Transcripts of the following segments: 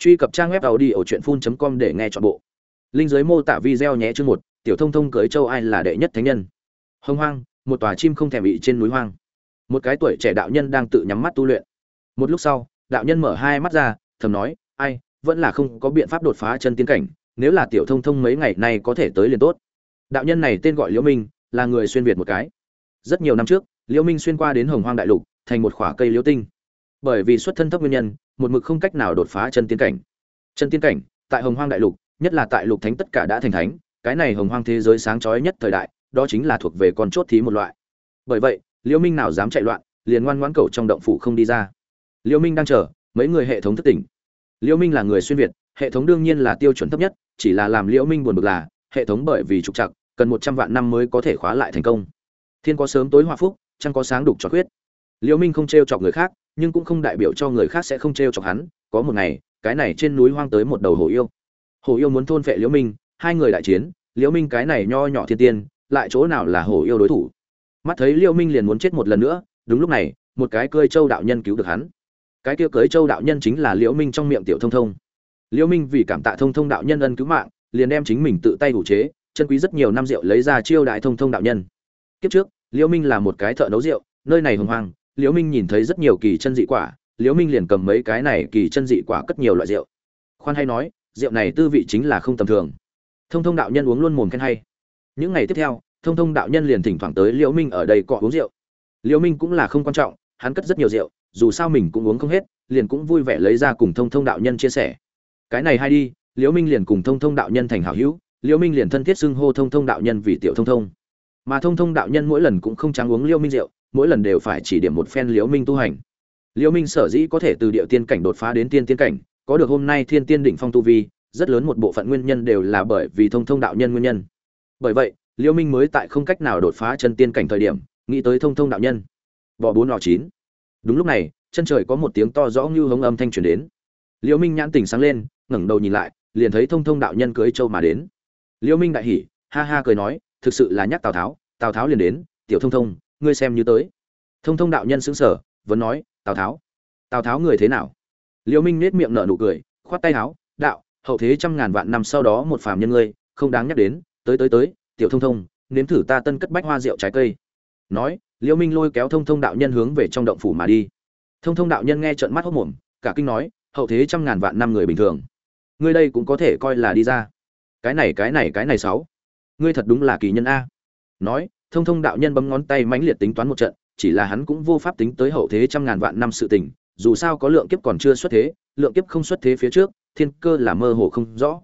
truy cập trang web tàu đi ở truyện phun com để nghe chọn bộ. Linh giới mô tả video nhé chương một, tiểu thông thông cưới châu ai là đệ nhất thánh nhân. Hông hoang, một tòa chim không thèm bị trên núi hoang. Một cái tuổi trẻ đạo nhân đang tự nhắm mắt tu luyện. Một lúc sau, đạo nhân mở hai mắt ra, thầm nói, ai, vẫn là không có biện pháp đột phá chân tiến cảnh, nếu là tiểu thông thông mấy ngày nay có thể tới liền tốt. Đạo nhân này tên gọi liễu minh, là người xuyên việt một cái. Rất nhiều năm trước, liễu minh xuyên qua đến hồng hoang đại lục, thành một khỏa cây liễu tinh. Bởi vì xuất thân thấp nguyên nhân một mực không cách nào đột phá chân tiên cảnh. Chân tiên cảnh, tại hồng hoang đại lục, nhất là tại lục thánh tất cả đã thành thánh, cái này hồng hoang thế giới sáng chói nhất thời đại, đó chính là thuộc về con chốt thí một loại. Bởi vậy liễu minh nào dám chạy loạn, liền ngoan ngoãn cầu trong động phủ không đi ra. Liễu minh đang chờ, mấy người hệ thống thức tỉnh. Liễu minh là người xuyên việt, hệ thống đương nhiên là tiêu chuẩn thấp nhất, chỉ là làm liễu minh buồn bực là, hệ thống bởi vì trục trặc, cần một trăm vạn năm mới có thể khóa lại thành công. Thiên có sớm tối hòa phúc chẳng có sáng đục cho khuyết. Liễu minh không trêu chọc người khác nhưng cũng không đại biểu cho người khác sẽ không trêu chọc hắn, có một ngày, cái này trên núi hoang tới một đầu hổ yêu. Hổ yêu muốn thôn phệ liễu minh, hai người đại chiến, liễu minh cái này nho nhỏ thiên tiên, lại chỗ nào là hổ yêu đối thủ? Mắt thấy liễu minh liền muốn chết một lần nữa, đúng lúc này, một cái cơi châu đạo nhân cứu được hắn. Cái kia cưới châu đạo nhân chính là liễu minh trong miệng tiểu thông thông. Liễu minh vì cảm tạ thông thông đạo nhân ân cứu mạng, liền đem chính mình tự tay đủ chế, chân quý rất nhiều năm rượu lấy ra chiêu đại thông thông đạo nhân. Kiếp trước, liễu minh là một cái thợ nấu rượu, nơi này hùng hoàng liễu minh nhìn thấy rất nhiều kỳ chân dị quả, liễu minh liền cầm mấy cái này kỳ chân dị quả cất nhiều loại rượu. Khoan hay nói, rượu này tư vị chính là không tầm thường. Thông thông đạo nhân uống luôn mồm khen hay. Những ngày tiếp theo, thông thông đạo nhân liền thỉnh thoảng tới liễu minh ở đây cọ uống rượu. Liễu minh cũng là không quan trọng, hắn cất rất nhiều rượu, dù sao mình cũng uống không hết, liền cũng vui vẻ lấy ra cùng thông thông đạo nhân chia sẻ. Cái này hay đi, liễu minh liền cùng thông thông đạo nhân thành hảo hữu, liễu minh liền thân thiết xưng hô thông thông đạo nhân vì tiểu thông thông mà thông thông đạo nhân mỗi lần cũng không trắng uống liêu minh rượu, mỗi lần đều phải chỉ điểm một phen liễu minh tu hành. Liễu minh sở dĩ có thể từ địa tiên cảnh đột phá đến tiên tiên cảnh, có được hôm nay thiên tiên đỉnh phong tu vi, rất lớn một bộ phận nguyên nhân đều là bởi vì thông thông đạo nhân nguyên nhân. Bởi vậy liễu minh mới tại không cách nào đột phá chân tiên cảnh thời điểm, nghĩ tới thông thông đạo nhân. Bỏ bốn lò chín. Đúng lúc này, chân trời có một tiếng to rõ như hống âm thanh truyền đến. Liễu minh nhãn tỉnh sáng lên, ngẩng đầu nhìn lại, liền thấy thông thông đạo nhân cưới châu mà đến. Liễu minh đại hỉ, ha ha cười nói thực sự là nhắc tào tháo tào tháo liền đến, tiểu thông thông, ngươi xem như tới. Thông thông đạo nhân xứng sở vẫn nói, tào tháo tào tháo người thế nào? Liễu minh nết miệng nở nụ cười, khoát tay áo, đạo, hậu thế trăm ngàn vạn năm sau đó một phàm nhân ngươi, không đáng nhắc đến, tới tới tới, tiểu thông thông, nếm thử ta tân cất bách hoa rượu trái cây. Nói liễu minh lôi kéo thông thông đạo nhân hướng về trong động phủ mà đi. Thông thông đạo nhân nghe trợn mắt hốt mồm cả kinh nói, hậu thế trăm ngàn vạn năm người bình thường, ngươi đây cũng có thể coi là đi ra. Cái này cái này cái này sáu ngươi thật đúng là kỳ nhân a. Nói, thông thông đạo nhân bấm ngón tay mãnh liệt tính toán một trận, chỉ là hắn cũng vô pháp tính tới hậu thế trăm ngàn vạn năm sự tình, dù sao có lượng kiếp còn chưa xuất thế, lượng kiếp không xuất thế phía trước, thiên cơ là mơ hồ không rõ.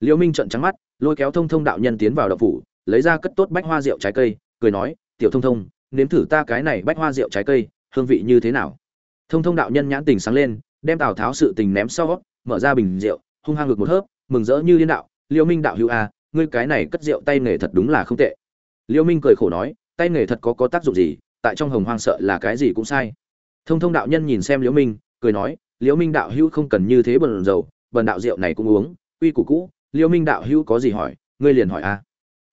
Liễu minh trợn trắng mắt, lôi kéo thông thông đạo nhân tiến vào đạo phủ, lấy ra cất tốt bách hoa rượu trái cây, cười nói, tiểu thông thông, nếm thử ta cái này bách hoa rượu trái cây, hương vị như thế nào? Thông thông đạo nhân nhãn tình sáng lên, đem tào tháo sự tình ném sau, mở ra bình rượu, hung hăng ngược một hớp, mừng rỡ như liên đạo, Liễu minh đạo hữu a ngươi cái này cất rượu tay nghề thật đúng là không tệ. Liêu minh cười khổ nói, tay nghề thật có có tác dụng gì, tại trong hồng hoang sợ là cái gì cũng sai. Thông thông đạo nhân nhìn xem liễu minh, cười nói liễu minh đạo hữu không cần như thế bần dầu bần đạo rượu này cũng uống uy củ cũ liễu minh đạo hữu có gì hỏi, ngươi liền hỏi a.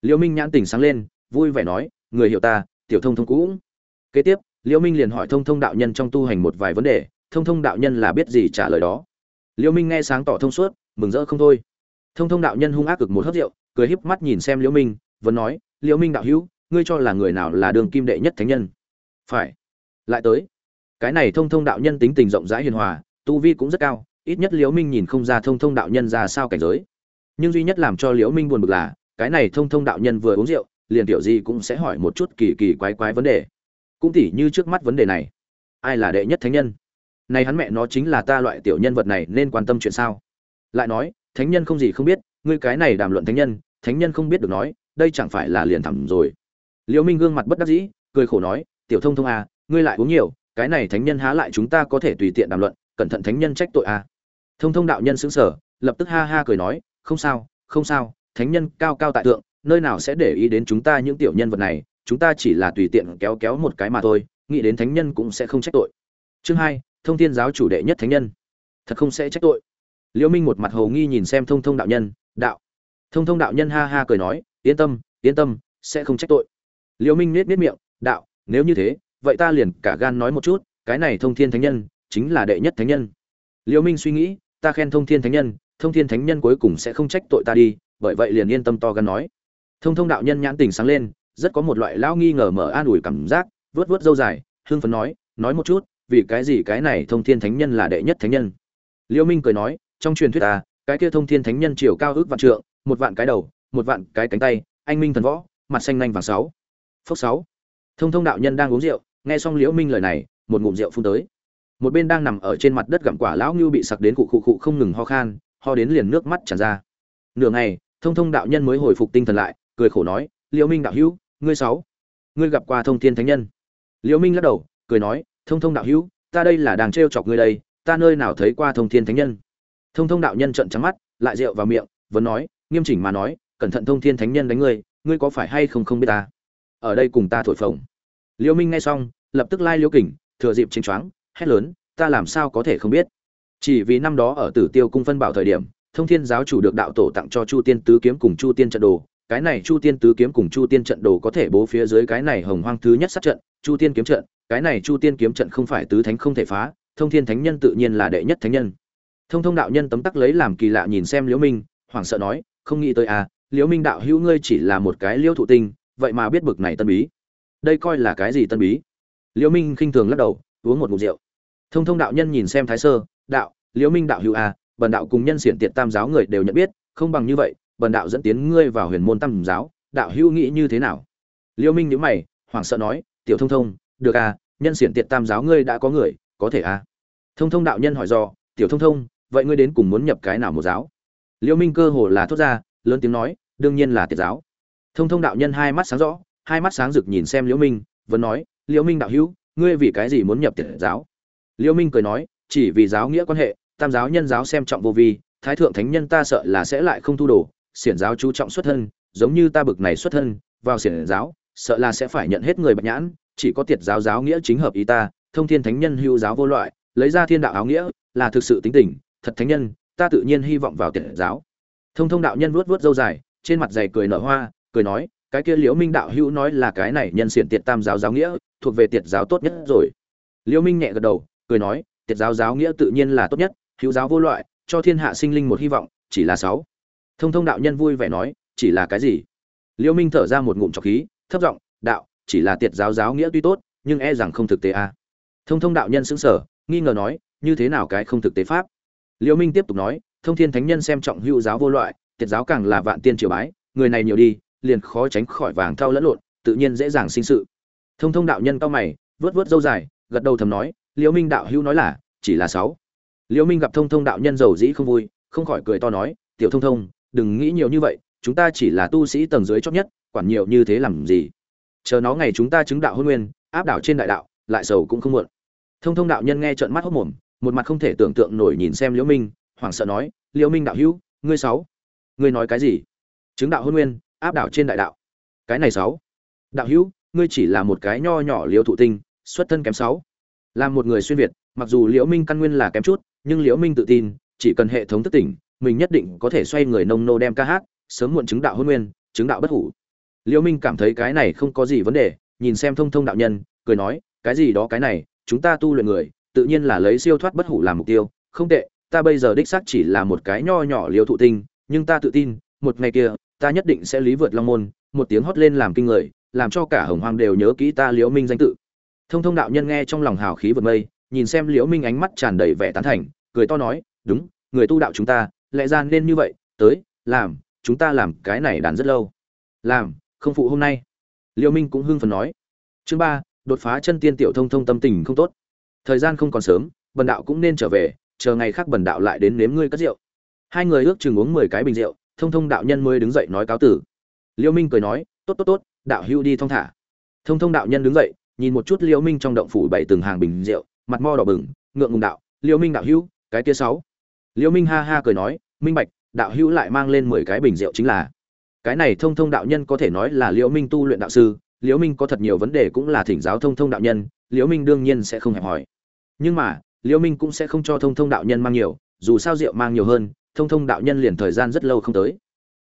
Liễu minh nhãn tình sáng lên, vui vẻ nói, người hiểu ta, tiểu thông thông cũ kế tiếp liễu minh liền hỏi thông thông đạo nhân trong tu hành một vài vấn đề, thông thông đạo nhân là biết gì trả lời đó. Liễu minh nghe sáng tỏ thông suốt, mừng rỡ không thôi. Thông thông đạo nhân hung ác cực một hớp rượu cười híp mắt nhìn xem liễu minh, vẫn nói, liễu minh đạo hữu, ngươi cho là người nào là đường kim đệ nhất thánh nhân? Phải. Lại tới. Cái này thông thông đạo nhân tính tình rộng rãi hiền hòa, tu vi cũng rất cao, ít nhất liễu minh nhìn không ra thông thông đạo nhân ra sao cảnh giới. Nhưng duy nhất làm cho liễu minh buồn bực là, cái này thông thông đạo nhân vừa uống rượu, liền tiểu gì cũng sẽ hỏi một chút kỳ kỳ quái quái vấn đề. Cũng tỉ như trước mắt vấn đề này, ai là đệ nhất thánh nhân? Này hắn mẹ nó chính là ta loại tiểu nhân vật này nên quan tâm chuyện sao? Lại nói, thánh nhân không gì không biết ngươi cái này đàm luận thánh nhân thánh nhân không biết được nói, đây chẳng phải là liền thẳm rồi. Liễu minh gương mặt bất đắc dĩ, cười khổ nói, tiểu thông thông à ngươi lại uống nhiều, cái này thánh nhân há lại chúng ta có thể tùy tiện đàm luận, cẩn thận thánh nhân trách tội à. Thông thông đạo nhân sững sờ, lập tức ha ha cười nói, không sao không sao, thánh nhân cao cao tại thượng, nơi nào sẽ để ý đến chúng ta những tiểu nhân vật này, chúng ta chỉ là tùy tiện kéo kéo một cái mà thôi, nghĩ đến thánh nhân cũng sẽ không trách tội. Chương hai, thông thiên giáo chủ đệ nhất thánh nhân. Thật không sẽ trách tội liễu minh một mặt hồ nghi nhìn xem thông thông đạo nhân, đạo. Thông thông đạo nhân ha ha cười nói, yên tâm yên tâm, sẽ không trách tội. Liễu minh nết nết miệng, đạo, nếu như thế, vậy ta liền cả gan nói một chút, cái này thông thiên thánh nhân, chính là đệ nhất thánh nhân. Liễu minh suy nghĩ, ta khen thông thiên thánh nhân, thông thiên thánh nhân cuối cùng sẽ không trách tội ta đi, bởi vậy liền yên tâm to gan nói. Thông thông đạo nhân nhãn tình sáng lên, rất có một loại lão nghi ngờ mở an ủi cảm giác vớt vớt dâu dài hương phấn nói nói một chút, vì cái gì cái này thông thiên thánh nhân là đệ nhất thánh nhân? Liễu minh cười nói trong truyền thuyết ta, cái kia thông thiên thánh nhân chiều cao ước vạn trượng, một vạn cái đầu, một vạn cái cánh tay, anh minh thần võ, mặt xanh nhanh vàng sáu. Phốc sáu. Thông thông đạo nhân đang uống rượu, nghe xong liễu minh lời này, một ngụm rượu phun tới. Một bên đang nằm ở trên mặt đất gặm quả lão ngưu bị sặc đến cụ cụ cụ không ngừng ho khan, ho đến liền nước mắt tràn ra. Nửa ngày, thông thông đạo nhân mới hồi phục tinh thần lại, cười khổ nói, liễu minh đạo hữu, ngươi sáu, ngươi gặp qua thông thiên thánh nhân? Liễu minh lắc đầu, cười nói, thông thông đạo hữu, ta đây là đang trêu chọc ngươi đây, ta nơi nào thấy qua thông thiên thánh nhân? Thông thông đạo nhân trợn trắng mắt, lại rượu vào miệng, vẫn nói, nghiêm chỉnh mà nói, cẩn thận thông thiên thánh nhân đánh ngươi ngươi có phải hay không không biết ta? Ở đây cùng ta thổi phồng. Liễu minh nghe xong, lập tức lai liễu kình thừa dịp chính choáng, hét lớn, ta làm sao có thể không biết? Chỉ vì năm đó ở tử tiêu cung phân bảo thời điểm, thông thiên giáo chủ được đạo tổ tặng cho chu tiên tứ kiếm cùng chu tiên trận đồ, cái này chu tiên tứ kiếm cùng chu tiên trận đồ có thể bố phía dưới cái này hồng hoang thứ nhất sát trận, chu tiên kiếm trận, cái này chu tiên kiếm trận không phải tứ thánh không thể phá, thông thiên thánh nhân tự nhiên là đệ nhất thánh nhân thông thông đạo nhân tấm tắc lấy làm kỳ lạ nhìn xem liễu minh, hoảng sợ nói, không nghĩ tới à liễu minh đạo hữu ngươi chỉ là một cái liễu thụ tinh, vậy mà biết bực này tân bí. Đây coi là cái gì tân bí? Liễu minh khinh thường lắc đầu, uống một ngụm rượu. Thông thông đạo nhân nhìn xem thái sơ, đạo, liễu minh đạo hữu à bần đạo cùng nhân xiển tiệt tam giáo người đều nhận biết, không bằng như vậy, bần đạo dẫn tiến ngươi vào huyền môn tam giáo, đạo hữu nghĩ như thế nào? Liễu minh nhíu mày, hoảng sợ nói, tiểu thông thông, được à nhân xiển tiệt tam giáo ngươi đã có người, có thể à? Thông thông đạo nhân hỏi do tiểu thông thông vậy ngươi đến cùng muốn nhập cái nào một giáo? Liễu minh cơ hồ là thốt ra, lớn tiếng nói, đương nhiên là tiệt giáo. Thông thông đạo nhân hai mắt sáng rõ, hai mắt sáng rực nhìn xem liễu minh, vẫn nói, liễu minh đạo hữu, ngươi vì cái gì muốn nhập tiệt giáo? Liễu minh cười nói, chỉ vì giáo nghĩa quan hệ, tam giáo nhân giáo xem trọng vô vi, thái thượng thánh nhân ta sợ là sẽ lại không thu đồ, xiển giáo chú trọng xuất thân, giống như ta bực này xuất thân, vào xiển giáo, sợ là sẽ phải nhận hết người bạch nhãn, chỉ có tiệt giáo giáo nghĩa chính hợp ý ta, thông thiên thánh nhân hưu giáo vô loại, lấy ra thiên đạo áo nghĩa, là thực sự tính tình thật thánh nhân, ta tự nhiên hy vọng vào tiệt giáo. Thông thông đạo nhân vuốt vuốt râu dài, trên mặt dày cười nở hoa, cười nói, cái kia liễu minh đạo hữu nói là cái này nhân xiển tiệt tam giáo giáo nghĩa, thuộc về tiệt giáo tốt nhất rồi. Liễu minh nhẹ gật đầu, cười nói, tiệt giáo giáo nghĩa tự nhiên là tốt nhất, hữu giáo vô loại, cho thiên hạ sinh linh một hy vọng, chỉ là sáu. Thông thông đạo nhân vui vẻ nói, chỉ là cái gì? Liễu minh thở ra một ngụm trọc khí, thấp giọng, đạo, chỉ là tiệt giáo giáo nghĩa tuy tốt, nhưng e rằng không thực tế a à. thông thông đạo nhân sững sờ, nghi ngờ nói, như thế nào cái không thực tế pháp? Liễu minh tiếp tục nói, thông thiên thánh nhân xem trọng hữu giáo vô loại, tiệt giáo càng là vạn tiên triều bái, người này nhiều đi, liền khó tránh khỏi vàng thau lẫn lộn, tự nhiên dễ dàng sinh sự. Thông thông đạo nhân cao mày, vớt vớt dâu dài, gật đầu thầm nói, liễu minh đạo hữu nói là, chỉ là sáu. Liễu minh gặp thông thông đạo nhân giàu dĩ không vui, không khỏi cười to nói, tiểu thông thông, đừng nghĩ nhiều như vậy, chúng ta chỉ là tu sĩ tầng dưới chót nhất, quản nhiều như thế làm gì? Chờ nó ngày chúng ta chứng đạo hôn nguyên, áp đảo trên đại đạo, lại sầu cũng không muộn. Thông thông đạo nhân nghe trợn mắt hốt mồm một mặt không thể tưởng tượng nổi nhìn xem liễu minh, hoảng sợ nói, liễu minh đạo hữu, ngươi sáu, ngươi nói cái gì? Chứng đạo hôn nguyên, áp đảo trên đại đạo. Cái này sáu. Đạo hữu, ngươi chỉ là một cái nho nhỏ liễu thụ tinh, xuất thân kém sáu. Là một người xuyên việt, mặc dù liễu minh căn nguyên là kém chút, nhưng liễu minh tự tin, chỉ cần hệ thống thức tỉnh, mình nhất định có thể xoay người nông nô đem ca hát, sớm muộn chứng đạo hôn nguyên, chứng đạo bất hủ. Liễu minh cảm thấy cái này không có gì vấn đề, nhìn xem thông thông đạo nhân, cười nói, cái gì đó cái này, chúng ta tu luyện người tự nhiên là lấy siêu thoát bất hủ làm mục tiêu, không tệ, ta bây giờ đích xác chỉ là một cái nho nhỏ liễu thụ tinh, nhưng ta tự tin, một ngày kia, ta nhất định sẽ lý vượt long môn, một tiếng hót lên làm kinh người, làm cho cả hồng hoàng đều nhớ kỹ ta liễu minh danh tự. Thông thông đạo nhân nghe trong lòng hào khí vượt mây, nhìn xem liễu minh ánh mắt tràn đầy vẻ tán thành, cười to nói, đúng, người tu đạo chúng ta, lẽ ra nên như vậy, tới, làm, chúng ta làm cái này đàn rất lâu. Làm, không phụ hôm nay. Liễu minh cũng hưng phấn nói. Chương ba, đột phá chân tiên tiểu thông thông tâm tình không tốt thời gian không còn sớm, bần đạo cũng nên trở về, chờ ngày khác bần đạo lại đến nếm ngươi cất rượu. Hai người ước chừng uống mười cái bình rượu, thông thông đạo nhân mới đứng dậy nói cáo tử. Liêu minh cười nói, tốt tốt tốt, đạo hưu đi thong thả. Thông thông đạo nhân đứng dậy, nhìn một chút liêu minh trong động phủ bảy từng hàng bình rượu, mặt mo đỏ bừng, ngượng ngùng đạo, liêu minh đạo hưu cái kia sáu. Liêu minh ha ha cười nói, minh bạch, đạo hưu lại mang lên mười cái bình rượu chính là. Cái này thông thông đạo nhân có thể nói là liễu minh tu luyện đạo sư liễu minh có thật nhiều vấn đề cũng là thỉnh giáo thông thông đạo nhân liễu minh đương nhiên sẽ không hẹp hỏi nhưng mà liễu minh cũng sẽ không cho thông thông đạo nhân mang nhiều, dù sao rượu mang nhiều hơn, thông thông đạo nhân liền thời gian rất lâu không tới.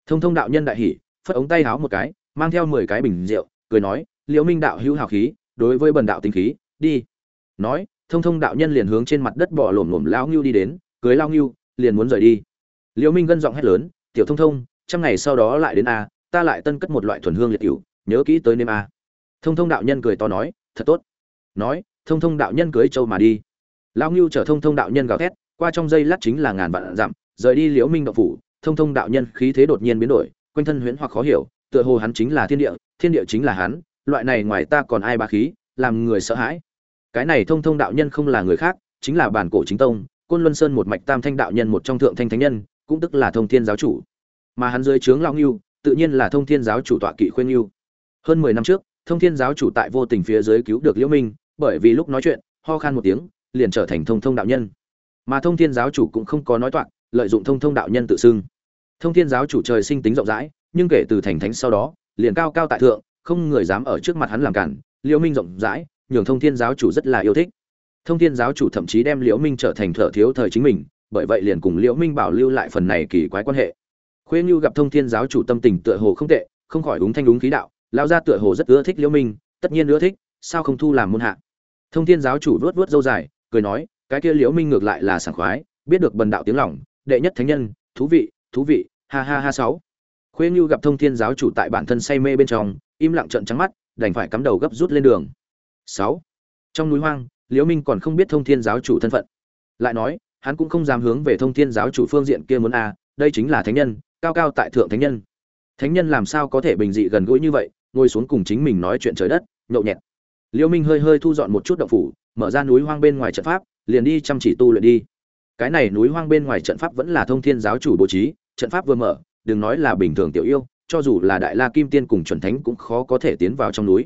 Thông thông đạo nhân đại hỉ, phất ống tay háo một cái, mang theo mười cái bình rượu, cười nói liễu minh đạo hữu hào khí, đối với bần đạo tính khí, đi. Nói, thông thông đạo nhân liền hướng trên mặt đất bỏ lổm lổm lao ngưu đi đến cưới lao ngưu, liền muốn rời đi. Liễu minh gân giọng hét lớn, tiểu thông thông, trăm ngày sau đó lại đến a, ta lại tân cất một loại thuần hương liệt cửu, nhớ kỹ tới nêm a. Thông thông đạo nhân cười to nói, thật tốt. Nói, thông thông đạo nhân cưới châu mà đi lão ngưu chở thông thông đạo nhân gào thét, qua trong dây lát chính là ngàn vạn dặm, rời đi liễu minh đạo phủ, thông thông đạo nhân khí thế đột nhiên biến đổi, quanh thân huyễn hoặc khó hiểu, tựa hồ hắn chính là thiên địa thiên địa chính là hắn, loại này ngoài ta còn ai bá khí, làm người sợ hãi. Cái này thông thông đạo nhân không là người khác, chính là bản cổ chính tông, côn luân sơn một mạch tam thanh đạo nhân một trong thượng thanh thánh nhân, cũng tức là thông thiên giáo chủ. Mà hắn dưới trướng Lão ngưu, tự nhiên là thông thiên giáo chủ tọa kỵ khuyên ngưu. Hơn mười năm trước, thông thiên giáo chủ tại vô tình phía dưới cứu được liễu minh, bởi vì lúc nói chuyện, ho khan một tiếng liền trở thành thông thông đạo nhân. Mà thông thiên giáo chủ cũng không có nói toạc, lợi dụng thông thông đạo nhân tự xưng. Thông thiên giáo chủ trời sinh tính rộng rãi, nhưng kể từ thành thánh sau đó, liền cao cao tại thượng, không người dám ở trước mặt hắn làm cản, liễu minh rộng rãi, nhường thông thiên giáo chủ rất là yêu thích. Thông thiên giáo chủ thậm chí đem liễu minh trở thành thợ thiếu thời chính mình, bởi vậy liền cùng liễu minh bảo lưu lại phần này kỳ quái quan hệ. Khuê như gặp thông thiên giáo chủ tâm tình tựa hồ không tệ, không khỏi đúng thanh đúng khí đạo, lão gia tựa hồ rất ưa thích liễu minh, tất nhiên ưa thích, sao không thu làm môn hạ? Thông thiên giáo chủ vuốt vuốt râu dài cười nói cái kia liễu minh ngược lại là sảng khoái biết được bần đạo tiếng lòng đệ nhất thánh nhân thú vị thú vị ha ha ha sáu. Khuê như gặp thông thiên giáo chủ tại bản thân say mê bên trong im lặng trợn trắng mắt đành phải cắm đầu gấp rút lên đường. Sáu. Trong núi hoang liễu minh còn không biết thông thiên giáo chủ thân phận. Lại nói hắn cũng không dám hướng về thông thiên giáo chủ phương diện kia muốn a à, đây chính là thánh nhân cao cao tại thượng thánh nhân. Thánh nhân làm sao có thể bình dị gần gũi như vậy ngồi xuống cùng chính mình nói chuyện trời đất nhậu nhẹt. Liễu minh hơi hơi thu dọn một chút động phủ mở ra núi hoang bên ngoài trận pháp, liền đi chăm chỉ tu luyện đi. Cái này núi hoang bên ngoài trận pháp vẫn là thông thiên giáo chủ bố trí, trận pháp vừa mở, đừng nói là bình thường tiểu yêu, cho dù là đại la kim tiên cùng chuẩn thánh cũng khó có thể tiến vào trong núi.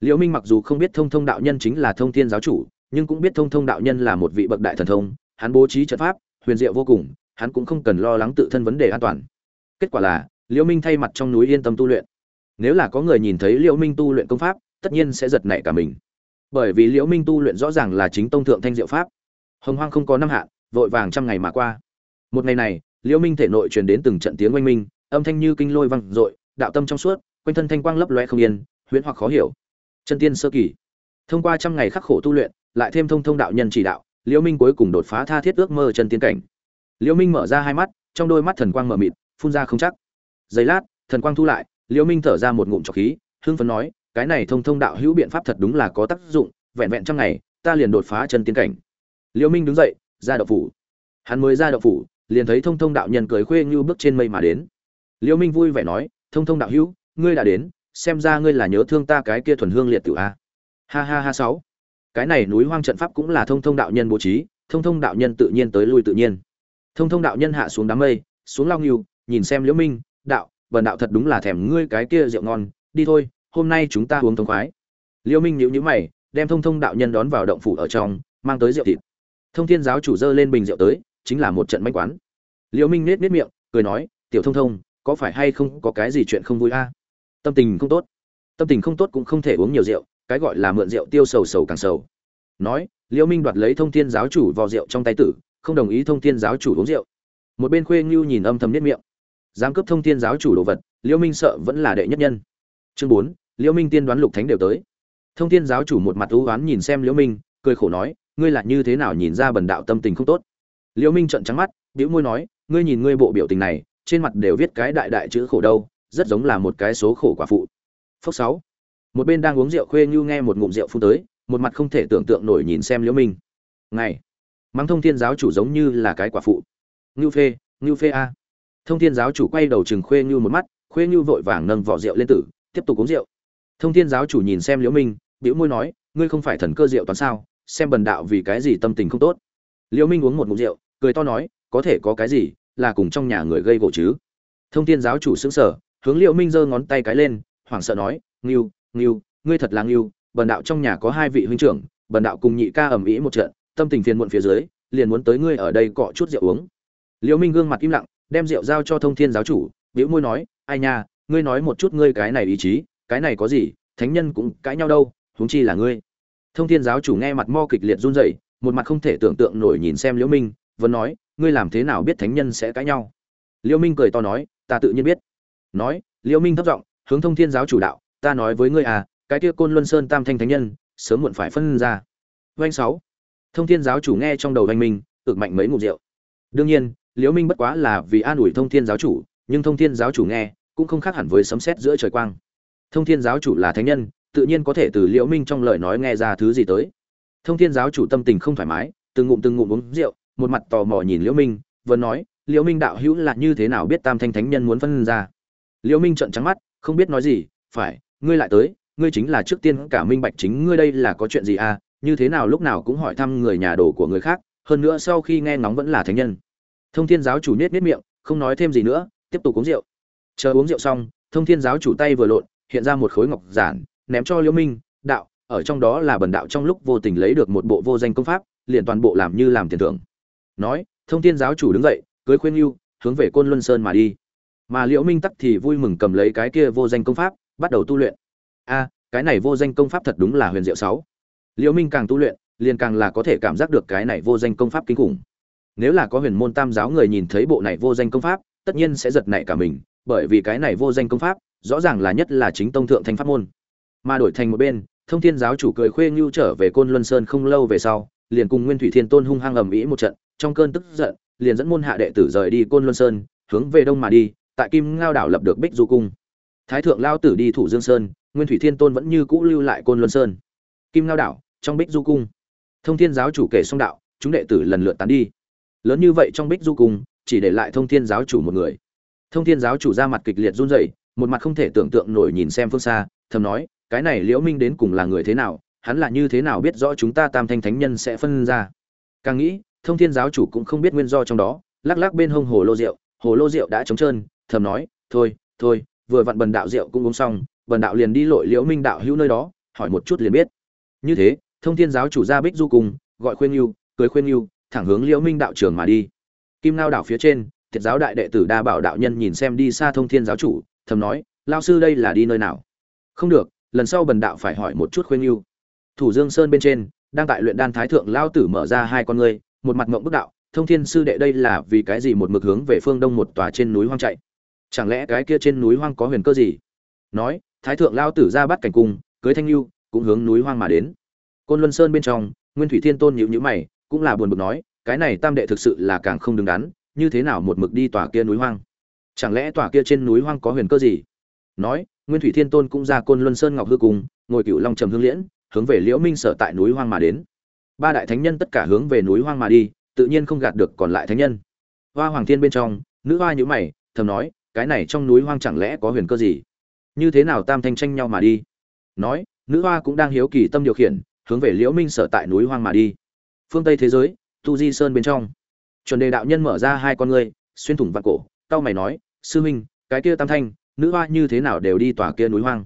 Liễu minh mặc dù không biết thông thông đạo nhân chính là thông thiên giáo chủ, nhưng cũng biết thông thông đạo nhân là một vị bậc đại thần thông, hắn bố trí trận pháp, huyền diệu vô cùng, hắn cũng không cần lo lắng tự thân vấn đề an toàn. Kết quả là, liễu minh thay mặt trong núi yên tâm tu luyện. Nếu là có người nhìn thấy liễu minh tu luyện công pháp, tất nhiên sẽ giật nảy cả mình bởi vì liễu minh tu luyện rõ ràng là chính tông thượng thanh diệu pháp. Hồng hoang không có năm hạn, vội vàng trăm ngày mà qua. Một ngày này, liễu minh thể nội truyền đến từng trận tiếng oanh minh, âm thanh như kinh lôi vang dội, đạo tâm trong suốt, quanh thân thanh quang lấp loe không yên, huyễn hoặc khó hiểu. Chân tiên sơ kỳ. Thông qua trăm ngày khắc khổ tu luyện, lại thêm thông thông đạo nhân chỉ đạo, liễu minh cuối cùng đột phá tha thiết ước mơ chân tiên cảnh. Liễu minh mở ra hai mắt, trong đôi mắt thần quang mở mịt, phun ra không chắc. Giây lát, thần quang thu lại, liễu minh thở ra một ngụm trọc khí, hưng phấn nói cái này thông thông đạo hữu biện pháp thật đúng là có tác dụng, vẹn vẹn trong ngày, ta liền đột phá chân tiên cảnh. Liễu minh đứng dậy, ra đậu phủ. Hắn mới ra đậu phủ, liền thấy thông thông đạo nhân cười khuê như bước trên mây mà đến. Liễu minh vui vẻ nói, thông thông đạo hữu, ngươi đã đến, xem ra ngươi là nhớ thương ta cái kia thuần hương liệt tử a. Ha ha ha sáu. Cái này núi hoang trận pháp cũng là thông thông đạo nhân bố trí, thông thông đạo nhân tự nhiên tới lui tự nhiên. Thông thông đạo nhân hạ xuống đám mây, xuống lao nghiêu nhìn xem liễu minh, đạo, bần đạo thật đúng là thèm ngươi cái kia rượu ngon, đi thôi hôm nay chúng ta uống thông khoái. Liêu minh nhíu nhíu mày, đem thông thông đạo nhân đón vào động phủ ở trong, mang tới rượu thịt. Thông thiên giáo chủ dơ lên bình rượu tới, chính là một trận manh quán. Liêu minh nết nết miệng, cười nói, tiểu thông thông, có phải hay không có cái gì chuyện không vui a? Tâm tình không tốt. Tâm tình không tốt cũng không thể uống nhiều rượu, cái gọi là mượn rượu tiêu sầu sầu càng sầu. Nói, Liêu minh đoạt lấy thông thiên giáo chủ vò rượu trong tay tử, không đồng ý thông thiên giáo chủ uống rượu. Một bên khuê ngưu nhìn âm thầm nết miệng. Dám cướp thông thiên giáo chủ đồ vật, Liêu minh sợ vẫn là đệ nhất nhân. Chương bốn liễu minh tiên đoán lục thánh đều tới. Thông thiên giáo chủ một mặt ưu oán nhìn xem liễu minh, cười khổ nói, ngươi là như thế nào nhìn ra bần đạo tâm tình không tốt? Liễu minh trợn trắng mắt, bĩu môi nói, ngươi nhìn ngươi bộ biểu tình này, trên mặt đều viết cái đại đại chữ khổ đâu, rất giống là một cái số khổ quả phụ. Phước sáu. Một bên đang uống rượu khuê như nghe một ngụm rượu phun tới, một mặt không thể tưởng tượng nổi nhìn xem liễu minh. Ngày mắng thông thiên giáo chủ giống như là cái quả phụ. Ngưu phê ngưu phê a. Thông thiên giáo chủ quay đầu chừng khuê như một mắt, khuê như vội vàng nâng vỏ rượu lên tử, tiếp tục uống rượu thông thiên giáo chủ nhìn xem liễu minh, bĩu môi nói, ngươi không phải thần cơ rượu toán sao? Xem bần đạo vì cái gì tâm tình không tốt. Liễu minh uống một ngụm rượu, cười to nói, có thể có cái gì, là cùng trong nhà người gây gỗ chứ. Thông thiên giáo chủ sững sờ, hướng liễu minh giơ ngón tay cái lên, hoảng sợ nói, ngưu ngưu, ngươi thật là ngưu, bần đạo trong nhà có hai vị huynh trưởng, bần đạo cùng nhị ca ầm ĩ một trận, tâm tình phiền muộn phía dưới, liền muốn tới ngươi ở đây cọ chút rượu uống. Liễu minh gương mặt im lặng, đem rượu giao cho thông thiên giáo chủ, bĩu môi nói, ai nha, ngươi nói một chút ngươi cái này ý chí cái này có gì, thánh nhân cũng cãi nhau đâu, huống chi là ngươi. Thông thiên giáo chủ nghe mặt mo kịch liệt run rẩy, một mặt không thể tưởng tượng nổi nhìn xem liễu minh, vẫn nói, ngươi làm thế nào biết thánh nhân sẽ cãi nhau? Liễu minh cười to nói, ta tự nhiên biết. Nói, liễu minh thấp giọng, hướng thông thiên giáo chủ đạo, ta nói với ngươi à cái kia côn luân sơn tam thanh thánh nhân, sớm muộn phải phân ra. Doanh sáu. Thông thiên giáo chủ nghe trong đầu doanh minh, ực mạnh mấy ngụm rượu. Đương nhiên, liễu minh bất quá là vì an ủi thông thiên giáo chủ, nhưng thông thiên giáo chủ nghe, cũng không khác hẳn với sấm sét giữa trời quang thông thiên giáo chủ là thánh nhân, tự nhiên có thể từ liễu minh trong lời nói nghe ra thứ gì tới. Thông thiên giáo chủ tâm tình không thoải mái, từng ngụm từng ngụm uống rượu, một mặt tò mò nhìn liễu minh, vừa nói, liễu minh đạo hữu là như thế nào biết tam thanh thánh nhân muốn phân ra? Liễu minh trợn trắng mắt, không biết nói gì, phải, ngươi lại tới, ngươi chính là trước tiên cả minh bạch chính ngươi đây là có chuyện gì à? Như thế nào lúc nào cũng hỏi thăm người nhà đồ của người khác, hơn nữa sau khi nghe ngóng vẫn là thánh nhân. Thông thiên giáo chủ nết nết miệng, không nói thêm gì nữa, tiếp tục uống rượu. Chờ uống rượu xong, thông thiên giáo chủ tay vừa lộn hiện ra một khối ngọc giản, ném cho liễu minh, đạo, ở trong đó là bần đạo trong lúc vô tình lấy được một bộ vô danh công pháp, liền toàn bộ làm như làm tiền thưởng. Nói, thông thiên giáo chủ đứng dậy, cưới khuyên yêu hướng về côn luân sơn mà đi. Mà liễu minh tắc thì vui mừng cầm lấy cái kia vô danh công pháp, bắt đầu tu luyện. A, cái này vô danh công pháp thật đúng là huyền diệu sáu. Liễu minh càng tu luyện, liền càng là có thể cảm giác được cái này vô danh công pháp kinh khủng. Nếu là có huyền môn tam giáo người nhìn thấy bộ này vô danh công pháp, tất nhiên sẽ giật nảy cả mình bởi vì cái này vô danh công pháp, rõ ràng là nhất là chính tông thượng thanh pháp môn. Mà đổi thành một bên, thông thiên giáo chủ cười khuê ngưu trở về côn luân sơn không lâu về sau, liền cùng nguyên thủy thiên tôn hung hăng ầm ĩ một trận, trong cơn tức giận, liền dẫn môn hạ đệ tử rời đi côn luân sơn, hướng về đông mà đi, tại kim ngao đảo lập được bích du cung. Thái thượng lao tử đi thủ dương sơn, nguyên thủy thiên tôn vẫn như cũ lưu lại côn luân sơn. Kim ngao đảo, trong bích du cung. Thông thiên giáo chủ kể xong đạo, chúng đệ tử lần lượt tán đi. Lớn như vậy trong bích du cung, chỉ để lại thông thiên giáo chủ một người thông thiên giáo chủ ra mặt kịch liệt run rẩy, một mặt không thể tưởng tượng nổi nhìn xem phương xa, thầm nói, cái này liễu minh đến cùng là người thế nào, hắn là như thế nào biết rõ chúng ta tam thanh thánh nhân sẽ phân ra? Càng nghĩ, thông thiên giáo chủ cũng không biết nguyên do trong đó, lắc lắc bên hông hồ lô rượu, hồ lô rượu đã trống trơn, thầm nói, thôi thôi, vừa vặn bần đạo rượu cũng uống xong, bần đạo liền đi lội liễu minh đạo hữu nơi đó, hỏi một chút liền biết. Như thế, thông thiên giáo chủ ra bích du cùng, gọi khuyên yêu cưới khuyên yêu thẳng hướng liễu minh đạo trường mà đi. Kim Nao đảo phía trên thiệt giáo đại đệ tử đa bảo đạo nhân nhìn xem đi xa thông thiên giáo chủ, thầm nói lao sư đây là đi nơi nào? Không được, lần sau bần đạo phải hỏi một chút khuyên yêu thủ dương sơn bên trên, đang tại luyện đan thái thượng lao tử mở ra hai con ngươi, một mặt ngộng bức đạo, thông thiên sư đệ đây là vì cái gì một mực hướng về phương đông một tòa trên núi hoang chạy? Chẳng lẽ cái kia trên núi hoang có huyền cơ gì? Nói, thái thượng lao tử ra bắt cảnh cung, cưới thanh lưu cũng hướng núi hoang mà đến. Côn luân sơn bên trong, nguyên thủy thiên tôn nhíu nhữ mày, cũng là buồn bực nói, cái này tam đệ thực sự là càng không đứng đắn như thế nào một mực đi tòa kia núi hoang? Chẳng lẽ tòa kia trên núi hoang có huyền cơ gì? Nói, nguyên thủy thiên tôn cũng ra côn luân sơn ngọc hư cùng ngồi cựu long trầm hương liễn, hướng về liễu minh sở tại núi hoang mà đến. Ba đại thánh nhân tất cả hướng về núi hoang mà đi, tự nhiên không gạt được còn lại thánh nhân. Hoa hoàng thiên bên trong, nữ hoa nhữ mày, thầm nói, cái này trong núi hoang chẳng lẽ có huyền cơ gì? Như thế nào tam thanh tranh nhau mà đi? Nói, nữ hoa cũng đang hiếu kỳ tâm điều khiển, hướng về liễu minh sở tại núi hoang mà đi. Phương tây thế giới, tu di sơn bên trong chuẩn đề đạo nhân mở ra hai con ngươi, xuyên thủng vạn cổ tao mày nói, sư minh cái kia tam thanh, nữ hoa như thế nào đều đi tòa kia núi hoang.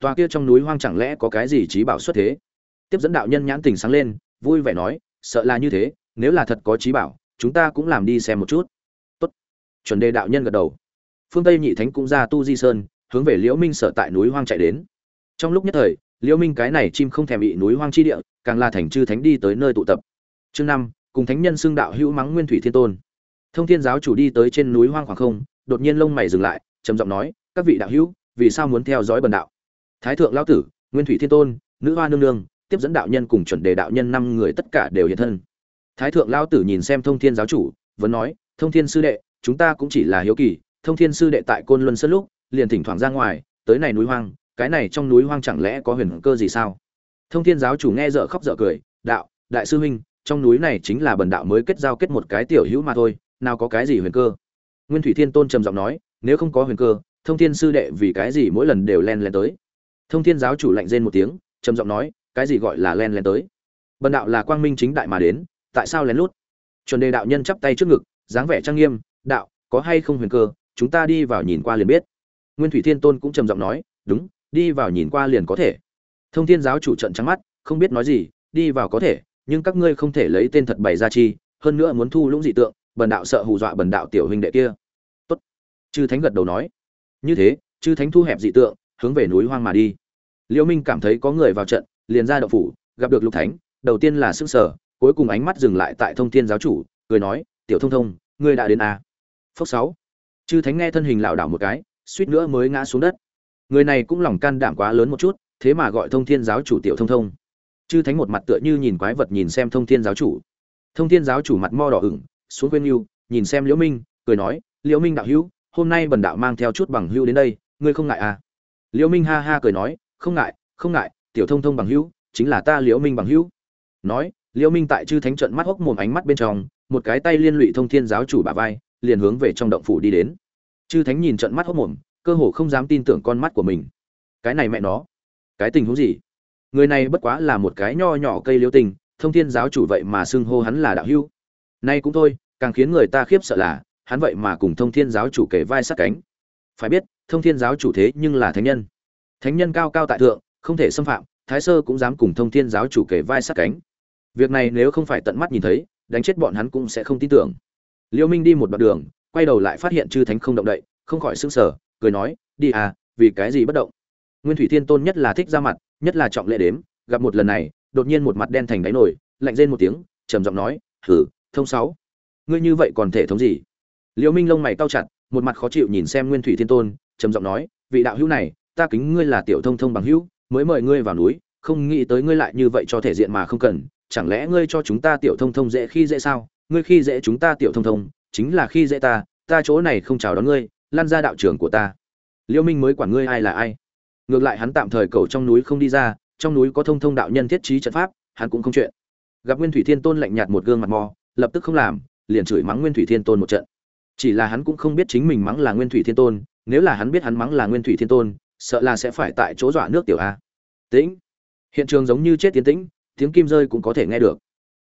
Tòa kia trong núi hoang chẳng lẽ có cái gì trí bảo xuất thế? Tiếp dẫn đạo nhân nhãn tình sáng lên, vui vẻ nói, sợ là như thế, nếu là thật có trí bảo, chúng ta cũng làm đi xem một chút. Tốt. Chuẩn đề đạo nhân gật đầu. Phương tây nhị thánh cũng ra tu di sơn, hướng về liễu minh sở tại núi hoang chạy đến. Trong lúc nhất thời, liễu minh cái này chim không thèm bị núi hoang chi địa, càng là thành chư thánh đi tới nơi tụ tập. Chương năm cùng thánh nhân xưng đạo hữu mắng nguyên thủy thiên tôn. Thông thiên giáo chủ đi tới trên núi hoang khoảng không, đột nhiên lông mày dừng lại, trầm giọng nói, các vị đạo hữu, vì sao muốn theo dõi bần đạo? Thái thượng lão tử, nguyên thủy thiên tôn, nữ hoa nương nương, tiếp dẫn đạo nhân cùng chuẩn đề đạo nhân năm người tất cả đều hiện thân. Thái thượng lão tử nhìn xem thông thiên giáo chủ, vẫn nói, thông thiên sư đệ, chúng ta cũng chỉ là hiếu kỳ, thông thiên sư đệ tại côn luân sân lúc, liền thỉnh thoảng ra ngoài, tới này núi hoang, cái này trong núi hoang chẳng lẽ có huyền cơ gì sao? Thông thiên giáo chủ nghe dở khóc dở cười, đạo, đại sư huynh trong núi này chính là bần đạo mới kết giao kết một cái tiểu hữu mà thôi, nào có cái gì huyền cơ. Nguyên thủy thiên tôn trầm giọng nói, nếu không có huyền cơ, thông thiên sư đệ vì cái gì mỗi lần đều len len tới? Thông thiên giáo chủ lạnh rên một tiếng, trầm giọng nói, cái gì gọi là len len tới? Bần đạo là quang minh chính đại mà đến, tại sao lén lút? Chuẩn đề đạo nhân chắp tay trước ngực, dáng vẻ trang nghiêm, đạo, có hay không huyền cơ, chúng ta đi vào nhìn qua liền biết. Nguyên thủy thiên tôn cũng trầm giọng nói, đúng, đi vào nhìn qua liền có thể. Thông thiên giáo chủ trận trắng mắt, không biết nói gì, đi vào có thể nhưng các ngươi không thể lấy tên thật bày ra chi hơn nữa muốn thu lũng dị tượng bần đạo sợ hù dọa bần đạo tiểu huynh đệ kia. Tốt. Chư thánh gật đầu nói. Như thế chư thánh thu hẹp dị tượng hướng về núi hoang mà đi. Liễu minh cảm thấy có người vào trận liền ra động phủ gặp được lục thánh đầu tiên là sững sờ, cuối cùng ánh mắt dừng lại tại thông thiên giáo chủ cười nói tiểu thông thông ngươi đã đến à. phốc sáu. Chư thánh nghe thân hình lảo đảo một cái suýt nữa mới ngã xuống đất. Người này cũng lòng can đảm quá lớn một chút thế mà gọi thông thiên giáo chủ tiểu thông thông chư thánh một mặt tựa như nhìn quái vật nhìn xem thông thiên giáo chủ. Thông thiên giáo chủ mặt mo đỏ ửng, xuống quên yêu nhìn xem liễu minh, cười nói, liễu minh đạo hữu, hôm nay bần đạo mang theo chút bằng hữu đến đây, ngươi không ngại à? Liễu minh ha ha cười nói, không ngại không ngại, tiểu thông thông bằng hữu, chính là ta liễu minh bằng hữu. Nói, liễu minh tại chư thánh trận mắt hốc mồm ánh mắt bên trong, một cái tay liên lụy thông thiên giáo chủ bả vai, liền hướng về trong động phủ đi đến. Chư thánh nhìn trận mắt hốc mồm, cơ hồ không dám tin tưởng con mắt của mình. Cái này mẹ nó, cái tình huống gì? Người này bất quá là một cái nho nhỏ cây liêu tình, thông thiên giáo chủ vậy mà xưng hô hắn là đạo hữu. Nay cũng thôi, càng khiến người ta khiếp sợ là, hắn vậy mà cùng thông thiên giáo chủ kể vai sát cánh. Phải biết, thông thiên giáo chủ thế nhưng là thánh nhân. Thánh nhân cao cao tại thượng, không thể xâm phạm, thái sơ cũng dám cùng thông thiên giáo chủ kể vai sát cánh. Việc này nếu không phải tận mắt nhìn thấy, đánh chết bọn hắn cũng sẽ không tin tưởng. Liêu minh đi một đoạn đường, quay đầu lại phát hiện chư thánh không động đậy, không khỏi sững sờ, cười nói, đi à vì cái gì bất động? Nguyên thủy thiên tôn nhất là thích ra mặt nhất là trọng lễ đếm, gặp một lần này, đột nhiên một mặt đen thành đáy nổi lạnh rên một tiếng, trầm giọng nói, hử, thông sáu. Ngươi như vậy còn thể thống gì? Liễu minh lông mày cau chặt, một mặt khó chịu nhìn xem nguyên thủy thiên tôn, trầm giọng nói, vị đạo hữu này, ta kính ngươi là tiểu thông thông bằng hữu, mới mời ngươi vào núi, không nghĩ tới ngươi lại như vậy cho thể diện mà không cần, chẳng lẽ ngươi cho chúng ta tiểu thông thông dễ khi dễ sao? Ngươi khi dễ chúng ta tiểu thông thông, chính là khi dễ ta ta chỗ này không chào đón ngươi, lan ra đạo trưởng của ta. Liễu minh mới quản ngươi ai là ai ngược lại hắn tạm thời cầu trong núi không đi ra, trong núi có thông thông đạo nhân thiết trí trận pháp, hắn cũng không chuyện. Gặp nguyên thủy thiên tôn lạnh nhạt một gương mặt mò, lập tức không làm, liền chửi mắng nguyên thủy thiên tôn một trận. Chỉ là hắn cũng không biết chính mình mắng là nguyên thủy thiên tôn, nếu là hắn biết hắn mắng là nguyên thủy thiên tôn, sợ là sẽ phải tại chỗ dọa nước tiểu a. Tĩnh. Hiện trường giống như chết tiến tĩnh, tiếng kim rơi cũng có thể nghe được.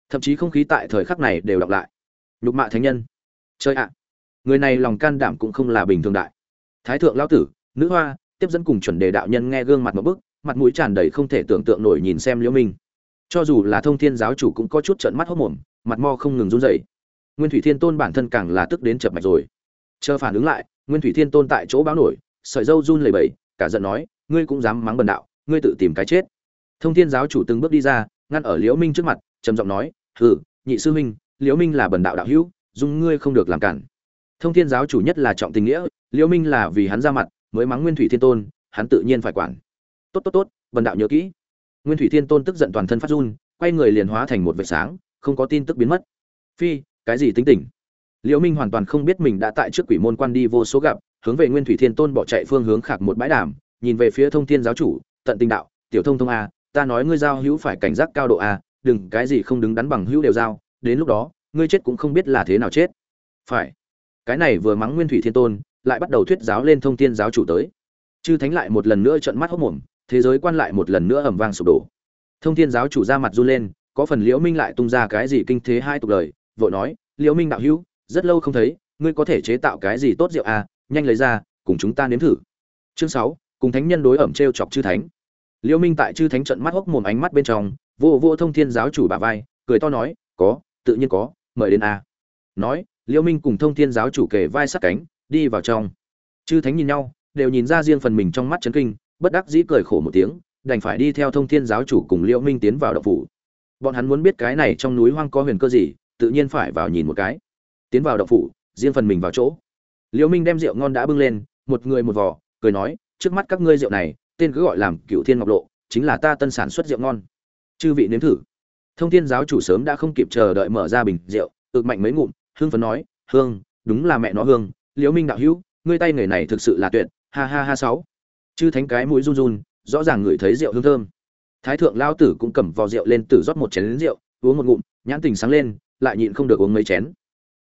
Thậm chí không khí tại thời khắc này đều đọc lại. Nhục mạ thánh nhân. Chơi ạ. Người này lòng can đảm cũng không là bình thường đại. Thái thượng lão tử, nữ hoa tiếp dẫn cùng chuẩn đề đạo nhân nghe gương mặt một bức, mặt mũi tràn đầy không thể tưởng tượng nổi nhìn xem liễu minh. Cho dù là thông thiên giáo chủ cũng có chút trợn mắt hốt mồm, mặt mo không ngừng run rẩy. Nguyên thủy thiên tôn bản thân càng là tức đến chập mạch rồi. Chờ phản ứng lại, nguyên thủy thiên tôn tại chỗ báo nổi, sợi dâu run lẩy bẩy, cả giận nói, ngươi cũng dám mắng bần đạo, ngươi tự tìm cái chết. Thông thiên giáo chủ từng bước đi ra, ngăn ở liễu minh trước mặt, trầm giọng nói, hừ, nhị sư huynh, liễu minh là bần đạo đạo hữu, dung ngươi không được làm cản. Thông thiên giáo chủ nhất là trọng tình nghĩa, liễu minh là vì hắn ra mặt mới mắng nguyên thủy thiên tôn, hắn tự nhiên phải quản. Tốt tốt tốt vần đạo nhớ kỹ. Nguyên thủy thiên tôn tức giận toàn thân phát run, quay người liền hóa thành một vệt sáng, không có tin tức biến mất. Phi, cái gì tính tình? Liễu minh hoàn toàn không biết mình đã tại trước quỷ môn quan đi vô số gặp, hướng về nguyên thủy thiên tôn bỏ chạy phương hướng khạc một bãi đàm, nhìn về phía thông thiên giáo chủ, tận tình đạo, tiểu thông thông a, ta nói ngươi giao hữu phải cảnh giác cao độ a, đừng, cái gì không đứng đắn bằng hữu đều giao, đến lúc đó, ngươi chết cũng không biết là thế nào chết. Phải. Cái này vừa mắng nguyên thủy thiên tôn lại bắt đầu thuyết giáo lên thông thiên giáo chủ tới. Chư thánh lại một lần nữa trợn mắt hốc mồm, thế giới quan lại một lần nữa ầm vang sụp đổ. Thông thiên giáo chủ ra mặt run lên, có phần liễu minh lại tung ra cái gì kinh thế hai tục lời, vội nói, liễu minh đạo hữu, rất lâu không thấy, ngươi có thể chế tạo cái gì tốt rượu à nhanh lấy ra, cùng chúng ta nếm thử. Chương sáu, cùng thánh nhân đối ẩm treo chọc chư thánh. Liễu minh tại chư thánh trận mắt hốc mồm ánh mắt bên trong, vô vô thông thiên giáo chủ bả vai, cười to nói, có, tự nhiên có, mời đến a. Nói, liễu minh cùng thông thiên giáo chủ kề vai sát cánh đi vào trong. Chư thánh nhìn nhau, đều nhìn ra riêng phần mình trong mắt chấn kinh, bất đắc dĩ cười khổ một tiếng, đành phải đi theo thông thiên giáo chủ cùng liễu minh tiến vào động phủ. Bọn hắn muốn biết cái này trong núi hoang có huyền cơ gì, tự nhiên phải vào nhìn một cái. Tiến vào động phủ, riêng phần mình vào chỗ. Liễu minh đem rượu ngon đã bưng lên, một người một vò, cười nói, trước mắt các ngươi rượu này, tên cứ gọi làm cựu thiên ngọc lộ, chính là ta tân sản xuất rượu ngon. Chư vị nếm thử. Thông thiên giáo chủ sớm đã không kịp chờ đợi mở ra bình rượu, ực mạnh mấy ngụm hương phấn nói, hương, đúng là mẹ nó hương liễu minh đạo hữu, ngươi tay nghề này thực sự là tuyệt, ha ha ha sáu. Chư thánh cái mũi run run, rõ ràng ngửi thấy rượu hương thơm. Thái thượng lao tử cũng cầm vò rượu lên tử rót một chén rượu, uống một ngụm, nhãn tình sáng lên, lại nhịn không được uống mấy chén.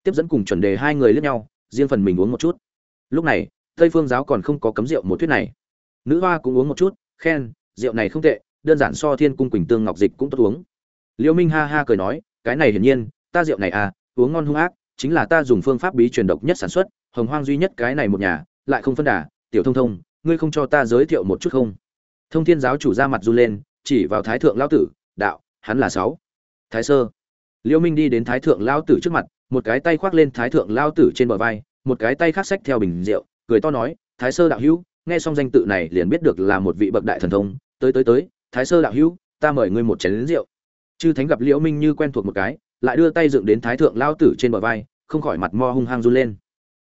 Tiếp dẫn cùng chuẩn đề hai người lướt nhau, riêng phần mình uống một chút. Lúc này, tây phương giáo còn không có cấm rượu một thuyết này. Nữ hoa cũng uống một chút, khen, rượu này không tệ, đơn giản so thiên cung quỳnh tương ngọc dịch cũng tốt uống. Liễu minh ha ha cười nói, cái này hiển nhiên, ta rượu này à uống ngon hung ác, chính là ta dùng phương pháp bí truyền độc nhất sản xuất hồng hoang duy nhất cái này một nhà, lại không phân đà, tiểu thông thông, ngươi không cho ta giới thiệu một chút không? Thông thiên giáo chủ ra mặt run lên, chỉ vào thái thượng lão tử, đạo, hắn là sáu. Thái sơ. Liễu minh đi đến thái thượng lão tử trước mặt, một cái tay khoác lên thái thượng lão tử trên bờ vai, một cái tay khác xách theo bình rượu, cười to nói, thái sơ đạo hữu, nghe xong danh tự này liền biết được là một vị bậc đại thần thông. Tới tới tới, thái sơ đạo hữu, ta mời ngươi một chén rượu. Chư thánh gặp liễu minh như quen thuộc một cái, lại đưa tay dựng đến thái thượng lão tử trên bờ vai, không khỏi mặt mo hung hăng run lên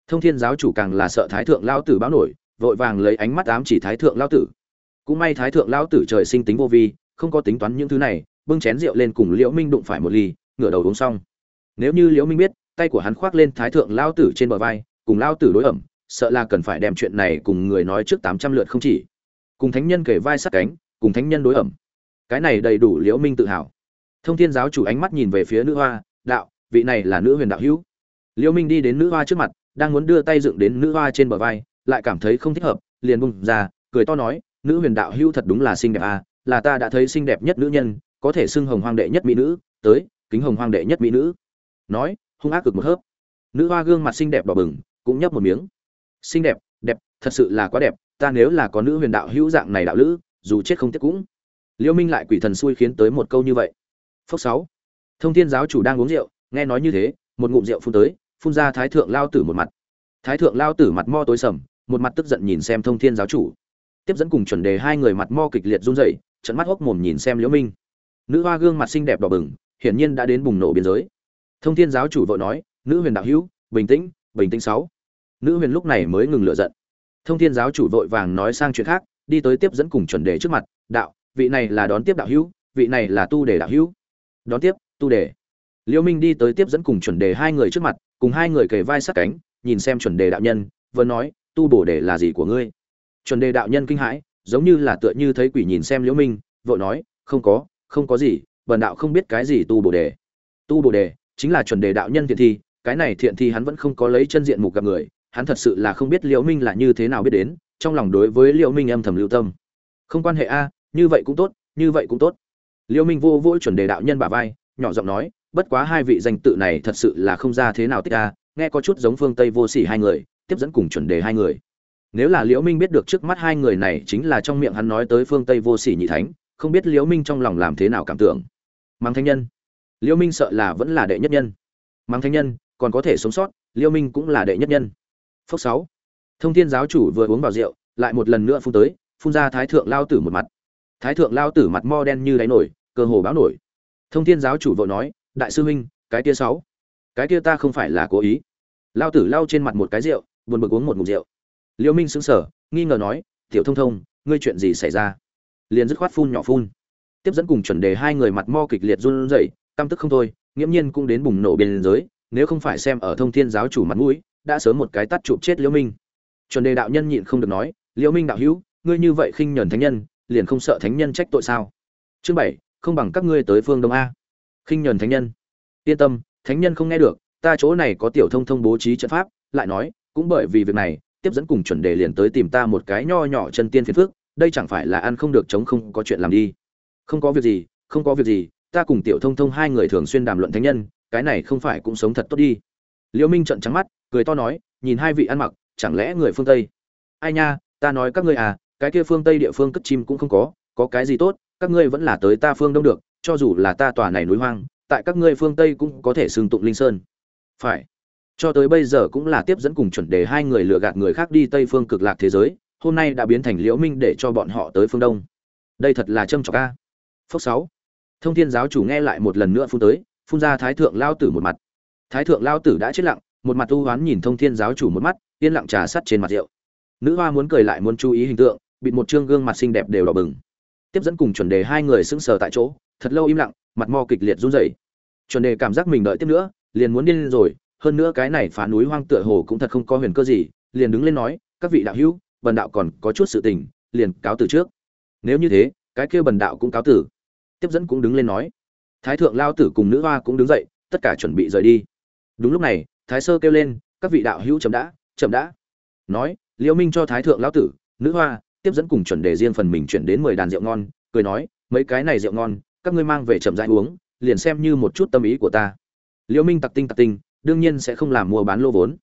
thông thiên giáo chủ càng là sợ thái thượng lão tử báo nổi, vội vàng lấy ánh mắt ám chỉ thái thượng lão tử. Cũng may thái thượng lão tử trời sinh tính vô vi, không có tính toán những thứ này, bưng chén rượu lên cùng liễu minh đụng phải một ly, ngửa đầu uống xong. Nếu như liễu minh biết, tay của hắn khoác lên thái thượng lao tử trên bờ vai, cùng lao tử đối ẩm, sợ là cần phải đem chuyện này cùng người nói trước tám trăm lượt không chỉ. Cùng thánh nhân kể vai sát cánh, cùng thánh nhân đối ẩm. Cái này đầy đủ liễu minh tự hào. Thông thiên giáo chủ ánh mắt nhìn về phía nữ hoa, đạo, vị này là nữ huyền đạo hữu. Liễu minh đi đến nữ hoa trước mặt đang muốn đưa tay dựng đến nữ hoa trên bờ vai, lại cảm thấy không thích hợp, liền bung ra, cười to nói, nữ huyền đạo hưu thật đúng là xinh đẹp à là ta đã thấy xinh đẹp nhất nữ nhân, có thể xưng hồng hoang đệ nhất mỹ nữ, tới, kính hồng hoang đệ nhất mỹ nữ. Nói, hung ác cực một hớp. Nữ hoa gương mặt xinh đẹp đỏ bừng, cũng nhấp một miếng. Xinh đẹp đẹp, thật sự là quá đẹp, ta nếu là có nữ huyền đạo hữu dạng này đạo lữ, dù chết không tiếc cũng. Liêu minh lại quỷ thần xui khiến tới một câu như vậy. Phốc sáu. Thông thiên giáo chủ đang uống rượu, nghe nói như thế, một ngụm rượu phun tới phun ra thái thượng lao tử một mặt. Thái thượng lao tử mặt mo tối sầm, một mặt tức giận nhìn xem thông thiên giáo chủ. Tiếp dẫn cùng chuẩn đề hai người mặt mo kịch liệt run rẩy trận mắt hốc mồm nhìn xem liễu minh. Nữ hoa gương mặt xinh đẹp đỏ bừng, hiển nhiên đã đến bùng nổ biên giới. Thông thiên giáo chủ vội nói, nữ huyền đạo hữu, bình tĩnh bình tĩnh sáu. Nữ huyền lúc này mới ngừng lửa giận. Thông thiên giáo chủ vội vàng nói sang chuyện khác, đi tới tiếp dẫn cùng chuẩn đề trước mặt, đạo, vị này là đón tiếp đạo hữu, vị này là tu đề đạo hữu. Đón tiếp, tu đề. Liễu minh đi tới tiếp dẫn cùng chuẩn đề hai người trước mặt cùng hai người kề vai sát cánh, nhìn xem chuẩn đề đạo nhân vừa nói, tu bổ đề là gì của ngươi? Chuẩn đề đạo nhân kinh hãi, giống như là tựa như thấy quỷ nhìn xem liễu minh, vội nói, không có không có gì, bần đạo không biết cái gì tu bổ đề tu bổ đề chính là chuẩn đề đạo nhân thiện thi, cái này thiện thi hắn vẫn không có lấy chân diện mục gặp người, hắn thật sự là không biết liễu minh là như thế nào biết đến, trong lòng đối với liễu minh âm thầm lưu tâm. Không quan hệ a, như vậy cũng tốt, như vậy cũng tốt. Liễu minh vô vội chuẩn đề đạo nhân bả vai, nhỏ giọng nói bất quá hai vị danh tự này thật sự là không ra thế nào tích a, nghe có chút giống phương tây vô sỉ hai người, tiếp dẫn cùng chuẩn đề hai người. Nếu là liễu minh biết được trước mắt hai người này chính là trong miệng hắn nói tới phương tây vô sỉ nhị thánh, không biết liễu minh trong lòng làm thế nào cảm tưởng. Mang thánh nhân. Liễu minh sợ là vẫn là đệ nhất nhân. Mang thánh nhân, còn có thể sống sót, liễu minh cũng là đệ nhất nhân. Phúc sáu. Thông thiên giáo chủ vừa uống vào rượu, lại một lần nữa phun tới, phun ra thái thượng lao tử một mặt. Thái thượng lao tử mặt mo đen như đáy nổi, cơ hồ báo nổi. Thông thiên giáo chủ vội nói đại sư huynh, cái kia sáu. Cái kia ta không phải là cố ý. Lao tử lao trên mặt một cái rượu, buồn bực uống một ngụm rượu. Liễu minh sững sờ, nghi ngờ nói, tiểu thông thông, ngươi chuyện gì xảy ra? Liền dứt khoát phun nhỏ phun. Tiếp dẫn cùng chuẩn đề hai người mặt mo kịch liệt run rẩy, căm tức không thôi, nghiễm nhiên cũng đến bùng nổ biên giới, nếu không phải xem ở thông thiên giáo chủ mặt mũi, đã sớm một cái tắt chụp chết liễu minh. Chuẩn đề đạo nhân nhịn không được nói liễu minh đạo hữu, ngươi như vậy khinh nhẫn thánh nhân, liền không sợ thánh nhân trách tội sao? Chương bảy, không bằng các ngươi tới phương đông a khinh nhẫn thánh nhân. Yên tâm, thánh nhân không nghe được, ta chỗ này có tiểu thông thông bố trí trận pháp, lại nói, cũng bởi vì việc này, tiếp dẫn cùng chuẩn đề liền tới tìm ta một cái nho nhỏ chân tiên phiền phước đây chẳng phải là ăn không được chống không có chuyện làm đi. Không có việc gì, không có việc gì, ta cùng tiểu thông thông hai người thường xuyên đàm luận thánh nhân, cái này không phải cũng sống thật tốt đi. Liễu minh trợn trắng mắt, cười to nói, nhìn hai vị ăn mặc, chẳng lẽ người phương tây? Ai nha, ta nói các ngươi à cái kia phương tây địa phương cất chim cũng không có có cái gì tốt, các ngươi vẫn là tới ta phương đông được cho dù là ta tòa này núi hoang, tại các ngươi phương tây cũng có thể xưng tụng linh sơn. Phải. Cho tới bây giờ cũng là tiếp dẫn cùng chuẩn đề hai người lừa gạt người khác đi tây phương cực lạc thế giới, hôm nay đã biến thành liễu minh để cho bọn họ tới phương đông. Đây thật là châm trọc ca phốc sáu. Thông thiên giáo chủ nghe lại một lần nữa phun tới, phun ra thái thượng lao tử một mặt. Thái thượng lao tử đã chết lặng, một mặt u hoán nhìn thông thiên giáo chủ một mắt, yên lặng trà sắt trên mặt rượu. Nữ hoa muốn cười lại muốn chú ý hình tượng bị một trương gương mặt xinh đẹp đều đỏ bừng tiếp dẫn cùng chuẩn đề hai người sững sờ tại chỗ, thật lâu im lặng, mặt mo kịch liệt run rẩy. Chuẩn đề cảm giác mình đợi tiếp nữa, liền muốn điên rồi, hơn nữa cái này phá núi hoang tựa hồ cũng thật không có huyền cơ gì, liền đứng lên nói, các vị đạo hữu, bần đạo còn có chút sự tình, liền cáo từ trước. Nếu như thế, cái kia bần đạo cũng cáo tử tiếp dẫn cũng đứng lên nói. Thái thượng lao tử cùng nữ hoa cũng đứng dậy, tất cả chuẩn bị rời đi. Đúng lúc này, thái sơ kêu lên, các vị đạo hữu chậm đã chậm đã. Nói liễu minh cho thái thượng lao tử, nữ hoa tiếp dẫn cùng chuẩn đề riêng phần mình chuyển đến mười đàn rượu ngon, cười nói, mấy cái này rượu ngon, các ngươi mang về chậm rãi uống, liền xem như một chút tâm ý của ta. Liễu minh tặc tinh tặc tinh, đương nhiên sẽ không làm mua bán lô vốn.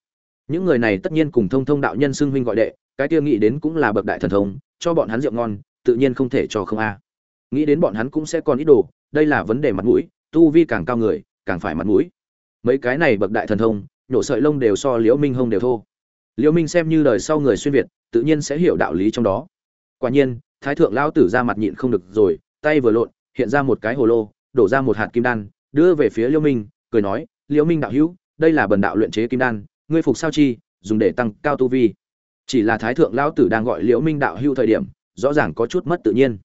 Những người này tất nhiên cùng thông thông đạo nhân xưng huynh gọi đệ, cái kia nghĩ đến cũng là bậc đại thần thông, cho bọn hắn rượu ngon, tự nhiên không thể cho không a. Nghĩ đến bọn hắn cũng sẽ còn ít đồ, đây là vấn đề mặt mũi, tu vi càng cao người, càng phải mặt mũi. Mấy cái này bậc đại thần thông, nhổ sợi lông đều so liễu minh hông đều thô. Liễu minh xem như đời sau người xuyên việt, tự nhiên sẽ hiểu đạo lý trong đó quả nhiên, thái thượng lão tử ra mặt nhịn không được rồi, tay vừa lộn, hiện ra một cái hồ lô, đổ ra một hạt kim đan, đưa về phía liễu minh, cười nói liễu minh đạo hữu, đây là bần đạo luyện chế kim đan, ngươi phục sao chi, dùng để tăng cao tu vi. Chỉ là thái thượng lão tử đang gọi liễu minh đạo hữu thời điểm, rõ ràng có chút mất tự nhiên.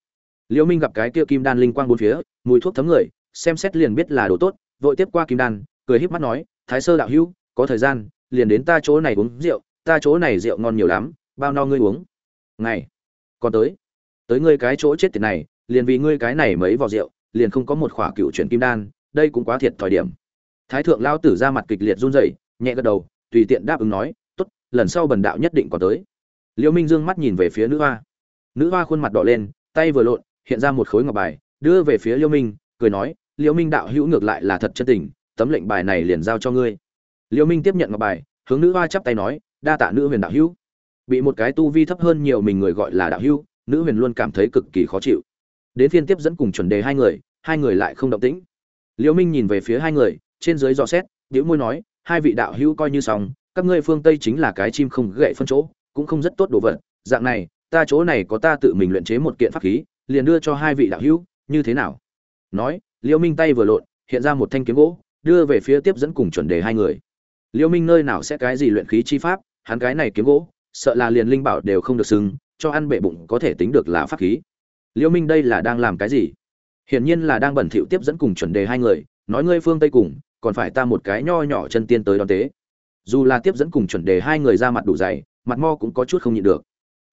Liễu minh gặp cái kia kim đan linh quang bốn phía, mùi thuốc thấm người, xem xét liền biết là đồ tốt, vội tiếp qua kim đan, cười híp mắt nói, thái sơ đạo hữu, có thời gian, liền đến ta chỗ này uống rượu, ta chỗ này rượu ngon nhiều lắm, bao no ngươi uống. Ngày còn tới. Tới ngươi cái chỗ chết tiệt này, liền vì ngươi cái này mấy vò rượu, liền không có một khỏa cựu chuyển kim đan, đây cũng quá thiệt thời điểm. Thái thượng lao tử ra mặt kịch liệt run rẩy, nhẹ gật đầu, tùy tiện đáp ứng nói, tốt, lần sau bần đạo nhất định còn tới. Liễu minh dương mắt nhìn về phía nữ hoa. Nữ hoa khuôn mặt đỏ lên, tay vừa lộn, hiện ra một khối ngọc bài, đưa về phía liễu minh, cười nói, liễu minh đạo hữu ngược lại là thật chân tình, tấm lệnh bài này liền giao cho ngươi. Liễu minh tiếp nhận ngọc bài, hướng nữ hoa chắp tay nói, đa tạ nữ huyền đạo hữu bị một cái tu vi thấp hơn nhiều mình người gọi là đạo hữu, nữ huyền luôn cảm thấy cực kỳ khó chịu. Đến phiên tiếp dẫn cùng chuẩn đề hai người hai người lại không động tĩnh. Liễu minh nhìn về phía hai người, trên dưới dò xét liễu môi nói, hai vị đạo hữu coi như xong, các ngươi phương tây chính là cái chim không gậy phân chỗ, cũng không rất tốt đồ vật. Dạng này, ta chỗ này có ta tự mình luyện chế một kiện pháp khí, liền đưa cho hai vị đạo hữu, như thế nào? Nói, liễu minh tay vừa lộn, hiện ra một thanh kiếm gỗ, đưa về phía tiếp dẫn cùng chuẩn đề hai người. Liễu minh nơi nào sẽ cái gì luyện khí chi pháp, hắn cái này kiếm gỗ sợ là liền linh bảo đều không được xưng, cho ăn bệ bụng có thể tính được là pháp khí. Liễu minh đây là đang làm cái gì? Hiển nhiên là đang bẩn thỉu tiếp dẫn cùng chuẩn đề hai người, nói ngươi phương tây cùng, còn phải ta một cái nho nhỏ chân tiên tới đón tế. Dù là tiếp dẫn cùng chuẩn đề hai người ra mặt đủ dày, mặt mo cũng có chút không nhịn được.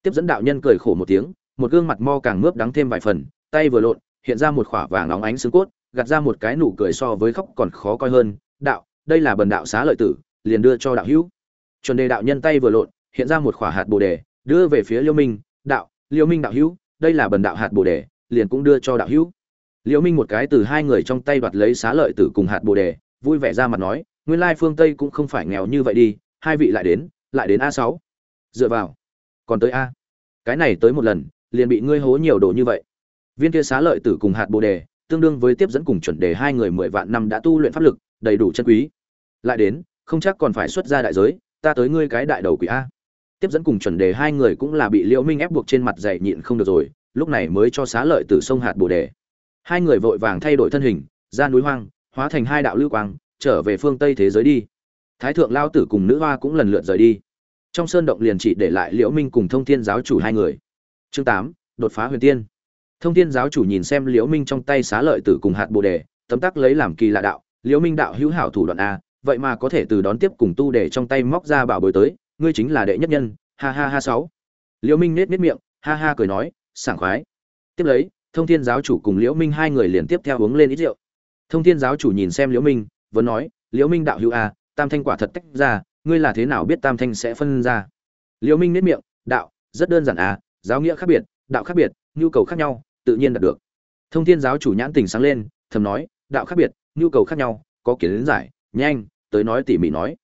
Tiếp dẫn đạo nhân cười khổ một tiếng, một gương mặt mo càng mướp đắng thêm vài phần, tay vừa lộn, hiện ra một khỏa vàng óng ánh xương cốt, gạt ra một cái nụ cười so với khóc còn khó coi hơn, đạo, đây là bần đạo xá lợi tử, liền đưa cho đạo hữu. Chuẩn đề đạo nhân tay vừa lộn hiện ra một khỏa hạt bồ đề, đưa về phía liêu minh, đạo, liêu minh đạo hữu, đây là bần đạo hạt bồ đề, liền cũng đưa cho đạo hữu. Liêu minh một cái từ hai người trong tay đoạt lấy xá lợi tử cùng hạt bồ đề, vui vẻ ra mặt nói, nguyên lai phương tây cũng không phải nghèo như vậy đi, hai vị lại đến lại đến a sáu. Dựa vào, còn tới a. Cái này tới một lần, liền bị ngươi hố nhiều đồ như vậy. Viên kia xá lợi tử cùng hạt bồ đề, tương đương với tiếp dẫn cùng chuẩn đề hai người mười vạn năm đã tu luyện pháp lực, đầy đủ chân quý. Lại đến, không chắc còn phải xuất ra đại giới, ta tới ngươi cái đại đầu quỷ a tiếp dẫn cùng chuẩn đề hai người cũng là bị liễu minh ép buộc trên mặt dày nhịn không được rồi, lúc này mới cho xá lợi tử sông hạt bồ đề. Hai người vội vàng thay đổi thân hình, ra núi hoang, hóa thành hai đạo lưu quang, trở về phương tây thế giới đi. Thái thượng lao tử cùng nữ hoa cũng lần lượt rời đi. Trong sơn động liền chỉ để lại liễu minh cùng thông thiên giáo chủ hai người. Chương tám, đột phá huyền tiên. Thông thiên giáo chủ nhìn xem liễu minh trong tay xá lợi tử cùng hạt bồ đề, tấm tắc lấy làm kỳ lạ đạo, liễu minh đạo hữu hảo thủ đoạn a, vậy mà có thể từ đón tiếp cùng tu để trong tay móc ra bảo bối tới ngươi chính là đệ nhất nhân, ha ha ha sáu. Liễu minh nết nết miệng, ha ha cười nói, sảng khoái. Tiếp lấy, thông thiên giáo chủ cùng liễu minh hai người liền tiếp theo uống lên ít rượu. Thông thiên giáo chủ nhìn xem liễu minh vẫn nói, liễu minh đạo hữu a tam thanh quả thật tách ra, ngươi là thế nào biết tam thanh sẽ phân ra? Liễu minh nết miệng, đạo, rất đơn giản à giáo nghĩa khác biệt, đạo khác biệt, nhu cầu khác nhau, tự nhiên đạt được. Thông thiên giáo chủ nhãn tình sáng lên, thầm nói, đạo khác biệt, nhu cầu khác nhau, có kiến giải, nhanh, tới nói tỉ mỉ nói.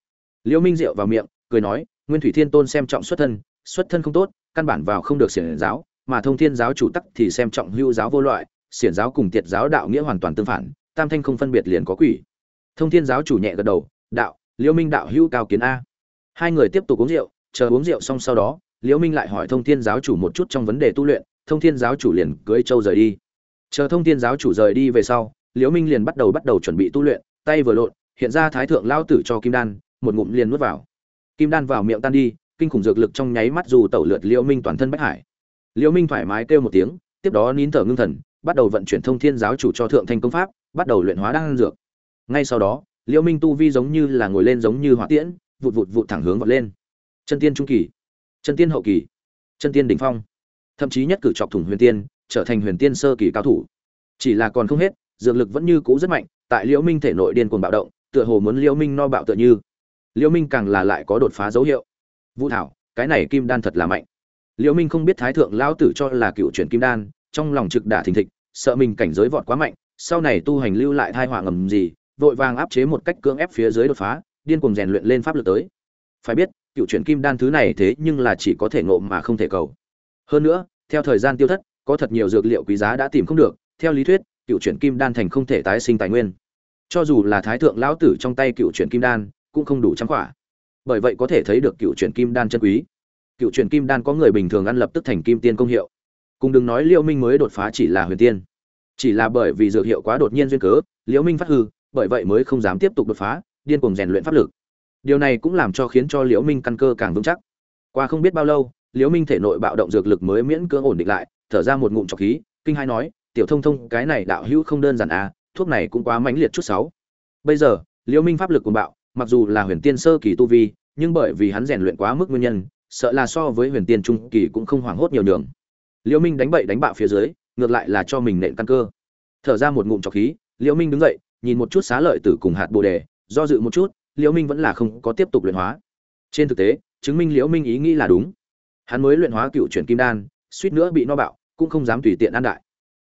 Liễu minh rượu vào miệng, cười nói nguyên thủy thiên tôn xem trọng xuất thân xuất thân không tốt, căn bản vào không được xiển giáo, mà thông thiên giáo chủ tắc thì xem trọng hưu giáo vô loại, xiển giáo cùng tiệt giáo đạo nghĩa hoàn toàn tương phản, tam thanh không phân biệt liền có quỷ. Thông thiên giáo chủ nhẹ gật đầu, đạo liễu minh đạo hưu cao kiến a. Hai người tiếp tục uống rượu, chờ uống rượu xong sau đó liễu minh lại hỏi thông thiên giáo chủ một chút trong vấn đề tu luyện, thông thiên giáo chủ liền cưỡi châu rời đi. Chờ thông thiên giáo chủ rời đi về sau liễu minh liền bắt đầu bắt đầu chuẩn bị tu luyện, tay vừa lộn, hiện ra thái thượng lao tử cho kim đan, một ngụm liền nuốt vào kim đan vào miệng tan đi, kinh khủng dược lực trong nháy mắt dù tẩu lượt liễu minh toàn thân bách hải. Liễu minh thoải mái kêu một tiếng, tiếp đó nín thở ngưng thần, bắt đầu vận chuyển thông thiên giáo chủ cho thượng thanh công pháp, bắt đầu luyện hóa đan dược. Ngay sau đó, liễu minh tu vi giống như là ngồi lên giống như hỏa tiễn, vụt vụt vụt thẳng hướng vọt lên. Chân tiên trung kỳ, chân tiên hậu kỳ, chân tiên đỉnh phong. Thậm chí nhất cử chọc thủng huyền tiên, trở thành huyền tiên sơ kỳ cao thủ. Chỉ là còn không hết, dược lực vẫn như cũ rất mạnh, tại liễu minh thể nội điên cuồng bạo động, tựa hồ muốn liễu minh no bạo tựa như liễu minh càng là lại có đột phá dấu hiệu. Vũ thảo, cái này kim đan thật là mạnh. Liễu minh không biết thái thượng lão tử cho là cựu chuyển kim đan, trong lòng trực đả thình thịch, sợ mình cảnh giới vọt quá mạnh, sau này tu hành lưu lại thai họa ngầm gì, vội vàng áp chế một cách cưỡng ép phía dưới đột phá, điên cuồng rèn luyện lên pháp lực tới. Phải biết, cựu chuyển kim đan thứ này thế nhưng là chỉ có thể ngộ mà không thể cầu. Hơn nữa, theo thời gian tiêu thất, có thật nhiều dược liệu quý giá đã tìm không được, theo lý thuyết, cựu chuyển kim đan thành không thể tái sinh tài nguyên. Cho dù là thái thượng lão tử trong tay cựu chuyển kim đan cũng không đủ trăm quả. bởi vậy có thể thấy được cựu truyền kim đan chân quý. Cựu truyền kim đan có người bình thường ăn lập tức thành kim tiên công hiệu. Cùng đừng nói liễu minh mới đột phá chỉ là huyền tiên. Chỉ là bởi vì dược hiệu quá đột nhiên duyên cớ liễu minh phát hư, bởi vậy mới không dám tiếp tục đột phá, điên cuồng rèn luyện pháp lực. Điều này cũng làm cho khiến cho liễu minh căn cơ càng vững chắc. Qua không biết bao lâu liễu minh thể nội bạo động dược lực mới miễn cưỡng ổn định lại, thở ra một ngụm trọc khí, kinh hai nói, tiểu thông thông, cái này đạo hữu không đơn giản à thuốc này cũng quá mãnh liệt chút sáu. Bây giờ liễu minh pháp lực cuồng bạo mặc dù là huyền tiên sơ kỳ tu vi, nhưng bởi vì hắn rèn luyện quá mức nguyên nhân, sợ là so với huyền tiên trung kỳ cũng không hoảng hốt nhiều đường liễu minh đánh bậy đánh bạo phía dưới, ngược lại là cho mình nện căn cơ. Thở ra một ngụm trọc khí, liễu minh đứng dậy, nhìn một chút xá lợi tử cùng hạt bồ đề, do dự một chút, liễu minh vẫn là không có tiếp tục luyện hóa. Trên thực tế, chứng minh liễu minh ý nghĩ là đúng. Hắn mới luyện hóa cựu chuyển kim đan, suýt nữa bị no bạo, cũng không dám tùy tiện ăn đại.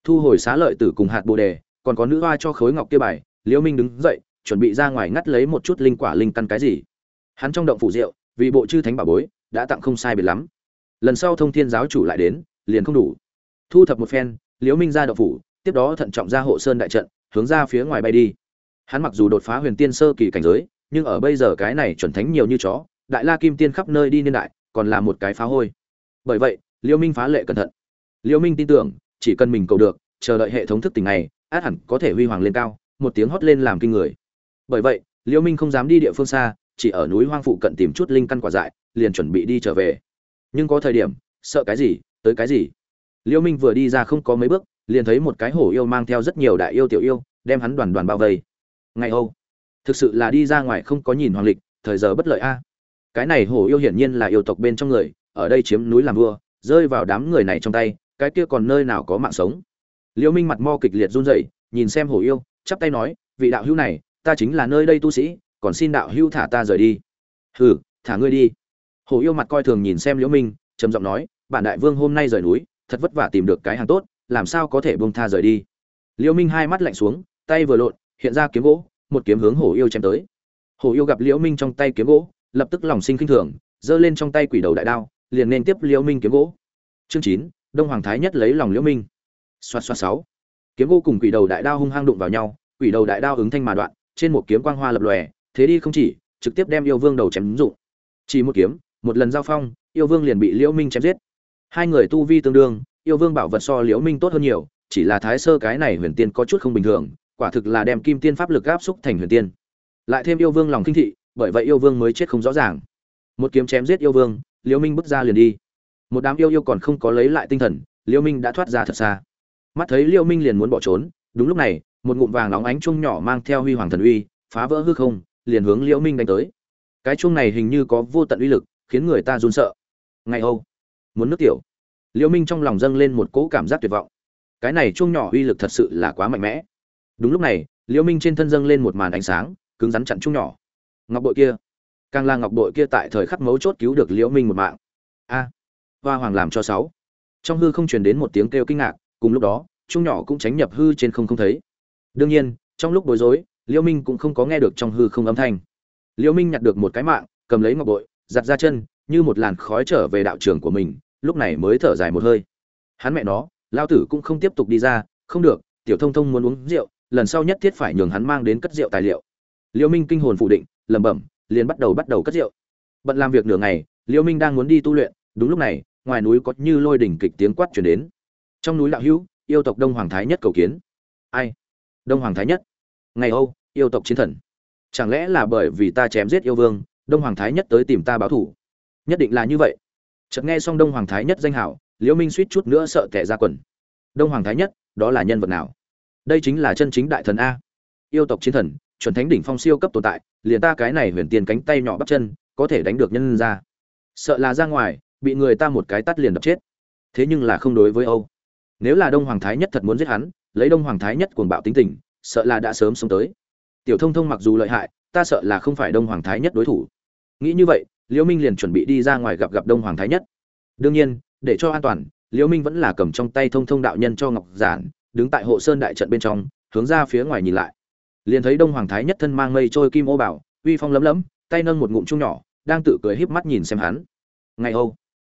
Thu hồi xá lợi tử cùng hạt bồ đề, còn có nữ hoa cho khối ngọc kia bài, liễu minh đứng dậy chuẩn bị ra ngoài ngắt lấy một chút linh quả linh căn cái gì. Hắn trong động phủ rượu, vì bộ chư thánh bảo bối, đã tặng không sai biệt lắm. Lần sau thông thiên giáo chủ lại đến, liền không đủ. Thu thập một phen, liễu minh ra động phủ, tiếp đó thận trọng ra hộ sơn đại trận, hướng ra phía ngoài bay đi. Hắn mặc dù đột phá huyền tiên sơ kỳ cảnh giới, nhưng ở bây giờ cái này chuẩn thánh nhiều như chó, đại la kim tiên khắp nơi đi niên đại, còn là một cái phá hôi. Bởi vậy, liễu minh phá lệ cẩn thận. Liễu minh tin tưởng, chỉ cần mình cầu được, chờ đợi hệ thống thức tỉnh này, át hẳn có thể huy hoàng lên cao, một tiếng hót lên làm kinh người bởi vậy liễu minh không dám đi địa phương xa, chỉ ở núi hoang phụ cận tìm chút linh căn quả dại, liền chuẩn bị đi trở về. Nhưng có thời điểm, sợ cái gì, tới cái gì? Liễu minh vừa đi ra không có mấy bước, liền thấy một cái hổ yêu mang theo rất nhiều đại yêu tiểu yêu, đem hắn đoàn đoàn bao vây. Ngày âu, thực sự là đi ra ngoài không có nhìn hoàng lịch, thời giờ bất lợi a. Cái này hổ yêu hiển nhiên là yêu tộc bên trong người, ở đây chiếm núi làm vua, rơi vào đám người này trong tay, cái kia còn nơi nào có mạng sống. Liễu minh mặt mo kịch liệt run rẩy, nhìn xem hổ yêu, chắp tay nói, vị đạo hữu này ta chính là nơi đây tu sĩ, còn xin đạo hưu thả ta rời đi. Hừ, thả ngươi đi. Hổ yêu mặt coi thường nhìn xem liễu minh, trầm giọng nói, bản đại vương hôm nay rời núi, thật vất vả tìm được cái hàng tốt, làm sao có thể buông tha rời đi? Liễu minh hai mắt lạnh xuống, tay vừa lộn, hiện ra kiếm gỗ, một kiếm hướng hổ yêu chém tới. Hổ yêu gặp liễu minh trong tay kiếm gỗ, lập tức lòng sinh kinh thường, giơ lên trong tay quỷ đầu đại đao, liền nên tiếp liễu minh kiếm gỗ. Chương chín, đông hoàng thái nhất lấy lòng liễu minh. Xoát xoát sáu. Kiếm gỗ cùng quỷ đầu đại đao hung hăng đụng vào nhau, quỷ đầu đại đao ứng thanh mà đoạn trên một kiếm quang hoa lập lòe, thế đi không chỉ, trực tiếp đem yêu vương đầu chém rụng. chỉ một kiếm, một lần giao phong, yêu vương liền bị liễu minh chém giết. Hai người tu vi tương đương, yêu vương bảo vật so liễu minh tốt hơn nhiều, chỉ là thái sơ cái này huyền tiên có chút không bình thường, quả thực là đem kim tiên pháp lực áp xúc thành huyền tiên. Lại thêm yêu vương lòng kinh thị, bởi vậy yêu vương mới chết không rõ ràng. Một kiếm chém giết yêu vương, liễu minh bước ra liền đi. Một đám yêu yêu còn không có lấy lại tinh thần, liễu minh đã thoát ra thật xa. Mắt thấy liễu minh liền muốn bỏ trốn, đúng lúc này một ngụm vàng nóng ánh chuông nhỏ mang theo huy hoàng thần uy, phá vỡ hư không, liền hướng liễu minh đánh tới. Cái chuông này hình như có vô tận uy lực, khiến người ta run sợ. Ngày âu muốn nước tiểu. Liễu minh trong lòng dâng lên một cỗ cảm giác tuyệt vọng. Cái này chuông nhỏ uy lực thật sự là quá mạnh mẽ. Đúng lúc này, liễu minh trên thân dâng lên một màn ánh sáng, cứng rắn chặn chuông nhỏ. Ngọc bội kia, càng là ngọc bội kia tại thời khắc mấu chốt cứu được liễu minh một mạng. A, hoa hoàng làm cho sáu. Trong hư không truyền đến một tiếng kêu kinh ngạc, cùng lúc đó, chuông nhỏ cũng tránh nhập hư trên không không thấy đương nhiên, trong lúc bối rối liễu minh cũng không có nghe được trong hư không âm thanh. Liễu minh nhặt được một cái mạng, cầm lấy ngọc bội, giặt ra chân, như một làn khói trở về đạo trường của mình, lúc này mới thở dài một hơi. Hắn mẹ nó lao tử cũng không tiếp tục đi ra, không được, tiểu thông thông muốn uống rượu, lần sau nhất thiết phải nhường hắn mang đến cất rượu tài liệu. Liễu minh kinh hồn phủ định, lẩm bẩm, liền bắt đầu bắt đầu cất rượu. Bận làm việc nửa ngày liễu minh đang muốn đi tu luyện, đúng lúc này, ngoài núi có như lôi đỉnh kịch tiếng quát truyền đến. Trong núi lão hữu, yêu tộc đông hoàng thái nhất cầu kiến. Ai? Đông hoàng thái nhất. Ngày âu, yêu tộc chiến thần. Chẳng lẽ là bởi vì ta chém giết yêu vương, đông hoàng thái nhất tới tìm ta báo thủ nhất định là như vậy. Chợt nghe xong đông hoàng thái nhất danh hảo, liễu minh suýt chút nữa sợ tẻ ra quần. Đông hoàng thái nhất, đó là nhân vật nào? Đây chính là chân chính đại thần a. Yêu tộc chiến thần, chuẩn thánh đỉnh phong siêu cấp tồn tại, liền ta cái này huyền tiền cánh tay nhỏ bắp chân, có thể đánh được nhân ra. Sợ là ra ngoài, bị người ta một cái tắt liền đập chết. Thế nhưng là không đối với âu. Nếu là đông hoàng thái nhất thật muốn giết hắn lấy đông hoàng thái nhất cuồng bạo tính tình, sợ là đã sớm sống tới. Tiểu thông thông mặc dù lợi hại, ta sợ là không phải đông hoàng thái nhất đối thủ. Nghĩ như vậy, liễu minh liền chuẩn bị đi ra ngoài gặp gặp đông hoàng thái nhất. Đương nhiên, để cho an toàn, liễu minh vẫn là cầm trong tay thông thông đạo nhân cho ngọc giản, đứng tại hộ sơn đại trận bên trong, hướng ra phía ngoài nhìn lại. Liền thấy đông hoàng thái nhất thân mang mây trôi kim ô bảo, uy phong lấm lấm, tay nâng một ngụm chung nhỏ, đang tự cười híp mắt nhìn xem hắn. Ngày âu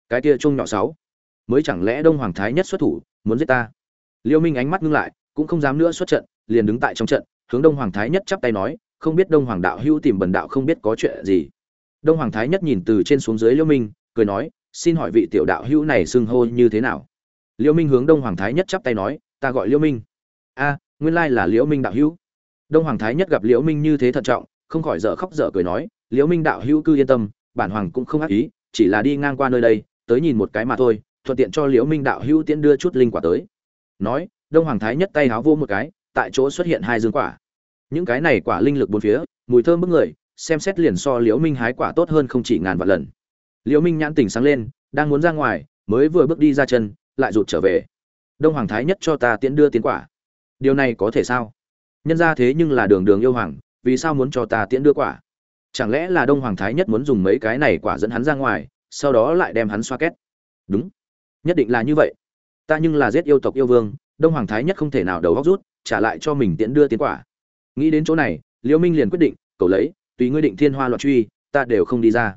cái kia chung nhỏ sáu, mới chẳng lẽ đông hoàng thái nhất xuất thủ, muốn giết ta? Liêu minh ánh mắt ngưng lại, cũng không dám nữa xuất trận, liền đứng tại trong trận, hướng đông hoàng thái nhất chắp tay nói, không biết đông hoàng đạo hữu tìm bần đạo không biết có chuyện gì. Đông hoàng thái nhất nhìn từ trên xuống dưới liêu minh, cười nói, xin hỏi vị tiểu đạo hữu này xưng hô như thế nào? Liêu minh hướng đông hoàng thái nhất chắp tay nói, ta gọi liêu minh. A, nguyên lai là liễu minh đạo hữu. Đông hoàng thái nhất gặp liễu minh như thế thận trọng, không khỏi dở khóc dở cười nói liễu minh đạo hữu cứ yên tâm, bản hoàng cũng không ác ý, chỉ là đi ngang qua nơi đây, tới nhìn một cái mà thôi, thuận tiện cho liễu minh đạo hữu tiễn đưa chút linh quả tới nói, đông hoàng thái nhất tay háo vô một cái, tại chỗ xuất hiện hai dương quả. Những cái này quả linh lực bốn phía, mùi thơm bức người, xem xét liền so liễu minh hái quả tốt hơn không chỉ ngàn vạn lần. Liễu minh nhãn tỉnh sáng lên, đang muốn ra ngoài, mới vừa bước đi ra chân, lại rụt trở về. Đông hoàng thái nhất cho ta tiễn đưa tiến quả. Điều này có thể sao? Nhân ra thế nhưng là đường đường yêu hoàng, vì sao muốn cho ta tiễn đưa quả? Chẳng lẽ là đông hoàng thái nhất muốn dùng mấy cái này quả dẫn hắn ra ngoài, sau đó lại đem hắn xoa két? Đúng. Nhất định là như vậy ta nhưng là giết yêu tộc yêu vương, đông hoàng thái nhất không thể nào đầu góc rút, trả lại cho mình tiễn đưa tiến quả. Nghĩ đến chỗ này, liễu minh liền quyết định cầu lấy, tùy ngươi định thiên hoa loạn truy, ta đều không đi ra.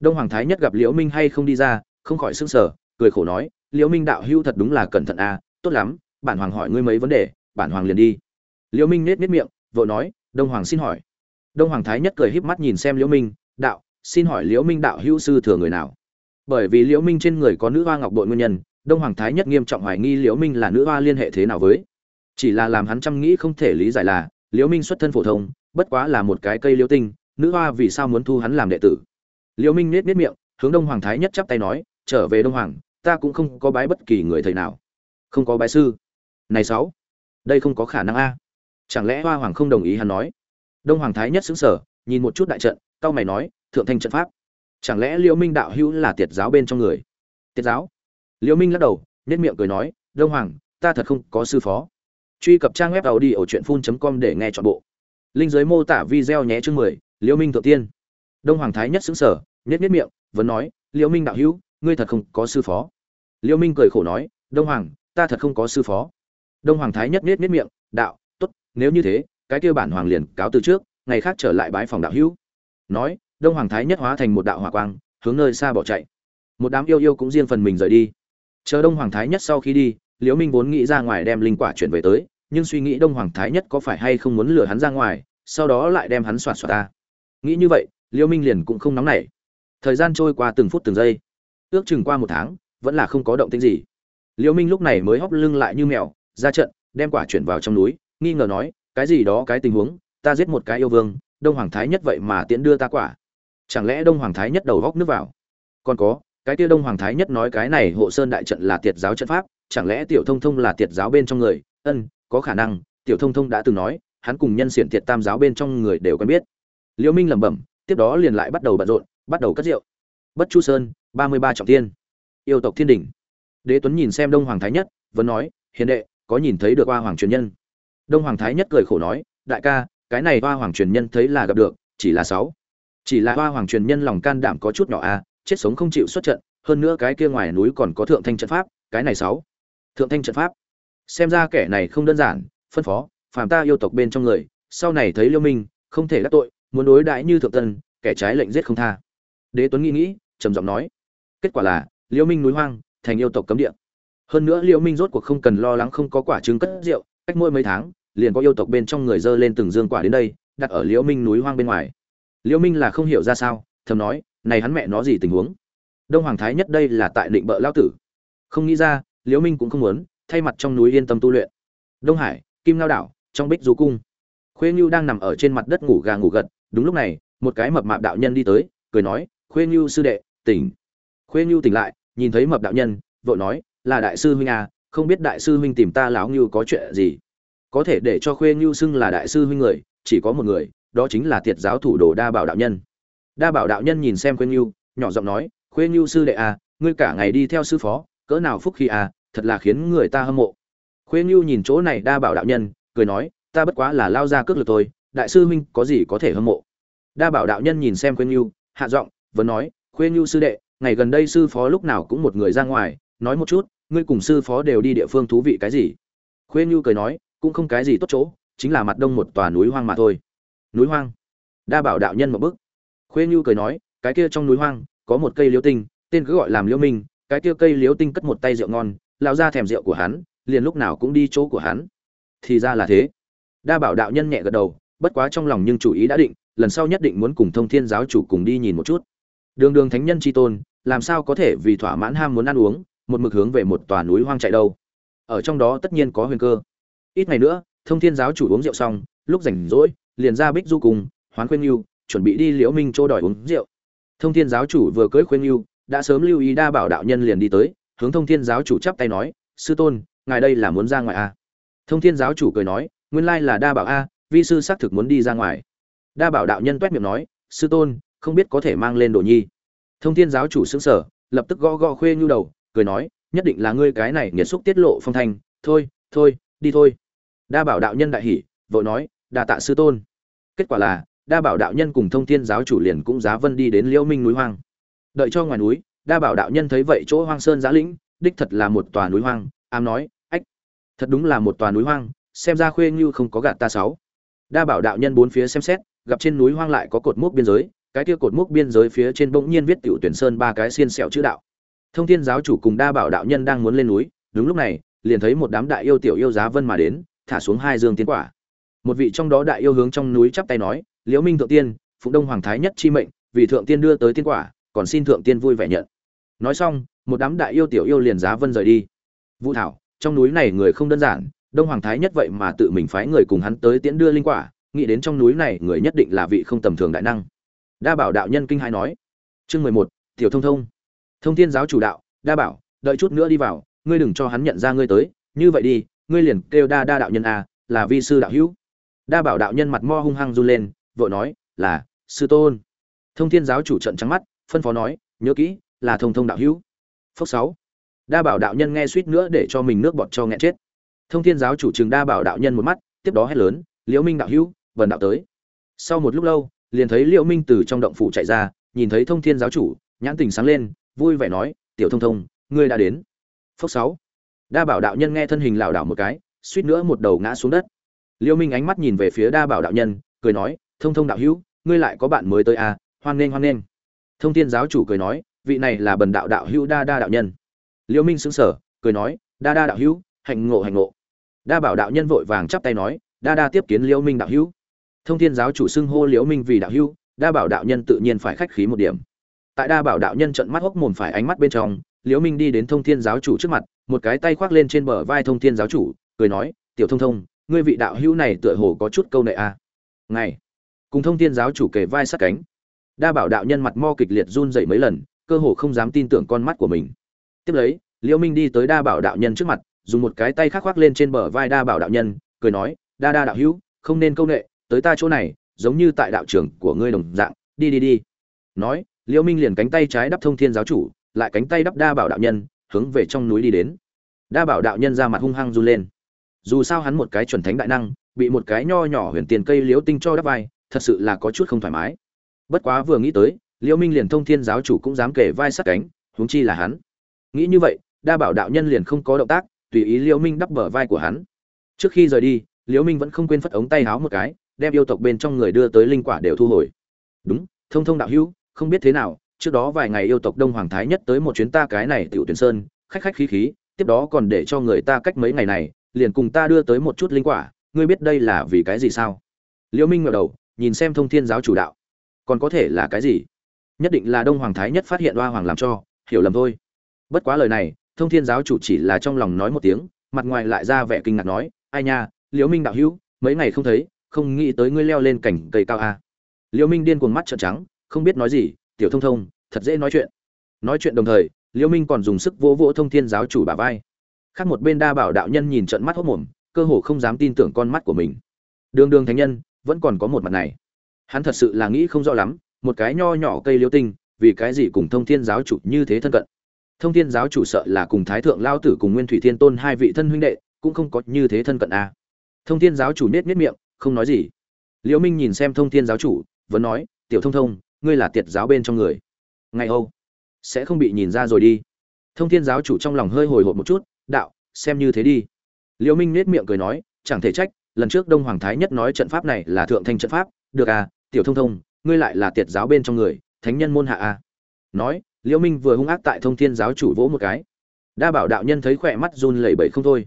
Đông hoàng thái nhất gặp liễu minh hay không đi ra, không khỏi sưng sờ, cười khổ nói, liễu minh đạo hưu thật đúng là cẩn thận à tốt lắm, bản hoàng hỏi ngươi mấy vấn đề, bản hoàng liền đi. Liễu minh nết nết miệng, vội nói, đông hoàng xin hỏi. Đông hoàng thái nhất cười híp mắt nhìn xem liễu minh, đạo, xin hỏi liễu minh đạo hữu sư thừa người nào? Bởi vì liễu minh trên người có nữ hoa ngọc bội nguyên nhân đông hoàng thái nhất nghiêm trọng hoài nghi liễu minh là nữ hoa liên hệ thế nào với. Chỉ là làm hắn chăm nghĩ không thể lý giải là, liễu minh xuất thân phổ thông, bất quá là một cái cây liễu tinh, nữ hoa vì sao muốn thu hắn làm đệ tử. Liễu minh nết nết miệng, hướng đông hoàng thái nhất chắp tay nói, trở về đông hoàng, ta cũng không có bái bất kỳ người thầy nào. Không có bái sư. Này sáu, đây không có khả năng a. Chẳng lẽ hoa hoàng không đồng ý hắn nói? Đông hoàng thái nhất xứng sở nhìn một chút đại trận cao mày nói, thượng thanh trận pháp, chẳng lẽ liễu minh đạo hữu là tiệt giáo bên trong người? Tiệt giáo? Liễu minh lắc đầu nhất miệng cười nói, đông hoàng, ta thật không có sư phó. Truy cập trang web tàu đi ở truyện phun com để nghe chọn bộ. Linh giới mô tả video nhé chương mười, liễu minh thượng tiên. Đông hoàng thái nhất xứng sở nhất nhất miệng, vẫn nói, liễu minh đạo hữu, ngươi thật không có sư phó. Liễu minh cười khổ nói, đông hoàng, ta thật không có sư phó. Đông hoàng thái nhất nhất nhất miệng, đạo, tốt, nếu như thế, cái kia bản hoàng liền cáo từ trước, ngày khác trở lại bái phòng đạo hữu. Nói, đông hoàng thái nhất hóa thành một đạo hỏa quang, hướng nơi xa bỏ chạy. Một đám yêu yêu cũng riêng phần mình rời đi chờ đông hoàng thái nhất sau khi đi, liễu minh vốn nghĩ ra ngoài đem linh quả chuyển về tới, nhưng suy nghĩ đông hoàng thái nhất có phải hay không muốn lừa hắn ra ngoài, sau đó lại đem hắn soạt soạt ta nghĩ như vậy, liễu minh liền cũng không nóng nảy. Thời gian trôi qua từng phút từng giây. Ước chừng qua một tháng, vẫn là không có động tĩnh gì. Liễu minh lúc này mới hóc lưng lại như mèo, ra trận, đem quả chuyển vào trong núi, nghi ngờ nói, cái gì đó, cái tình huống? Ta giết một cái yêu vương, đông hoàng thái nhất vậy mà tiễn đưa ta quả. Chẳng lẽ đông hoàng thái nhất đầu góc nước vào? Còn có cái kia đông hoàng thái nhất nói cái này hộ sơn đại trận là tiệt giáo trận pháp chẳng lẽ tiểu thông thông là tiệt giáo bên trong người? Ân có khả năng tiểu thông thông đã từng nói hắn cùng nhân xiển tiệt tam giáo bên trong người đều quen biết. Liễu minh lẩm bẩm tiếp đó liền lại bắt đầu bận rộn bắt đầu cất rượu. Bất chu sơn ba mươi ba trọng thiên. Yêu tộc thiên đỉnh. Đế tuấn nhìn xem đông hoàng thái nhất vẫn nói hiền đệ có nhìn thấy được hoa hoàng truyền nhân? Đông hoàng thái nhất cười khổ nói đại ca cái này hoa hoàng truyền nhân thấy là gặp được chỉ là sáu. Chỉ là hoa hoàng truyền nhân lòng can đảm có chút nhỏ a à, chết sống không chịu xuất trận, hơn nữa cái kia ngoài núi còn có thượng thanh trận pháp, cái này sáu. Thượng thanh trận pháp. Xem ra kẻ này không đơn giản, phân phó, phàm ta yêu tộc bên trong người, sau này thấy liêu minh, không thể đắc tội, muốn đối đãi như thượng tân, kẻ trái lệnh giết không tha. Đế tuấn nghĩ nghĩ, trầm giọng nói. Kết quả là, liêu minh núi hoang, thành yêu tộc cấm địa. Hơn nữa liêu minh rốt cuộc không cần lo lắng không có quả trứng cất rượu, cách mỗi mấy tháng, liền có yêu tộc bên trong người dơ lên từng dương quả đến đây, đặt ở liễu minh núi hoang bên ngoài. Liễu minh là không hiểu ra sao, thầm nói này hắn mẹ nó gì tình huống? Đông hoàng thái nhất đây là tại định bợ lao tử. Không nghĩ ra, liễu minh cũng không muốn, thay mặt trong núi yên tâm tu luyện. Đông hải, kim lao đảo, trong bích du cung. Khuê nhu đang nằm ở trên mặt đất ngủ gà ngủ gật, đúng lúc này, một cái mập mạp đạo nhân đi tới, cười nói, khuê nhu sư đệ, tỉnh. Khuê nhu tỉnh lại, nhìn thấy mập đạo nhân, vội nói, là đại sư huynh à không biết đại sư huynh tìm ta lão nhu có chuyện gì? Có thể để cho khuê nhu xưng là đại sư huynh người, chỉ có một người, đó chính là thiệt giáo thủ đồ đa bảo đạo nhân đa bảo đạo nhân nhìn xem khuyên nhu, nhỏ giọng nói khuyên nhu sư đệ à ngươi cả ngày đi theo sư phó, cỡ nào phúc khi à thật là khiến người ta hâm mộ. Khuyên nhu nhìn chỗ này đa bảo đạo nhân, cười nói, ta bất quá là lao ra cước lực thôi, đại sư huynh có gì có thể hâm mộ? Đa bảo đạo nhân nhìn xem khuyên nhu, hạ giọng, vẫn nói khuyên nhu sư đệ, ngày gần đây sư phó lúc nào cũng một người ra ngoài, nói một chút, ngươi cùng sư phó đều đi địa phương thú vị cái gì? Khuyên nhu cười nói, cũng không cái gì tốt chỗ, chính là mặt đông một tòa núi hoang mà thôi. Núi hoang. Đa bảo đạo nhân một bức khuê như cười nói, cái kia trong núi hoang, có một cây liễu tinh, tên cứ gọi làm liễu minh, cái kia cây liễu tinh cất một tay rượu ngon lao ra thèm rượu của hắn, liền lúc nào cũng đi chỗ của hắn. Thì ra là thế. Đa bảo đạo nhân nhẹ gật đầu, bất quá trong lòng nhưng chủ ý đã định, lần sau nhất định muốn cùng thông thiên giáo chủ cùng đi nhìn một chút. Đường đường thánh nhân tri tôn, làm sao có thể vì thỏa mãn ham muốn ăn uống, một mực hướng về một tòa núi hoang chạy đâu? Ở trong đó tất nhiên có huyền cơ. Ít ngày nữa, thông thiên giáo chủ uống rượu xong, lúc rảnh rỗi, liền ra bích du cùng, hoán khuyên yêu chuẩn bị đi liễu minh chỗ đòi uống rượu. Thông thiên giáo chủ vừa cưới khuyên yêu đã sớm lưu ý đa bảo đạo nhân liền đi tới, hướng thông thiên giáo chủ chắp tay nói, sư tôn, ngài đây là muốn ra ngoài à? thông thiên giáo chủ cười nói, nguyên lai là đa bảo a, vi sư xác thực muốn đi ra ngoài. Đa bảo đạo nhân toét miệng nói, sư tôn, không biết có thể mang lên đồ nhi. Thông thiên giáo chủ xứng sở lập tức gõ gõ khuê nhu đầu, cười nói, nhất định là ngươi cái này nghiệt xúc tiết lộ phong thanh, thôi thôi, đi thôi. Đa bảo đạo nhân đại hỉ, vội nói đà tạ sư tôn. Kết quả là đa bảo đạo nhân cùng thông thiên giáo chủ liền cũng giá vân đi đến liễu minh núi hoang. Đợi cho ngoài núi, đa bảo đạo nhân thấy vậy chỗ hoang sơn giá lĩnh, đích thật là một tòa núi hoang, ám nói, ách, thật đúng là một tòa núi hoang, xem ra khuê như không có gạt ta sáu. Đa bảo đạo nhân bốn phía xem xét, gặp trên núi hoang lại có cột mốc biên giới, cái kia cột mốc biên giới phía trên bỗng nhiên viết tiểu tuyển sơn ba cái xiên sẹo chữ đạo. Thông thiên giáo chủ cùng đa bảo đạo nhân đang muốn lên núi, đúng lúc này, liền thấy một đám đại yêu tiểu yêu giá vân mà đến, thả xuống hai dương tiến quả. Một vị trong đó đại yêu hướng trong núi chắp tay nói liễu minh thượng tiên, phụng đông hoàng thái nhất chi mệnh, vì thượng tiên đưa tới tiên quả, còn xin thượng tiên vui vẻ nhận. Nói xong, một đám đại yêu tiểu yêu liền giá vân rời đi. Vũ thảo, trong núi này người không đơn giản, đông hoàng thái nhất vậy mà tự mình phái người cùng hắn tới tiễn đưa linh quả, nghĩ đến trong núi này người nhất định là vị không tầm thường đại năng. Đa bảo đạo nhân kinh hai nói. Chương mười một, tiểu thông thông. Thông thiên giáo chủ đạo, đa bảo, đợi chút nữa đi vào, ngươi đừng cho hắn nhận ra ngươi tới. Như vậy đi, ngươi liền kêu đa đa đạo nhân a, là vi sư đạo hữu. Đa bảo đạo nhân mặt mo hung hăng run lên vội nói, là, sư tôn. Thông thiên giáo chủ trận trắng mắt, phân phó nói, nhớ kỹ, là thông thông đạo hữu. Phước sáu. Đa bảo đạo nhân nghe suýt nữa để cho mình nước bọt cho nghẹn chết. Thông thiên giáo chủ trường đa bảo đạo nhân một mắt, tiếp đó hét lớn, liễu minh đạo hữu, vần đạo tới. Sau một lúc lâu, liền thấy liễu minh từ trong động phủ chạy ra, nhìn thấy thông thiên giáo chủ, nhãn tình sáng lên, vui vẻ nói, tiểu thông thông, ngươi đã đến. Phước sáu. Đa bảo đạo nhân nghe thân hình lảo đảo một cái, suýt nữa một đầu ngã xuống đất. Liễu minh ánh mắt nhìn về phía đa bảo đạo nhân, cười nói thông thông đạo hữu, ngươi lại có bạn mới tới à hoan nghênh hoan nghênh. Thông thiên giáo chủ cười nói, vị này là bần đạo đạo hữu đa đa đạo nhân. Liễu minh sững sờ, cười nói, đa đa đạo hữu, hạnh ngộ hạnh ngộ. Đa bảo đạo nhân vội vàng chắp tay nói, đa đa tiếp kiến liễu minh đạo hữu. Thông thiên giáo chủ xưng hô liễu minh vì đạo hữu, đa bảo đạo nhân tự nhiên phải khách khí một điểm. Tại đa bảo đạo nhân trận mắt hốc mồm phải ánh mắt bên trong liễu minh đi đến thông thiên giáo chủ trước mặt, một cái tay khoác lên trên bờ vai thông thiên giáo chủ, cười nói, tiểu thông thông, ngươi vị đạo hữu này tựa hồ có chút câu nệ à. ngày cùng thông thiên giáo chủ kề vai sát cánh. Đa bảo đạo nhân mặt mo kịch liệt run rẩy mấy lần, cơ hồ không dám tin tưởng con mắt của mình. Tiếp lấy, liễu minh đi tới đa bảo đạo nhân trước mặt, dùng một cái tay khắc khoác lên trên bờ vai đa bảo đạo nhân, cười nói, đa đa đạo hữu, không nên câu nệ, tới ta chỗ này, giống như tại đạo trưởng của ngươi đồng dạng, đi đi đi. Nói, liễu minh liền cánh tay trái đắp thông thiên giáo chủ, lại cánh tay đắp đa bảo đạo nhân, hướng về trong núi đi đến. Đa bảo đạo nhân ra mặt hung hăng run lên. Dù sao hắn một cái chuẩn thánh đại năng, bị một cái nho nhỏ huyền tiền cây liễu tinh cho đắp vai thật sự là có chút không thoải mái. Bất quá vừa nghĩ tới, liễu minh liền thông thiên giáo chủ cũng dám kể vai sát cánh, huống chi là hắn. Nghĩ như vậy, đa bảo đạo nhân liền không có động tác, tùy ý liễu minh đắp bờ vai của hắn. Trước khi rời đi, liễu minh vẫn không quên phất ống tay háo một cái, đem yêu tộc bên trong người đưa tới linh quả đều thu hồi. Đúng, thông thông đạo hữu, không biết thế nào, trước đó vài ngày yêu tộc đông hoàng thái nhất tới một chuyến ta cái này tiểu tuyển sơn, khách khách khí khí, tiếp đó còn để cho người ta cách mấy ngày này, liền cùng ta đưa tới một chút linh quả, ngươi biết đây là vì cái gì sao? Liễu minh ngẩng đầu nhìn xem thông thiên giáo chủ đạo. Còn có thể là cái gì? Nhất định là đông hoàng thái nhất phát hiện oa hoàng làm cho, hiểu lầm thôi. Bất quá lời này, thông thiên giáo chủ chỉ là trong lòng nói một tiếng, mặt ngoài lại ra vẻ kinh ngạc nói, ai nha, liễu minh đạo hữu, mấy ngày không thấy, không nghĩ tới ngươi leo lên cảnh cây cao a. À. liễu minh điên cuồng mắt trợn trắng, không biết nói gì, tiểu thông thông, thật dễ nói chuyện. Nói chuyện đồng thời, liễu minh còn dùng sức vỗ vỗ thông thiên giáo chủ bả vai. Khác một bên đa bảo đạo nhân nhìn trận mắt hốt mồm, cơ hồ không dám tin tưởng con mắt của mình. Đường đường thánh nhân vẫn còn có một mặt này. Hắn thật sự là nghĩ không rõ lắm, một cái nho nhỏ cây liễu tinh, vì cái gì cùng thông thiên giáo chủ như thế thân cận? Thông thiên giáo chủ sợ là cùng thái thượng lao tử cùng nguyên thủy thiên tôn hai vị thân huynh đệ, cũng không có như thế thân cận à. thông thiên giáo chủ nết nết miệng, không nói gì. Liễu minh nhìn xem thông thiên giáo chủ, vẫn nói, tiểu thông thông, ngươi là tiệt giáo bên trong người. Ngày âu sẽ không bị nhìn ra rồi đi. Thông thiên giáo chủ trong lòng hơi hồi hộp một chút, đạo, xem như thế đi. Liễu minh nết miệng cười nói, chẳng thể trách lần trước đông hoàng thái nhất nói trận pháp này là thượng thanh trận pháp, được à tiểu thông thông, ngươi lại là tiệt giáo bên trong người, thánh nhân môn hạ à. Nói, liễu minh vừa hung ác tại thông thiên giáo chủ vỗ một cái. Đa bảo đạo nhân thấy khỏe mắt run lẩy bẩy không thôi.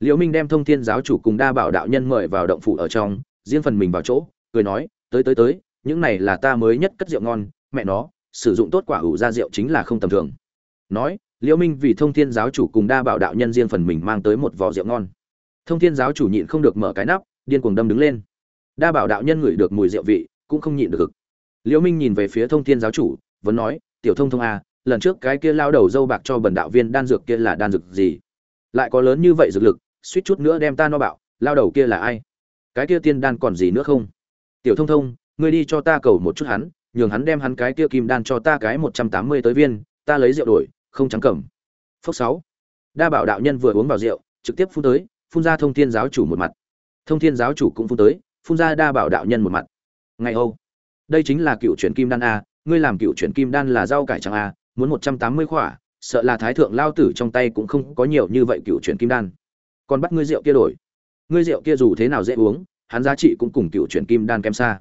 Liễu minh đem thông thiên giáo chủ cùng đa bảo đạo nhân mời vào động phủ ở trong, riêng phần mình vào chỗ, cười nói, tới tới tới, những này là ta mới nhất cất rượu ngon, mẹ nó, sử dụng tốt quả ủ ra rượu chính là không tầm thường. Nói, liễu minh vì thông thiên giáo chủ cùng đa bảo đạo nhân riêng phần mình mang tới một vò rượu ngon thông thiên giáo chủ nhịn không được mở cái nắp, điên cuồng đâm đứng lên. Đa bảo đạo nhân ngửi được mùi rượu vị, cũng không nhịn được cực. Liễu minh nhìn về phía thông thiên giáo chủ, vẫn nói, tiểu thông thông a lần trước cái kia lao đầu dâu bạc cho bần đạo viên đan dược kia là đan dược gì? Lại có lớn như vậy dược lực, suýt chút nữa đem ta no bạo, lao đầu kia là ai? Cái kia tiên đan còn gì nữa không? Tiểu thông thông, ngươi đi cho ta cầu một chút hắn, nhường hắn đem hắn cái kia kim đan cho ta cái một trăm tám mươi tới viên, ta lấy rượu đổi, không trắng cẩm phốc sáu. Đa bảo đạo nhân vừa uống vào rượu, trực tiếp phun tới phun ra thông thiên giáo chủ một mặt. Thông thiên giáo chủ cũng phun tới, phun ra đa bảo đạo nhân một mặt. Ngày âu đây chính là cựu Truyền kim đan a, ngươi làm cựu Truyền kim đan là rau cải trắng a, muốn một trăm tám mươi khỏa, sợ là thái thượng lao tử trong tay cũng không có nhiều như vậy cựu Truyền kim đan. Còn bắt ngươi rượu kia đổi. Ngươi rượu kia dù thế nào dễ uống, hắn giá trị cũng cùng cựu Truyền kim đan kém xa.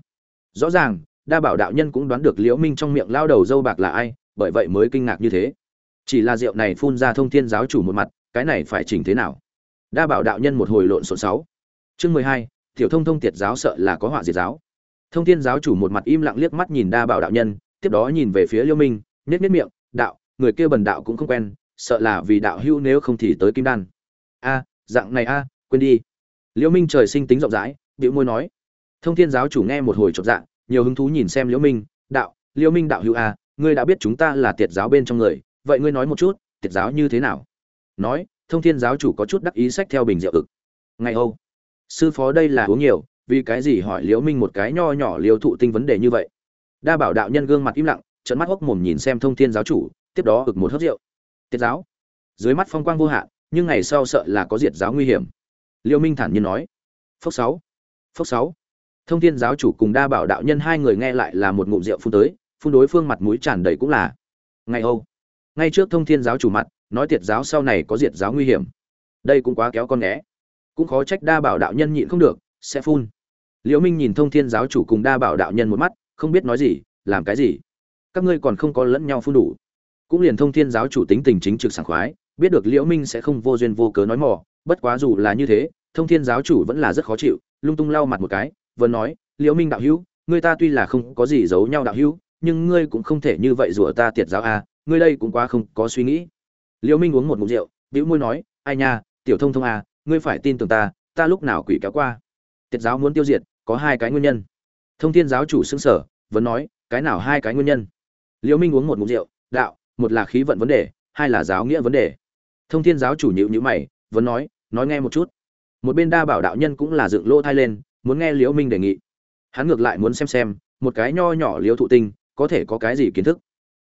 Rõ ràng, đa bảo đạo nhân cũng đoán được liễu minh trong miệng lao đầu dâu bạc là ai, bởi vậy mới kinh ngạc như thế. Chỉ là rượu này phun ra thông thiên giáo chủ một mặt, cái này phải chỉnh thế nào? Đa bảo đạo nhân một hồi lộn xộn sáu. Chương mười hai, tiểu thông thông tiệt giáo sợ là có họa diệt giáo. Thông thiên giáo chủ một mặt im lặng liếc mắt nhìn đa bảo đạo nhân, tiếp đó nhìn về phía liễu minh, nhếch nhếch miệng, đạo, người kia bần đạo cũng không quen, sợ là vì đạo hữu nếu không thì tới kim đan. A, dạng này a, quên đi. Liễu minh trời sinh tính rộng rãi, bĩu môi nói. Thông thiên giáo chủ nghe một hồi chột dạ nhiều hứng thú nhìn xem liễu minh, đạo liễu minh đạo hữu a, ngươi đã biết chúng ta là tiệt giáo bên trong người, vậy ngươi nói một chút, tiệt giáo như thế nào? Nói thông thiên giáo chủ có chút đắc ý sách theo bình rượu ực ngày âu sư phó đây là uống nhiều, vì cái gì hỏi liễu minh một cái nho nhỏ liều thụ tinh vấn đề như vậy? Đa bảo đạo nhân gương mặt im lặng trận mắt hốc mồm nhìn xem thông thiên giáo chủ, tiếp đó ực một hớp rượu. Tiết giáo, dưới mắt phong quang vô hạn, nhưng ngày sau sợ là có diệt giáo nguy hiểm. Liễu minh thản nhiên nói. Phốc sáu phốc sáu. Thông thiên giáo chủ cùng đa bảo đạo nhân hai người nghe lại là một ngụm rượu phun tới, phun đối phương mặt mũi tràn đầy cũng là. Ngày âu ngay trước thông thiên giáo chủ mặt nói tiệt giáo sau này có diệt giáo nguy hiểm. Đây cũng quá kéo con né cũng khó trách đa bảo đạo nhân nhịn không được sẽ phun. Liễu minh nhìn thông thiên giáo chủ cùng đa bảo đạo nhân một mắt không biết nói gì làm cái gì? Các ngươi còn không có lẫn nhau phun đủ. Cũng liền thông thiên giáo chủ tính tình chính trực sảng khoái biết được liễu minh sẽ không vô duyên vô cớ nói mò bất quá dù là như thế thông thiên giáo chủ vẫn là rất khó chịu lung tung lau mặt một cái vẫn nói liễu minh đạo hữu ngươi ta tuy là không có gì giấu nhau đạo hữu nhưng ngươi cũng không thể như vậy rủa ta tiệt giáo a à, ngươi đây cũng quá không có suy nghĩ liễu minh uống một ngụm rượu, bĩu môi nói, ai nha, tiểu thông thông à ngươi phải tin tưởng ta ta lúc nào quỷ kéo qua. Tiệt giáo muốn tiêu diệt, có hai cái nguyên nhân. Thông thiên giáo chủ xưng sở vẫn nói, cái nào hai cái nguyên nhân? Liễu minh uống một ngụm rượu, đạo, một là khí vận vấn đề, hai là giáo nghĩa vấn đề. Thông thiên giáo chủ nhịu nhữ mày, vẫn nói nói nghe một chút. Một bên đa bảo đạo nhân cũng là dựng lỗ thai lên, muốn nghe liễu minh đề nghị. Hắn ngược lại muốn xem xem, một cái nho nhỏ liễu thụ tinh, có thể có cái gì kiến thức.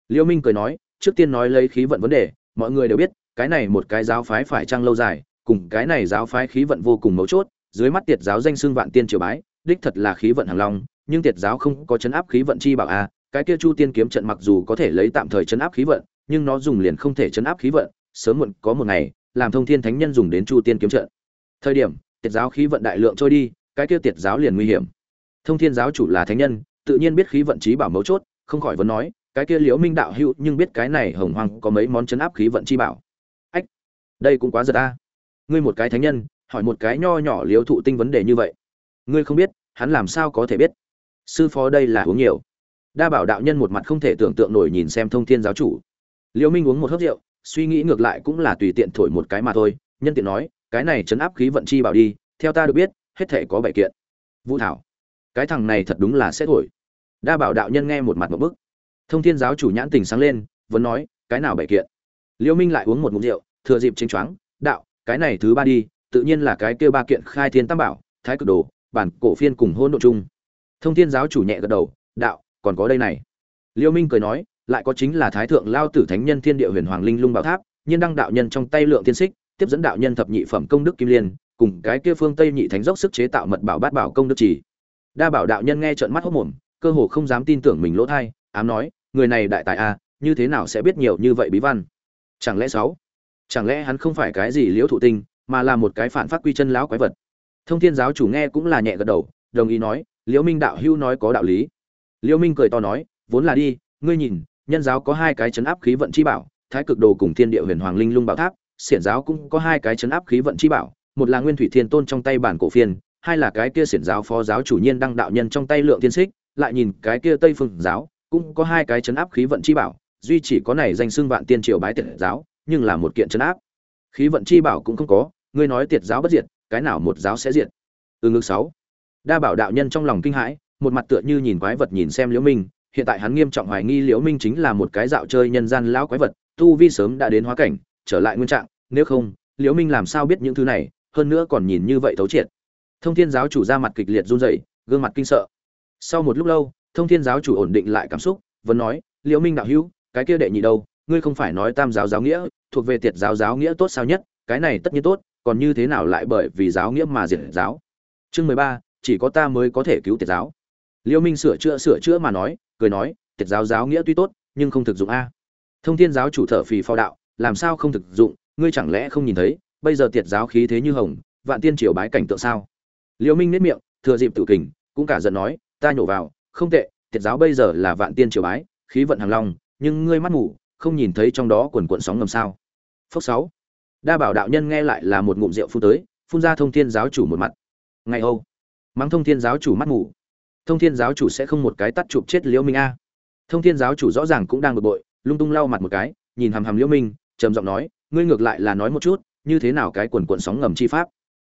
Liễu minh cười nói, trước tiên nói lấy khí vận vấn đề mọi người đều biết, cái này một cái giáo phái phải trăng lâu dài, cùng cái này giáo phái khí vận vô cùng mấu chốt, dưới mắt tiệt giáo danh xưng vạn tiên triều bái, đích thật là khí vận hàng long, nhưng tiệt giáo không có chấn áp khí vận chi bảo a cái kia chu tiên kiếm trận mặc dù có thể lấy tạm thời chấn áp khí vận, nhưng nó dùng liền không thể chấn áp khí vận, sớm muộn có một ngày, làm thông thiên thánh nhân dùng đến chu tiên kiếm trận. Thời điểm, tiệt giáo khí vận đại lượng trôi đi, cái kia tiệt giáo liền nguy hiểm. Thông thiên giáo chủ là thánh nhân, tự nhiên biết khí vận trí bảo mấu chốt, không khỏi vấn nói cái kia liễu minh đạo hữu nhưng biết cái này hồng hoang có mấy món chấn áp khí vận chi bảo. Ách, đây cũng quá giật ta. Ngươi một cái thánh nhân, hỏi một cái nho nhỏ liễu thụ tinh vấn đề như vậy. Ngươi không biết, hắn làm sao có thể biết? Sư phó đây là uống nhiều. Đa bảo đạo nhân một mặt không thể tưởng tượng nổi nhìn xem thông thiên giáo chủ. Liễu minh uống một hớp rượu, suy nghĩ ngược lại cũng là tùy tiện thổi một cái mà thôi, nhân tiện nói, cái này chấn áp khí vận chi bảo đi, theo ta được biết, hết thể có bảy kiện. Vũ thảo, cái thằng này thật đúng là sẽ thổi. Đa bảo đạo nhân nghe một mặt một bức thông thiên giáo chủ nhãn tình sáng lên, vẫn nói, cái nào bảy kiện? Liễu minh lại uống một ngụm rượu, thừa dịp chính choáng, đạo, cái này thứ ba đi, tự nhiên là cái kia ba kiện khai thiên tam bảo, thái cực đồ, bản cổ phiên cùng hôn độ chung. Thông thiên giáo chủ nhẹ gật đầu, đạo, còn có đây này. Liễu minh cười nói, lại có chính là thái thượng lao tử thánh nhân thiên địa huyền hoàng linh lung bảo tháp, nhiên đăng đạo nhân trong tay lượng thiên xích, tiếp dẫn đạo nhân thập nhị phẩm công đức kim liên, cùng cái kia phương tây nhị thánh dốc sức chế tạo mật bảo bát bảo công đức chỉ đa bảo đạo nhân nghe trợn mắt hốt mồm, cơ hồ không dám tin tưởng mình lỗ thay ám nói người này đại tài a, như thế nào sẽ biết nhiều như vậy bí văn? Chẳng lẽ sáu? Chẳng lẽ hắn không phải cái gì liễu thụ tinh, mà là một cái phản phát quy chân lão quái vật? Thông thiên giáo chủ nghe cũng là nhẹ gật đầu, đồng ý nói, liễu minh đạo hưu nói có đạo lý. Liễu minh cười to nói, vốn là đi, ngươi nhìn, nhân giáo có hai cái chấn áp khí vận chi bảo, thái cực đồ cùng thiên địa huyền hoàng linh lung bảo tháp, xiển giáo cũng có hai cái chấn áp khí vận chi bảo, một là nguyên thủy thiên tôn trong tay bản cổ phiên, hai là cái kia xiển giáo phó giáo chủ nhiên đăng đạo nhân trong tay lượng thiên xích, lại nhìn cái kia tây phương giáo cũng có hai cái chấn áp khí vận chi bảo, duy chỉ có này danh xưng vạn tiên triều bái tiệt giáo, nhưng là một kiện chấn áp. Khí vận chi bảo cũng không có, ngươi nói tiệt giáo bất diệt, cái nào một giáo sẽ diệt? Từ ngược sáu. Đa bảo đạo nhân trong lòng kinh hãi, một mặt tựa như nhìn quái vật nhìn xem liễu minh, hiện tại hắn nghiêm trọng hoài nghi liễu minh chính là một cái dạo chơi nhân gian lão quái vật, tu vi sớm đã đến hóa cảnh, trở lại nguyên trạng, nếu không, liễu minh làm sao biết những thứ này, hơn nữa còn nhìn như vậy thấu triệt. Thông thiên giáo chủ ra mặt kịch liệt run rẩy, gương mặt kinh sợ. Sau một lúc lâu thông thiên giáo chủ ổn định lại cảm xúc, vẫn nói, liễu minh đạo hữu, cái kia đệ nhị đâu? Ngươi không phải nói tam giáo giáo nghĩa, thuộc về tiệt giáo giáo nghĩa tốt sao nhất, cái này tất nhiên tốt, còn như thế nào lại bởi vì giáo nghĩa mà diệt giáo? Chương mười ba, chỉ có ta mới có thể cứu tiệt giáo. Liễu minh sửa chữa sửa chữa mà nói, cười nói, tiệt giáo giáo nghĩa tuy tốt, nhưng không thực dụng a. Thông thiên giáo chủ thở phì phao đạo, làm sao không thực dụng, ngươi chẳng lẽ không nhìn thấy, bây giờ tiệt giáo khí thế như hồng, vạn tiên triều bái cảnh tượng sao? Liễu minh nết miệng, thừa dịp tự kình, cũng cả giận nói, ta nhổ vào không tệ tiệt giáo bây giờ là vạn tiên triều bái, khí vận hàng long, nhưng ngươi mắt ngủ, không nhìn thấy trong đó quần cuộn sóng ngầm sao? Phốc sáu. Đa bảo đạo nhân nghe lại là một ngụm rượu phun tới, phun ra thông thiên giáo chủ một mặt. Ngày âu. Mắng thông thiên giáo chủ mắt ngủ. Thông thiên giáo chủ sẽ không một cái tắt chụp chết liễu minh a. Thông thiên giáo chủ rõ ràng cũng đang bực bội, lung tung lau mặt một cái, nhìn hàm hàm liễu minh, trầm giọng nói, ngươi ngược lại là nói một chút, như thế nào cái quần cuộn sóng ngầm chi pháp?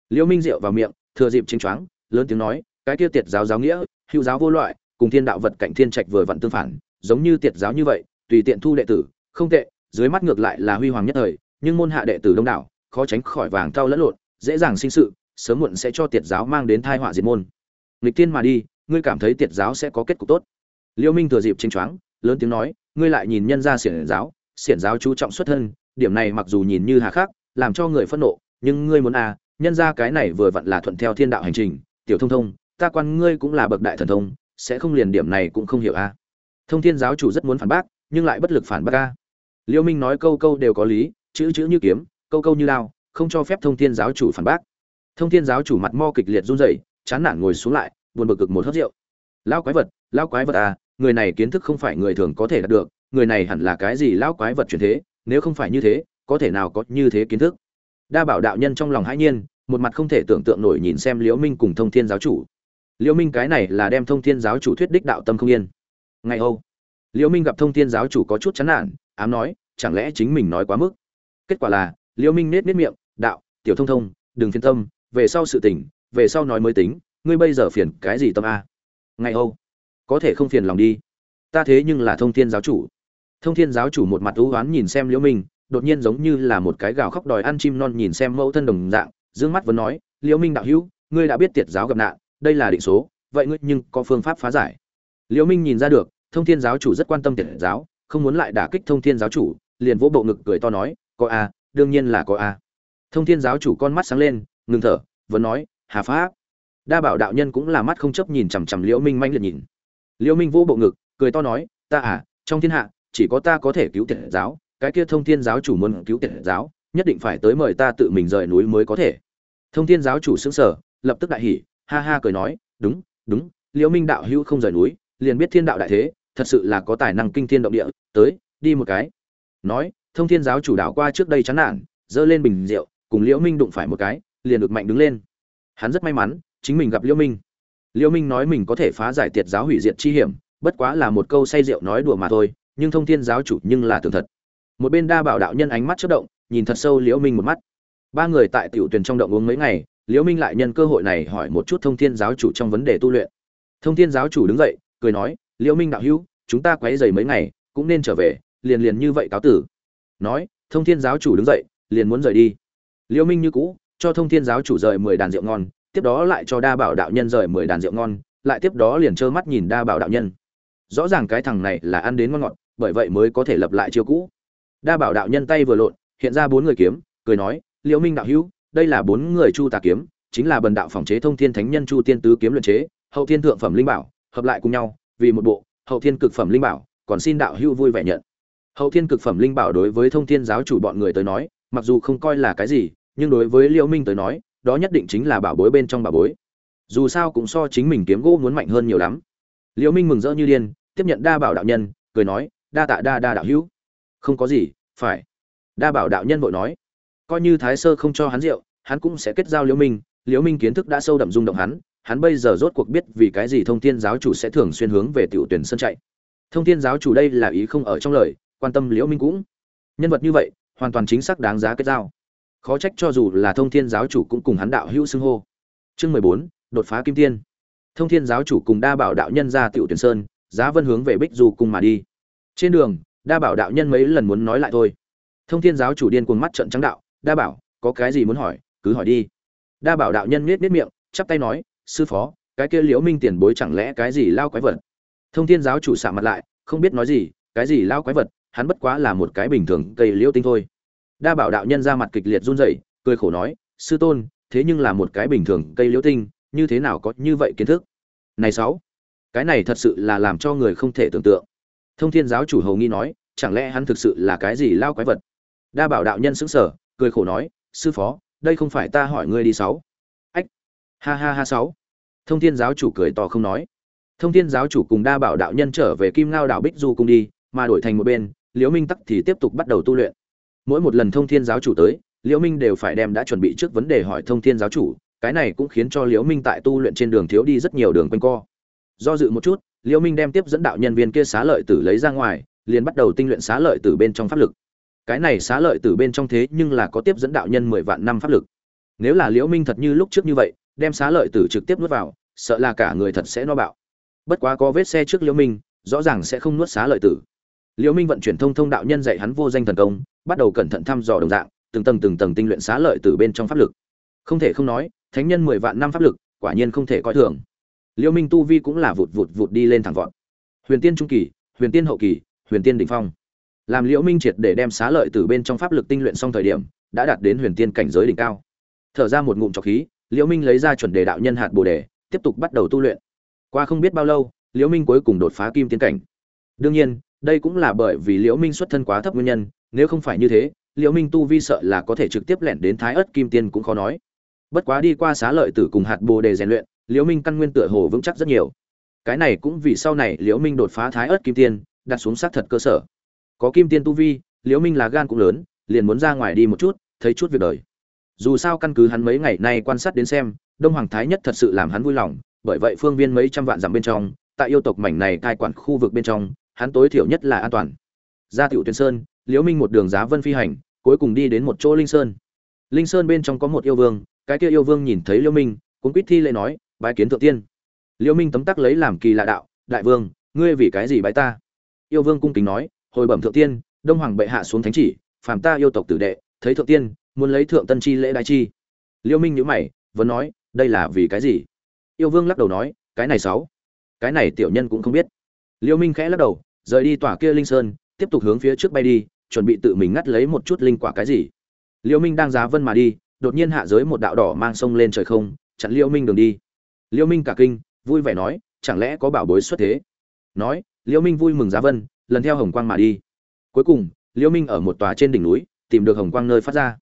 Liễu minh rượu vào miệng, thừa dịp chính choáng, lớn tiếng nói, cái kia tiệt giáo giáo nghĩa, hữu giáo vô loại cùng thiên đạo vật cạnh thiên trạch vừa vặn tương phản, giống như tiệt giáo như vậy, tùy tiện thu đệ tử, không tệ, dưới mắt ngược lại là huy hoàng nhất thời, nhưng môn hạ đệ tử đông đảo, khó tránh khỏi vàng thao lẫn lộn, dễ dàng sinh sự, sớm muộn sẽ cho tiệt giáo mang đến tai họa diệt môn. Nghịch tiên mà đi, ngươi cảm thấy tiệt giáo sẽ có kết cục tốt. Liêu minh thừa dịp chính choáng, lớn tiếng nói, ngươi lại nhìn nhân ra xiển giáo xiển giáo chú trọng xuất thân, điểm này mặc dù nhìn như hà khắc, làm cho người phẫn nộ, nhưng ngươi muốn à nhân ra cái này vừa vặn là thuận theo thiên đạo hành trình, tiểu thông thông, ta quan ngươi cũng là bậc đại thần thông sẽ không liền điểm này cũng không hiểu a à. thông thiên giáo chủ rất muốn phản bác, nhưng lại bất lực phản bác a. Liêu minh nói câu câu đều có lý, chữ chữ như kiếm, câu câu như lao không cho phép thông thiên giáo chủ phản bác. Thông thiên giáo chủ mặt mo kịch liệt run rẩy, chán nản ngồi xuống lại, buồn bực cực một hớt rượu. Lao quái vật lao quái vật à người này kiến thức không phải người thường có thể đạt được, người này hẳn là cái gì lao quái vật truyền thế, nếu không phải như thế, có thể nào có như thế kiến thức. Đa bảo đạo nhân trong lòng hãi nhiên, một mặt không thể tưởng tượng nổi nhìn xem liễu minh cùng thông thiên giáo chủ liễu minh cái này là đem thông thiên giáo chủ thuyết đích đạo tâm không yên. Ngày âu liễu minh gặp thông thiên giáo chủ có chút chán nản ám nói chẳng lẽ chính mình nói quá mức? Kết quả là liễu minh nết nết miệng đạo tiểu thông thông đừng phiền tâm về sau sự tỉnh, về sau nói mới tính ngươi bây giờ phiền cái gì tâm a? Ngày âu có thể không phiền lòng đi. Ta thế nhưng là thông thiên giáo chủ. Thông thiên giáo chủ một mặt ưu oán nhìn xem liễu minh đột nhiên giống như là một cái gào khóc đòi ăn chim non nhìn xem mẫu thân đồng dạng dương mắt vẫn nói liễu minh đạo hữu ngươi đã biết tiệt giáo gặp nạn đây là định số, vậy ngươi nhưng có phương pháp phá giải. Liễu minh nhìn ra được, thông thiên giáo chủ rất quan tâm tiệt giáo, không muốn lại đả kích thông thiên giáo chủ, liền vỗ bộ ngực cười to nói, có a, đương nhiên là có a. Thông thiên giáo chủ con mắt sáng lên, ngừng thở, vẫn nói, hà pháp. Đa bảo đạo nhân cũng là mắt không chấp nhìn chằm chằm liễu minh manh liệt nhìn. Liễu minh vỗ bộ ngực, cười to nói, ta à trong thiên hạ, chỉ có ta có thể cứu tiệt giáo, cái kia thông thiên giáo chủ muốn cứu tiệt giáo, nhất định phải tới mời ta tự mình rời núi mới có thể. Thông thiên giáo chủ sững sờ, lập tức đại hỉ ha ha cười nói, đúng đúng, liễu minh đạo hữu không rời núi, liền biết thiên đạo đại thế, thật sự là có tài năng kinh thiên động địa, tới, đi một cái. Nói, thông thiên giáo chủ đạo qua trước đây chán nản dơ lên bình rượu, cùng liễu minh đụng phải một cái, liền được mạnh đứng lên. Hắn rất may mắn, chính mình gặp liễu minh. Liễu minh nói mình có thể phá giải tiệt giáo hủy diệt chi hiểm, bất quá là một câu say rượu nói đùa mà thôi, nhưng thông thiên giáo chủ nhưng là tường thật. Một bên đa bảo đạo nhân ánh mắt chớp động, nhìn thật sâu liễu minh một mắt. Ba người tại tiểu tuyển trong động uống mấy ngày liễu minh lại nhân cơ hội này hỏi một chút thông thiên giáo chủ trong vấn đề tu luyện. Thông thiên giáo chủ đứng dậy, cười nói, liễu minh đạo hữu, chúng ta quấy rầy mấy ngày, cũng nên trở về, liền liền như vậy cáo tử. Nói, thông thiên giáo chủ đứng dậy, liền muốn rời đi. Liễu minh như cũ, cho thông thiên giáo chủ rời mười đàn rượu ngon, tiếp đó lại cho đa bảo đạo nhân rời mười đàn rượu ngon, lại tiếp đó liền trơ mắt nhìn đa bảo đạo nhân. Rõ ràng cái thằng này là ăn đến ngon ngọt, bởi vậy mới có thể lập lại chiêu cũ. Đa bảo đạo nhân tay vừa lộn, hiện ra bốn người kiếm, cười nói, liễu minh đạo hữu đây là bốn người chu tà kiếm, chính là bần đạo phòng chế thông thiên thánh nhân chu tiên tứ kiếm luyện chế, hậu thiên thượng phẩm linh bảo, hợp lại cùng nhau, vì một bộ, hậu thiên cực phẩm linh bảo, còn xin đạo hưu vui vẻ nhận. Hậu thiên cực phẩm linh bảo đối với thông thiên giáo chủ bọn người tới nói, mặc dù không coi là cái gì, nhưng đối với liễu minh tới nói, đó nhất định chính là bảo bối bên trong bảo bối. Dù sao cũng so chính mình kiếm gỗ muốn mạnh hơn nhiều lắm. Liễu minh mừng rỡ như điên, tiếp nhận đa bảo đạo nhân, cười nói, đa tạ, đa đa đạo hữu. Không có gì, phải. Đa bảo đạo nhân vội nói, coi như thái sơ không cho hắn rượu hắn cũng sẽ kết giao liễu minh. Liễu minh kiến thức đã sâu đậm rung động hắn hắn bây giờ rốt cuộc biết vì cái gì thông thiên giáo chủ sẽ thường xuyên hướng về tiểu tuyển sân chạy. Thông thiên giáo chủ đây là ý không ở trong lời, quan tâm liễu minh cũng. Nhân vật như vậy, hoàn toàn chính xác đáng giá kết giao. Khó trách cho dù là thông thiên giáo chủ cũng cùng hắn đạo hữu xưng hô. Chương mười bốn, đột phá kim tiên. Thông thiên giáo chủ cùng đa bảo đạo nhân ra tiểu tuyển sơn, giá vân hướng về bích du cùng mà đi. Trên đường, đa bảo đạo nhân mấy lần muốn nói lại thôi. Thông thiên giáo chủ điên cuồng mắt trận trắng đạo, đa bảo, có cái gì muốn hỏi? Cứ hỏi đi. Đa bảo đạo nhân nết nết miệng, chắp tay nói, sư phó, cái kia liễu minh tiền bối chẳng lẽ cái gì lao quái vật? Thông thiên giáo chủ sạ mặt lại, không biết nói gì, cái gì lao quái vật? Hắn bất quá là một cái bình thường cây liễu tinh thôi. Đa bảo đạo nhân ra mặt kịch liệt run rẩy, cười khổ nói, sư tôn, thế nhưng là một cái bình thường cây liễu tinh, như thế nào có như vậy kiến thức? Này sáu, cái này thật sự là làm cho người không thể tưởng tượng. Thông thiên giáo chủ hầu nghi nói, chẳng lẽ hắn thực sự là cái gì lao quái vật? Đa bảo đạo nhân sững sờ, cười khổ nói, sư phó đây không phải ta hỏi ngươi đi sáu. Ách. Ha ha ha sáu. Thông thiên giáo chủ cười to không nói. Thông thiên giáo chủ cùng đa bảo đạo nhân trở về kim ngao đạo bích du cung đi, mà đổi thành một bên, liễu minh tắc thì tiếp tục bắt đầu tu luyện. Mỗi một lần thông thiên giáo chủ tới, liễu minh đều phải đem đã chuẩn bị trước vấn đề hỏi thông thiên giáo chủ, cái này cũng khiến cho liễu minh tại tu luyện trên đường thiếu đi rất nhiều đường quanh co. Do dự một chút, liễu minh đem tiếp dẫn đạo nhân viên kia xá lợi tử lấy ra ngoài, liền bắt đầu tinh luyện xá lợi tử bên trong pháp lực cái này xá lợi tử bên trong thế nhưng là có tiếp dẫn đạo nhân mười vạn năm pháp lực. Nếu là liễu minh thật như lúc trước như vậy, đem xá lợi tử trực tiếp nuốt vào, sợ là cả người thật sẽ no bạo. Bất quá có vết xe trước liễu minh, rõ ràng sẽ không nuốt xá lợi tử. Liễu minh vận chuyển thông thông đạo nhân dạy hắn vô danh thần công, bắt đầu cẩn thận thăm dò đồng dạng, từng tầng từng tầng tinh luyện xá lợi tử bên trong pháp lực. Không thể không nói, thánh nhân mười vạn năm pháp lực, quả nhiên không thể coi thường. Liễu minh tu vi cũng là vụt vụt vụt đi lên thẳng vọt. Huyền tiên trung kỳ, huyền tiên hậu kỳ, huyền tiên đỉnh phong làm liễu minh triệt để đem xá lợi tử bên trong pháp lực tinh luyện xong thời điểm, đã đạt đến huyền tiên cảnh giới đỉnh cao. Thở ra một ngụm trọc khí, liễu minh lấy ra chuẩn đề đạo nhân hạt bồ đề, tiếp tục bắt đầu tu luyện. Qua không biết bao lâu, liễu minh cuối cùng đột phá kim tiên cảnh. Đương nhiên, đây cũng là bởi vì liễu minh xuất thân quá thấp nguyên nhân, nếu không phải như thế, liễu minh tu vi sợ là có thể trực tiếp lẻn đến thái ất kim tiên cũng khó nói. Bất quá đi qua xá lợi tử cùng hạt bồ đề rèn luyện, liễu minh căn nguyên tựa hồ vững chắc rất nhiều. Cái này cũng vì sau này liễu minh đột phá thái ất kim tiên, đặt xuống sát thật cơ sở có kim tiên tu vi, liễu minh là gan cũng lớn, liền muốn ra ngoài đi một chút, thấy chút việc đời. Dù sao căn cứ hắn mấy ngày nay quan sát đến xem, đông hoàng thái nhất thật sự làm hắn vui lòng, bởi vậy phương viên mấy trăm vạn dặm bên trong, tại yêu tộc mảnh này cai quản khu vực bên trong, hắn tối thiểu nhất là an toàn. Ra tiểu tuyên sơn, liễu minh một đường giá vân phi hành, cuối cùng đi đến một chỗ linh sơn. Linh sơn bên trong có một yêu vương, cái kia yêu vương nhìn thấy liễu minh cũng quýt thi lễ nói, bái kiến thượng tiên. Liễu minh tấm tắc lấy làm kỳ lạ đạo, đại vương, ngươi vì cái gì bái ta? Yêu vương cung kính nói hồi bẩm thượng tiên, đông hoàng bệ hạ xuống thánh chỉ, phàm ta yêu tộc tử đệ, thấy thượng tiên, muốn lấy thượng tân chi lễ đại chi. Liêu minh nhữ mày, vẫn nói, đây là vì cái gì? Yêu vương lắc đầu nói, cái này sáu. Cái này tiểu nhân cũng không biết. Liêu minh khẽ lắc đầu, rời đi tòa kia linh sơn, tiếp tục hướng phía trước bay đi, chuẩn bị tự mình ngắt lấy một chút linh quả cái gì. Liêu minh đang giá vân mà đi, đột nhiên hạ giới một đạo đỏ mang sông lên trời không, chặn liêu minh đường đi. Liêu minh cả kinh, vui vẻ nói, chẳng lẽ có bảo bối xuất thế? Nói, liêu minh vui mừng giá vân lần theo hồng quang mà đi. Cuối cùng, liễu minh ở một tòa trên đỉnh núi, tìm được hồng quang nơi phát ra.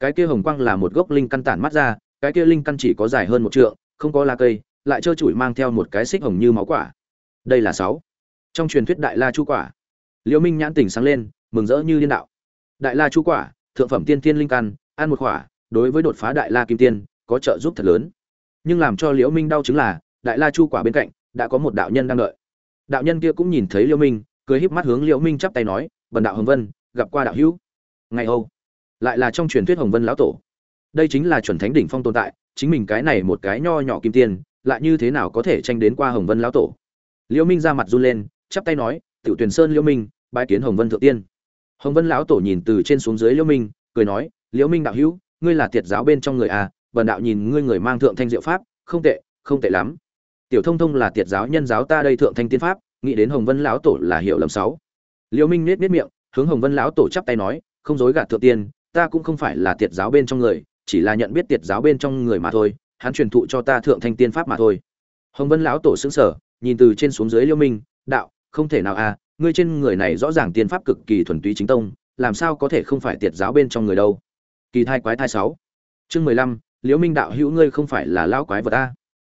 Cái kia hồng quang là một gốc linh căn tản mắt ra, cái kia linh căn chỉ có dài hơn một trượng, không có lá cây, lại trơ trụi mang theo một cái xích hồng như máu quả. Đây là sáu. Trong truyền thuyết đại la chu quả. Liễu minh nhãn tỉnh sáng lên, mừng rỡ như điên đạo. Đại la chu quả, thượng phẩm tiên tiên linh căn, ăn một quả, đối với đột phá đại la kim tiên, có trợ giúp thật lớn. Nhưng làm cho liễu minh đau chứng là, đại la chu quả bên cạnh, đã có một đạo nhân đang đợi. Đạo nhân kia cũng nhìn thấy liễu minh cười híp mắt hướng liễu minh chắp tay nói bần đạo hồng vân gặp qua đạo hữu. Ngày âu lại là trong truyền thuyết hồng vân lão tổ. Đây chính là chuẩn thánh đỉnh phong tồn tại chính mình cái này một cái nho nhỏ kim tiền, lại như thế nào có thể tranh đến qua hồng vân lão tổ? Liễu minh ra mặt run lên chắp tay nói tiểu tuyển sơn liễu minh bái kiến hồng vân thượng tiên. Hồng vân lão tổ nhìn từ trên xuống dưới liễu minh cười nói liễu minh đạo hữu ngươi là tiệt giáo bên trong người à bần đạo nhìn ngươi người mang thượng thanh diệu pháp không tệ không tệ lắm. Tiểu thông thông là tiệt giáo nhân giáo ta đây thượng thanh tiên pháp nghĩ đến hồng vân lão tổ là hiểu lầm sáu. Liêu minh nết nết miệng, hướng hồng vân lão tổ chắp tay nói, không dối gạt thượng tiên, ta cũng không phải là tiệt giáo bên trong người, chỉ là nhận biết tiệt giáo bên trong người mà thôi, hắn truyền thụ cho ta thượng thanh tiên pháp mà thôi. Hồng vân lão tổ sững sờ, nhìn từ trên xuống dưới Liêu minh, đạo, không thể nào à ngươi trên người này rõ ràng tiên pháp cực kỳ thuần túy chính tông, làm sao có thể không phải tiệt giáo bên trong người đâu? Kỳ thai quái thai sáu. Chương mười lăm liễu minh đạo hữu ngươi không phải là lão quái vật ta.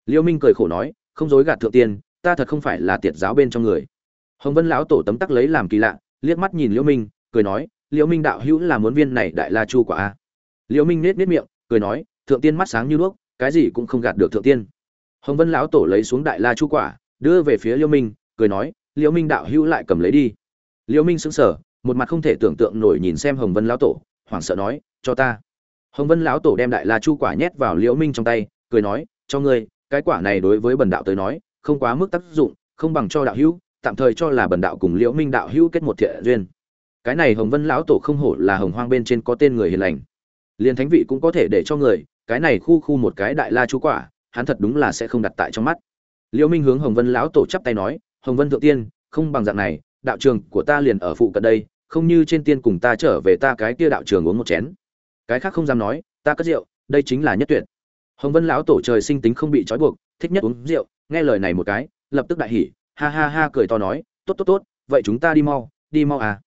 Liễu minh cười khổ nói, không dối gạt thượng tiên ta thật không phải là tiệt giáo bên trong người. Hồng vân lão tổ tấm tắc lấy làm kỳ lạ, liếc mắt nhìn liễu minh, cười nói, liễu minh đạo hữu là muốn viên này đại la chu quả a. Liễu minh nết nết miệng, cười nói, thượng tiên mắt sáng như đuốc, cái gì cũng không gạt được thượng tiên. Hồng vân lão tổ lấy xuống đại la chu quả, đưa về phía liễu minh, cười nói, liễu minh đạo hữu lại cầm lấy đi. Liễu minh sững sờ, một mặt không thể tưởng tượng nổi nhìn xem hồng vân lão tổ, hoảng sợ nói, cho ta. Hồng vân lão tổ đem đại la chu quả nhét vào liễu minh trong tay, cười nói, cho ngươi, cái quả này đối với bần đạo tới nói không quá mức tác dụng, không bằng cho đạo hữu, tạm thời cho là bần đạo cùng liễu minh đạo hữu kết một thiện duyên. Cái này hồng vân lão tổ không hổ là hồng hoang bên trên có tên người hiền lành. Liền thánh vị cũng có thể để cho người, cái này khu khu một cái đại la chú quả, hắn thật đúng là sẽ không đặt tại trong mắt. Liễu minh hướng hồng vân lão tổ chắp tay nói, hồng vân thượng tiên, không bằng dạng này, đạo trường của ta liền ở phụ cận đây, không như trên tiên cùng ta trở về ta cái kia đạo trường uống một chén. Cái khác không dám nói, ta cất rượu, đây chính là nhất tuyệt. Hồng vân lão tổ trời sinh tính không bị trói buộc, thích nhất uống rượu nghe lời này một cái, lập tức đại hỉ, ha ha ha cười to nói, tốt tốt tốt, vậy chúng ta đi mau đi mau à.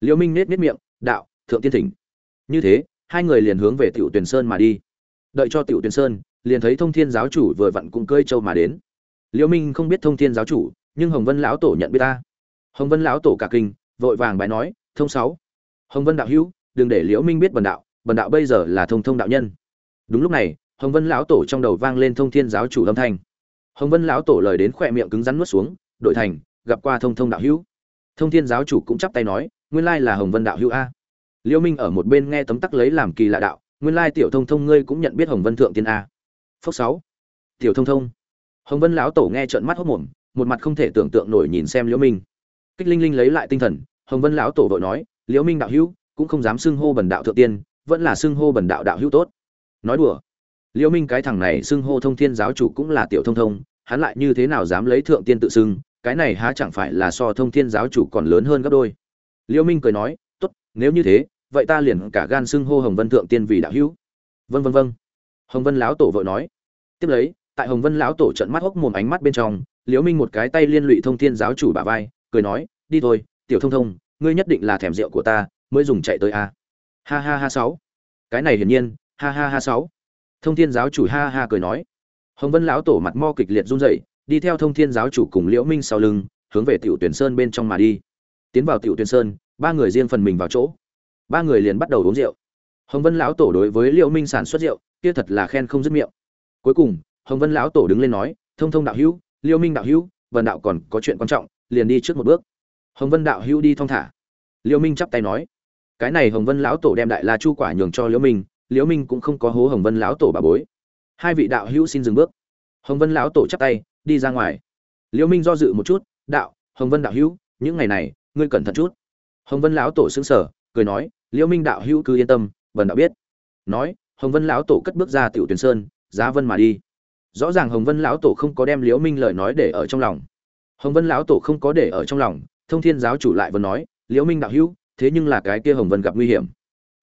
Liễu minh nết nết miệng, đạo, thượng tiên thỉnh. Như thế, hai người liền hướng về tiểu tuyền sơn mà đi. Đợi cho tiểu tuyền sơn, liền thấy thông thiên giáo chủ vừa vặn cùng cơi châu mà đến. Liễu minh không biết thông thiên giáo chủ, nhưng hồng vân lão tổ nhận biết ta. Hồng vân lão tổ cả kinh, vội vàng bài nói, thông sáu, hồng vân đạo hữu, đừng để liễu minh biết bần đạo bần đạo bây giờ là thông thông đạo nhân. Đúng lúc này, hồng vân lão tổ trong đầu vang lên thông thiên giáo chủ âm thanh hồng vân lão tổ lời đến khỏe miệng cứng rắn nuốt xuống đội thành, gặp qua thông thông đạo hữu. Thông thiên giáo chủ cũng chắp tay nói, nguyên lai là hồng vân đạo hữu a. Liễu minh ở một bên nghe tấm tắc lấy làm kỳ lạ đạo, nguyên lai tiểu thông thông ngươi cũng nhận biết hồng vân thượng tiên a. Phước sáu. Tiểu thông thông. Hồng vân lão tổ nghe trợn mắt hốt mồm, một mặt không thể tưởng tượng nổi nhìn xem liễu minh. Kích linh linh lấy lại tinh thần, hồng vân lão tổ vội nói liễu minh đạo hữu, cũng không dám xưng hô bần đạo thượng tiên, vẫn là xưng hô bần đạo đạo hữu tốt. Nói đùa liễu minh cái thằng này xưng hô thông thiên giáo chủ cũng là tiểu thông thông, hắn lại như thế nào dám lấy thượng tiên tự xưng, cái này há chẳng phải là so thông thiên giáo chủ còn lớn hơn gấp đôi. Liễu minh cười nói, tốt, nếu như thế, vậy ta liền cả gan xưng hô hồng vân thượng tiên vì đạo hữu. Vân vân vân hồng vân lão tổ vội nói. Tiếp lấy, tại hồng vân lão tổ trận mắt hốc mồm ánh mắt bên trong, liễu minh một cái tay liên lụy thông thiên giáo chủ bả vai, cười nói, đi thôi, tiểu thông thông, ngươi nhất định là thèm rượu của ta, mới dùng chạy tới a. Ha ha ha sáu. Cái này hiển nhiên, ha ha ha sáu thông thiên giáo chủ ha ha cười nói. Hồng vân lão tổ mặt mo kịch liệt run rẩy, đi theo thông thiên giáo chủ cùng liễu minh sau lưng, hướng về tiểu tuyển sơn bên trong mà đi. Tiến vào tiểu tuyển sơn, ba người riêng phần mình vào chỗ. Ba người liền bắt đầu uống rượu. Hồng vân lão tổ đối với liễu minh sản xuất rượu, kia thật là khen không dứt miệng. Cuối cùng, hồng vân lão tổ đứng lên nói, thông thông đạo hữu, liễu minh đạo hữu, vân đạo còn có chuyện quan trọng, liền đi trước một bước. Hồng vân đạo hữu đi thong thả. Liễu minh chắp tay nói, cái này hồng vân lão tổ đem đại la chu quả nhường cho liễu minh liễu minh cũng không có hố hồng vân lão tổ bà bối. Hai vị đạo hữu xin dừng bước. Hồng vân lão tổ chắp tay, đi ra ngoài. Liễu minh do dự một chút, đạo, hồng vân đạo hữu, những ngày này, ngươi cẩn thận chút. Hồng vân lão tổ sững sờ, cười nói, liễu minh đạo hữu cứ yên tâm, vân đạo biết. Nói, hồng vân lão tổ cất bước ra tiểu tuyển sơn, giá vân mà đi. Rõ ràng hồng vân lão tổ không có đem liễu minh lời nói để ở trong lòng. Hồng vân lão tổ không có để ở trong lòng, thông thiên giáo chủ lại vừa nói, liễu minh đạo hữu, thế nhưng là cái kia hồng vân gặp nguy hiểm.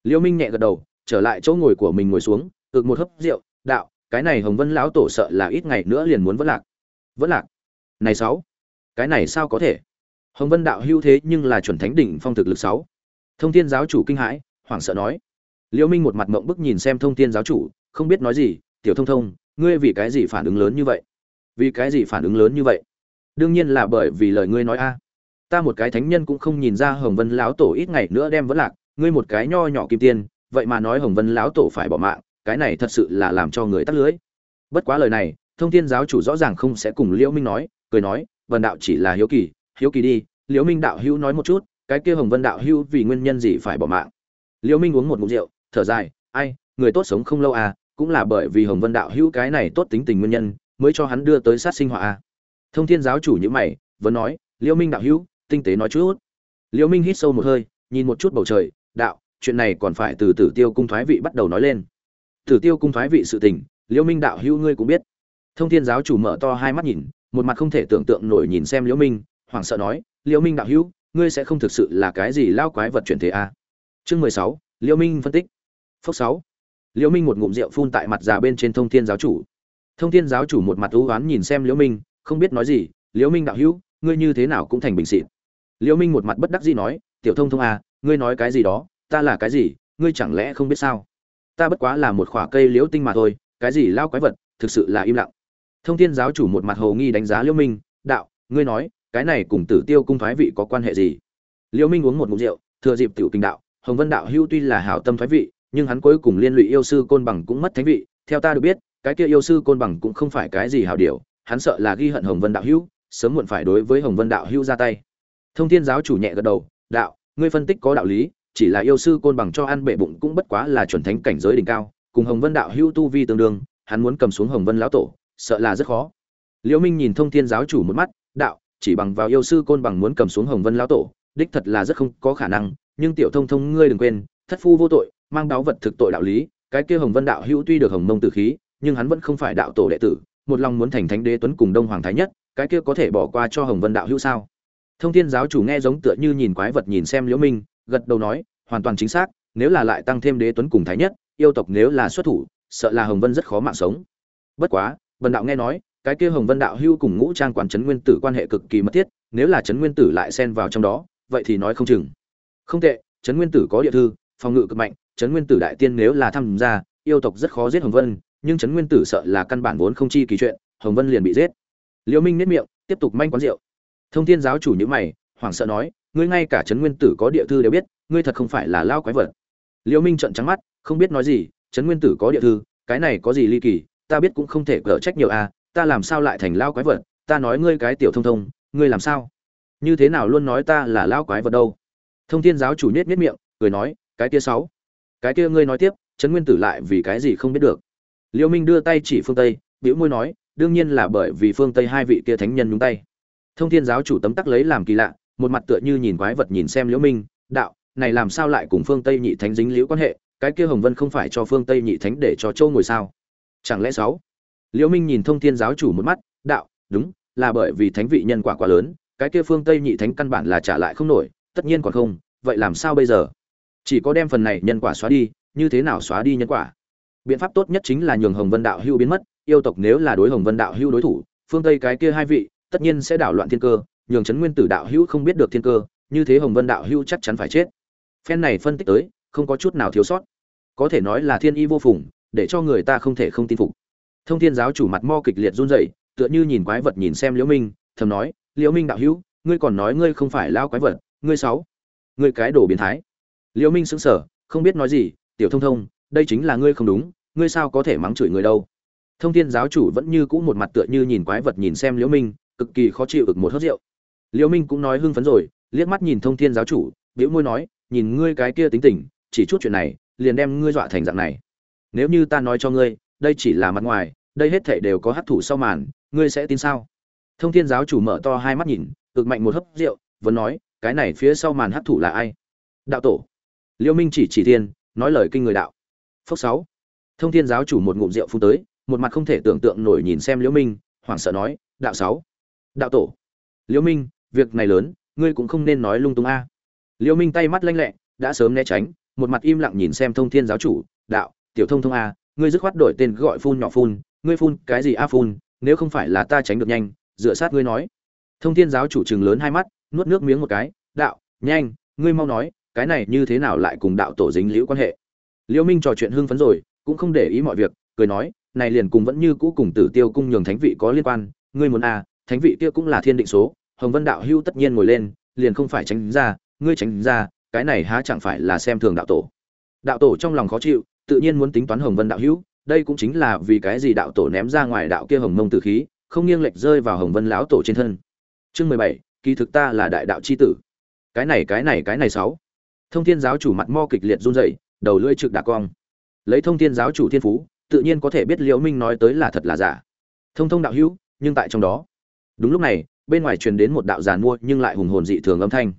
Liễu minh nhẹ gật đầu trở lại chỗ ngồi của mình ngồi xuống ực một hớp rượu, đạo, cái này hồng vân lão tổ sợ là ít ngày nữa liền muốn vẫn lạc. Vẫn lạc? Này sáu, cái này sao có thể? Hồng vân đạo hữu thế nhưng là chuẩn thánh đỉnh phong thực lực sáu. Thông thiên giáo chủ kinh hãi, hoảng sợ nói. Liễu minh một mặt mộng bức nhìn xem thông thiên giáo chủ, không biết nói gì, tiểu thông thông, ngươi vì cái gì phản ứng lớn như vậy? Vì cái gì phản ứng lớn như vậy? Đương nhiên là bởi vì lời ngươi nói a. Ta một cái thánh nhân cũng không nhìn ra hồng vân lão tổ ít ngày nữa đem vẫn lạc, ngươi một cái nho nhỏ kim tiên vậy mà nói hồng vân lão tổ phải bỏ mạng, cái này thật sự là làm cho người tắt lưới. Bất quá lời này, thông thiên giáo chủ rõ ràng không sẽ cùng liễu minh nói, cười nói, vân đạo chỉ là hiếu kỳ hiếu kỳ đi, liễu minh đạo hữu nói một chút, cái kia hồng vân đạo hữu vì nguyên nhân gì phải bỏ mạng. Liễu minh uống một ngụm rượu, thở dài, ai, người tốt sống không lâu à cũng là bởi vì hồng vân đạo hữu cái này tốt tính tình nguyên nhân, mới cho hắn đưa tới sát sinh họa à. Thông thiên giáo chủ như mày, vẫn nói, liễu minh đạo hữu, tinh tế nói chút. Liễu minh hít sâu một hơi, nhìn một chút bầu trời, đạo chuyện này còn phải từ tử tiêu cung thoái vị bắt đầu nói lên. Tử tiêu cung thoái vị sự tình, liễu minh đạo hữu ngươi cũng biết. Thông thiên giáo chủ mở to hai mắt nhìn, một mặt không thể tưởng tượng nổi nhìn xem liễu minh, hoảng sợ nói, liễu minh đạo hữu, ngươi sẽ không thực sự là cái gì lao quái vật chuyển thế à? chương mười sáu, liễu minh phân tích. Phốc sáu. Liễu minh một ngụm rượu phun tại mặt già bên trên thông thiên giáo chủ. Thông thiên giáo chủ một mặt u uất nhìn xem liễu minh, không biết nói gì, liễu minh đạo hữu, ngươi như thế nào cũng thành bình xịt liễu minh một mặt bất đắc dĩ nói, tiểu thông thông à ngươi nói cái gì đó? Ta là cái gì, ngươi chẳng lẽ không biết sao? Ta bất quá là một khỏa cây liễu tinh mà thôi, cái gì lao quái vật, thực sự là im lặng. Thông thiên giáo chủ một mặt hồ nghi đánh giá liễu minh, đạo, ngươi nói, cái này cùng tử tiêu cung thoái vị có quan hệ gì? Liễu minh uống một ngụm rượu, thừa dịp tiểu tình đạo, hồng vân đạo hưu tuy là hảo tâm thoái vị, nhưng hắn cuối cùng liên lụy yêu sư côn bằng cũng mất thánh vị. Theo ta được biết, cái kia yêu sư côn bằng cũng không phải cái gì hảo điều, hắn sợ là ghi hận hồng vân đạo hưu sớm muộn phải đối với hồng vân đạo hưu ra tay. Thông thiên giáo chủ nhẹ gật đầu, đạo, ngươi phân tích có đạo lý chỉ là yêu sư côn bằng cho ăn bệ bụng cũng bất quá là chuẩn thánh cảnh giới đỉnh cao, cùng hồng vân đạo hữu tu vi tương đương, hắn muốn cầm xuống hồng vân lão tổ, sợ là rất khó. Liễu minh nhìn thông thiên giáo chủ một mắt, đạo, chỉ bằng vào yêu sư côn bằng muốn cầm xuống hồng vân lão tổ, đích thật là rất không có khả năng, nhưng tiểu thông thông ngươi đừng quên, thất phu vô tội, mang đáo vật thực tội đạo lý, cái kia hồng vân đạo hữu tuy được hồng mông tử khí, nhưng hắn vẫn không phải đạo tổ đệ tử, một lòng muốn thành thánh đế tuấn cùng đông hoàng thái nhất, cái kia có thể bỏ qua cho hồng vân đạo hữu sao? Thông thiên giáo chủ nghe giống tựa như nhìn quái vật nhìn xem liễu minh gật đầu nói, hoàn toàn chính xác, nếu là lại tăng thêm đế tuấn cùng thái nhất, yêu tộc nếu là xuất thủ, sợ là hồng vân rất khó mạng sống. Bất quá, vân đạo nghe nói, cái kia hồng vân đạo hưu cùng ngũ trang quản trấn nguyên tử quan hệ cực kỳ mật thiết, nếu là trấn nguyên tử lại xen vào trong đó, vậy thì nói không chừng. Không tệ, trấn nguyên tử có địa thư, phòng ngự cực mạnh, trấn nguyên tử đại tiên nếu là tham gia, yêu tộc rất khó giết hồng vân, nhưng trấn nguyên tử sợ là căn bản vốn không chi kỳ chuyện, hồng vân liền bị giết. Liễu minh nếp miệng, tiếp tục manh quán rượu. Thông thiên giáo chủ như mày, hoảng sợ nói ngươi ngay cả trấn nguyên tử có địa thư đều biết ngươi thật không phải là lao quái vật. Liễu minh trợn trắng mắt không biết nói gì trấn nguyên tử có địa thư cái này có gì ly kỳ ta biết cũng không thể cở trách nhiều a à, ta làm sao lại thành lao quái vật ta nói ngươi cái tiểu thông thông ngươi làm sao? Như thế nào luôn nói ta là lao quái vật đâu? Thông thiên giáo chủ nhếch nhếch miệng cười nói cái kia sáu cái kia ngươi nói tiếp trấn nguyên tử lại vì cái gì không biết được? Liễu minh đưa tay chỉ phương tây bĩu môi nói đương nhiên là bởi vì phương tây hai vị kia thánh nhân nhúng tay. Thông thiên giáo chủ tấm tắc lấy làm kỳ lạ một mặt tựa như nhìn quái vật nhìn xem liễu minh, đạo, này làm sao lại cùng phương tây nhị thánh dính liễu quan hệ, cái kia hồng vân không phải cho phương tây nhị thánh để cho châu ngồi sao? Chẳng lẽ sáu? Liễu minh nhìn thông thiên giáo chủ một mắt, đạo, đúng, là bởi vì thánh vị nhân quả quá lớn, cái kia phương tây nhị thánh căn bản là trả lại không nổi, tất nhiên còn không, vậy làm sao bây giờ? Chỉ có đem phần này nhân quả xóa đi, như thế nào xóa đi nhân quả? Biện pháp tốt nhất chính là nhường hồng vân đạo hưu biến mất, yêu tộc nếu là đối hồng vân đạo hưu đối thủ, phương tây cái kia hai vị, tất nhiên sẽ đảo loạn thiên cơ nhường chấn nguyên tử đạo hưu không biết được thiên cơ, như thế hồng vân đạo hưu chắc chắn phải chết. Phen này phân tích tới, không có chút nào thiếu sót. Có thể nói là thiên y vô phùng, để cho người ta không thể không tin phục. Thông thiên giáo chủ mặt mo kịch liệt run rẩy, tựa như nhìn quái vật nhìn xem liễu minh, thầm nói, liễu minh đạo hữu, ngươi còn nói ngươi không phải lao quái vật, ngươi sáu, ngươi cái đồ biến thái. Liễu minh sững sờ, không biết nói gì, tiểu thông thông, đây chính là ngươi không đúng, ngươi sao có thể mắng chửi người đâu? Thông thiên giáo chủ vẫn như cũ một mặt tựa như nhìn quái vật nhìn xem liễu minh, cực kỳ khó chịu ực một hớt rượu liễu minh cũng nói hưng phấn rồi, liếc mắt nhìn thông thiên giáo chủ, bĩu môi nói, nhìn ngươi cái kia tính tình, chỉ chút chuyện này, liền đem ngươi dọa thành dạng này. Nếu như ta nói cho ngươi, đây chỉ là mặt ngoài, đây hết thảy đều có hấp thụ sau màn, ngươi sẽ tin sao? Thông thiên giáo chủ mở to hai mắt nhìn cực mạnh một hớp rượu, vẫn nói, cái này phía sau màn hấp thụ là ai? Đạo tổ. Liễu minh chỉ chỉ thiên, nói lời kinh người đạo. Phốc sáu. Thông thiên giáo chủ một ngụm rượu phun tới, một mặt không thể tưởng tượng nổi nhìn xem liễu minh, hoảng sợ nói, đạo sáu. Đạo tổ. Liễu minh việc này lớn, ngươi cũng không nên nói lung tung a. Liễu minh tay mắt lanh lẹ, đã sớm né tránh, một mặt im lặng nhìn xem thông thiên giáo chủ, đạo, tiểu thông thông a, ngươi dứt khoát đổi tên gọi phun nhỏ phun, ngươi phun cái gì a phun, nếu không phải là ta tránh được nhanh, dựa sát ngươi nói. Thông thiên giáo chủ chừng lớn hai mắt, nuốt nước miếng một cái, đạo, nhanh, ngươi mau nói, cái này như thế nào lại cùng đạo tổ dính liễu quan hệ? Liễu minh trò chuyện hưng phấn rồi, cũng không để ý mọi việc, cười nói, này liền cùng vẫn như cũ cùng tử tiêu cung nhường thánh vị có liên quan, ngươi muốn a, thánh vị kia cũng là thiên định số hồng vân đạo hưu tất nhiên ngồi lên, liền không phải tránh ra, ngươi tránh ra, cái này há chẳng phải là xem thường đạo tổ. Đạo tổ trong lòng khó chịu, tự nhiên muốn tính toán hồng vân đạo hữu, đây cũng chính là vì cái gì đạo tổ ném ra ngoài đạo kia hồng mông tử khí, không nghiêng lệch rơi vào hồng vân lão tổ trên thân. Chương mười bảy, kỳ thực ta là đại đạo c h i tử. Cái này cái này cái này sáu. Thông thiên giáo chủ mặt mo kịch liệt run rẩy, đầu lưỡi trực đà cong. Lấy thông thiên giáo chủ thiên phú, tự nhiên có thể biết liễu minh nói tới là thật là giả. Thông thông đạo hữu, nhưng tại trong đó. Đúng lúc này bên ngoài truyền đến một đạo giàn mua nhưng lại hùng hồn dị thường âm thanh.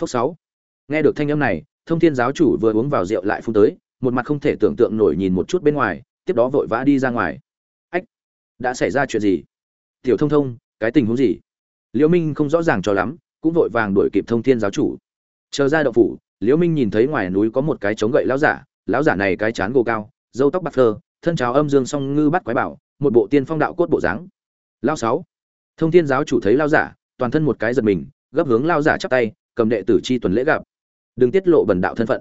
Phốc sáu. Nghe được thanh âm này, thông thiên giáo chủ vừa uống vào rượu lại phun tới, một mặt không thể tưởng tượng nổi nhìn một chút bên ngoài, tiếp đó vội vã đi ra ngoài. Ách, đã xảy ra chuyện gì? Tiểu thông thông, cái tình huống gì? Liễu minh không rõ ràng cho lắm, cũng vội vàng đuổi kịp thông thiên giáo chủ. Chờ ra động phủ, liễu minh nhìn thấy ngoài núi có một cái chống gậy lão giả lão giả này cái chán gồ cao, râu tóc bạc phơ, thân cháo âm dương song ngư bắt quái bảo, một bộ tiên phong đạo cốt bộ dáng. Lao sáu thông thiên giáo chủ thấy lao giả, toàn thân một cái giật mình, gấp hướng lao giả chắp tay, cầm đệ tử chi tuần lễ gặp. Đừng tiết lộ bần đạo thân phận.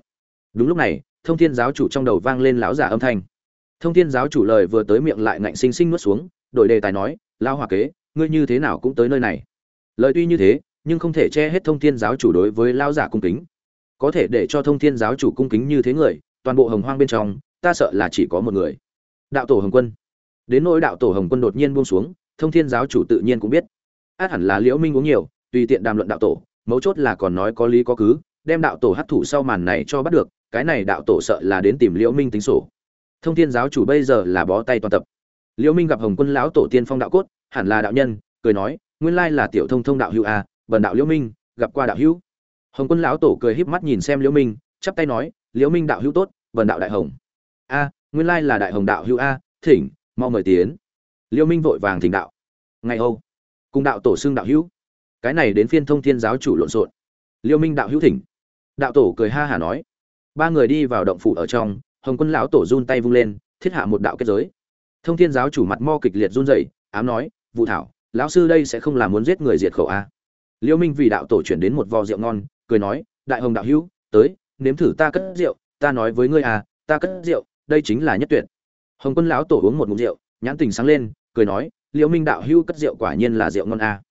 Đúng lúc này, thông thiên giáo chủ trong đầu vang lên lão giả âm thanh. Thông thiên giáo chủ lời vừa tới miệng lại ngạnh sinh sinh nuốt xuống, đổi đề tài nói lao hòa kế, ngươi như thế nào cũng tới nơi này. Lời tuy như thế, nhưng không thể che hết thông thiên giáo chủ đối với lao giả cung kính. Có thể để cho thông thiên giáo chủ cung kính như thế người, toàn bộ hồng hoang bên trong, ta sợ là chỉ có một người. Đạo tổ hồng quân. Đến nỗi đạo tổ hồng quân đột nhiên buông xuống thông thiên giáo chủ tự nhiên cũng biết. Át hẳn là liễu minh uống nhiều tùy tiện đàm luận đạo tổ mấu chốt là còn nói có lý có cứ đem đạo tổ hấp thụ sau màn này cho bắt được cái này đạo tổ sợ là đến tìm liễu minh tính sổ. Thông thiên giáo chủ bây giờ là bó tay toàn tập. Liễu minh gặp hồng quân lão tổ tiên phong đạo cốt hẳn là đạo nhân cười nói nguyên lai là tiểu thông thông đạo hữu a à, bần đạo liễu minh gặp qua đạo hữu. Hồng quân lão tổ cười híp mắt nhìn xem liễu minh chắp tay nói liễu minh đạo hữu tốt bần đạo đại hồng. A nguyên lai là đại hồng đạo hữu a thỉnh mau mời tiến. Liêu minh vội vàng thỉnh đạo. Ngày âu, cùng đạo tổ xưng đạo hữu. Cái này đến phiên thông thiên giáo chủ lộn xộn. Liêu minh đạo hữu thỉnh. Đạo tổ cười ha hả nói. Ba người đi vào động phủ ở trong, hồng quân lão tổ run tay vung lên, thiết hạ một đạo kết giới. Thông thiên giáo chủ mặt mo kịch liệt run rẩy, ám nói vụ thảo, lão sư đây sẽ không làm muốn giết người diệt khẩu a à? liêu minh vì đạo tổ chuyển đến một vò rượu ngon, cười nói, đại hồng đạo hữu, tới, nếm thử ta cất rượu, ta nói với ngươi à ta cất rượu, đây chính là nhất tuyệt. Hồng quân lão tổ uống một ngụm rượu nhãn tình sáng lên, cười nói, liễu minh đạo hưu cất rượu quả nhiên là rượu ngon à.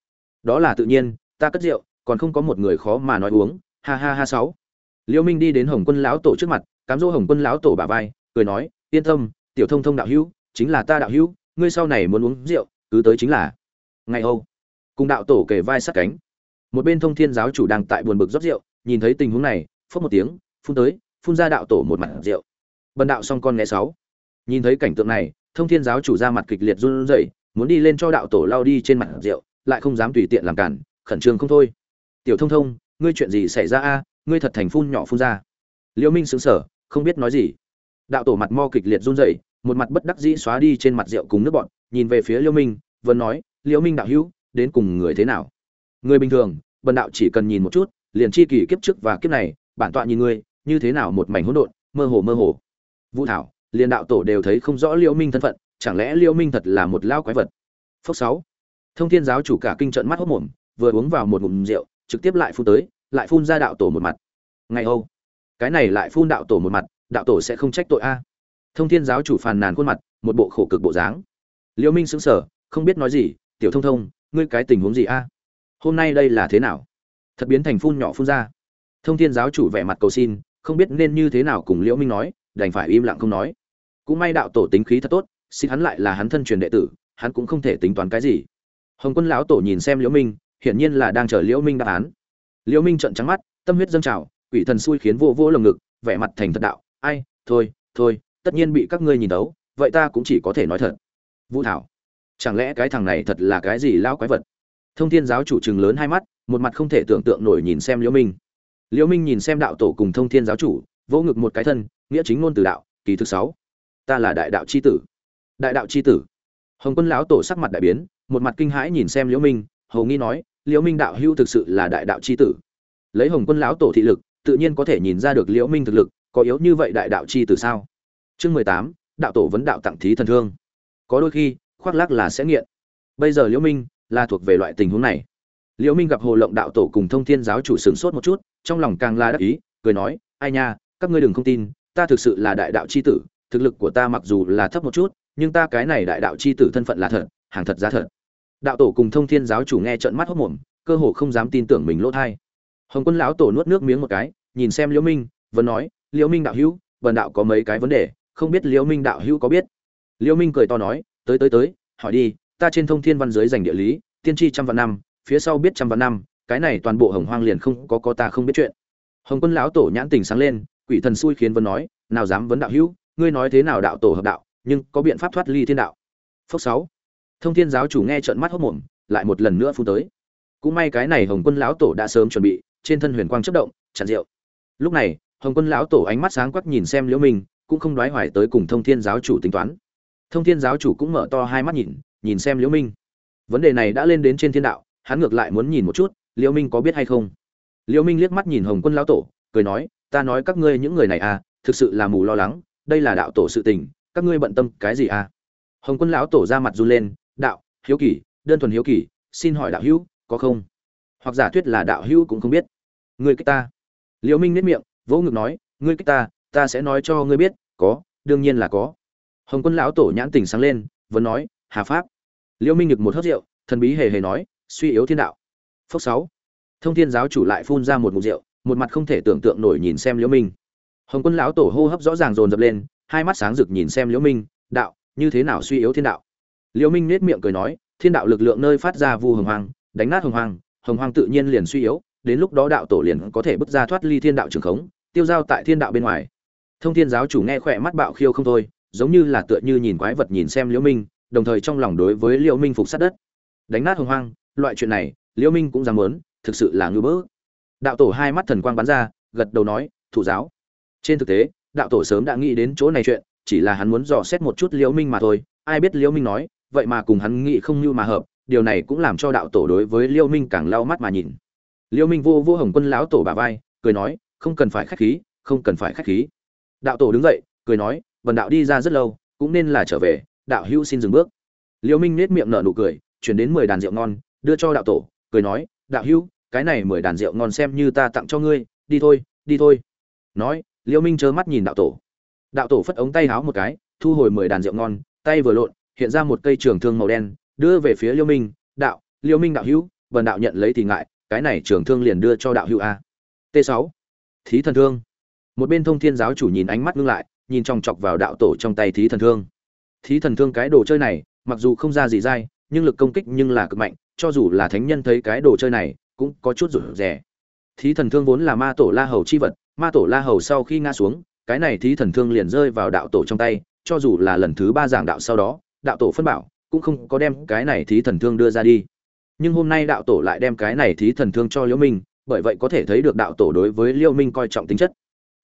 đó là tự nhiên, ta cất rượu, còn không có một người khó mà nói uống. Ha ha ha sáu. Liễu minh đi đến hồng quân lão tổ trước mặt, cám dỗ hồng quân lão tổ bả vai, cười nói, yên tâm, tiểu thông thông đạo hưu chính là ta đạo hưu ngươi sau này muốn uống rượu, cứ tới chính là. Ngày âu cùng đạo tổ kề vai sát cánh. Một bên thông thiên giáo chủ đang tại buồn bực rót rượu, nhìn thấy tình huống này phất một tiếng, phun tới, phun ra đạo tổ một mặt rượu. Bần đạo xong con nghe sáu. Nhìn thấy cảnh tượng này thông thiên giáo chủ ra mặt kịch liệt run rẩy, muốn đi lên cho đạo tổ lao đi trên mặt rượu, lại không dám tùy tiện làm cản, khẩn trương không thôi. Tiểu thông thông, ngươi chuyện gì xảy ra a? Ngươi thật thành phun nhỏ phun ra. Liễu minh sững sờ, không biết nói gì. Đạo tổ mặt mo kịch liệt run rẩy, một mặt bất đắc dĩ xóa đi trên mặt rượu cùng nước bọn nhìn về phía liễu minh, vẫn nói, liễu minh đạo hữu, đến cùng người thế nào? Người bình thường, bần đạo chỉ cần nhìn một chút, liền chi kỳ kiếp trước và kiếp này, bản tọa nhìn ngươi, như thế nào một mảnh hỗn độn, mơ hồ mơ hồ. Vũ thảo liền đạo tổ đều thấy không rõ liễu minh thân phận, chẳng lẽ liễu minh thật là một lao quái vật? Phốc sáu. Thông thiên giáo chủ cả kinh trận mắt hốt mồm, vừa uống vào một ngụm rượu, trực tiếp lại phun tới, lại phun ra đạo tổ một mặt. Ngày âu cái này lại phun đạo tổ một mặt, đạo tổ sẽ không trách tội a. Thông thiên giáo chủ phàn nàn khuôn mặt, một bộ khổ cực bộ dáng. Liễu minh sững sờ, không biết nói gì, tiểu thông thông, ngươi cái tình huống gì a? Hôm nay đây là thế nào? Thật biến thành phun nhỏ phun ra. Thông thiên giáo chủ vẻ mặt cầu xin, không biết nên như thế nào cùng liễu minh nói, đành phải im lặng không nói cũng may đạo tổ tính khí thật tốt xin hắn lại là hắn thân truyền đệ tử, hắn cũng không thể tính toán cái gì. Hồng quân lão tổ nhìn xem liễu minh, hiển nhiên là đang chờ liễu minh đáp án. Liễu minh trợn trắng mắt, tâm huyết dâng trào, quỷ thần xui khiến vô vô lồng ngực, vẻ mặt thành thật đạo, ai, thôi thôi, tất nhiên bị các ngươi nhìn đấu vậy ta cũng chỉ có thể nói thật. Vũ thảo, chẳng lẽ cái thằng này thật là cái gì lão quái vật? Thông thiên giáo chủ trừng lớn hai mắt, một mặt không thể tưởng tượng nổi nhìn xem liễu minh. Liễu minh nhìn xem đạo tổ cùng thông thiên giáo chủ, vỗ ngực một cái thân, nghĩa chính ngôn từ đạo, kỳ thứ sáu ta là đại đạo chi tử. Đại đạo chi tử. Hồng quân lão tổ sắc mặt đại biến, một mặt kinh hãi nhìn xem liễu minh hầu nghi nói, liễu minh đạo hữu thực sự là đại đạo chi tử. Lấy hồng quân lão tổ thị lực, tự nhiên có thể nhìn ra được liễu minh thực lực, có yếu như vậy đại đạo chi tử sao? Chương mười tám, đạo tổ vấn đạo tặng thí thần thương. Có đôi khi, khoác lác là sẽ nghiện. Bây giờ liễu minh là thuộc về loại tình huống này. Liễu minh gặp hồ lộng đạo tổ cùng thông thiên giáo chủ sửng sốt một chút, trong lòng càng la đắc ý, cười nói, ai nha, các ngươi đừng không tin, ta thực sự là đại đạo chi tử thực lực của ta mặc dù là thấp một chút, nhưng ta cái này đại đạo chi tử thân phận là thật, hàng thật giá thật. Đạo tổ cùng thông thiên giáo chủ nghe trợn mắt hốc mồm cơ hồ không dám tin tưởng mình lỗ thai. Hồng quân lão tổ nuốt nước miếng một cái, nhìn xem liễu minh, vẫn nói, liễu minh đạo hữu, vần đạo có mấy cái vấn đề, không biết liễu minh đạo hữu có biết? Liễu minh cười to nói, tới tới tới, hỏi đi, ta trên thông thiên văn giới dành địa lý, tiên tri trăm vạn năm, phía sau biết trăm vạn năm, cái này toàn bộ hồng hoang liền không có có ta không biết chuyện. Hồng quân lão tổ nhãn tình sáng lên, quỷ thần xui khiến vân nói, nào dám vấn đạo hữu ngươi nói thế nào đạo tổ hợp đạo, nhưng có biện pháp thoát ly thiên đạo. Phốc sáu. Thông thiên giáo chủ nghe trợn mắt hốt mồm lại một lần nữa phun tới. Cũng may cái này hồng quân lão tổ đã sớm chuẩn bị, trên thân huyền quang chất động, chặn rượu. Lúc này, hồng quân lão tổ ánh mắt sáng quắc nhìn xem liễu minh, cũng không đoái hoài tới cùng thông thiên giáo chủ tính toán. Thông thiên giáo chủ cũng mở to hai mắt nhìn nhìn xem liễu minh. Vấn đề này đã lên đến trên thiên đạo, hắn ngược lại muốn nhìn một chút, liễu minh có biết hay không? Liễu minh liếc mắt nhìn hồng quân lão tổ, cười nói, ta nói các ngươi những người này à thực sự là mù lo lắng đây là đạo tổ sự tình, các ngươi bận tâm cái gì à? Hồng quân lão tổ ra mặt run lên, đạo, hiếu kỳ, đơn thuần hiếu kỳ, xin hỏi đạo hữu, có không? Hoặc giả thuyết là đạo hữu cũng không biết. Ngươi kích ta. Liễu minh nết miệng, vỗ ngực nói, ngươi kích ta ta sẽ nói cho ngươi biết, có, đương nhiên là có. Hồng quân lão tổ nhãn tình sáng lên, vẫn nói, hà pháp. Liễu minh ngực một hớt rượu, thần bí hề hề nói, suy yếu thiên đạo. Phốc sáu. Thông thiên giáo chủ lại phun ra một ngụm rượu, một mặt không thể tưởng tượng nổi nhìn xem liễu minh hồng quân lão tổ hô hấp rõ ràng dồn dập lên, hai mắt sáng rực nhìn xem liễu minh, đạo, như thế nào suy yếu thiên đạo? Liễu minh nét miệng cười nói, thiên đạo lực lượng nơi phát ra vu hồng hoàng đánh nát hồng hoàng hồng hoàng tự nhiên liền suy yếu, đến lúc đó đạo tổ liền có thể bước ra thoát ly thiên đạo trường khống, tiêu giao tại thiên đạo bên ngoài. Thông thiên giáo chủ nghe khỏe mắt bạo khiêu không thôi, giống như là tựa như nhìn quái vật nhìn xem liễu minh, đồng thời trong lòng đối với liễu minh phục sát đất. Đánh nát hồng hoang, loại chuyện này, liễu minh cũng dám muốn, thực sự là ngư bỡ đạo tổ hai mắt thần quang bắn ra, gật đầu nói, thủ giáo trên thực tế, đạo tổ sớm đã nghĩ đến chỗ này chuyện, chỉ là hắn muốn dò xét một chút liễu minh mà thôi. Ai biết liễu minh nói, vậy mà cùng hắn nghĩ không như mà hợp, điều này cũng làm cho đạo tổ đối với liêu minh càng lau mắt mà nhìn. Liêu minh vô vô hồng quân lão tổ bà vai, cười nói, không cần phải khách khí, không cần phải khách khí. Đạo tổ đứng dậy, cười nói vần đạo đi ra rất lâu, cũng nên là trở về, đạo hữu xin dừng bước. Liêu minh nét miệng nở nụ cười, chuyển đến mười đàn rượu ngon, đưa cho đạo tổ, cười nói, đạo hữu, cái này mười đàn rượu ngon xem như ta tặng cho ngươi, đi thôi đi thôi. Nói liêu minh trơ mắt nhìn đạo tổ. Đạo tổ phất ống tay háo một cái, thu hồi mười đàn rượu ngon, tay vừa lộn, hiện ra một cây trường thương màu đen, đưa về phía liêu minh, đạo liêu minh đạo hữu vần đạo nhận lấy thì ngại, cái này trường thương liền đưa cho đạo hữu a. T 6 thí thần thương. Một bên thông thiên giáo chủ nhìn ánh mắt ngưng lại, nhìn chòng chọc vào đạo tổ trong tay thí thần thương. Thí thần thương cái đồ chơi này, mặc dù không ra gì dai, nhưng lực công kích nhưng là cực mạnh, cho dù là thánh nhân thấy cái đồ chơi này, cũng có chút rủi rẻ thí thần thương vốn là ma tổ la hầu chi vật ma tổ la hầu sau khi ngã xuống, cái này thí thần thương liền rơi vào đạo tổ trong tay, cho dù là lần thứ ba giảng đạo sau đó, đạo tổ phân bảo cũng không có đem cái này thí thần thương đưa ra đi. Nhưng hôm nay đạo tổ lại đem cái này thí thần thương cho liễu minh, bởi vậy có thể thấy được đạo tổ đối với liễu minh coi trọng tính chất.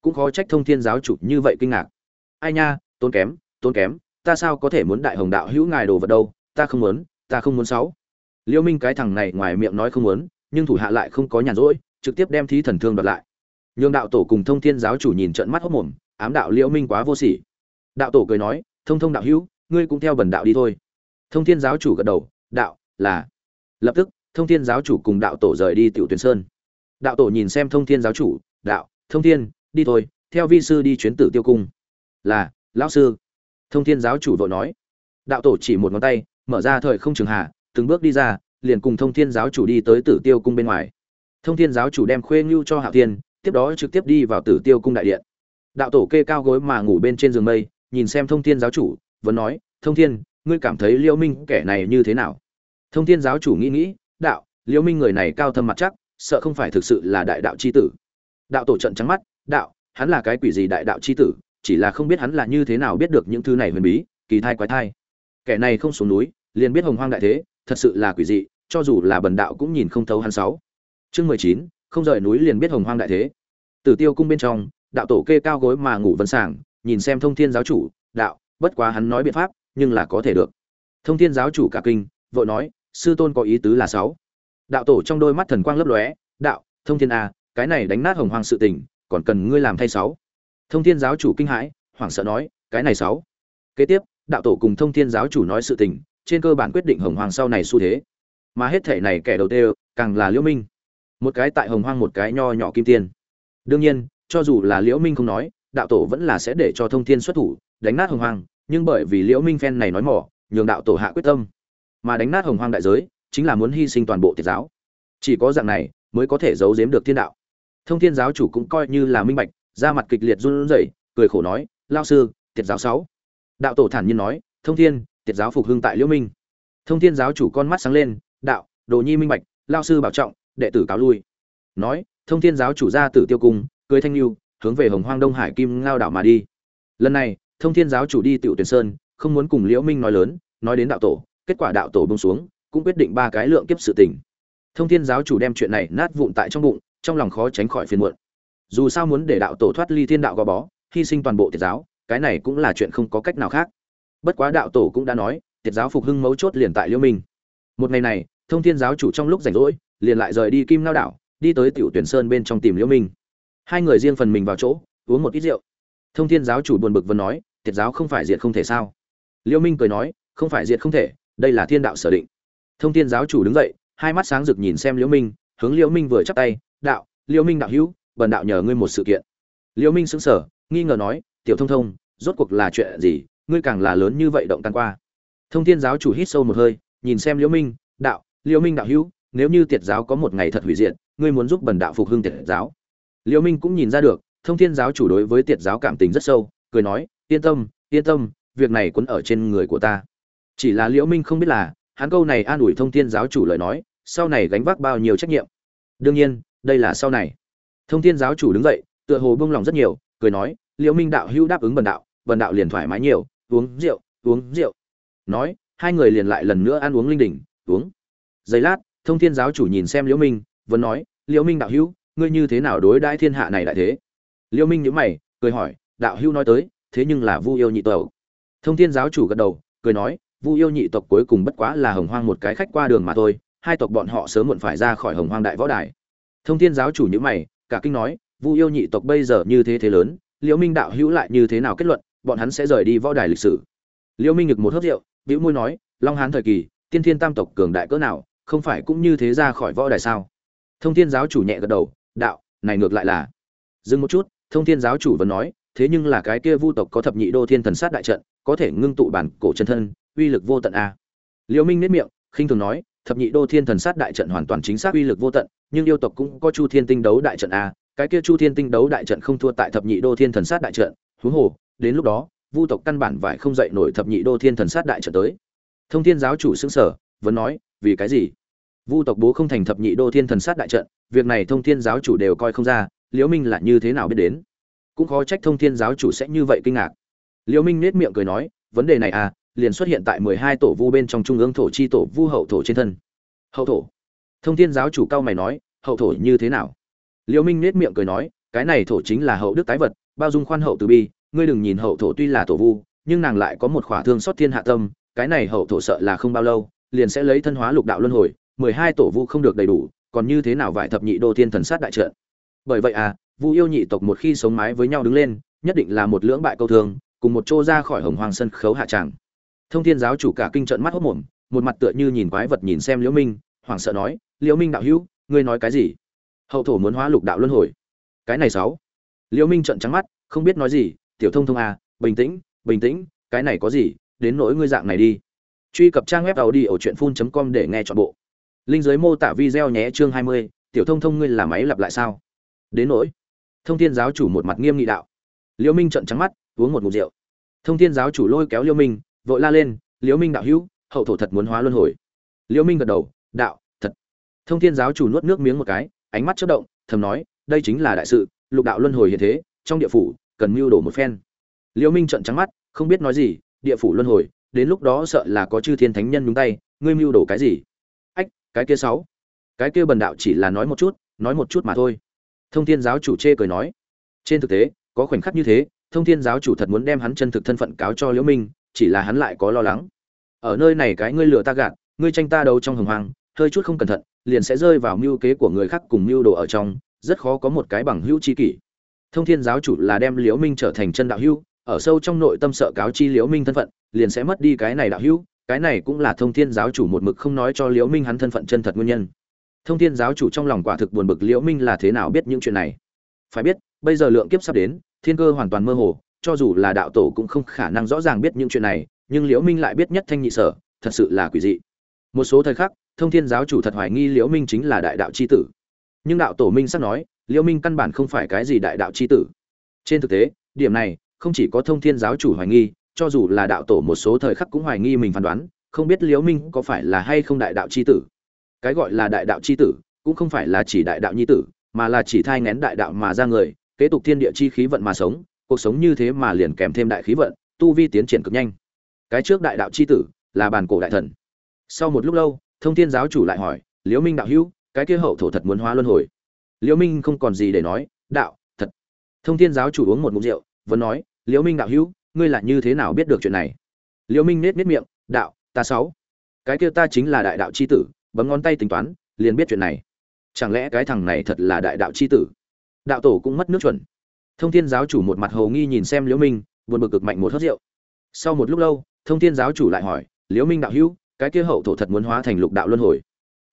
Cũng khó trách thông thiên giáo chủ như vậy kinh ngạc. Ai nha, tốn kém tốn kém, ta sao có thể muốn đại hồng đạo hữu ngài đồ vật đâu, ta không muốn, ta không muốn sáu. Liễu minh cái thằng này ngoài miệng nói không muốn, nhưng thủ hạ lại không có nhàn rỗi, trực tiếp đem thí thần thương đoạt lại nhường đạo tổ cùng thông thiên giáo chủ nhìn trận mắt hốc mồm, ám đạo liễu minh quá vô sỉ. Đạo tổ cười nói, thông thông đạo hữu, ngươi cũng theo bần đạo đi thôi. Thông thiên giáo chủ gật đầu, đạo, là. Lập tức, thông thiên giáo chủ cùng đạo tổ rời đi tiểu tuyển sơn. Đạo tổ nhìn xem thông thiên giáo chủ, đạo, thông thiên, đi thôi, theo vi sư đi chuyến tử tiêu cung. Là, lão sư. Thông thiên giáo chủ vội nói. Đạo tổ chỉ một ngón tay, mở ra thời không trường hạ từng bước đi ra, liền cùng thông thiên giáo chủ đi tới tử tiêu cung bên ngoài. Thông thiên giáo chủ đem khuê ngưu cho Hạo thiên tiếp đó trực tiếp đi vào tử tiêu cung đại điện. Đạo tổ kê cao gối mà ngủ bên trên giường mây, nhìn xem thông thiên giáo chủ, vẫn nói, thông thiên, ngươi cảm thấy liễu minh kẻ này như thế nào? Thông thiên giáo chủ nghĩ nghĩ, đạo, liễu minh người này cao thâm mặt chắc, sợ không phải thực sự là đại đạo chi tử. Đạo tổ trận trắng mắt, đạo, hắn là cái quỷ gì đại đạo chi tử, chỉ là không biết hắn là như thế nào biết được những thứ này huyền bí, kỳ thai quái thai. Kẻ này không xuống núi, liền biết hồng hoang đại thế, thật sự là quỷ dị, cho dù là bần đạo cũng nhìn không thấu hắn sáu. Chương mười chín không rời núi liền biết hồng hoang đại thế. Tử tiêu cung bên trong, đạo tổ kê cao gối mà ngủ vân sàng nhìn xem thông thiên giáo chủ, đạo, bất quá hắn nói biện pháp, nhưng là có thể được. Thông thiên giáo chủ cả kinh, vội nói, sư tôn có ý tứ là sáu. Đạo tổ trong đôi mắt thần quang lấp lóe, đạo, thông thiên a cái này đánh nát hồng hoang sự tình, còn cần ngươi làm thay sáu. Thông thiên giáo chủ kinh hãi, hoảng sợ nói, cái này sáu. Kế tiếp, đạo tổ cùng thông thiên giáo chủ nói sự tình, trên cơ bản quyết định hồng hoang sau này xu thế. Mà hết thể này kẻ đầu tiên, càng là liễu minh một cái tại hồng hoang một cái nho nhỏ kim tiên. Đương nhiên, cho dù là liễu minh không nói, đạo tổ vẫn là sẽ để cho thông thiên xuất thủ, đánh nát hồng hoang, nhưng bởi vì liễu minh phen này nói mỏ, nhường đạo tổ hạ quyết tâm. Mà đánh nát hồng hoang đại giới, chính là muốn hy sinh toàn bộ tiệt giáo. Chỉ có dạng này, mới có thể giấu giếm được thiên đạo. Thông thiên giáo chủ cũng coi như là minh bạch ra mặt kịch liệt run rẩy, cười khổ nói lao sư tiệt giáo sáu. Đạo tổ thản nhiên nói, thông thiên tiệt giáo phục hưng tại liễu minh. Thông thiên giáo chủ con mắt sáng lên, đạo, đồ nhi minh bạch lao sư bảo trọng đệ tử cáo lui. Nói, thông thiên giáo chủ ra tử tiêu cung, cưới thanh lưu hướng về hồng hoang đông hải kim ngao đảo mà đi. Lần này, thông thiên giáo chủ đi tiểu tuyển sơn, không muốn cùng liễu minh nói lớn, nói đến đạo tổ, kết quả đạo tổ bông xuống, cũng quyết định ba cái lượng kiếp sự tình. Thông thiên giáo chủ đem chuyện này nát vụn tại trong bụng, trong lòng khó tránh khỏi phiền muộn. Dù sao muốn để đạo tổ thoát ly thiên đạo gò bó, hy sinh toàn bộ tiệt giáo, cái này cũng là chuyện không có cách nào khác. Bất quá đạo tổ cũng đã nói, tiệt giáo phục hưng mấu chốt liền tại liễu minh. Một ngày này, thông thiên giáo chủ trong lúc rảnh rỗi liền lại rời đi kim lao đảo, đi tới tiểu tuyển sơn bên trong tìm liễu minh. Hai người riêng phần mình vào chỗ, uống một ít rượu. Thông thiên giáo chủ buồn bực vẫn nói, tiệt giáo không phải diệt không thể sao? Liễu minh cười nói, không phải diệt không thể, đây là thiên đạo sở định. Thông thiên giáo chủ đứng dậy, hai mắt sáng rực nhìn xem liễu minh, hướng liễu minh vừa chắp tay, đạo, liễu minh đạo hữu, bần đạo nhờ ngươi một sự kiện. Liễu minh sững sờ, nghi ngờ nói, tiểu thông thông, rốt cuộc là chuyện gì? Ngươi càng là lớn như vậy động tan qua. Thông thiên giáo chủ hít sâu một hơi, nhìn xem liễu minh, đạo, liễu minh đạo hữu nếu như tiệt giáo có một ngày thật hủy diệt, ngươi muốn giúp bần đạo phục hưng tiệt giáo. Liễu minh cũng nhìn ra được, thông thiên giáo chủ đối với tiệt giáo cảm tình rất sâu, cười nói, yên tâm yên tâm, việc này quấn ở trên người của ta. Chỉ là liễu minh không biết là, hắn câu này an ủi thông thiên giáo chủ lời nói, sau này gánh vác bao nhiêu trách nhiệm. Đương nhiên, đây là sau này. Thông thiên giáo chủ đứng dậy, tựa hồ buông lòng rất nhiều, cười nói, liễu minh đạo hữu đáp ứng bần đạo bần đạo liền thoải mái nhiều, uống rượu uống rượu. Nói, hai người liền lại lần nữa ăn uống linh đỉnh uống. Giây lát thông thiên giáo chủ nhìn xem liễu minh, vẫn nói, liễu minh đạo hữu, ngươi như thế nào đối đãi thiên hạ này đại thế? Liễu minh nhíu mày, cười hỏi, đạo hữu nói tới, thế nhưng là vu yêu nhị tộc. thông thiên giáo chủ gật đầu, cười nói, vu yêu nhị tộc cuối cùng bất quá là hồng hoang một cái khách qua đường mà thôi, hai tộc bọn họ sớm muộn phải ra khỏi hồng hoang đại võ đài. Thông thiên giáo chủ nhíu mày, cả kinh nói, vu yêu nhị tộc bây giờ như thế thế lớn, liễu minh đạo hữu lại như thế nào kết luận, bọn hắn sẽ rời đi võ đài lịch sử? Liễu minh ngực một hớp rượu, bĩu môi nói, long hán thời kỳ, tiên thiên tam tộc cường đại cỡ nào không phải cũng như thế ra khỏi võ đài sao? Thông thiên giáo chủ nhẹ gật đầu, đạo, này ngược lại là dừng một chút, thông thiên giáo chủ vẫn nói, thế nhưng là cái kia vu tộc có thập nhị đô thiên thần sát đại trận, có thể ngưng tụ bản cổ chân thân, uy lực vô tận a. Liễu minh nét miệng, khinh thường nói, thập nhị đô thiên thần sát đại trận hoàn toàn chính xác uy lực vô tận, nhưng yêu tộc cũng có chu thiên tinh đấu đại trận a, cái kia chu thiên tinh đấu đại trận không thua tại thập nhị đô thiên thần sát đại trận, huống hồ, đến lúc đó, vu tộc căn bản vải không dậy nổi thập nhị đô thiên thần sát đại trận tới. Thông thiên giáo chủ xứng sở vẫn nói, vì cái gì? Vu tộc bố không thành thập nhị đô thiên thần sát đại trận, việc này thông thiên giáo chủ đều coi không ra, liễu minh là như thế nào biết đến? Cũng khó trách thông thiên giáo chủ sẽ như vậy kinh ngạc. Liễu minh nết miệng cười nói, vấn đề này à liền xuất hiện tại mười hai tổ vu bên trong trung ương thổ chi tổ vu hậu thổ trên thân. Hậu thổ? Thông thiên giáo chủ cao mày nói, hậu thổ như thế nào? Liễu minh nết miệng cười nói, cái này thổ chính là hậu đức tái vật, bao dung khoan hậu từ bi, ngươi đừng nhìn hậu thổ tuy là tổ vu, nhưng nàng lại có một khỏa thương xót thiên hạ tâm, cái này hậu thổ sợ là không bao lâu, liền sẽ lấy thân hóa lục đạo luân hồi mười hai tổ vu không được đầy đủ, còn như thế nào vải thập nhị đô thiên thần sát đại trận? Bởi vậy à vu yêu nhị tộc một khi sống mái với nhau đứng lên, nhất định là một lưỡng bại câu thương, cùng một chỗ ra khỏi hồng hoàng sân khấu hạ tràng. Thông thiên giáo chủ cả kinh trận mắt hốc mồm, một mặt tựa như nhìn quái vật nhìn xem liễu minh, hoảng sợ nói, liễu minh đạo hữu, ngươi nói cái gì? Hậu thổ muốn hóa lục đạo luân hồi. Cái này sáu. Liễu minh trợn trắng mắt, không biết nói gì, tiểu thông thông à bình tĩnh bình tĩnh, cái này có gì, đến nỗi ngươi dạng này đi. Truy cập trang web tàu đi ở truyện phun com để nghe chọn bộ linh giới mô tả video nhé chương 20, tiểu thông thông ngươi là máy lặp lại sao? Đến nỗi thông thiên giáo chủ một mặt nghiêm nghị đạo. Liễu minh trợn trắng mắt uống một ngụm rượu. Thông thiên giáo chủ lôi kéo liễu minh vội la lên liễu minh đạo hữu hậu thổ thật muốn hóa luân hồi. Liễu minh gật đầu đạo thật. Thông thiên giáo chủ nuốt nước miếng một cái ánh mắt chớp động thầm nói đây chính là đại sự lục đạo luân hồi hiện thế trong địa phủ cần mưu đồ một phen. Liễu minh trợn trắng mắt không biết nói gì địa phủ luân hồi đến lúc đó sợ là có chư thiên thánh nhân nhúng tay ngươi mưu đồ cái gì? Cái kia sáu. Cái kia bần đạo chỉ là nói một chút, nói một chút mà thôi. Thông thiên giáo chủ chê cười nói. Trên thực tế, có khoảnh khắc như thế, thông thiên giáo chủ thật muốn đem hắn chân thực thân phận cáo cho liễu minh, chỉ là hắn lại có lo lắng. Ở nơi này cái ngươi lừa ta gạt, ngươi tranh ta đấu trong hồng hoang, hơi chút không cẩn thận, liền sẽ rơi vào mưu kế của người khác cùng mưu đồ ở trong, rất khó có một cái bằng hữu tri kỷ. Thông thiên giáo chủ là đem liễu minh trở thành chân đạo hữu, ở sâu trong nội tâm sợ cáo chi liễu minh thân phận, liền sẽ mất đi cái này đạo hữu cái này cũng là thông thiên giáo chủ một mực không nói cho liễu minh hắn thân phận chân thật nguyên nhân. Thông thiên giáo chủ trong lòng quả thực buồn bực liễu minh là thế nào biết những chuyện này. Phải biết, bây giờ lượng kiếp sắp đến, thiên cơ hoàn toàn mơ hồ, cho dù là đạo tổ cũng không khả năng rõ ràng biết những chuyện này, nhưng liễu minh lại biết nhất thanh nhị sở, thật sự là quỷ dị. Một số thời khắc, thông thiên giáo chủ thật hoài nghi liễu minh chính là đại đạo chi tử. Nhưng đạo tổ minh sắp nói, liễu minh căn bản không phải cái gì đại đạo chi tử. Trên thực tế, điểm này, không chỉ có thông thiên giáo chủ hoài nghi cho dù là đạo tổ một số thời khắc cũng hoài nghi mình phán đoán, không biết liễu minh có phải là hay không đại đạo chi tử. Cái gọi là đại đạo chi tử cũng không phải là chỉ đại đạo nhi tử, mà là chỉ thai ngén đại đạo mà ra người, kế tục thiên địa chi khí vận mà sống, cuộc sống như thế mà liền kèm thêm đại khí vận, tu vi tiến triển cực nhanh. Cái trước đại đạo chi tử là bàn cổ đại thần. Sau một lúc lâu, thông thiên giáo chủ lại hỏi, liễu minh đạo hữu, cái kia hậu thổ thật muốn hóa luân hồi? Liễu minh không còn gì để nói, đạo, thật. Thông thiên giáo chủ uống một ngụm rượu, vẫn nói, liễu minh đạo hữu ngươi là như thế nào biết được chuyện này? Liễu minh nết nết miệng, đạo, ta sáu. Cái kia ta chính là đại đạo chi tử, bấm ngón tay tính toán, liền biết chuyện này. Chẳng lẽ cái thằng này thật là đại đạo chi tử? Đạo tổ cũng mất nước chuẩn. Thông thiên giáo chủ một mặt hầu nghi nhìn xem liễu minh, buồn bực cực mạnh một hớt rượu. Sau một lúc lâu, thông thiên giáo chủ lại hỏi, liễu minh đạo hữu, cái kia hậu thổ thật muốn hóa thành lục đạo luân hồi?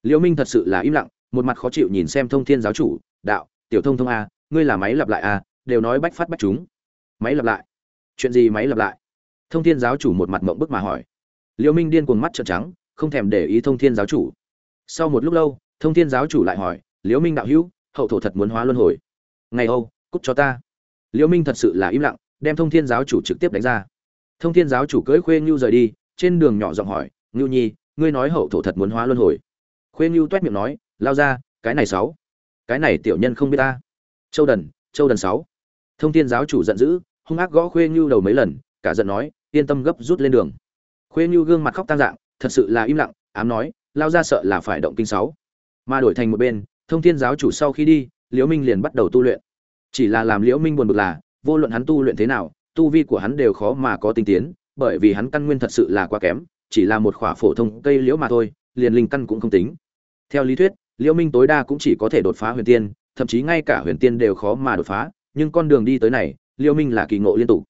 Liễu minh thật sự là im lặng, một mặt khó chịu nhìn xem thông thiên giáo chủ, đạo, tiểu thông thông a, ngươi là máy lặp lại a, đều nói bách phát bách chúng. Máy lặp lại? Chuyện gì máy lặp lại? Thông thiên giáo chủ một mặt mộng bức mà hỏi. Liễu minh điên cuồng mắt trợn trắng, không thèm để ý thông thiên giáo chủ. Sau một lúc lâu, thông thiên giáo chủ lại hỏi, liễu minh đạo hữu, hậu thổ thật muốn hóa luân hồi? Ngày âu, cút cho ta. Liễu minh thật sự là im lặng, đem thông thiên giáo chủ trực tiếp đánh ra. Thông thiên giáo chủ cưỡi khuê ngưu rời đi, trên đường nhỏ giọng hỏi ngưu nhi, ngươi nói hậu thổ thật muốn hóa luân hồi? Khuê ngưu toét miệng nói, lao ra, cái này sáu, cái này tiểu nhân không biết ta. Châu đần châu đần sáu. Thông thiên giáo chủ giận dữ hung ác gõ khuê như đầu mấy lần, cả giận nói, yên tâm gấp rút lên đường. Khuê như gương mặt khóc tan dạng, thật sự là im lặng, ám nói, lao ra sợ là phải động kinh sáu. Mà đổi thành một bên, thông thiên giáo chủ sau khi đi, liễu minh liền bắt đầu tu luyện. Chỉ là làm liễu minh buồn bực là, vô luận hắn tu luyện thế nào, tu vi của hắn đều khó mà có tinh tiến, bởi vì hắn căn nguyên thật sự là quá kém, chỉ là một khỏa phổ thông cây liễu mà thôi, liền linh căn cũng không tính. Theo lý thuyết, liễu minh tối đa cũng chỉ có thể đột phá huyền tiên, thậm chí ngay cả huyền tiên đều khó mà đột phá, nhưng con đường đi tới này liễu minh là kỳ ngộ liên tục.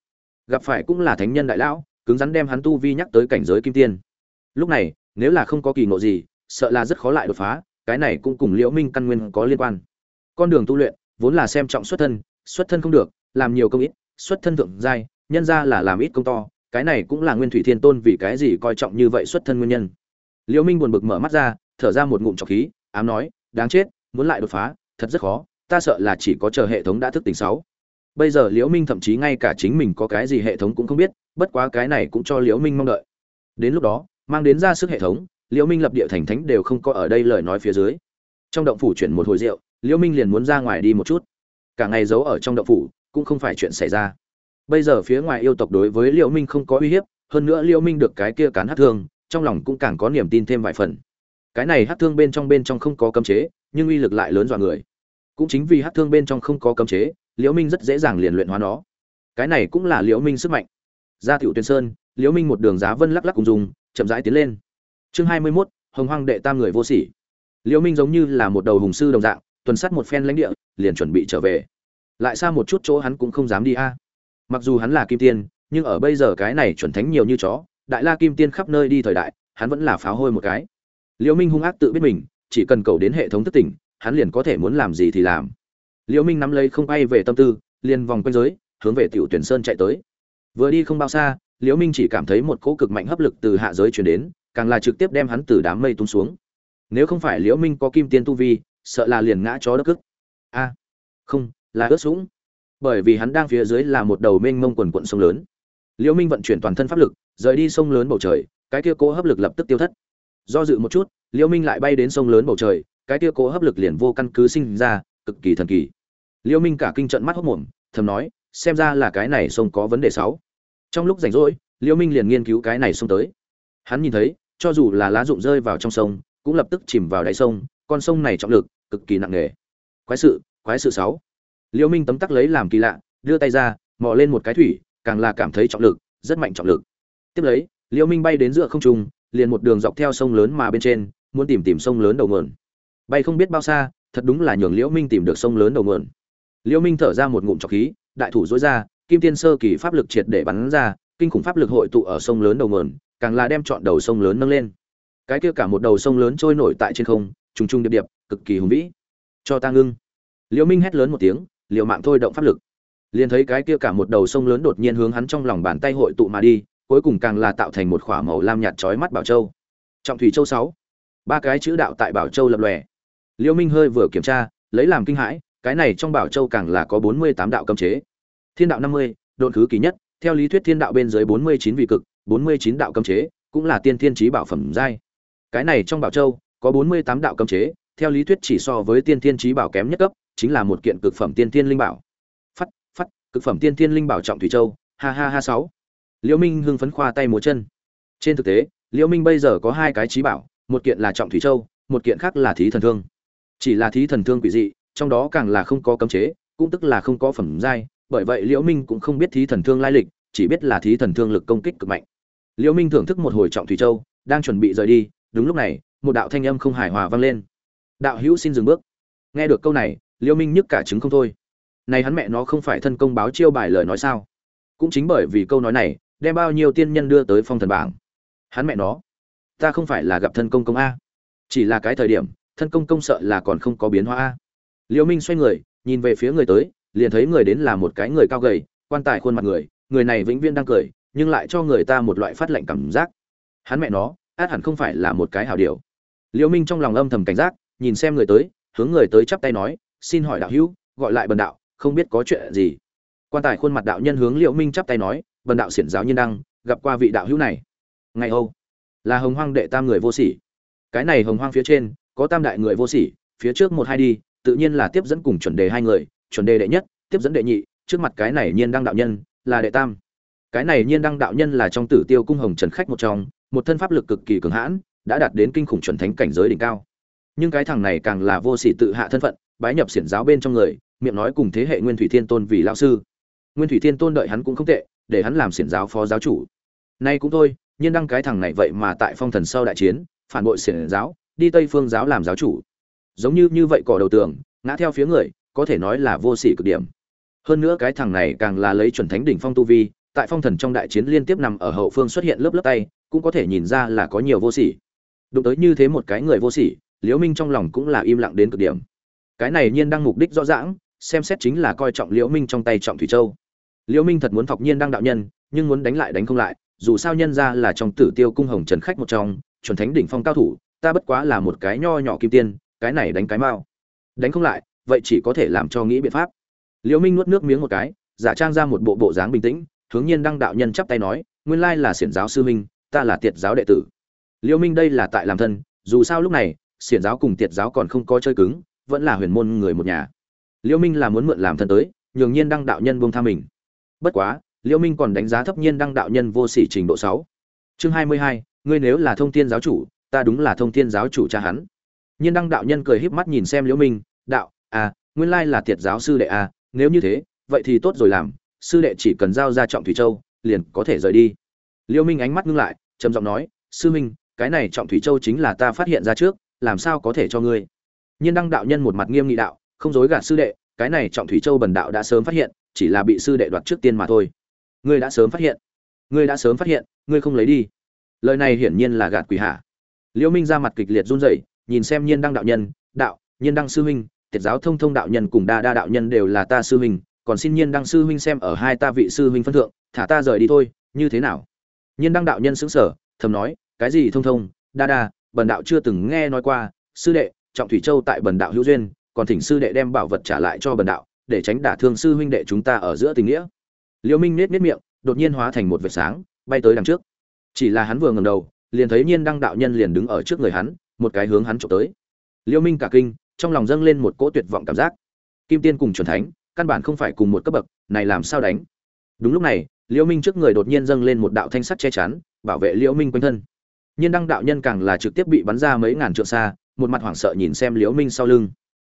Gặp phải cũng là thánh nhân đại lão, cứng rắn đem hắn tu vi nhắc tới cảnh giới kim tiên. Lúc này, nếu là không có kỳ ngộ gì, sợ là rất khó lại đột phá, cái này cũng cùng liễu minh căn nguyên có liên quan. Con đường tu luyện, vốn là xem trọng xuất thân xuất thân không được, làm nhiều công ít, xuất thân thượng giai, nhân ra là làm ít công to, cái này cũng là nguyên thủy thiên tôn vì cái gì coi trọng như vậy xuất thân nguyên nhân. Liễu minh buồn bực mở mắt ra, thở ra một ngụm trọc khí, ám nói, đáng chết, muốn lại đột phá, thật rất khó, ta sợ là chỉ có chờ hệ thống đã thức tỉnh sáu bây giờ liễu minh thậm chí ngay cả chính mình có cái gì hệ thống cũng không biết, bất quá cái này cũng cho liễu minh mong đợi. Đến lúc đó, mang đến ra sức hệ thống, liễu minh lập địa thành thánh đều không có ở đây lời nói phía dưới. Trong động phủ chuyển một hồi rượu, liễu minh liền muốn ra ngoài đi một chút. Cả ngày giấu ở trong động phủ, cũng không phải chuyện xảy ra. Bây giờ phía ngoài yêu tộc đối với liễu minh không có uy hiếp, hơn nữa liễu minh được cái kia cán hát thương, trong lòng cũng càng có niềm tin thêm vài phần. Cái này hát thương bên trong bên trong không có cấm chế, nhưng uy lực lại lớn dọa người. Cũng chính vì hát thương bên trong không có cấm chế liễu minh rất dễ dàng liền luyện hóa nó. Cái này cũng là liễu minh sức mạnh. Ra tiểu tuyên sơn liễu minh một đường giá vân lắc lắc cùng dùng chậm rãi tiến lên. Chương hai mươi 21, hồng hoang đệ tam người vô sỉ. Liễu minh giống như là một đầu hùng sư đồng dạng tuần sát một phen lãnh địa liền chuẩn bị trở về. Lại xa một chút chỗ hắn cũng không dám đi a. Mặc dù hắn là kim tiên nhưng ở bây giờ cái này chuẩn thánh nhiều như chó đại la kim tiên khắp nơi đi thời đại hắn vẫn là pháo hôi một cái. Liễu minh hung ác tự biết mình chỉ cần cầu đến hệ thống thất tỉnh hắn liền có thể muốn làm gì thì làm liễu minh nắm lấy không bay về tâm tư, liền vòng quanh giới, hướng về tiểu tuyển sơn chạy tới. Vừa đi không bao xa, liễu minh chỉ cảm thấy một cỗ cực mạnh hấp lực từ hạ giới truyền đến, càng là trực tiếp đem hắn từ đám mây tung xuống. Nếu không phải liễu minh có kim tiên tu vi, sợ là liền ngã chó đất cức. A, không, là ướt sũng. Bởi vì hắn đang phía dưới là một đầu mênh mông quần quận sông lớn. Liễu minh vận chuyển toàn thân pháp lực, rời đi sông lớn bầu trời, cái kia cỗ hấp lực lập tức tiêu thất. Do dự một chút, liễu minh lại bay đến sông lớn bầu trời, cái kia cỗ hấp lực liền vô căn cứ sinh ra, cực kỳ thần kỳ. Liêu minh cả kinh trận mắt hốt mồm, thầm nói, xem ra là cái này sông có vấn đề xấu trong lúc rảnh rỗi, Liêu minh liền nghiên cứu cái này sông tới. Hắn nhìn thấy, cho dù là lá rụng rơi vào trong sông, cũng lập tức chìm vào đáy sông, con sông này trọng lực cực kỳ nặng nề. Quái sự quái sự sáu. Liêu minh tấm tắc lấy làm kỳ lạ, đưa tay ra, mò lên một cái thủy, càng là cảm thấy trọng lực, rất mạnh trọng lực. Tiếp lấy, Liêu minh bay đến giữa không trung, liền một đường dọc theo sông lớn mà bên trên, muốn tìm tìm sông lớn đầu nguồn. Bay không biết bao xa, thật đúng là nhường liễu minh tìm được sông lớn đầu nguồn liễu minh thở ra một ngụm trọc khí, đại thủ dối ra, kim tiên sơ kỳ pháp lực triệt để bắn ra, kinh khủng pháp lực hội tụ ở sông lớn đầu nguồn, càng là đem chọn đầu sông lớn nâng lên. Cái kia cả một đầu sông lớn trôi nổi tại trên không, trùng trùng điệp điệp, cực kỳ hùng vĩ. Cho ta ngưng. Liễu minh hét lớn một tiếng, liều mạng thôi động pháp lực. Liền thấy cái kia cả một đầu sông lớn đột nhiên hướng hắn trong lòng bàn tay hội tụ mà đi, cuối cùng càng là tạo thành một khỏa màu lam nhạt chói mắt bảo châu. Trọng thủy châu sáu. Ba cái chữ đạo tại bảo châu lập lòe. Liễu minh hơi vừa kiểm tra, lấy làm kinh hãi cái này trong bảo châu càng là có bốn mươi tám đạo cấm chế. Thiên đạo năm mươi, độn khứ kỳ nhất, theo lý thuyết thiên đạo bên dưới bốn mươi chín vị cực, bốn mươi chín đạo cấm chế, cũng là tiên thiên trí bảo phẩm giai. Cái này trong bảo châu, có bốn mươi tám đạo cấm chế, theo lý thuyết chỉ so với tiên thiên trí bảo kém nhất cấp, chính là một kiện cực phẩm tiên thiên linh bảo. Phát phát cực phẩm tiên thiên linh bảo trọng thủy châu, ha ha ha sáu. Liễu minh hưng phấn khoa tay múa chân. Trên thực tế, liễu minh bây giờ có hai cái trí bảo, một kiện là trọng thủy châu, một kiện khác là thí thần thương. Chỉ là thí thần thương quỷ dị trong đó càng là không có cấm chế, cũng tức là không có phẩm giai, bởi vậy liễu minh cũng không biết thí thần thương lai lịch, chỉ biết là thí thần thương lực công kích cực mạnh. Liễu minh thưởng thức một hồi trọng thủy châu, đang chuẩn bị rời đi, đúng lúc này, một đạo thanh âm không hài hòa vang lên. Đạo hữu xin dừng bước. Nghe được câu này, liễu minh nhức cả trứng không thôi. Này hắn mẹ nó không phải thân công báo chiêu bài lời nói sao? Cũng chính bởi vì câu nói này, đem bao nhiêu tiên nhân đưa tới phong thần bảng. Hắn mẹ nó, ta không phải là gặp thân công công a. Chỉ là cái thời điểm, thân công công sợ là còn không có biến hóa a liễu minh xoay người, nhìn về phía người tới, liền thấy người đến là một cái người cao gầy, quan tài khuôn mặt người người này vĩnh viễn đang cười, nhưng lại cho người ta một loại phát lạnh cảm giác. Hắn mẹ nó, át hẳn không phải là một cái hảo điều. Liễu minh trong lòng âm thầm cảnh giác, nhìn xem người tới, hướng người tới chắp tay nói, xin hỏi đạo hữu, gọi lại bần đạo, không biết có chuyện gì? Quan tài khuôn mặt đạo nhân hướng liễu minh chắp tay nói, bần đạo xiển giáo nhân đăng, gặp qua vị đạo hữu này. Ngày âu, là hồng hoang đệ tam người vô sỉ. Cái này hồng hoang phía trên, có tam đại người vô sỉ, phía trước một hai đi tự nhiên là tiếp dẫn cùng chuẩn đề hai người, chuẩn đề đệ nhất, tiếp dẫn đệ nhị, trước mặt cái này nhiên đăng đạo nhân là đệ tam. Cái này nhiên đăng đạo nhân là trong tử tiêu cung hồng trần khách một trong, một thân pháp lực cực kỳ cường hãn, đã đạt đến kinh khủng chuẩn thánh cảnh giới đỉnh cao. Nhưng cái thằng này càng là vô sỉ tự hạ thân phận, bái nhập xiển giáo bên trong người, miệng nói cùng thế hệ nguyên thủy thiên tôn vì lão sư. Nguyên thủy thiên tôn đợi hắn cũng không tệ, để hắn làm xiển giáo phó giáo chủ. Nay cũng thôi, nhiên đăng cái thằng này vậy mà tại phong thần sau đại chiến, phản bội xiển giáo, đi tây phương giáo làm giáo chủ giống như như vậy cỏ đầu tường, ngã theo phía người, có thể nói là vô sỉ cực điểm. Hơn nữa cái thằng này càng là lấy chuẩn thánh đỉnh phong tu vi, tại phong thần trong đại chiến liên tiếp nằm ở hậu phương xuất hiện lớp lớp tay, cũng có thể nhìn ra là có nhiều vô sỉ. Đụng tới như thế một cái người vô sỉ, liễu minh trong lòng cũng là im lặng đến cực điểm. Cái này nhiên đang mục đích rõ ràng, xem xét chính là coi trọng liễu minh trong tay trọng thủy châu. Liễu minh thật muốn thọc nhiên đang đạo nhân, nhưng muốn đánh lại đánh không lại, dù sao nhân ra là trong tử tiêu cung hồng trần khách một trong, chuẩn thánh đỉnh phong cao thủ, ta bất quá là một cái nho nhỏ kim tiên cái này đánh cái mau. Đánh không lại vậy chỉ có thể làm cho nghĩ biện pháp. Liễu minh nuốt nước miếng một cái giả trang ra một bộ bộ dáng bình tĩnh hướng nhiên đăng đạo nhân chắp tay nói nguyên lai là xiển giáo sư minh ta là tiệt giáo đệ tử. Liễu minh đây là tại làm thân dù sao lúc này xiển giáo cùng tiệt giáo còn không có chơi cứng vẫn là huyền môn người một nhà. Liễu minh là muốn mượn làm thân tới nhường nhiên đăng đạo nhân buông tha mình. Bất quá liễu minh còn đánh giá thấp nhiên đăng đạo nhân vô sỉ trình độ 6. chương 22, ngươi nếu là thông thiên giáo chủ ta đúng là thông thiên giáo chủ cha hắn nhiên đăng đạo nhân cười híp mắt nhìn xem liễu minh, đạo à nguyên lai là tiệt giáo sư đệ à nếu như thế, vậy thì tốt rồi làm, sư đệ chỉ cần giao ra trọng thủy châu, liền có thể rời đi. Liễu minh ánh mắt ngưng lại, trầm giọng nói, sư minh, cái này trọng thủy châu chính là ta phát hiện ra trước, làm sao có thể cho ngươi? Nhiên đăng đạo nhân một mặt nghiêm nghị đạo, không dối gạt sư đệ, cái này trọng thủy châu bần đạo đã sớm phát hiện, chỉ là bị sư đệ đoạt trước tiên mà thôi. Ngươi đã sớm phát hiện, ngươi đã sớm phát hiện, ngươi không lấy đi. Lời này hiển nhiên là gạt quỷ hạ. Liễu minh ra mặt kịch liệt run rẩy nhìn xem nhiên đăng đạo nhân, đạo, nhiên đăng sư huynh, tiệt giáo thông thông đạo nhân cùng đa đa đạo nhân đều là ta sư huynh, còn xin nhiên đăng sư huynh xem ở hai ta vị sư huynh phân thượng, thả ta rời đi thôi, như thế nào? Nhiên đăng đạo nhân sững sờ, thầm nói, cái gì thông thông? Đa đa, bần đạo chưa từng nghe nói qua, sư đệ, trọng thủy châu tại bần đạo hữu duyên, còn thỉnh sư đệ đem bảo vật trả lại cho bần đạo, để tránh đả thương sư huynh đệ chúng ta ở giữa tình nghĩa. Liễu minh nết nết miệng, đột nhiên hóa thành một vệt sáng, bay tới đằng trước. Chỉ là hắn vừa ngẩng đầu, liền thấy nhiên đăng đạo nhân liền đứng ở trước người hắn một cái hướng hắn trộm tới. Liêu minh cả kinh, trong lòng dâng lên một cỗ tuyệt vọng cảm giác. Kim tiên cùng chuẩn thánh, căn bản không phải cùng một cấp bậc, này làm sao đánh? Đúng lúc này, liêu minh trước người đột nhiên dâng lên một đạo thanh sắt che chắn, bảo vệ liêu minh quanh thân. Nhiên đăng đạo nhân càng là trực tiếp bị bắn ra mấy ngàn trượng xa, một mặt hoảng sợ nhìn xem liêu minh sau lưng.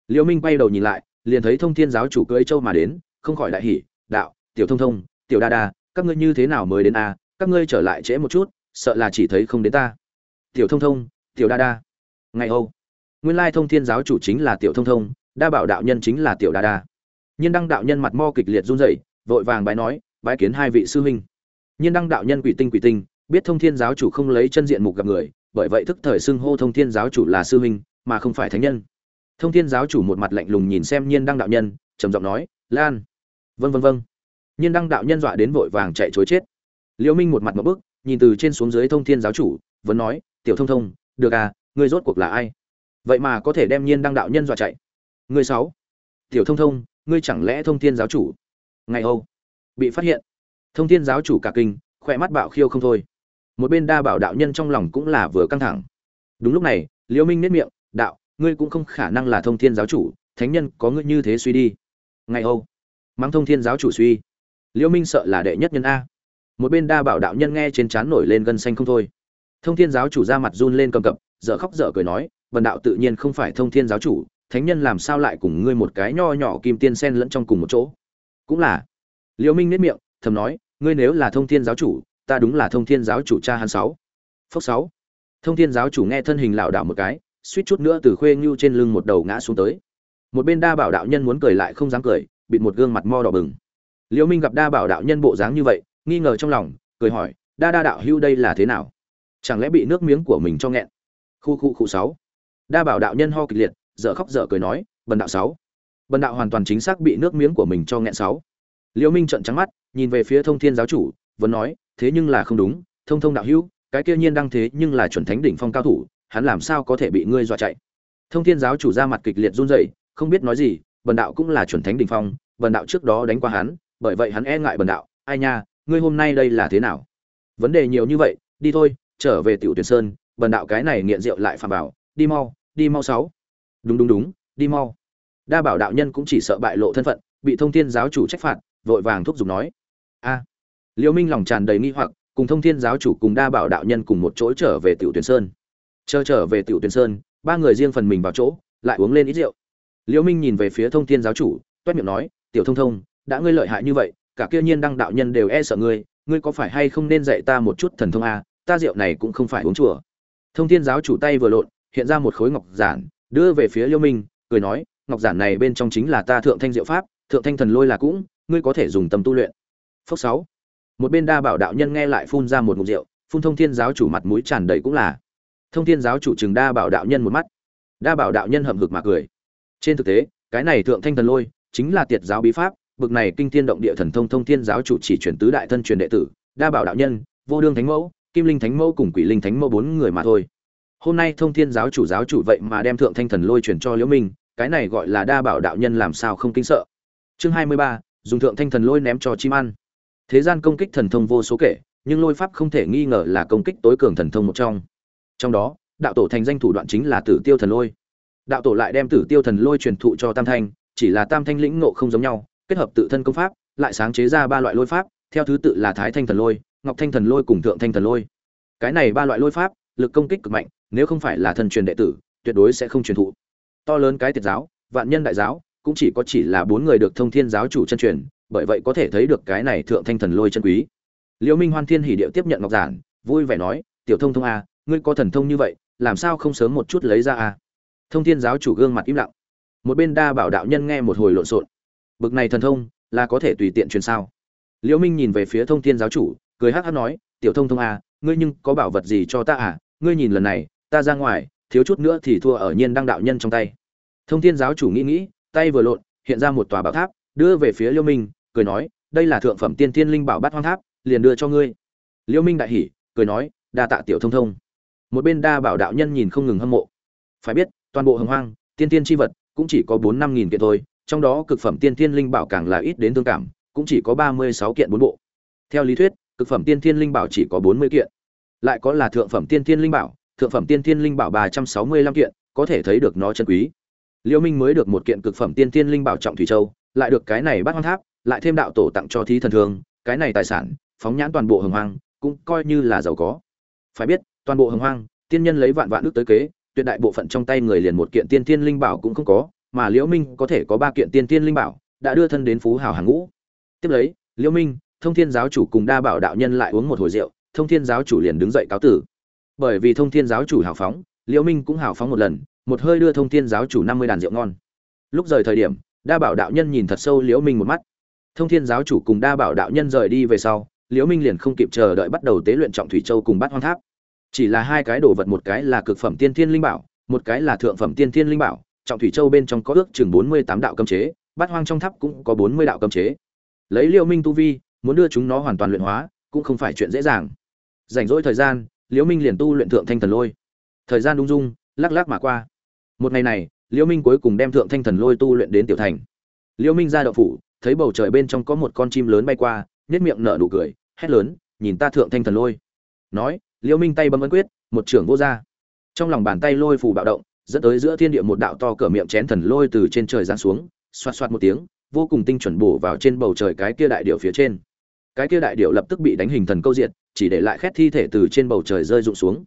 Liêu minh quay đầu nhìn lại, liền thấy thông thiên giáo chủ cưỡi châu mà đến, không khỏi đại hỉ, đạo, tiểu thông thông, tiểu đa đa, các ngươi như thế nào mới đến a? Các ngươi trở lại trễ một chút, sợ là chỉ thấy không đến ta. Tiểu thông thông, tiểu đa đa ngày âu nguyên lai thông thiên giáo chủ chính là tiểu thông thông đa bảo đạo nhân chính là tiểu đa đa. Nhiên đăng đạo nhân mặt mo kịch liệt run rẩy vội vàng bái nói bái kiến hai vị sư huynh. Nhiên đăng đạo nhân quỷ tinh quỷ tinh biết thông thiên giáo chủ không lấy chân diện mục gặp người bởi vậy thức thời xưng hô thông thiên giáo chủ là sư huynh mà không phải thánh nhân. Thông thiên giáo chủ một mặt lạnh lùng nhìn xem nhiên đăng đạo nhân trầm giọng nói lan. Vân vân vân nhiên đăng đạo nhân dọa đến vội vàng chạy chối chết. Liễu minh một mặt một bước, nhìn từ trên xuống dưới thông thiên giáo chủ vẫn nói tiểu thông thông được à ngươi rốt cuộc là ai? Vậy mà có thể đem nhiên đăng đạo nhân dọa chạy. Ngươi sáu. Tiểu thông thông, ngươi chẳng lẽ thông thiên giáo chủ? Ngày âu. Bị phát hiện. Thông thiên giáo chủ cả kinh, khỏe mắt bạo khiêu không thôi. Một bên đa bảo đạo nhân trong lòng cũng là vừa căng thẳng. Đúng lúc này, liễu minh nết miệng, đạo, ngươi cũng không khả năng là thông thiên giáo chủ, thánh nhân có ngươi như thế suy đi. Ngày âu. Mang thông thiên giáo chủ suy. Liễu minh sợ là đệ nhất nhân a. Một bên đa bảo đạo nhân nghe trên trán nổi lên gân xanh không thôi. Thông thiên giáo chủ ra mặt run lên cầm cập dở khóc dở cười nói, "Vân đạo tự nhiên không phải thông thiên giáo chủ, thánh nhân làm sao lại cùng ngươi một cái nho nhỏ kim tiên sen lẫn trong cùng một chỗ? Cũng là. Liễu minh nhếch miệng, thầm nói, ngươi nếu là thông thiên giáo chủ, ta đúng là thông thiên giáo chủ cha hắn sáu. Phốc sáu. Thông thiên giáo chủ nghe thân hình lảo đảo một cái, suýt chút nữa từ khuê ngưu trên lưng một đầu ngã xuống tới. Một bên đa bảo đạo nhân muốn cười lại không dám cười, bịt một gương mặt mo đỏ bừng. Liễu minh gặp đa bảo đạo nhân bộ dáng như vậy, nghi ngờ trong lòng, cười hỏi, đa đa đạo hưu đây là thế nào? Chẳng lẽ bị nước miếng của mình cho nghẹn? Khu khu khu sáu. Đa bảo đạo nhân ho kịch liệt, dở khóc dở cười nói, bần đạo sáu. Bần đạo hoàn toàn chính xác bị nước miếng của mình cho nghẹn sáu. Liễu minh trợn trắng mắt, nhìn về phía thông thiên giáo chủ, vẫn nói, thế nhưng là không đúng, thông thông đạo hữu, cái kia nhiên đang thế nhưng là chuẩn thánh đỉnh phong cao thủ, hắn làm sao có thể bị ngươi dọa chạy? Thông thiên giáo chủ ra mặt kịch liệt run rẩy, không biết nói gì, bần đạo cũng là chuẩn thánh đỉnh phong, bần đạo trước đó đánh qua hắn, bởi vậy hắn e ngại bần đạo, ai nha, ngươi hôm nay đây là thế nào? Vấn đề nhiều như vậy, đi thôi, trở về tiểu tuyển sơn bần đạo cái này nghiện rượu lại phàm bảo đi mau đi mau sáu. Đúng đúng đúng, đi mau. Đa bảo đạo nhân cũng chỉ sợ bại lộ thân phận, bị thông thiên giáo chủ trách phạt, vội vàng thúc giục nói. A. Liễu minh lòng tràn đầy nghi hoặc, cùng thông thiên giáo chủ cùng đa bảo đạo nhân cùng một chỗ trở về tiểu tuyển sơn. Chờ trở về tiểu tuyển sơn, ba người riêng phần mình vào chỗ, lại uống lên ít rượu. Liễu minh nhìn về phía thông thiên giáo chủ, toét miệng nói, tiểu thông thông, đã ngươi lợi hại như vậy, cả kia nhiên đăng đạo nhân đều e sợ ngươi ngươi có phải hay không nên dạy ta một chút thần thông a? Ta rượu này cũng không phải uống chùa thông thiên giáo chủ tay vừa lộn, hiện ra một khối ngọc giản, đưa về phía liêu minh, cười nói, ngọc giản này bên trong chính là ta thượng thanh diệu pháp, thượng thanh thần lôi là cũng, ngươi có thể dùng tâm tu luyện. Phước sáu. Một bên đa bảo đạo nhân nghe lại phun ra một ngụm rượu, phun thông thiên giáo chủ mặt mũi tràn đầy cũng là. Thông thiên giáo chủ chừng đa bảo đạo nhân một mắt. Đa bảo đạo nhân hậm hực mà cười. Trên thực tế, cái này thượng thanh thần lôi chính là tiệt giáo bí pháp, bực này kinh thiên động địa thần thông thông thiên giáo chủ chỉ chuyển tứ đại thân truyền đệ tử, đa bảo đạo nhân, vô đương thánh mẫu kim linh thánh mẫu cùng quỷ linh thánh mẫu bốn người mà thôi. Hôm nay thông thiên giáo chủ giáo chủ vậy mà đem thượng thanh thần lôi truyền cho liễu minh, cái này gọi là đa bảo đạo nhân làm sao không kinh sợ. Chương hai mươi ba, dùng thượng thanh thần lôi ném cho chim ăn. Thế gian công kích thần thông vô số kể, nhưng lôi pháp không thể nghi ngờ là công kích tối cường thần thông một trong. Trong đó, đạo tổ thành danh thủ đoạn chính là tử tiêu thần lôi. Đạo tổ lại đem tử tiêu thần lôi truyền thụ cho tam thanh, chỉ là tam thanh lĩnh ngộ không giống nhau, kết hợp tự thân công pháp, lại sáng chế ra ba loại lôi pháp, theo thứ tự là thái thanh thần lôi ngọc thanh thần lôi cùng thượng thanh thần lôi. Cái này ba loại lôi pháp, lực công kích cực mạnh, nếu không phải là thần truyền đệ tử, tuyệt đối sẽ không truyền thụ. To lớn cái tiệt giáo, vạn nhân đại giáo, cũng chỉ có chỉ là bốn người được thông thiên giáo chủ chân truyền, bởi vậy có thể thấy được cái này thượng thanh thần lôi chân quý. Liễu minh hoan thiên hỉ điệu tiếp nhận ngọc giản, vui vẻ nói, tiểu thông thông a, ngươi có thần thông như vậy, làm sao không sớm một chút lấy ra a? Thông thiên giáo chủ gương mặt im lặng. Một bên đa bảo đạo nhân nghe một hồi lộn xộn. Bực này thần thông, là có thể tùy tiện truyền sao? Liễu minh nhìn về phía thông thiên giáo chủ cười hắc hắc nói, tiểu thông thông a ngươi nhưng có bảo vật gì cho ta à? Ngươi nhìn lần này, ta ra ngoài, thiếu chút nữa thì thua ở nhiên đăng đạo nhân trong tay. Thông thiên giáo chủ nghĩ nghĩ, tay vừa lộn, hiện ra một tòa bảo tháp, đưa về phía liêu minh, cười nói, đây là thượng phẩm tiên tiên linh bảo bát hoang tháp, liền đưa cho ngươi. Liêu minh đại hỉ, cười nói, đa tạ tiểu thông thông. Một bên đa bảo đạo nhân nhìn không ngừng hâm mộ. Phải biết, toàn bộ hồng hoang, tiên tiên chi vật cũng chỉ có bốn năm nghìn kiện thôi, trong đó cực phẩm tiên tiên linh bảo càng là ít đến tương cảm, cũng chỉ có ba mươi sáu kiện bốn bộ. Theo lý thuyết cực phẩm tiên thiên linh bảo chỉ có bốn mươi kiện. Lại có là thượng phẩm tiên thiên linh bảo, thượng phẩm tiên thiên linh bảo ba trăm sáu mươi lăm kiện, có thể thấy được nó chân quý. Liêu minh mới được một kiện cực phẩm tiên thiên linh bảo trọng thủy châu, lại được cái này bắt hoang tháp, lại thêm đạo tổ tặng cho thí thần thương cái này tài sản, phóng nhãn toàn bộ hồng hoang, cũng coi như là giàu có. Phải biết, toàn bộ hồng hoang, tiên nhân lấy vạn vạn ước tới kế, tuyệt đại bộ phận trong tay người liền một kiện tiên thiên linh bảo cũng không có, mà liễu minh có thể có ba kiện tiên thiên linh bảo, đã đưa thân đến phú hào hàng ngũ. Tiếp lấy, liễu minh thông thiên giáo chủ cùng đa bảo đạo nhân lại uống một hồi rượu, thông thiên giáo chủ liền đứng dậy cáo tử. Bởi vì thông thiên giáo chủ hào phóng, liễu minh cũng hào phóng một lần, một hơi đưa thông thiên giáo chủ năm mươi đàn rượu ngon. Lúc rời thời điểm, đa bảo đạo nhân nhìn thật sâu liễu minh một mắt. Thông thiên giáo chủ cùng đa bảo đạo nhân rời đi về sau, liễu minh liền không kịp chờ đợi bắt đầu tế luyện trọng thủy châu cùng bát hoang tháp. Chỉ là hai cái đồ vật, một cái là cực phẩm tiên thiên linh bảo, một cái là thượng phẩm tiên thiên linh bảo, trọng thủy châu bên trong có ước chừng bốn mươi tám đạo cấm chế, bát hoang trong tháp cũng có bốn mươi đạo cấm chế. Lấy liễu minh tu vi muốn đưa chúng nó hoàn toàn luyện hóa, cũng không phải chuyện dễ dàng. Rảnh rỗi thời gian, liễu minh liền tu luyện thượng thanh thần lôi. Thời gian đung dung, lắc lắc mà qua. Một ngày này, liễu minh cuối cùng đem thượng thanh thần lôi tu luyện đến tiểu thành. Liễu minh ra đậu phủ, thấy bầu trời bên trong có một con chim lớn bay qua, nhếch miệng nở nụ cười, hét lớn, nhìn ta thượng thanh thần lôi. Nói, liễu minh tay bấm ấn quyết, một trưởng vô ra. Trong lòng bàn tay lôi phủ bạo động, dẫn tới giữa thiên địa một đạo to cửa miệng chén thần lôi từ trên trời giáng xuống xoát xoát một tiếng, vô cùng tinh chuẩn bổ vào trên bầu trời cái kia đại điểu phía trên cái kia đại điểu lập tức bị đánh hình thần câu diệt, chỉ để lại khét thi thể từ trên bầu trời rơi rụng xuống.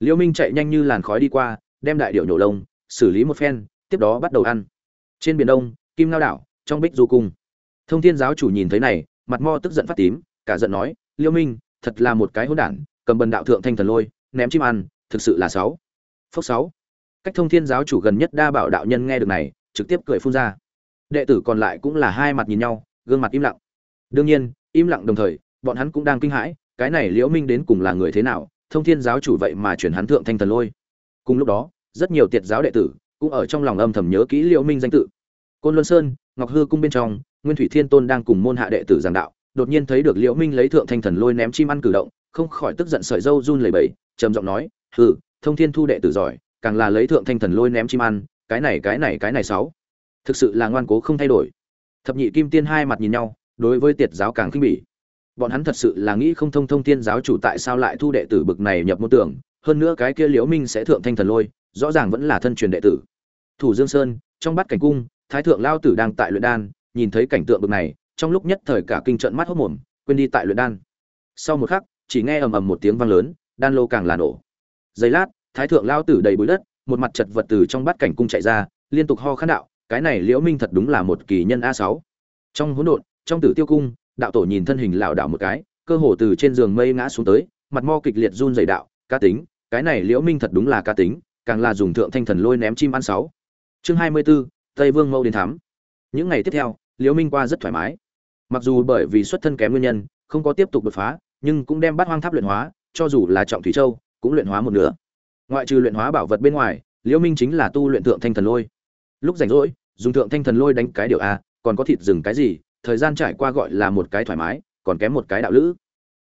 Liễu minh chạy nhanh như làn khói đi qua, đem đại điệu nhổ lông, xử lý một phen, tiếp đó bắt đầu ăn. Trên biển đông, kim lao đảo, trong bích du cung. Thông thiên giáo chủ nhìn thấy này, mặt mo tức giận phát tím, cả giận nói, liêu minh, thật là một cái hỗn đản, cầm bần đạo thượng thanh thần lôi, ném chim ăn, thực sự là sáu. Phốc sáu. Cách thông thiên giáo chủ gần nhất đa bảo đạo nhân nghe được này, trực tiếp cười phun ra. Đệ tử còn lại cũng là hai mặt nhìn nhau, gương mặt im lặng. Đương nhiên im lặng đồng thời, bọn hắn cũng đang kinh hãi, cái này liễu minh đến cùng là người thế nào, thông thiên giáo chủ vậy mà chuyển hắn thượng thanh thần lôi. Cùng lúc đó, rất nhiều tiệt giáo đệ tử cũng ở trong lòng âm thầm nhớ kỹ liễu minh danh tự. Côn luân sơn, ngọc hư cung bên trong, nguyên thủy thiên tôn đang cùng môn hạ đệ tử giảng đạo, đột nhiên thấy được liễu minh lấy thượng thanh thần lôi ném chim ăn cử động, không khỏi tức giận sợi dâu run lẩy bẩy, trầm giọng nói, hừ, thông thiên thu đệ tử giỏi, càng là lấy thượng thanh thần lôi ném chim ăn, cái này cái này cái này sáu. Thực sự là ngoan cố không thay đổi. Thập nhị kim tiên hai mặt nhìn nhau đối với tiệt giáo càng khinh bỉ. Bọn hắn thật sự là nghĩ không thông thông tiên giáo chủ tại sao lại thu đệ tử bực này nhập môn tưởng, hơn nữa cái kia liễu minh sẽ thượng thanh thần lôi, rõ ràng vẫn là thân truyền đệ tử. Thủ dương sơn, trong bát cảnh cung, thái thượng lao tử đang tại luyện đan, nhìn thấy cảnh tượng bực này, trong lúc nhất thời cả kinh trận mắt hốt mồm, quên đi tại luyện đan. Sau một khắc, chỉ nghe ầm ầm một tiếng vang lớn, đan lô càng là nổ. Giây lát, thái thượng lao tử đầy bụi đất, một mặt chật vật từ trong bát cảnh cung chạy ra, liên tục ho khán đạo, cái này liễu minh thật đúng là một kỳ nhân a sáu. Trong hỗn độn trong tử tiêu cung đạo tổ nhìn thân hình lảo đảo một cái cơ hồ từ trên giường mây ngã xuống tới mặt mo kịch liệt run rẩy đạo cá tính cái này liễu minh thật đúng là cá tính càng là dùng thượng thanh thần lôi ném chim ăn sáu. Chương hai mươi 24, tây vương mẫu đến thám. Những ngày tiếp theo liễu minh qua rất thoải mái. Mặc dù bởi vì xuất thân kém nguyên nhân không có tiếp tục đột phá nhưng cũng đem bát hoang tháp luyện hóa cho dù là trọng thủy châu cũng luyện hóa một nửa. Ngoại trừ luyện hóa bảo vật bên ngoài liễu minh chính là tu luyện thượng thanh thần lôi. Lúc rảnh rỗi dùng thượng thanh thần lôi đánh cái điều a còn có thịt rừng cái gì thời gian trải qua gọi là một cái thoải mái, còn kém một cái đạo lữ.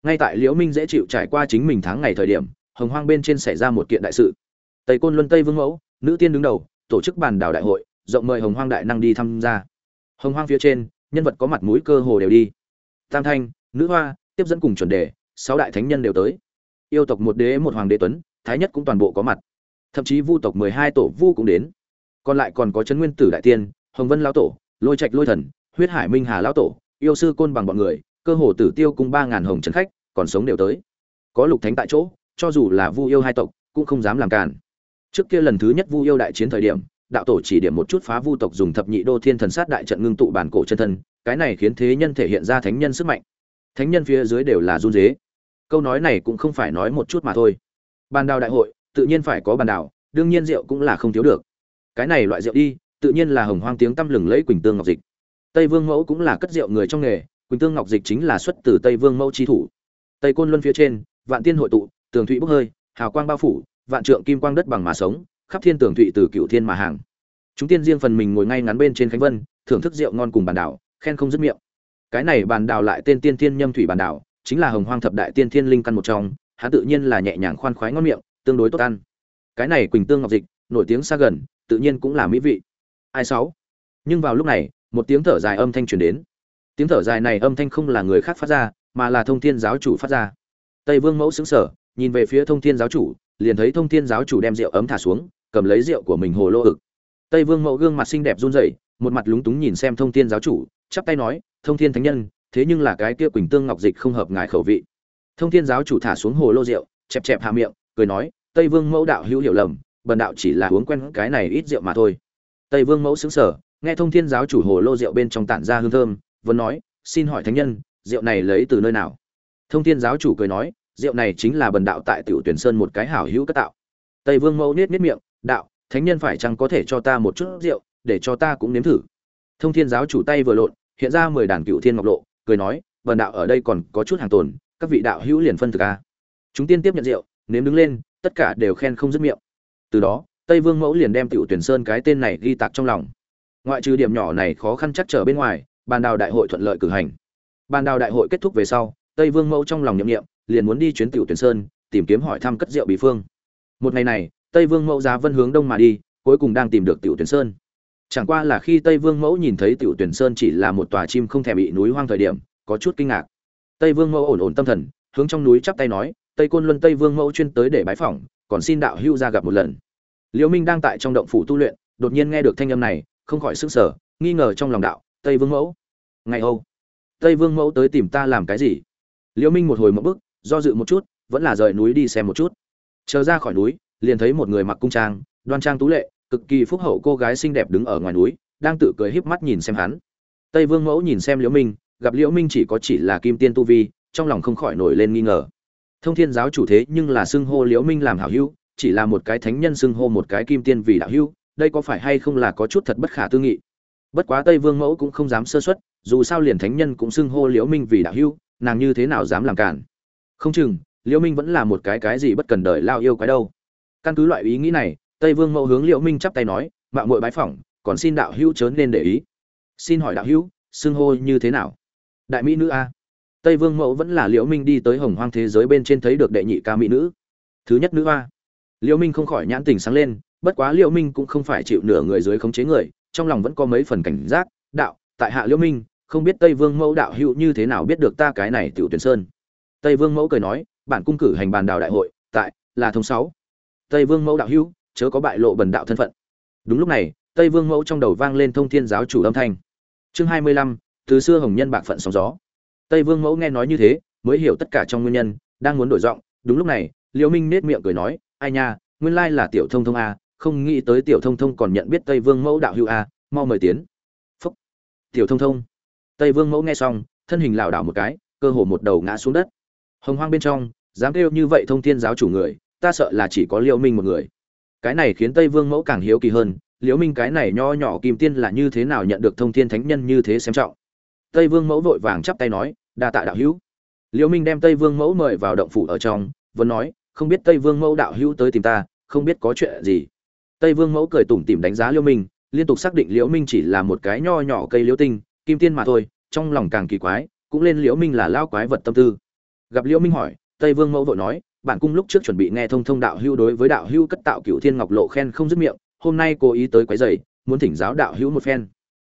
Ngay tại liễu minh dễ chịu trải qua chính mình tháng ngày thời điểm, hồng hoang bên trên xảy ra một kiện đại sự. Tây côn luân tây vương mẫu, nữ tiên đứng đầu, tổ chức bàn đảo đại hội, rộng mời hồng hoang đại năng đi tham gia. Hồng hoang phía trên, nhân vật có mặt mũi cơ hồ đều đi. Tam thanh, nữ hoa, tiếp dẫn cùng chuẩn đề, sáu đại thánh nhân đều tới. Yêu tộc một đế, một hoàng đế tuấn, thái nhất cũng toàn bộ có mặt. Thậm chí vu tộc mười hai tổ vu cũng đến. Còn lại còn có chấn nguyên tử đại tiên, hồng vân lão tổ, lôi trạch lôi thần huyết hải minh hà lão tổ, yêu sư côn bằng bọn người, cơ hồ tử tiêu cung ba ngàn hồng trấn khách, còn sống đều tới. Có lục thánh tại chỗ, cho dù là vu yêu hai tộc, cũng không dám làm cản trước kia lần thứ nhất vu yêu đại chiến thời điểm, đạo tổ chỉ điểm một chút phá vu tộc dùng thập nhị đô thiên thần sát đại trận ngưng tụ bản cổ chân thân, cái này khiến thế nhân thể hiện ra thánh nhân sức mạnh. Thánh nhân phía dưới đều là run dế câu nói này cũng không phải nói một chút mà thôi. Bàn đào đại hội, tự nhiên phải có bàn đào, đương nhiên rượu cũng là không thiếu được. Cái này loại rượu đi, tự nhiên là hồng hoang tiếng tăm lừng lẫy quỳnh tương ngọc dịch tây vương mẫu cũng là cất rượu người trong nghề, quỳnh tương ngọc dịch chính là xuất từ tây vương mẫu chi thủ. Tây côn luân phía trên, vạn tiên hội tụ, tường thụy bốc hơi, hào quang bao phủ, vạn trượng kim quang đất bằng mà sống, khắp thiên tường thụy từ cựu thiên mà hàng. Chúng tiên riêng phần mình ngồi ngay ngắn bên trên khánh vân, thưởng thức rượu ngon cùng bàn đảo, khen không dứt miệng. Cái này bàn đảo lại tên tiên thiên nhâm thủy bàn đảo, chính là hồng hoang thập đại tiên thiên linh căn một trong, hắn tự nhiên là nhẹ nhàng khoan khoái ngon miệng, tương đối tốt ăn. Cái này quỳnh tương ngọc dịch, nổi tiếng xa gần, tự nhiên cũng là mỹ vị. Ai sáu? Nhưng vào lúc này một tiếng thở dài âm thanh truyền đến. Tiếng thở dài này âm thanh không là người khác phát ra, mà là thông thiên giáo chủ phát ra. Tây vương mẫu xứng sở nhìn về phía thông thiên giáo chủ, liền thấy thông thiên giáo chủ đem rượu ấm thả xuống, cầm lấy rượu của mình hồ lô ực. Tây vương mẫu gương mặt xinh đẹp run rẩy, một mặt lúng túng nhìn xem thông thiên giáo chủ, chắp tay nói, thông thiên thánh nhân, thế nhưng là cái kia quỳnh tương ngọc dịch không hợp ngài khẩu vị. Thông thiên giáo chủ thả xuống hồ lô rượu, chẹp chẹp hạ miệng, cười nói, tây vương mẫu đạo hữu hiểu lầm, bần đạo chỉ là uống quen cái này ít rượu mà thôi. Tây vương mẫu xứng sở nghe thông thiên giáo chủ hồ lô rượu bên trong tản ra hương thơm vẫn nói, xin hỏi thánh nhân, rượu này lấy từ nơi nào? Thông thiên giáo chủ cười nói, rượu này chính là bần đạo tại tiểu tuyển sơn một cái hảo hữu cất tạo. Tây vương mẫu niết niết miệng, đạo, thánh nhân phải chăng có thể cho ta một chút rượu, để cho ta cũng nếm thử? Thông thiên giáo chủ tay vừa lộn, hiện ra mười đàn cựu thiên ngọc lộ, cười nói, bần đạo ở đây còn có chút hàng tồn, các vị đạo hữu liền phân thực a. Chúng tiên tiếp nhận rượu, nếm đứng lên, tất cả đều khen không dứt miệng. Từ đó, tây vương mẫu liền đem tiểu tuyển sơn cái tên này ghi tạc trong lòng ngoại trừ điểm nhỏ này khó khăn chắc trở bên ngoài bàn đào đại hội thuận lợi cử hành. Bàn đào đại hội kết thúc về sau, tây vương mẫu trong lòng nhậm nghiệm liền muốn đi chuyến tiểu tuyển sơn, tìm kiếm hỏi thăm cất rượu bí phương. Một ngày này, tây vương mẫu giá vân hướng đông mà đi, cuối cùng đang tìm được tiểu tuyển sơn. Chẳng qua là khi tây vương mẫu nhìn thấy tiểu tuyển sơn chỉ là một tòa chim không thể bị núi hoang thời điểm, có chút kinh ngạc. Tây vương mẫu ổn ổn tâm thần, hướng trong núi chắp tay nói, tây côn luân tây vương mẫu chuyên tới để bái phỏng, còn xin đạo hưu ra gặp một lần. Liễu minh đang tại trong động phủ tu luyện, đột nhiên nghe được thanh âm này không khỏi sức sở nghi ngờ trong lòng đạo, tây vương mẫu, ngày âu tây vương mẫu tới tìm ta làm cái gì? Liễu minh một hồi một bước, do dự một chút, vẫn là rời núi đi xem một chút. Chờ ra khỏi núi, liền thấy một người mặc cung trang, đoan trang tú lệ, cực kỳ phúc hậu cô gái xinh đẹp đứng ở ngoài núi, đang tự cười híp mắt nhìn xem hắn. Tây vương mẫu nhìn xem liễu minh, gặp liễu minh chỉ có chỉ là kim tiên tu vi, trong lòng không khỏi nổi lên nghi ngờ. Thông thiên giáo chủ thế nhưng là xưng hô liễu minh làm hảo hữu, chỉ là một cái thánh nhân xưng hô một cái kim tiên vì đạo hữu đây có phải hay không là có chút thật bất khả tư nghị? Bất quá tây vương mẫu cũng không dám sơ suất, dù sao liền thánh nhân cũng xưng hô liễu minh vì đạo hưu nàng như thế nào dám làm cản? Không chừng, liễu minh vẫn là một cái cái gì bất cần đời lao yêu cái đâu. Căn cứ loại ý nghĩ này, tây vương mẫu hướng liễu minh chắp tay nói mạng muội bái phỏng, còn xin đạo hưu chớ nên để ý. Xin hỏi đạo hưu xưng hô như thế nào? Đại mỹ nữ a. Tây vương mẫu vẫn là liễu minh đi tới hồng hoang thế giới bên trên thấy được đệ nhị ca mỹ nữ. Thứ nhất nữ a liễu minh không khỏi nhãn tình sáng lên bất quá liễu minh cũng không phải chịu nửa người dưới khống chế người, trong lòng vẫn có mấy phần cảnh giác, đạo, tại hạ liễu minh, không biết tây vương mẫu đạo hữu như thế nào biết được ta cái này tiểu tuyển sơn? Tây vương mẫu cười nói, bản cung cử hành bàn đào đại hội, tại, là thông sáu. Tây vương mẫu đạo hữu, chớ có bại lộ bần đạo thân phận. Đúng lúc này, tây vương mẫu trong đầu vang lên thông thiên giáo chủ âm thanh. Chương hai mươi lăm, từ xưa hồng nhân bạc phận sóng gió. Tây vương mẫu nghe nói như thế, mới hiểu tất cả trong nguyên nhân, đang muốn đổi giọng. Đúng lúc này, liễu minh nết miệng cười nói, ai nha, nguyên lai là tiểu thông thông a không nghĩ tới tiểu thông thông còn nhận biết tây vương mẫu đạo hữu a, mau mời tiến. Phúc. Tiểu thông thông. Tây vương mẫu nghe xong, thân hình lảo đảo một cái, cơ hồ một đầu ngã xuống đất. Hồng hoang bên trong, dám kêu như vậy thông thiên giáo chủ người, ta sợ là chỉ có liễu minh một người. Cái này khiến tây vương mẫu càng hiếu kỳ hơn, liễu minh cái này nho nhỏ kim tiên là như thế nào nhận được thông thiên thánh nhân như thế xem trọng. Tây vương mẫu vội vàng chắp tay nói, đa tạ đạo hữu. Liễu minh đem tây vương mẫu mời vào động phủ ở trong, vẫn nói, không biết tây vương mẫu đạo hữu tới tìm ta, không biết có chuyện gì tây vương mẫu cười tủm tỉm đánh giá liễu minh, liên tục xác định liễu minh chỉ là một cái nho nhỏ cây liễu tinh, kim tiên mà thôi, trong lòng càng kỳ quái, cũng lên liễu minh là lao quái vật tâm tư. Gặp liễu minh hỏi, tây vương mẫu vội nói bản cung lúc trước chuẩn bị nghe thông thông đạo hưu đối với đạo hưu cất tạo cửu thiên ngọc lộ khen không dứt miệng, hôm nay cố ý tới quấy rầy, muốn thỉnh giáo đạo hữu một phen.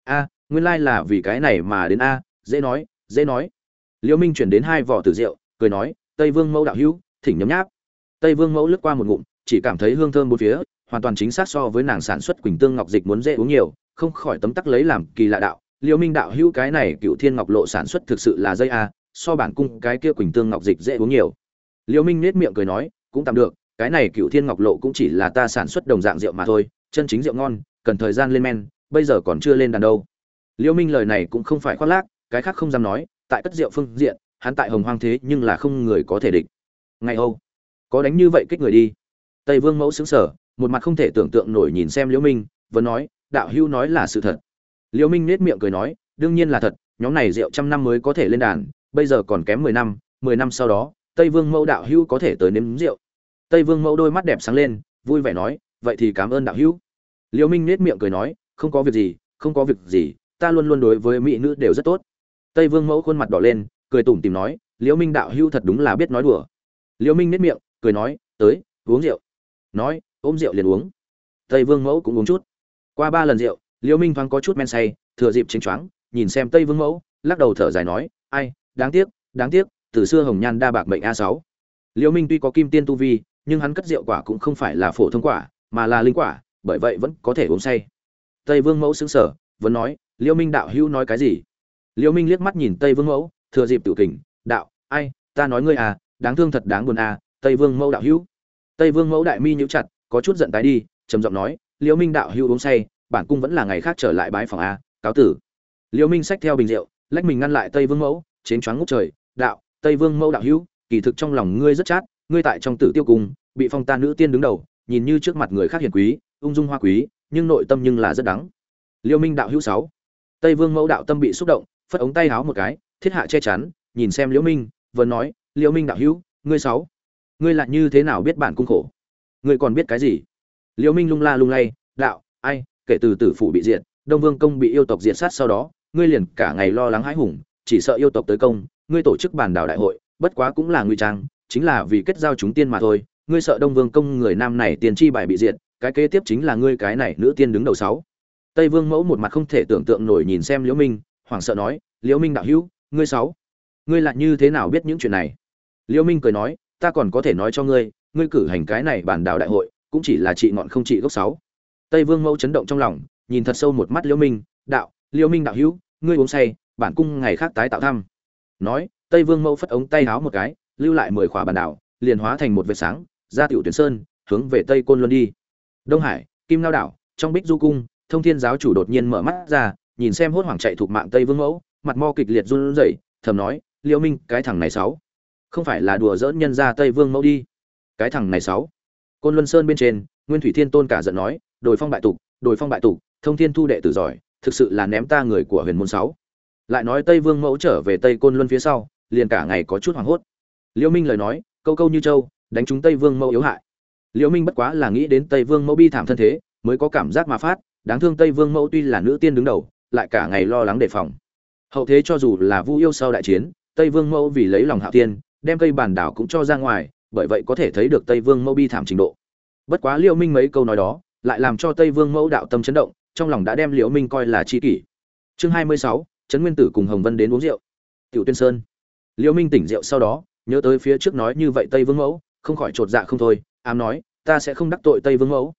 A, nguyên lai là vì cái này mà đến a, dễ nói dễ nói. Liễu minh chuyển đến hai vỏ tử rượu, cười nói, tây vương mẫu đạo hữu, thỉnh nhấm nháp. Tây vương mẫu lướt qua một ngụm, chỉ cảm thấy hương thơm bốn phía hoàn toàn chính xác so với nàng sản xuất quỳnh tương ngọc dịch muốn dễ uống nhiều, không khỏi tấm tắc lấy làm kỳ lạ đạo, Liêu minh đạo hữu, cái này cựu thiên ngọc lộ sản xuất thực sự là dây a, so bản cung cái kia quỳnh tương ngọc dịch dễ uống nhiều. Liêu minh nết miệng cười nói, cũng tạm được, cái này cựu thiên ngọc lộ cũng chỉ là ta sản xuất đồng dạng rượu mà thôi, chân chính rượu ngon, cần thời gian lên men, bây giờ còn chưa lên đàn đâu. Liêu minh lời này cũng không phải khoác lác, cái khác không dám nói, tại cất rượu phương diện, hắn tại hồng hoang thế nhưng là không người có thể địch. Ngày âu, có đánh như vậy kích người đi. Tây vương mẫu xứng sở một mặt không thể tưởng tượng nổi nhìn xem liễu minh, vẫn nói, đạo hữu nói là sự thật. Liễu minh nết miệng cười nói, đương nhiên là thật, nhóm này rượu trăm năm mới có thể lên đàn, bây giờ còn kém mười năm mười năm sau đó, tây vương mẫu đạo hữu có thể tới nếm rượu. Tây vương mẫu đôi mắt đẹp sáng lên, vui vẻ nói, vậy thì cảm ơn đạo hữu. Liễu minh nết miệng cười nói, không có việc gì, không có việc gì, ta luôn luôn đối với mỹ nữ đều rất tốt. Tây vương mẫu khuôn mặt đỏ lên, cười tủm tỉm nói, liễu minh đạo hữu thật đúng là biết nói đùa. Liễu minh nết miệng, cười nói, tới, uống rượu. Nói ôm rượu liền uống. Tây vương mẫu cũng uống chút. Qua ba lần rượu liễu minh thoáng có chút men say, thừa dịp chính choáng, nhìn xem tây vương mẫu, lắc đầu thở dài nói, ai, đáng tiếc đáng tiếc, từ xưa hồng nhan đa bạc mệnh a sáu. Liễu minh tuy có kim tiên tu vi, nhưng hắn cất rượu quả cũng không phải là phổ thông quả, mà là linh quả, bởi vậy vẫn có thể uống say. Tây vương mẫu sững sờ, vẫn nói liễu minh đạo hữu nói cái gì? Liễu minh liếc mắt nhìn tây vương mẫu, thừa dịp tự kình, đạo, ai, ta nói ngươi à đáng thương thật đáng buồn à tây vương mẫu đạo hữu. Tây vương mẫu đại mi nhíu chặt có chút giận tái đi, trầm giọng nói, liễu minh đạo hữu uống say, bản cung vẫn là ngày khác trở lại bái phòng a, cáo tử. Liễu minh xách theo bình rượu, lách mình ngăn lại tây vương mẫu chén choáng ngút trời, đạo, tây vương mẫu đạo hữu, kỳ thực trong lòng ngươi rất chát, ngươi tại trong tử tiêu cung, bị phong ta nữ tiên đứng đầu, nhìn như trước mặt người khác hiền quý, ung dung hoa quý, nhưng nội tâm nhưng là rất đắng. Liễu minh đạo hữu sáu, tây vương mẫu đạo tâm bị xúc động, phất ống tay háo một cái, thiết hạ che chắn, nhìn xem liễu minh, vừa nói, liễu minh đạo hữu, ngươi sáu, ngươi lại như thế nào biết bản cung khổ? Ngươi còn biết cái gì? Liễu minh lung la lung lay, đạo, ai, kể từ tử phủ bị diệt, đông vương công bị yêu tộc diệt sát sau đó, ngươi liền cả ngày lo lắng hãi hùng, chỉ sợ yêu tộc tới công, ngươi tổ chức bản đảo đại hội, bất quá cũng là ngụy trang, chính là vì kết giao chúng tiên mà thôi, ngươi sợ đông vương công người nam này tiền chi bài bị diệt, cái kế tiếp chính là ngươi cái này nữ tiên đứng đầu sáu. Tây vương mẫu một mặt không thể tưởng tượng nổi nhìn xem liễu minh, hoảng sợ nói, liễu minh đạo hữu, ngươi sáu, ngươi lại như thế nào biết những chuyện này? Liễu minh cười nói, ta còn có thể nói cho ngươi ngươi cử hành cái này bản đảo đại hội, cũng chỉ là trị ngọn không trị gốc sáu. Tây vương mẫu chấn động trong lòng, nhìn thật sâu một mắt liễu minh, đạo, liễu minh đạo hữu, ngươi uống say, bản cung ngày khác tái tạo thăm. Nói, tây vương mẫu phất ống tay háo một cái, lưu lại mười khỏa bản đảo, liền hóa thành một vệt sáng, ra tiểu tuyển sơn, hướng về tây côn luân đi. Đông hải, kim lao đảo, trong bích du cung, thông thiên giáo chủ đột nhiên mở mắt ra, nhìn xem hốt hoảng chạy thuộc mạng tây vương mẫu, mặt mo kịch liệt run rẩy, thầm nói, liễu minh, cái thằng này sáu, không phải là đùa dỡn nhân ra tây vương mẫu đi cái thằng này sáu. Côn luân sơn bên trên, nguyên thủy thiên tôn cả giận nói đồi phong bại tục đồi phong bại tục, thông thiên thu đệ tử giỏi, thực sự là ném ta người của huyền môn sáu. Lại nói tây vương mẫu trở về tây côn luân phía sau, liền cả ngày có chút hoảng hốt. Liễu minh lời nói, câu câu như châu đánh chúng tây vương mẫu yếu hại. Liễu minh bất quá là nghĩ đến tây vương mẫu bi thảm thân thế, mới có cảm giác mà phát, đáng thương tây vương mẫu tuy là nữ tiên đứng đầu, lại cả ngày lo lắng đề phòng. Hậu thế cho dù là vu yêu sau đại chiến, tây vương mẫu vì lấy lòng hạo tiên đem cây bản đảo cũng cho ra ngoài bởi vậy có thể thấy được tây vương mẫu bi thảm trình độ. Bất quá liễu minh mấy câu nói đó lại làm cho tây vương mẫu đạo tâm chấn động trong lòng đã đem liễu minh coi là chi kỷ. Chương hai mươi sáu, trấn nguyên tử cùng hồng vân đến uống rượu. Tiểu tuyên sơn. Liễu minh tỉnh rượu sau đó nhớ tới phía trước nói như vậy tây vương mẫu không khỏi trột dạ không thôi ám nói ta sẽ không đắc tội tây vương mẫu.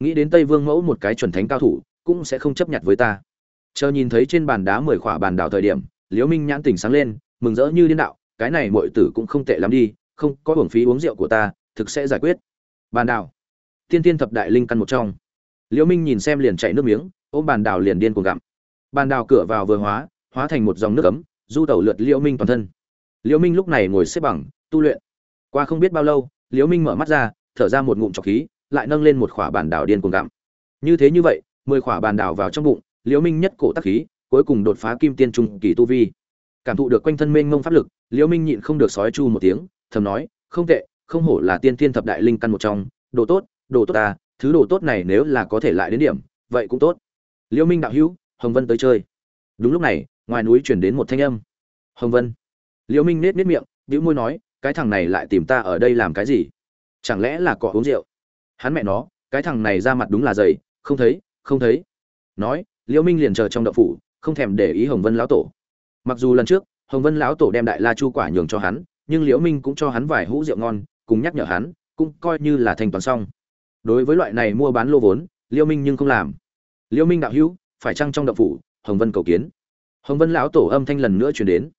Nghĩ đến tây vương mẫu một cái chuẩn thánh cao thủ cũng sẽ không chấp nhận với ta. Chờ nhìn thấy trên bàn đá mười khỏa bàn đảo thời điểm liễu minh nhãn tỉnh sáng lên mừng rỡ như điên đạo cái này muội tử cũng không tệ lắm đi không có hưởng phí uống rượu của ta, thực sẽ giải quyết. Bàn đảo. Tiên tiên thập đại linh căn một trong. Liễu minh nhìn xem liền chảy nước miếng, ôm bàn đảo liền điên cuồng gặm. Bàn đảo cửa vào vừa hóa hóa thành một dòng nước ấm, du tẩu lượt liễu minh toàn thân. Liễu minh lúc này ngồi xếp bằng, tu luyện. Qua không biết bao lâu, liễu minh mở mắt ra, thở ra một ngụm trọc khí, lại nâng lên một khỏa bàn đảo điên cuồng gặm. Như thế như vậy, mười khỏa bàn đảo vào trong bụng, liễu minh nhất cổ tắc khí, cuối cùng đột phá kim tiên trung kỳ tu vi. Cảm thụ được quanh thân mênh mông pháp lực, liễu minh nhịn không được sói chu một tiếng thầm nói, không tệ, không hổ là tiên tiên thập đại linh căn một trong, đồ tốt đồ tốt ta, thứ đồ tốt này nếu là có thể lại đến điểm, vậy cũng tốt. Liễu minh đạo hữu, hồng vân tới chơi. Đúng lúc này, ngoài núi truyền đến một thanh âm. Hồng vân. Liễu minh nết nết miệng, bĩu môi nói, cái thằng này lại tìm ta ở đây làm cái gì? Chẳng lẽ là cọ uống rượu? Hắn mẹ nó, cái thằng này ra mặt đúng là dày, không thấy không thấy. Nói liễu minh liền chờ trong đậu phủ, không thèm để ý hồng vân lão tổ. Mặc dù lần trước, hồng vân lão tổ đem đại la chu quả nhường cho hắn nhưng liễu minh cũng cho hắn vài hũ rượu ngon, cùng nhắc nhở hắn, cũng coi như là thanh toán xong. Đối với loại này mua bán lô vốn, liễu minh nhưng không làm. Liễu minh đạo hữu, phải chăng trong đậu phủ, hồng vân cầu kiến? Hồng vân lão tổ âm thanh lần nữa truyền đến.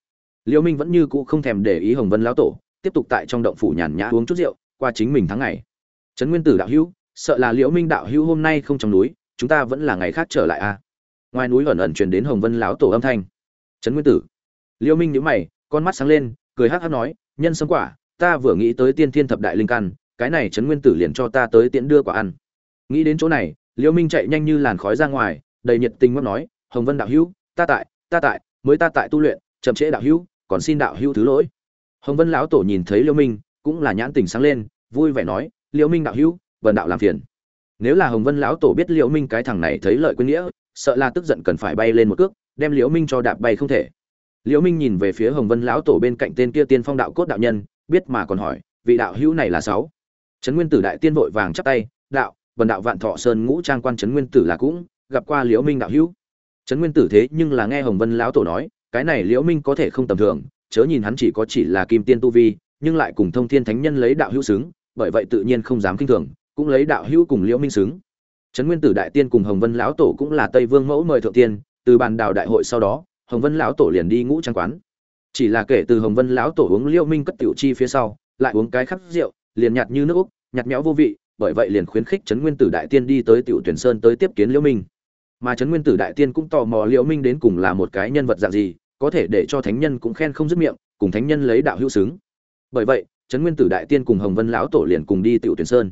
Liễu minh vẫn như cũ không thèm để ý hồng vân lão tổ, tiếp tục tại trong động phủ nhàn nhã uống chút rượu, qua chính mình tháng ngày. Trấn nguyên tử đạo hữu, sợ là liễu minh đạo hữu hôm nay không trong núi, chúng ta vẫn là ngày khác trở lại a à? ngoài núi ẩn ẩn truyền đến hồng vân lão tổ âm thanh. Trấn nguyên tử. Liễu minh nhíu mày, con mắt sáng lên cười hắc hắc nói, nhân sâm quả, ta vừa nghĩ tới tiên thiên thập đại linh căn, cái này trấn nguyên tử liền cho ta tới tiễn đưa quả ăn. Nghĩ đến chỗ này liễu minh chạy nhanh như làn khói ra ngoài, đầy nhiệt tình ngóc nói, hồng vân đạo hữu, ta tại ta tại, mới ta tại tu luyện, chậm trễ đạo hữu, còn xin đạo hữu thứ lỗi. Hồng vân lão tổ nhìn thấy liễu minh, cũng là nhãn tình sáng lên, vui vẻ nói liễu minh đạo hữu, vần đạo làm phiền. Nếu là hồng vân lão tổ biết liễu minh cái thằng này thấy lợi quên nghĩa, sợ là tức giận cần phải bay lên một cước, đem liễu minh cho đạp bay không thể liễu minh nhìn về phía hồng vân lão tổ bên cạnh tên kia tiên phong đạo cốt đạo nhân, biết mà còn hỏi, vị đạo hữu này là sáu? Trấn nguyên tử đại tiên vội vàng chắp tay, đạo vần đạo vạn thọ sơn ngũ trang quan trấn nguyên tử là cũng, gặp qua liễu minh đạo hữu. Trấn nguyên tử thế nhưng là nghe hồng vân lão tổ nói, cái này liễu minh có thể không tầm thường, chớ nhìn hắn chỉ có chỉ là kim tiên tu vi, nhưng lại cùng thông thiên thánh nhân lấy đạo hữu xứng, bởi vậy tự nhiên không dám kinh thường, cũng lấy đạo hữu cùng liễu minh xứng. Trấn nguyên tử đại tiên cùng hồng vân lão tổ cũng là tây vương mẫu mời thượng tiên, từ bàn đào đại hội sau đó hồng vân lão tổ liền đi ngũ trang quán. Chỉ là kể từ hồng vân lão tổ uống liễu minh cất tiểu chi phía sau, lại uống cái khắc rượu, liền nhạt như nước úc, nhạt nhẽo vô vị, bởi vậy liền khuyến khích trấn nguyên tử đại tiên đi tới tiểu tuyển sơn tới tiếp kiến liễu minh. Mà trấn nguyên tử đại tiên cũng tò mò liễu minh đến cùng là một cái nhân vật dạng gì, có thể để cho thánh nhân cũng khen không dứt miệng, cùng thánh nhân lấy đạo hữu xứng. Bởi vậy, trấn nguyên tử đại tiên cùng hồng vân lão tổ liền cùng đi tiểu tuyển sơn.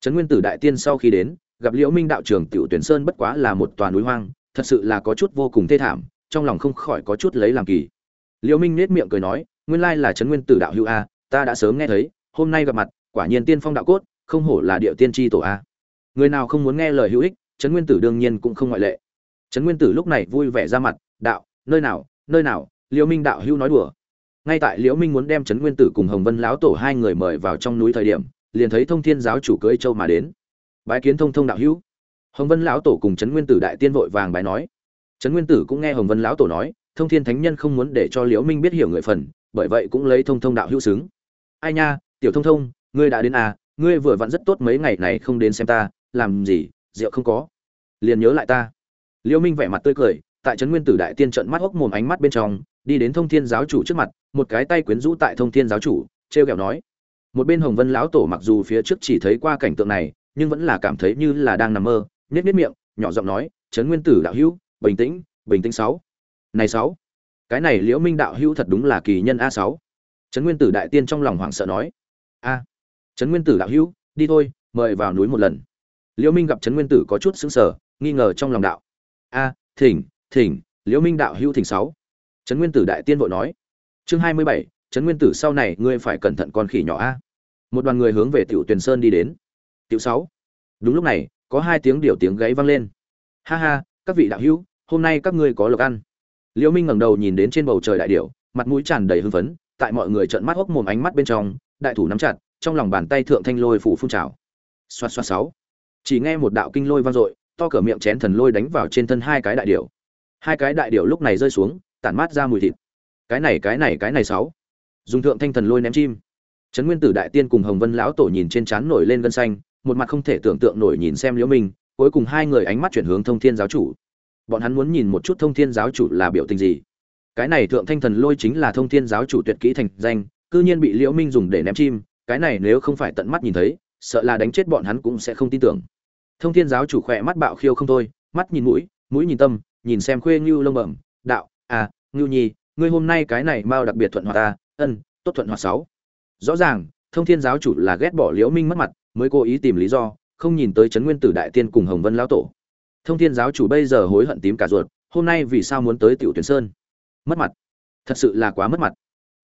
Trấn nguyên tử đại tiên sau khi đến, gặp liễu minh đạo trưởng tiểu tuyển sơn bất quá là một toàn núi hoang, thật sự là có chút vô cùng thê thảm trong lòng không khỏi có chút lấy làm kỳ. Liễu minh nét miệng cười nói, nguyên lai là trấn nguyên tử đạo hữu a, ta đã sớm nghe thấy, hôm nay gặp mặt, quả nhiên tiên phong đạo cốt, không hổ là địa tiên tri tổ a. Người nào không muốn nghe lời hữu ích, trấn nguyên tử đương nhiên cũng không ngoại lệ. Trấn nguyên tử lúc này vui vẻ ra mặt, đạo, nơi nào nơi nào liễu minh đạo hữu nói đùa. Ngay tại liễu minh muốn đem trấn nguyên tử cùng hồng vân lão tổ hai người mời vào trong núi thời điểm, liền thấy thông thiên giáo chủ cưỡi châu mà đến. Bái kiến thông thông đạo hữu. Hồng vân lão tổ cùng trấn nguyên tử đại tiên vội vàng bái nói trấn nguyên tử cũng nghe hồng vân lão tổ nói, thông thiên thánh nhân không muốn để cho liễu minh biết hiểu người phần, bởi vậy cũng lấy thông thông đạo hữu xứng. Ai nha, tiểu thông thông, ngươi đã đến à ngươi vừa vặn rất tốt mấy ngày này không đến xem ta, làm gì, rượu không có. Liền nhớ lại ta. Liễu minh vẻ mặt tươi cười, tại trấn nguyên tử đại tiên trận mắt hốc mồm ánh mắt bên trong, đi đến thông thiên giáo chủ trước mặt, một cái tay quyến rũ tại thông thiên giáo chủ treo kẹo nói. Một bên hồng vân lão tổ mặc dù phía trước chỉ thấy qua cảnh tượng này, nhưng vẫn là cảm thấy như là đang nằm mơ, nhếch nhếch miệng, nhỏ giọng nói, trấn nguyên tử đạo hữu bình tĩnh bình tĩnh sáu. Này sáu. Cái này liễu minh đạo hữu thật đúng là kỳ nhân a sáu. Trấn nguyên tử đại tiên trong lòng hoảng sợ nói. A. Trấn nguyên tử đạo hữu, đi thôi, mời vào núi một lần. Liễu minh gặp trấn nguyên tử có chút sững sờ, nghi ngờ trong lòng đạo. A, thỉnh thỉnh, liễu minh đạo hữu thỉnh sáu. Trấn nguyên tử đại tiên vội nói. Chương hai mươi bảy, trấn nguyên tử sau này ngươi phải cẩn thận con khỉ nhỏ a. Một đoàn người hướng về tiểu tuyền sơn đi đến. Tiểu sáu. Đúng lúc này, có hai tiếng điều tiếng gáy vang lên. Ha ha các vị đạo hữu, hôm nay các ngươi có lộc ăn. Liễu minh ngẩng đầu nhìn đến trên bầu trời đại điểu, mặt mũi tràn đầy hưng phấn, tại mọi người trợn mắt hốc mồm ánh mắt bên trong, đại thủ nắm chặt, trong lòng bàn tay thượng thanh lôi phủ phun trào. Xoát xoát sáu chỉ nghe một đạo kinh lôi vang dội, to cửa miệng chén thần lôi đánh vào trên thân hai cái đại điểu. Hai cái đại điểu lúc này rơi xuống, tản mát ra mùi thịt. Cái này cái này cái này sáu dùng thượng thanh thần lôi ném chim. Trấn nguyên tử đại tiên cùng hồng vân lão tổ nhìn trên trán nổi lên gân xanh, một mặt không thể tưởng tượng nổi nhìn xem liễu minh cuối cùng hai người ánh mắt chuyển hướng thông thiên giáo chủ. Bọn hắn muốn nhìn một chút thông thiên giáo chủ là biểu tình gì. Cái này thượng thanh thần lôi chính là thông thiên giáo chủ tuyệt kỹ thành danh, cư nhiên bị liễu minh dùng để ném chim, cái này nếu không phải tận mắt nhìn thấy, sợ là đánh chết bọn hắn cũng sẽ không tin tưởng. Thông thiên giáo chủ khỏe mắt bạo khiêu không thôi, mắt nhìn mũi mũi nhìn tâm, nhìn xem khuê ngưu lông bẩm, đạo à ngưu nhi, ngươi hôm nay cái này mao đặc biệt thuận hòa ta, ân, tốt thuận hòa sáu. Rõ ràng, thông thiên giáo chủ là ghét bỏ liễu minh mất mặt, mới cố ý tìm lý do không nhìn tới trấn nguyên tử đại tiên cùng hồng vân lão tổ. Thông thiên giáo chủ bây giờ hối hận tím cả ruột, hôm nay vì sao muốn tới tiểu tuyển sơn? Mất mặt. Thật sự là quá mất mặt.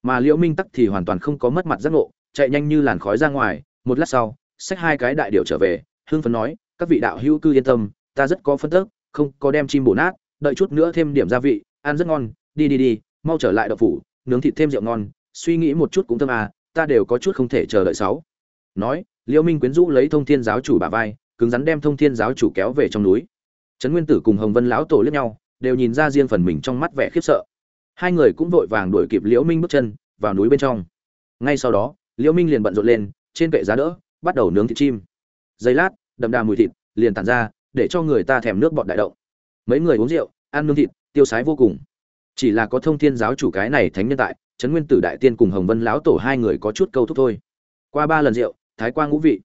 Mà liễu minh tắc thì hoàn toàn không có mất mặt giác ngộ, chạy nhanh như làn khói ra ngoài, một lát sau, xách hai cái đại điệu trở về hương phấn nói, các vị đạo hữu cư yên tâm, ta rất có phân tức, không có đem chim bổ nát, đợi chút nữa thêm điểm gia vị, ăn rất ngon, đi đi đi, mau trở lại đậu phủ, nướng thịt thêm rượu ngon, suy nghĩ một chút cũng thơm à ta đều có chút không thể chờ đợi sáu. Nói liễu minh quyến rũ lấy thông thiên giáo chủ bả vai, cứng rắn đem thông thiên giáo chủ kéo về trong núi. Trấn nguyên tử cùng hồng vân lão tổ liếc nhau, đều nhìn ra riêng phần mình trong mắt vẻ khiếp sợ. Hai người cũng vội vàng đuổi kịp liễu minh bước chân, vào núi bên trong. Ngay sau đó, liễu minh liền bận rộn lên, trên kệ giá đỡ, bắt đầu nướng thịt chim. Giây lát, đậm đà mùi thịt, liền tản ra, để cho người ta thèm nước bọt đại động. Mấy người uống rượu, ăn nướng thịt, tiêu sái vô cùng. Chỉ là có thông thiên giáo chủ cái này thánh nhân tại, trấn nguyên tử đại tiên cùng hồng vân lão tổ hai người có chút câu thúc thôi. Qua ba lần rượu thái quang ngũ vị.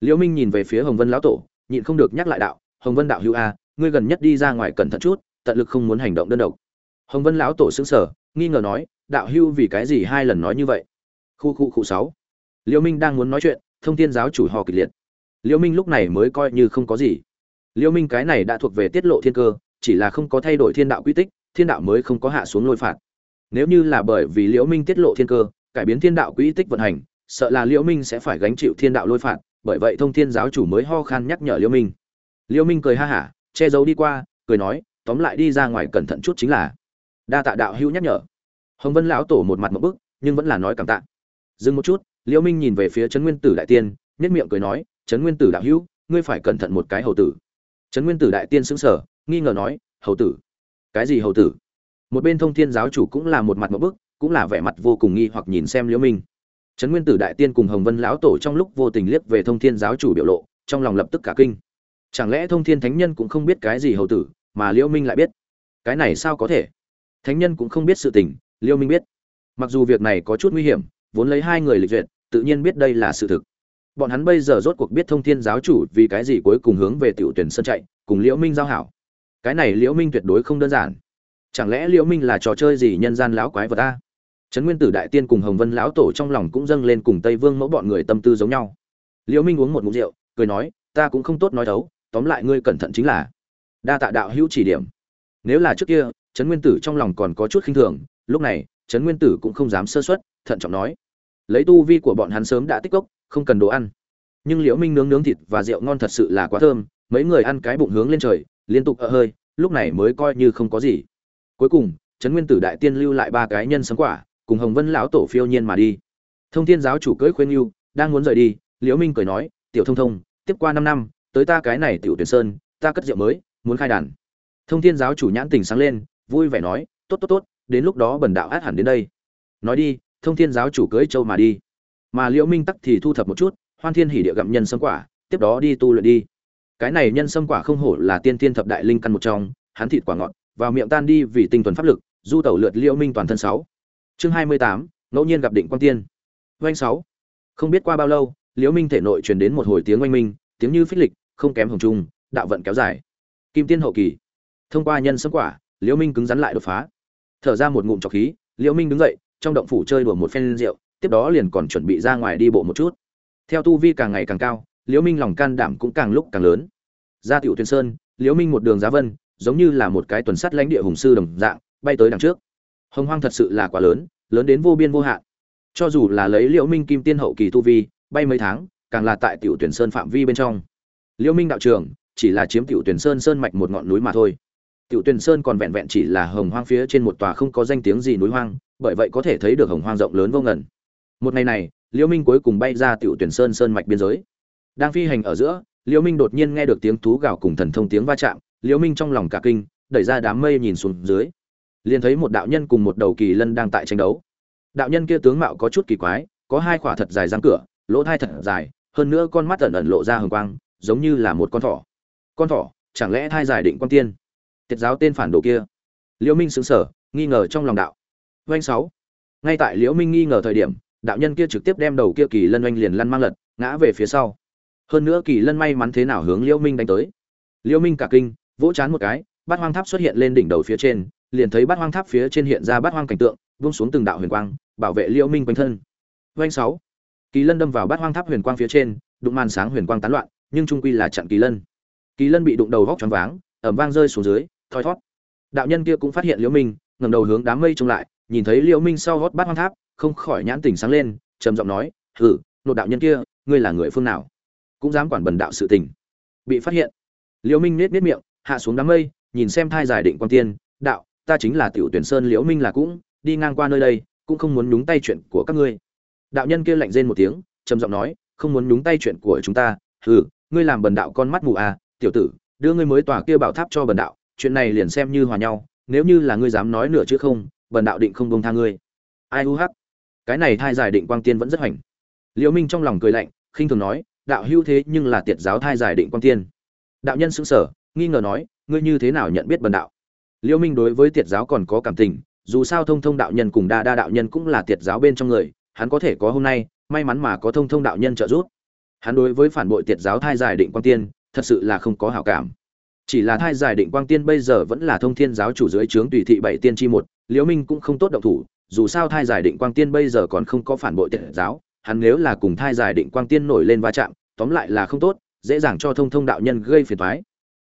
Liễu minh nhìn về phía hồng vân lão tổ, nhịn không được nhắc lại đạo, hồng vân đạo hữu a, ngươi gần nhất đi ra ngoài cẩn thận chút, tận lực không muốn hành động đơn độc. Hồng vân lão tổ sững sờ, nghi ngờ nói, đạo hữu vì cái gì hai lần nói như vậy? Khu khu khu sáu. Liễu minh đang muốn nói chuyện, thông thiên giáo chủ hò kịch liệt. Liễu minh lúc này mới coi như không có gì. Liễu minh cái này đã thuộc về tiết lộ thiên cơ, chỉ là không có thay đổi thiên đạo quy tích, thiên đạo mới không có hạ xuống lôi phạt. Nếu như là bởi vì liễu minh tiết lộ thiên cơ, cải biến thiên đạo quy tích vận hành sợ là liễu minh sẽ phải gánh chịu thiên đạo lôi phạt, bởi vậy thông thiên giáo chủ mới ho khan nhắc nhở liễu minh. Liễu minh cười ha hả, che giấu đi qua, cười nói, tóm lại đi ra ngoài cẩn thận chút chính là. Đa tạ đạo hữu nhắc nhở. Hồng vân lão tổ một mặt một bức, nhưng vẫn là nói cảm tạ. Dừng một chút, liễu minh nhìn về phía trấn nguyên tử đại tiên nhất miệng cười nói, trấn nguyên tử đạo hữu, ngươi phải cẩn thận một cái hầu tử. Trấn nguyên tử đại tiên sững sờ, nghi ngờ nói, hầu tử? Cái gì hầu tử? Một bên thông thiên giáo chủ cũng là một mặt một bức, cũng là vẻ mặt vô cùng nghi hoặc nhìn xem liễu minh trấn nguyên tử đại tiên cùng hồng vân lão tổ trong lúc vô tình liếc về thông thiên giáo chủ biểu lộ, trong lòng lập tức cả kinh. Chẳng lẽ thông thiên thánh nhân cũng không biết cái gì hầu tử, mà liễu minh lại biết? Cái này sao có thể? Thánh nhân cũng không biết sự tình, liễu minh biết. Mặc dù việc này có chút nguy hiểm, vốn lấy hai người lịch duyệt, tự nhiên biết đây là sự thực. Bọn hắn bây giờ rốt cuộc biết thông thiên giáo chủ vì cái gì cuối cùng hướng về tiểu tuyển sân chạy, cùng liễu minh giao hảo. Cái này liễu minh tuyệt đối không đơn giản. Chẳng lẽ liễu minh là trò chơi gì nhân gian lão quái vật ta trấn nguyên tử đại tiên cùng hồng vân lão tổ trong lòng cũng dâng lên cùng tây vương mẫu bọn người tâm tư giống nhau. Liễu minh uống một ngụm rượu, cười nói, ta cũng không tốt nói thấu tóm lại ngươi cẩn thận chính là đa tạ đạo hữu chỉ điểm. Nếu là trước kia, trấn nguyên tử trong lòng còn có chút khinh thường, lúc này, trấn nguyên tử cũng không dám sơ suất, thận trọng nói, lấy tu vi của bọn hắn sớm đã tích cốc, không cần đồ ăn. Nhưng liễu minh nướng nướng thịt và rượu ngon thật sự là quá thơm, mấy người ăn cái bụng hướng lên trời, liên tục ở hơi, lúc này mới coi như không có gì. Cuối cùng, trấn nguyên tử đại tiên lưu lại ba cái nhân sấm quả cùng hồng vân lão tổ phiêu nhiên mà đi. Thông thiên giáo chủ cưỡi khuyên yêu đang muốn rời đi, liễu minh cười nói, tiểu thông thông, tiếp qua năm năm, tới ta cái này tiểu tuyển sơn, ta cất rượu mới, muốn khai đàn. Thông thiên giáo chủ nhãn tình sáng lên, vui vẻ nói, tốt tốt tốt, đến lúc đó bần đạo át hẳn đến đây. Nói đi, thông thiên giáo chủ cưỡi châu mà đi. Mà liễu minh tắc thì thu thập một chút, hoan thiên hỉ địa gặm nhân sâm quả, tiếp đó đi tu luyện đi. Cái này nhân sâm quả không hổ là tiên thiên thập đại linh căn một trong, hắn thịt quả ngọt, vào miệng tan đi vì tinh tuần pháp lực, du tẩu lượt liễu minh toàn thân sáu chương hai mươi tám, ngẫu nhiên gặp định quang tiên. Oanh sáu. Không biết qua bao lâu, liễu minh thể nội truyền đến một hồi tiếng oanh minh, tiếng như phích lịch, không kém hồng trung, đạo vận kéo dài. Kim tiên hậu kỳ. Thông qua nhân sấm quả, liễu minh cứng rắn lại đột phá. Thở ra một ngụm trọc khí, liễu minh đứng dậy, trong động phủ chơi đùa một phen rượu, tiếp đó liền còn chuẩn bị ra ngoài đi bộ một chút. Theo tu vi càng ngày càng cao, liễu minh lòng can đảm cũng càng lúc càng lớn. Ra tiểu tuyên sơn, liễu minh một đường giá vân, giống như là một cái tuần sắt lãnh địa hùng sư đồng dạng, bay tới đằng trước hồng hoang thật sự là quá lớn lớn đến vô biên vô hạn. Cho dù là lấy liễu minh kim tiên hậu kỳ tu vi, bay mấy tháng, càng là tại tiểu tuyển sơn phạm vi bên trong. Liễu minh đạo trường, chỉ là chiếm tiểu tuyển sơn sơn mạch một ngọn núi mà thôi. Tiểu tuyển sơn còn vẹn vẹn chỉ là hồng hoang phía trên một tòa không có danh tiếng gì núi hoang, bởi vậy có thể thấy được hồng hoang rộng lớn vô ngần. Một ngày này, liễu minh cuối cùng bay ra tiểu tuyển sơn sơn mạch biên giới. Đang phi hành ở giữa, liễu minh đột nhiên nghe được tiếng thú gào cùng thần thông tiếng va chạm, liễu minh trong lòng cả kinh, đẩy ra đám mây nhìn xuống dưới liền thấy một đạo nhân cùng một đầu kỳ lân đang tại tranh đấu. Đạo nhân kia tướng mạo có chút kỳ quái, có hai khỏa thật dài răng cửa, lỗ thai thật dài, hơn nữa con mắt ẩn ẩn lộ ra hừng quang, giống như là một con thỏ. Con thỏ, chẳng lẽ thai dài định quan tiên? Tiết giáo tên phản đồ kia. Liễu minh sững sờ, nghi ngờ trong lòng đạo. Oanh sáu. Ngay tại liễu minh nghi ngờ thời điểm, đạo nhân kia trực tiếp đem đầu kia kỳ lân oanh liền lăn mang lật, ngã về phía sau. Hơn nữa kỳ lân may mắn thế nào hướng liễu minh đánh tới. Liễu minh cả kinh, vỗ chán một cái, bát hoang tháp xuất hiện lên đỉnh đầu phía trên liền thấy bát hoang tháp phía trên hiện ra bát hoang cảnh tượng, vung xuống từng đạo huyền quang, bảo vệ liễu minh quanh thân. Doanh sáu. Kỳ lân đâm vào bát hoang tháp huyền quang phía trên, đụng màn sáng huyền quang tán loạn, nhưng trung quy là chặn kỳ lân. Kỳ lân bị đụng đầu góc choáng váng ẩm vang rơi xuống dưới, thoi thót. Đạo nhân kia cũng phát hiện liễu minh, ngẩng đầu hướng đám mây trông lại, nhìn thấy liễu minh sau gót bát hoang tháp, không khỏi nhãn tỉnh sáng lên, trầm giọng nói, hử, nột đạo nhân kia, ngươi là người phương nào? Cũng dám quản bần đạo sự tình. Bị phát hiện liễu minh nết nết miệng, hạ xuống đám mây, nhìn xem thai giải định quan tiên, đạo ta chính là tiểu tuyển sơn liễu minh là cũng, đi ngang qua nơi đây, cũng không muốn nhúng tay chuyện của các ngươi. Đạo nhân kia lạnh rên một tiếng, trầm giọng nói, không muốn nhúng tay chuyện của chúng ta. Hừ, ngươi làm bần đạo con mắt mù à tiểu tử, đưa ngươi mới tòa kia bảo tháp cho bần đạo, chuyện này liền xem như hòa nhau, nếu như là ngươi dám nói nửa chữ không, bần đạo định không bông tha ngươi. Ai u hắc? Cái này thai giải định quang tiên vẫn rất hoành. Liễu minh trong lòng cười lạnh, khinh thường nói, đạo hưu thế nhưng là tiệt giáo thai giải định quang tiên. Đạo nhân sững sờ, nghi ngờ nói, ngươi như thế nào nhận biết bần đạo? Liễu minh đối với tiệt giáo còn có cảm tình, dù sao thông thông đạo nhân cùng đa đa đạo nhân cũng là tiệt giáo bên trong người, hắn có thể có hôm nay, may mắn mà có thông thông đạo nhân trợ giúp. Hắn đối với phản bội tiệt giáo thai giải định quang tiên, thật sự là không có hảo cảm. Chỉ là thai giải định quang tiên bây giờ vẫn là thông thiên giáo chủ dưới trướng tùy thị bảy tiên tri một liễu minh cũng không tốt động thủ, dù sao thai giải định quang tiên bây giờ còn không có phản bội tiệt giáo, hắn nếu là cùng thai giải định quang tiên nổi lên va chạm, tóm lại là không tốt, dễ dàng cho thông thông đạo nhân gây phiền toái.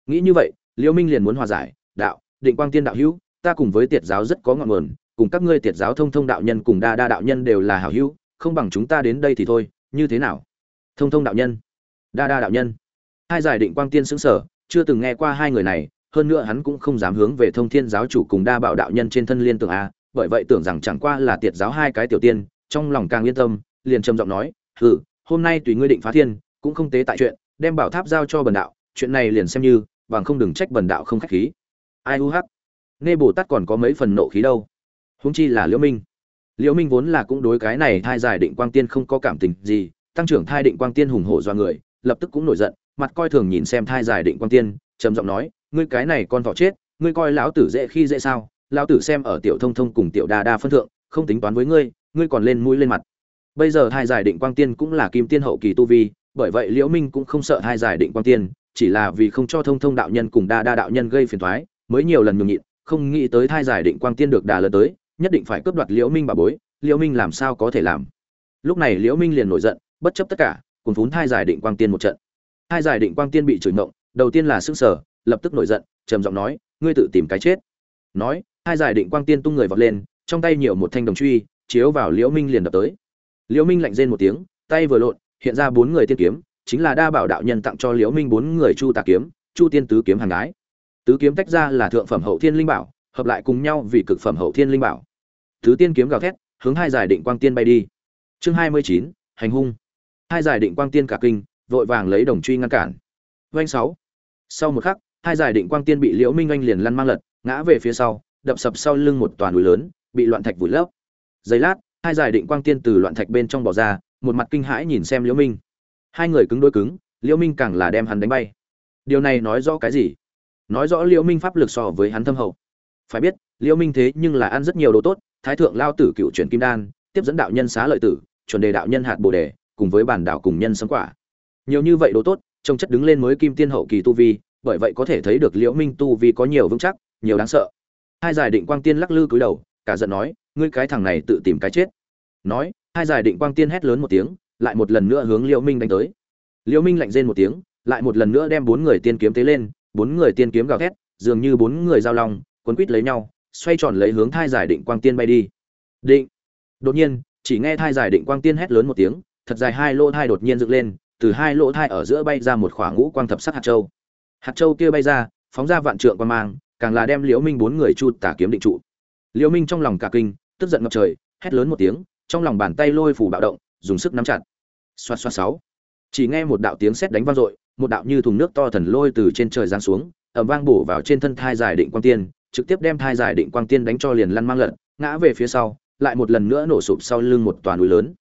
Nghĩ như vậy liễu minh liền muốn hòa giải, đạo định quang tiên đạo hữu, ta cùng với tiệt giáo rất có ngọn nguồn, cùng các ngươi tiệt giáo thông thông đạo nhân cùng đa đa đạo nhân đều là hảo hữu, không bằng chúng ta đến đây thì thôi, như thế nào? Thông thông đạo nhân. Đa đa đạo nhân. Hai giải định quang tiên xứng sở chưa từng nghe qua hai người này, hơn nữa hắn cũng không dám hướng về thông thiên giáo chủ cùng đa bảo đạo nhân trên thân liên tưởng a, bởi vậy tưởng rằng chẳng qua là tiệt giáo hai cái tiểu tiên, trong lòng càng yên tâm, liền trầm giọng nói, hừ, hôm nay tùy ngươi định phá thiên, cũng không tế tại chuyện, đem bảo tháp giao cho bần đạo, chuyện này liền xem như, bằng không đừng trách bần đạo không khách khí ai u hắc? Nghe bồ tát còn có mấy phần nộ khí đâu? Huống chi là liễu minh. Liễu minh vốn là cũng đối cái này thai giải định quang tiên không có cảm tình gì, tăng trưởng thai định quang tiên hùng hổ do người, lập tức cũng nổi giận, mặt coi thường nhìn xem thai giải định quang tiên, trầm giọng nói, ngươi cái này con thỏ chết, ngươi coi lão tử dễ khi dễ sao? Lão tử xem ở tiểu thông thông cùng tiểu đa đa phân thượng, không tính toán với ngươi ngươi còn lên mũi lên mặt. Bây giờ thai giải định quang tiên cũng là kim tiên hậu kỳ tu vi, bởi vậy liễu minh cũng không sợ thai giải định quang tiên, chỉ là vì không cho thông thông đạo nhân cùng đa đa đạo nhân gây phiền toái mới nhiều lần nhường nhịn, không nghĩ tới thai giải định quang tiên được đà lớn tới, nhất định phải cướp đoạt liễu minh bà bối, liễu minh làm sao có thể làm? Lúc này liễu minh liền nổi giận, bất chấp tất cả cùng phún thai giải định quang tiên một trận. Thai giải định quang tiên bị chửi mộng đầu tiên là sững sờ, lập tức nổi giận, trầm giọng nói, ngươi tự tìm cái chết. Nói, thai giải định quang tiên tung người vọt lên, trong tay nhiều một thanh đồng truy, chiếu vào liễu minh liền đập tới. Liễu minh lạnh rên một tiếng, tay vừa lộn, hiện ra bốn người tiên kiếm, chính là đa bảo đạo nhân tặng cho liễu minh bốn người chu tà kiếm, chu tiên tứ kiếm hàng gái tứ kiếm tách ra là thượng phẩm hậu thiên linh bảo, hợp lại cùng nhau vì cực phẩm hậu thiên linh bảo. Tứ tiên kiếm gào thét, hướng hai giải định quang tiên bay đi. Chương hai mươi chín, hành hung. Hai giải định quang tiên cả kinh, vội vàng lấy đồng truy ngăn cản. Doanh sáu. Sau một khắc, hai giải định quang tiên bị liễu minh oanh liền lăn mang lật, ngã về phía sau, đập sập sau lưng một toàn núi lớn, bị loạn thạch vùi lấp. Giây lát, hai giải định quang tiên từ loạn thạch bên trong bỏ ra, một mặt kinh hãi nhìn xem liễu minh. Hai người cứng đôi cứng, liễu minh càng là đem hắn đánh bay. Điều này nói rõ cái gì? Nói rõ liễu minh pháp lực so với hắn thâm hậu. Phải biết, liễu minh thế nhưng là ăn rất nhiều đồ tốt, thái thượng lao tử cựu chuyển kim đan, tiếp dẫn đạo nhân xá lợi tử, chuẩn đề đạo nhân hạt bồ đề, cùng với bản đạo cùng nhân sấm quả. Nhiều như vậy đồ tốt, trông chất đứng lên mới kim tiên hậu kỳ tu vi, bởi vậy có thể thấy được liễu minh tu vi có nhiều vững chắc, nhiều đáng sợ. Hai giải định quang tiên lắc lư cúi đầu, cả giận nói, ngươi cái thằng này tự tìm cái chết. Nói, hai giải định quang tiên hét lớn một tiếng, lại một lần nữa hướng liễu minh đánh tới. Liễu minh lạnh rên một tiếng, lại một lần nữa đem bốn người tiên kiếm tế lên bốn người tiên kiếm gào thét, dường như bốn người giao long, quấn quít lấy nhau, xoay tròn lấy hướng thai giải định quang tiên bay đi. Định. Đột nhiên, chỉ nghe thai giải định quang tiên hét lớn một tiếng, thật dài hai lỗ thai đột nhiên dựng lên, từ hai lỗ thai ở giữa bay ra một khoảng ngũ quang thập sắc hạt châu. Hạt châu kia bay ra, phóng ra vạn trượng quang mang, càng là đem liễu minh bốn người chu tả kiếm định trụ. Liễu minh trong lòng cả kinh, tức giận ngập trời, hét lớn một tiếng, trong lòng bàn tay lôi phủ bạo động, dùng sức nắm chặt. Xoạt xoạt sáu. Chỉ nghe một đạo tiếng sét đánh vang dội một đạo như thùng nước to thần lôi từ trên trời giáng xuống, ầm vang bổ vào trên thân thai giải định quang tiên, trực tiếp đem thai giải định quang tiên đánh cho liền lăn mang lật, ngã về phía sau, lại một lần nữa nổ sụp sau lưng một toàn núi lớn.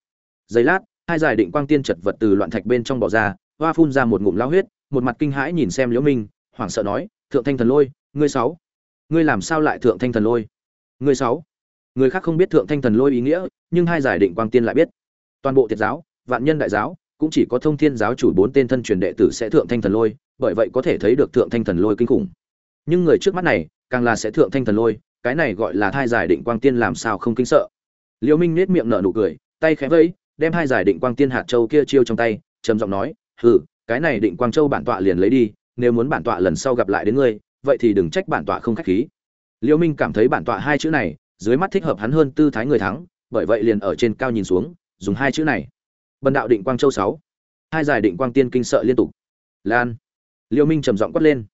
Giây lát, thai giải định quang tiên chật vật từ loạn thạch bên trong bỏ ra, hoa phun ra một ngụm lao huyết, một mặt kinh hãi nhìn xem liễu minh, hoảng sợ nói, thượng thanh thần lôi, ngươi sáu, ngươi làm sao lại thượng thanh thần lôi? Ngươi sáu, người khác không biết thượng thanh thần lôi ý nghĩa, nhưng hai giải định quang tiên lại biết. Toàn bộ tiệt giáo, vạn nhân đại giáo cũng chỉ có thông thiên giáo chủ bốn tên thân truyền đệ tử sẽ thượng thanh thần lôi, bởi vậy có thể thấy được thượng thanh thần lôi kinh khủng. Nhưng người trước mắt này, càng là sẽ thượng thanh thần lôi, cái này gọi là thai giải định quang tiên làm sao không kinh sợ. Liễu minh nết miệng nở nụ cười, tay khẽ vẫy, đem hai giải định quang tiên hạt châu kia chiêu trong tay, trầm giọng nói, hừ, cái này định quang châu bản tọa liền lấy đi, nếu muốn bản tọa lần sau gặp lại đến ngươi, vậy thì đừng trách bản tọa không khách khí. Liễu minh cảm thấy bản tọa hai chữ này, dưới mắt thích hợp hắn hơn tư thái người thắng, bởi vậy liền ở trên cao nhìn xuống, dùng hai chữ này bần đạo định quang châu sáu. Hai giải định quang tiên kinh sợ liên tục. Lan. Liêu minh trầm giọng quát lên.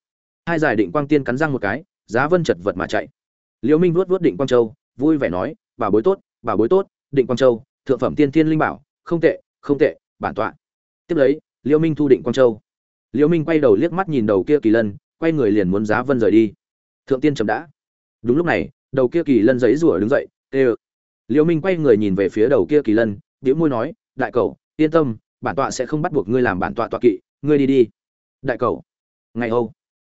Hai giải định quang tiên cắn răng một cái, giá vân chật vật mà chạy. Liêu minh vuốt vuốt định quang châu, vui vẻ nói, bảo bối tốt, bảo bối tốt, định quang châu, thượng phẩm tiên thiên linh bảo, không tệ không tệ, bản tọa. Tiếp lấy, liêu minh thu định quang châu. Liêu minh quay đầu liếc mắt nhìn đầu kia kỳ lân, quay người liền muốn giá vân rời đi. Thượng tiên chậm đã. Đúng lúc này, đầu kia kỳ lân giấy rủa đứng dậy, tê liêu minh quay người nhìn về phía đầu kia kỳ lân, bĩu môi nói đại cầu, yên tâm, bản tọa sẽ không bắt buộc ngươi làm bản tọa tọa kỵ, ngươi đi đi. Đại cầu, ngày âu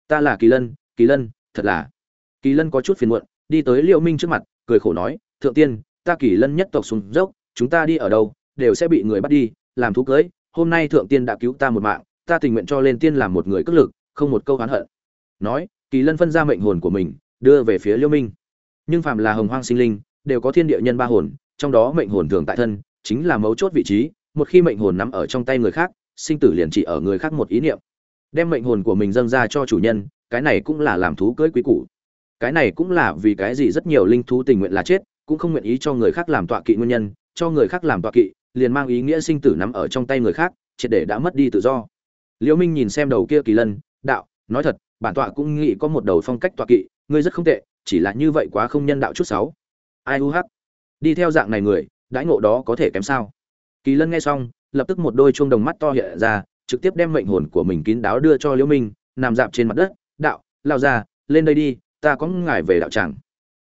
ta là kỳ lân kỳ lân, thật là. Kỳ lân có chút phiền muộn, đi tới liễu minh trước mặt, cười khổ nói, thượng tiên, ta kỳ lân nhất tộc xuống dốc, chúng ta đi ở đâu, đều sẽ bị người bắt đi, làm thú cưới, hôm nay thượng tiên đã cứu ta một mạng, ta tình nguyện cho lên tiên làm một người cất lực, không một câu oán hận. Nói, kỳ lân phân ra mệnh hồn của mình, đưa về phía liễu minh. Nhưng phàm là hồng hoang sinh linh, đều có thiên địa nhân ba hồn, trong đó mệnh hồn thường tại thân chính là mấu chốt vị trí, một khi mệnh hồn nắm ở trong tay người khác, sinh tử liền chỉ ở người khác một ý niệm. Đem mệnh hồn của mình dâng ra cho chủ nhân, cái này cũng là làm thú cưới quý củ. Cái này cũng là vì cái gì rất nhiều linh thú tình nguyện là chết, cũng không nguyện ý cho người khác làm tọa kỵ nguyên nhân, cho người khác làm tọa kỵ, liền mang ý nghĩa sinh tử nắm ở trong tay người khác, triệt để đã mất đi tự do. Liễu minh nhìn xem đầu kia kỳ lân, đạo, nói thật, bản tọa cũng nghĩ có một đầu phong cách tọa kỵ, ngươi rất không tệ, chỉ là như vậy quá không nhân đạo chút sáu ai u hắc. Đi theo dạng này người đãi ngộ đó có thể kém sao? Kỳ lân nghe xong, lập tức một đôi chuông đồng mắt to hiện ra, trực tiếp đem mệnh hồn của mình kín đáo đưa cho liễu minh, nằm dạp trên mặt đất, đạo, lao ra, lên đây đi, ta có ngài về đạo tràng.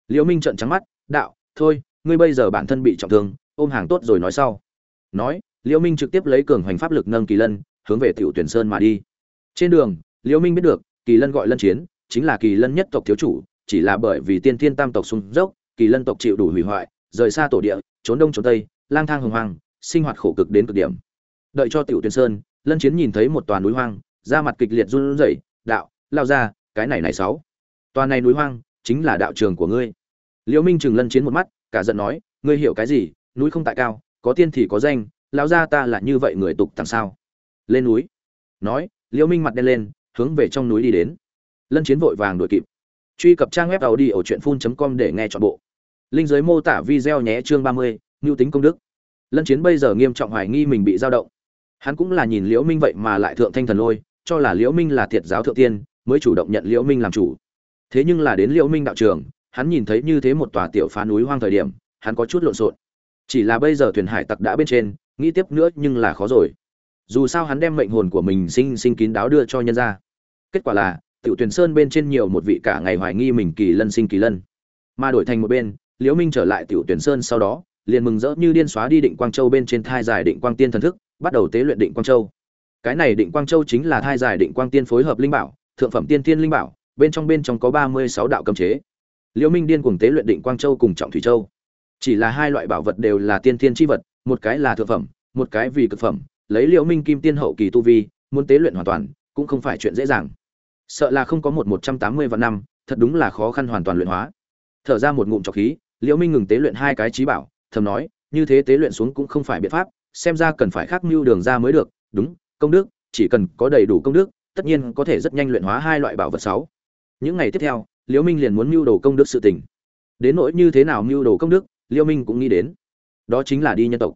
Liễu minh trợn trắng mắt, đạo, thôi, ngươi bây giờ bản thân bị trọng thương, ôm hàng tốt rồi nói sau. Nói, liễu minh trực tiếp lấy cường hoành pháp lực nâng kỳ lân, hướng về tiểu tuyển sơn mà đi. Trên đường, liễu minh biết được, kỳ lân gọi lân chiến, chính là kỳ lân nhất tộc thiếu chủ, chỉ là bởi vì tiên thiên tam tộc xuống dốc, kỳ lân tộc chịu đủ hủy hoại, rời xa tổ địa trốn đông trốn tây, lang thang hồng hoang, sinh hoạt khổ cực đến cực điểm. Đợi cho tiểu tuyền sơn, lân chiến nhìn thấy một toàn núi hoang, da mặt kịch liệt run rẩy, đạo, lao ra, cái này này sáu. Toàn này núi hoang chính là đạo trường của ngươi. Liễu minh chừng lân chiến một mắt, cả giận nói, ngươi hiểu cái gì? Núi không tại cao, có tiên thì có danh, lão gia ta là như vậy người tục tằng sao? Lên núi. Nói, liễu minh mặt đen lên, hướng về trong núi đi đến. Lân chiến vội vàng đuổi kịp. Truy cập trang web tàu đi ở truyện phun com để nghe chọn bộ linh giới mô tả video nhé chương 30, nhu tính công đức. Lân chiến bây giờ nghiêm trọng hoài nghi mình bị dao động. Hắn cũng là nhìn liễu minh vậy mà lại thượng thanh thần lôi cho là liễu minh là thiệt giáo thượng tiên mới chủ động nhận liễu minh làm chủ. Thế nhưng là đến liễu minh đạo trường hắn nhìn thấy như thế một tòa tiểu phá núi hoang thời điểm hắn có chút lộn xộn. Chỉ là bây giờ thuyền hải tặc đã bên trên nghĩ tiếp nữa nhưng là khó rồi. Dù sao hắn đem mệnh hồn của mình sinh sinh kín đáo đưa cho nhân ra kết quả là tiểu tuyển sơn bên trên nhiều một vị cả ngày hoài nghi mình kỳ lân sinh kỳ lân. Mà đổi thành một bên liễu minh trở lại tiểu tuyển sơn sau đó, liền mừng rỡ như điên xóa đi định quang châu bên trên thai dài định quang tiên thần thức, bắt đầu tế luyện định quang châu. Cái này định quang châu chính là thai dài định quang tiên phối hợp linh bảo, thượng phẩm tiên tiên linh bảo, bên trong bên trong có ba mươi sáu đạo cấm chế. Liễu minh điên cuồng tế luyện định quang châu cùng trọng thủy châu. Chỉ là hai loại bảo vật đều là tiên tiên chi vật, một cái là thượng phẩm, một cái vì cực phẩm, lấy liễu minh kim tiên hậu kỳ tu vi, muốn tế luyện hoàn toàn, cũng không phải chuyện dễ dàng. Sợ là không có một một trăm tám mươi vạn năm, thật đúng là khó khăn hoàn toàn luyện hóa. Thở ra một ngụm trọc khí liễu minh ngừng tế luyện hai cái trí bảo, thầm nói, như thế tế luyện xuống cũng không phải biện pháp, xem ra cần phải khắc mưu đường ra mới được. Đúng, công đức, chỉ cần có đầy đủ công đức, tất nhiên có thể rất nhanh luyện hóa hai loại bảo vật sáu. Những ngày tiếp theo, liễu minh liền muốn mưu đồ công đức sự tình. Đến nỗi như thế nào mưu đồ công đức, liễu minh cũng nghĩ đến. Đó chính là đi nhân tộc.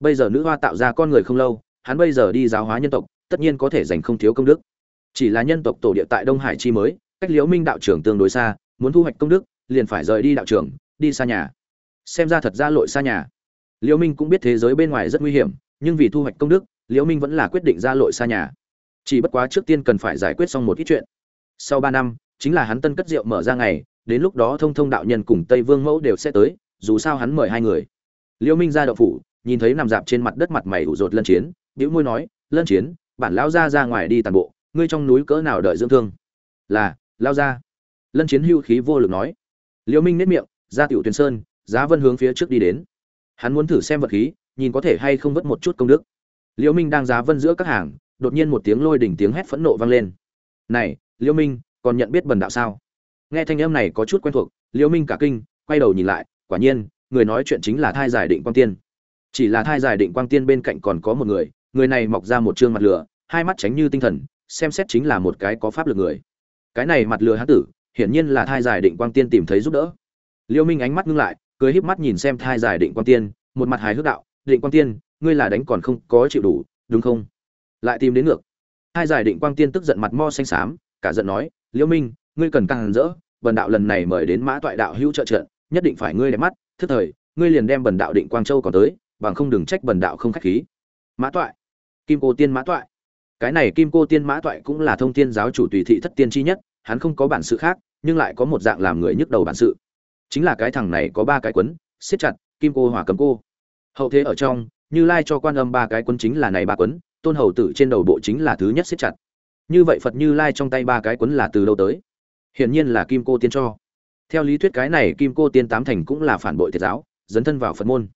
Bây giờ nữ hoa tạo ra con người không lâu, hắn bây giờ đi giáo hóa nhân tộc, tất nhiên có thể giành không thiếu công đức. Chỉ là nhân tộc tổ địa tại đông hải chi mới, cách liễu minh đạo trưởng tương đối xa, muốn thu hoạch công đức, liền phải rời đi đạo trưởng đi xa nhà. Xem ra thật ra lội xa nhà. Liễu minh cũng biết thế giới bên ngoài rất nguy hiểm, nhưng vì thu hoạch công đức, liễu minh vẫn là quyết định ra lội xa nhà. Chỉ bất quá trước tiên cần phải giải quyết xong một ít chuyện. Sau ba năm, chính là hắn tân cất rượu mở ra ngày, đến lúc đó thông thông đạo nhân cùng tây vương mẫu đều sẽ tới, dù sao hắn mời hai người. Liễu minh ra đậu phủ, nhìn thấy nằm dạp trên mặt đất mặt mày ủ rột lân chiến, bĩu môi nói, lân chiến, bản lão gia ra ngoài đi tàn bộ, ngươi trong núi cỡ nào đợi dưỡng thương? Là lao ra lân chiến hưu khí vô lực nói. Liễu minh nét miệng ra tiểu tuyên sơn, giá vân hướng phía trước đi đến. Hắn muốn thử xem vật khí, nhìn có thể hay không vớt một chút công đức. Liễu minh đang giá vân giữa các hàng, đột nhiên một tiếng lôi đỉnh tiếng hét phẫn nộ vang lên. Này, liễu minh, còn nhận biết bần đạo sao? Nghe thanh âm này có chút quen thuộc, liễu minh cả kinh, quay đầu nhìn lại, quả nhiên, người nói chuyện chính là thai giải định quang tiên. Chỉ là thai giải định quang tiên bên cạnh còn có một người người này mọc ra một trương mặt lửa, hai mắt tránh như tinh thần, xem xét chính là một cái có pháp lực người. Cái này mặt lửa hán tử, hiển nhiên là thai giải định quang tiên tìm thấy giúp đỡ liêu minh ánh mắt ngưng lại, cười híp mắt nhìn xem thai giải định quang tiên, một mặt hài hước đạo, định quang tiên, ngươi là đánh còn không có chịu đủ, đúng không? Lại tìm đến ngược. Hai giải định quang tiên tức giận mặt mo xanh xám, cả giận nói liễu minh, ngươi cần càng rỡ, bần đạo lần này mời đến mã toại đạo hữu trợ trận, nhất định phải ngươi đẹp mắt, thức thời, ngươi liền đem bần đạo định quang châu còn tới, bằng không đừng trách bần đạo không khách khí. Mã toại. Kim cô tiên mã toại. Cái này kim cô tiên mã toại cũng là thông tiên giáo chủ tùy thị thất tiên chi nhất, hắn không có bản sự khác, nhưng lại có một dạng làm người nhức đầu bản sự chính là cái thằng này có ba cái quấn siết chặt kim cô hỏa cầm cô. Hậu thế ở trong như lai cho quan âm ba cái quấn chính là này ba quấn tôn hầu tử trên đầu bộ chính là thứ nhất siết chặt. Như vậy phật như lai trong tay ba cái quấn là từ đâu tới? Hiển nhiên là kim cô tiên cho. Theo lý thuyết cái này kim cô tiên tám thành cũng là phản bội tiệt giáo dấn thân vào phật môn.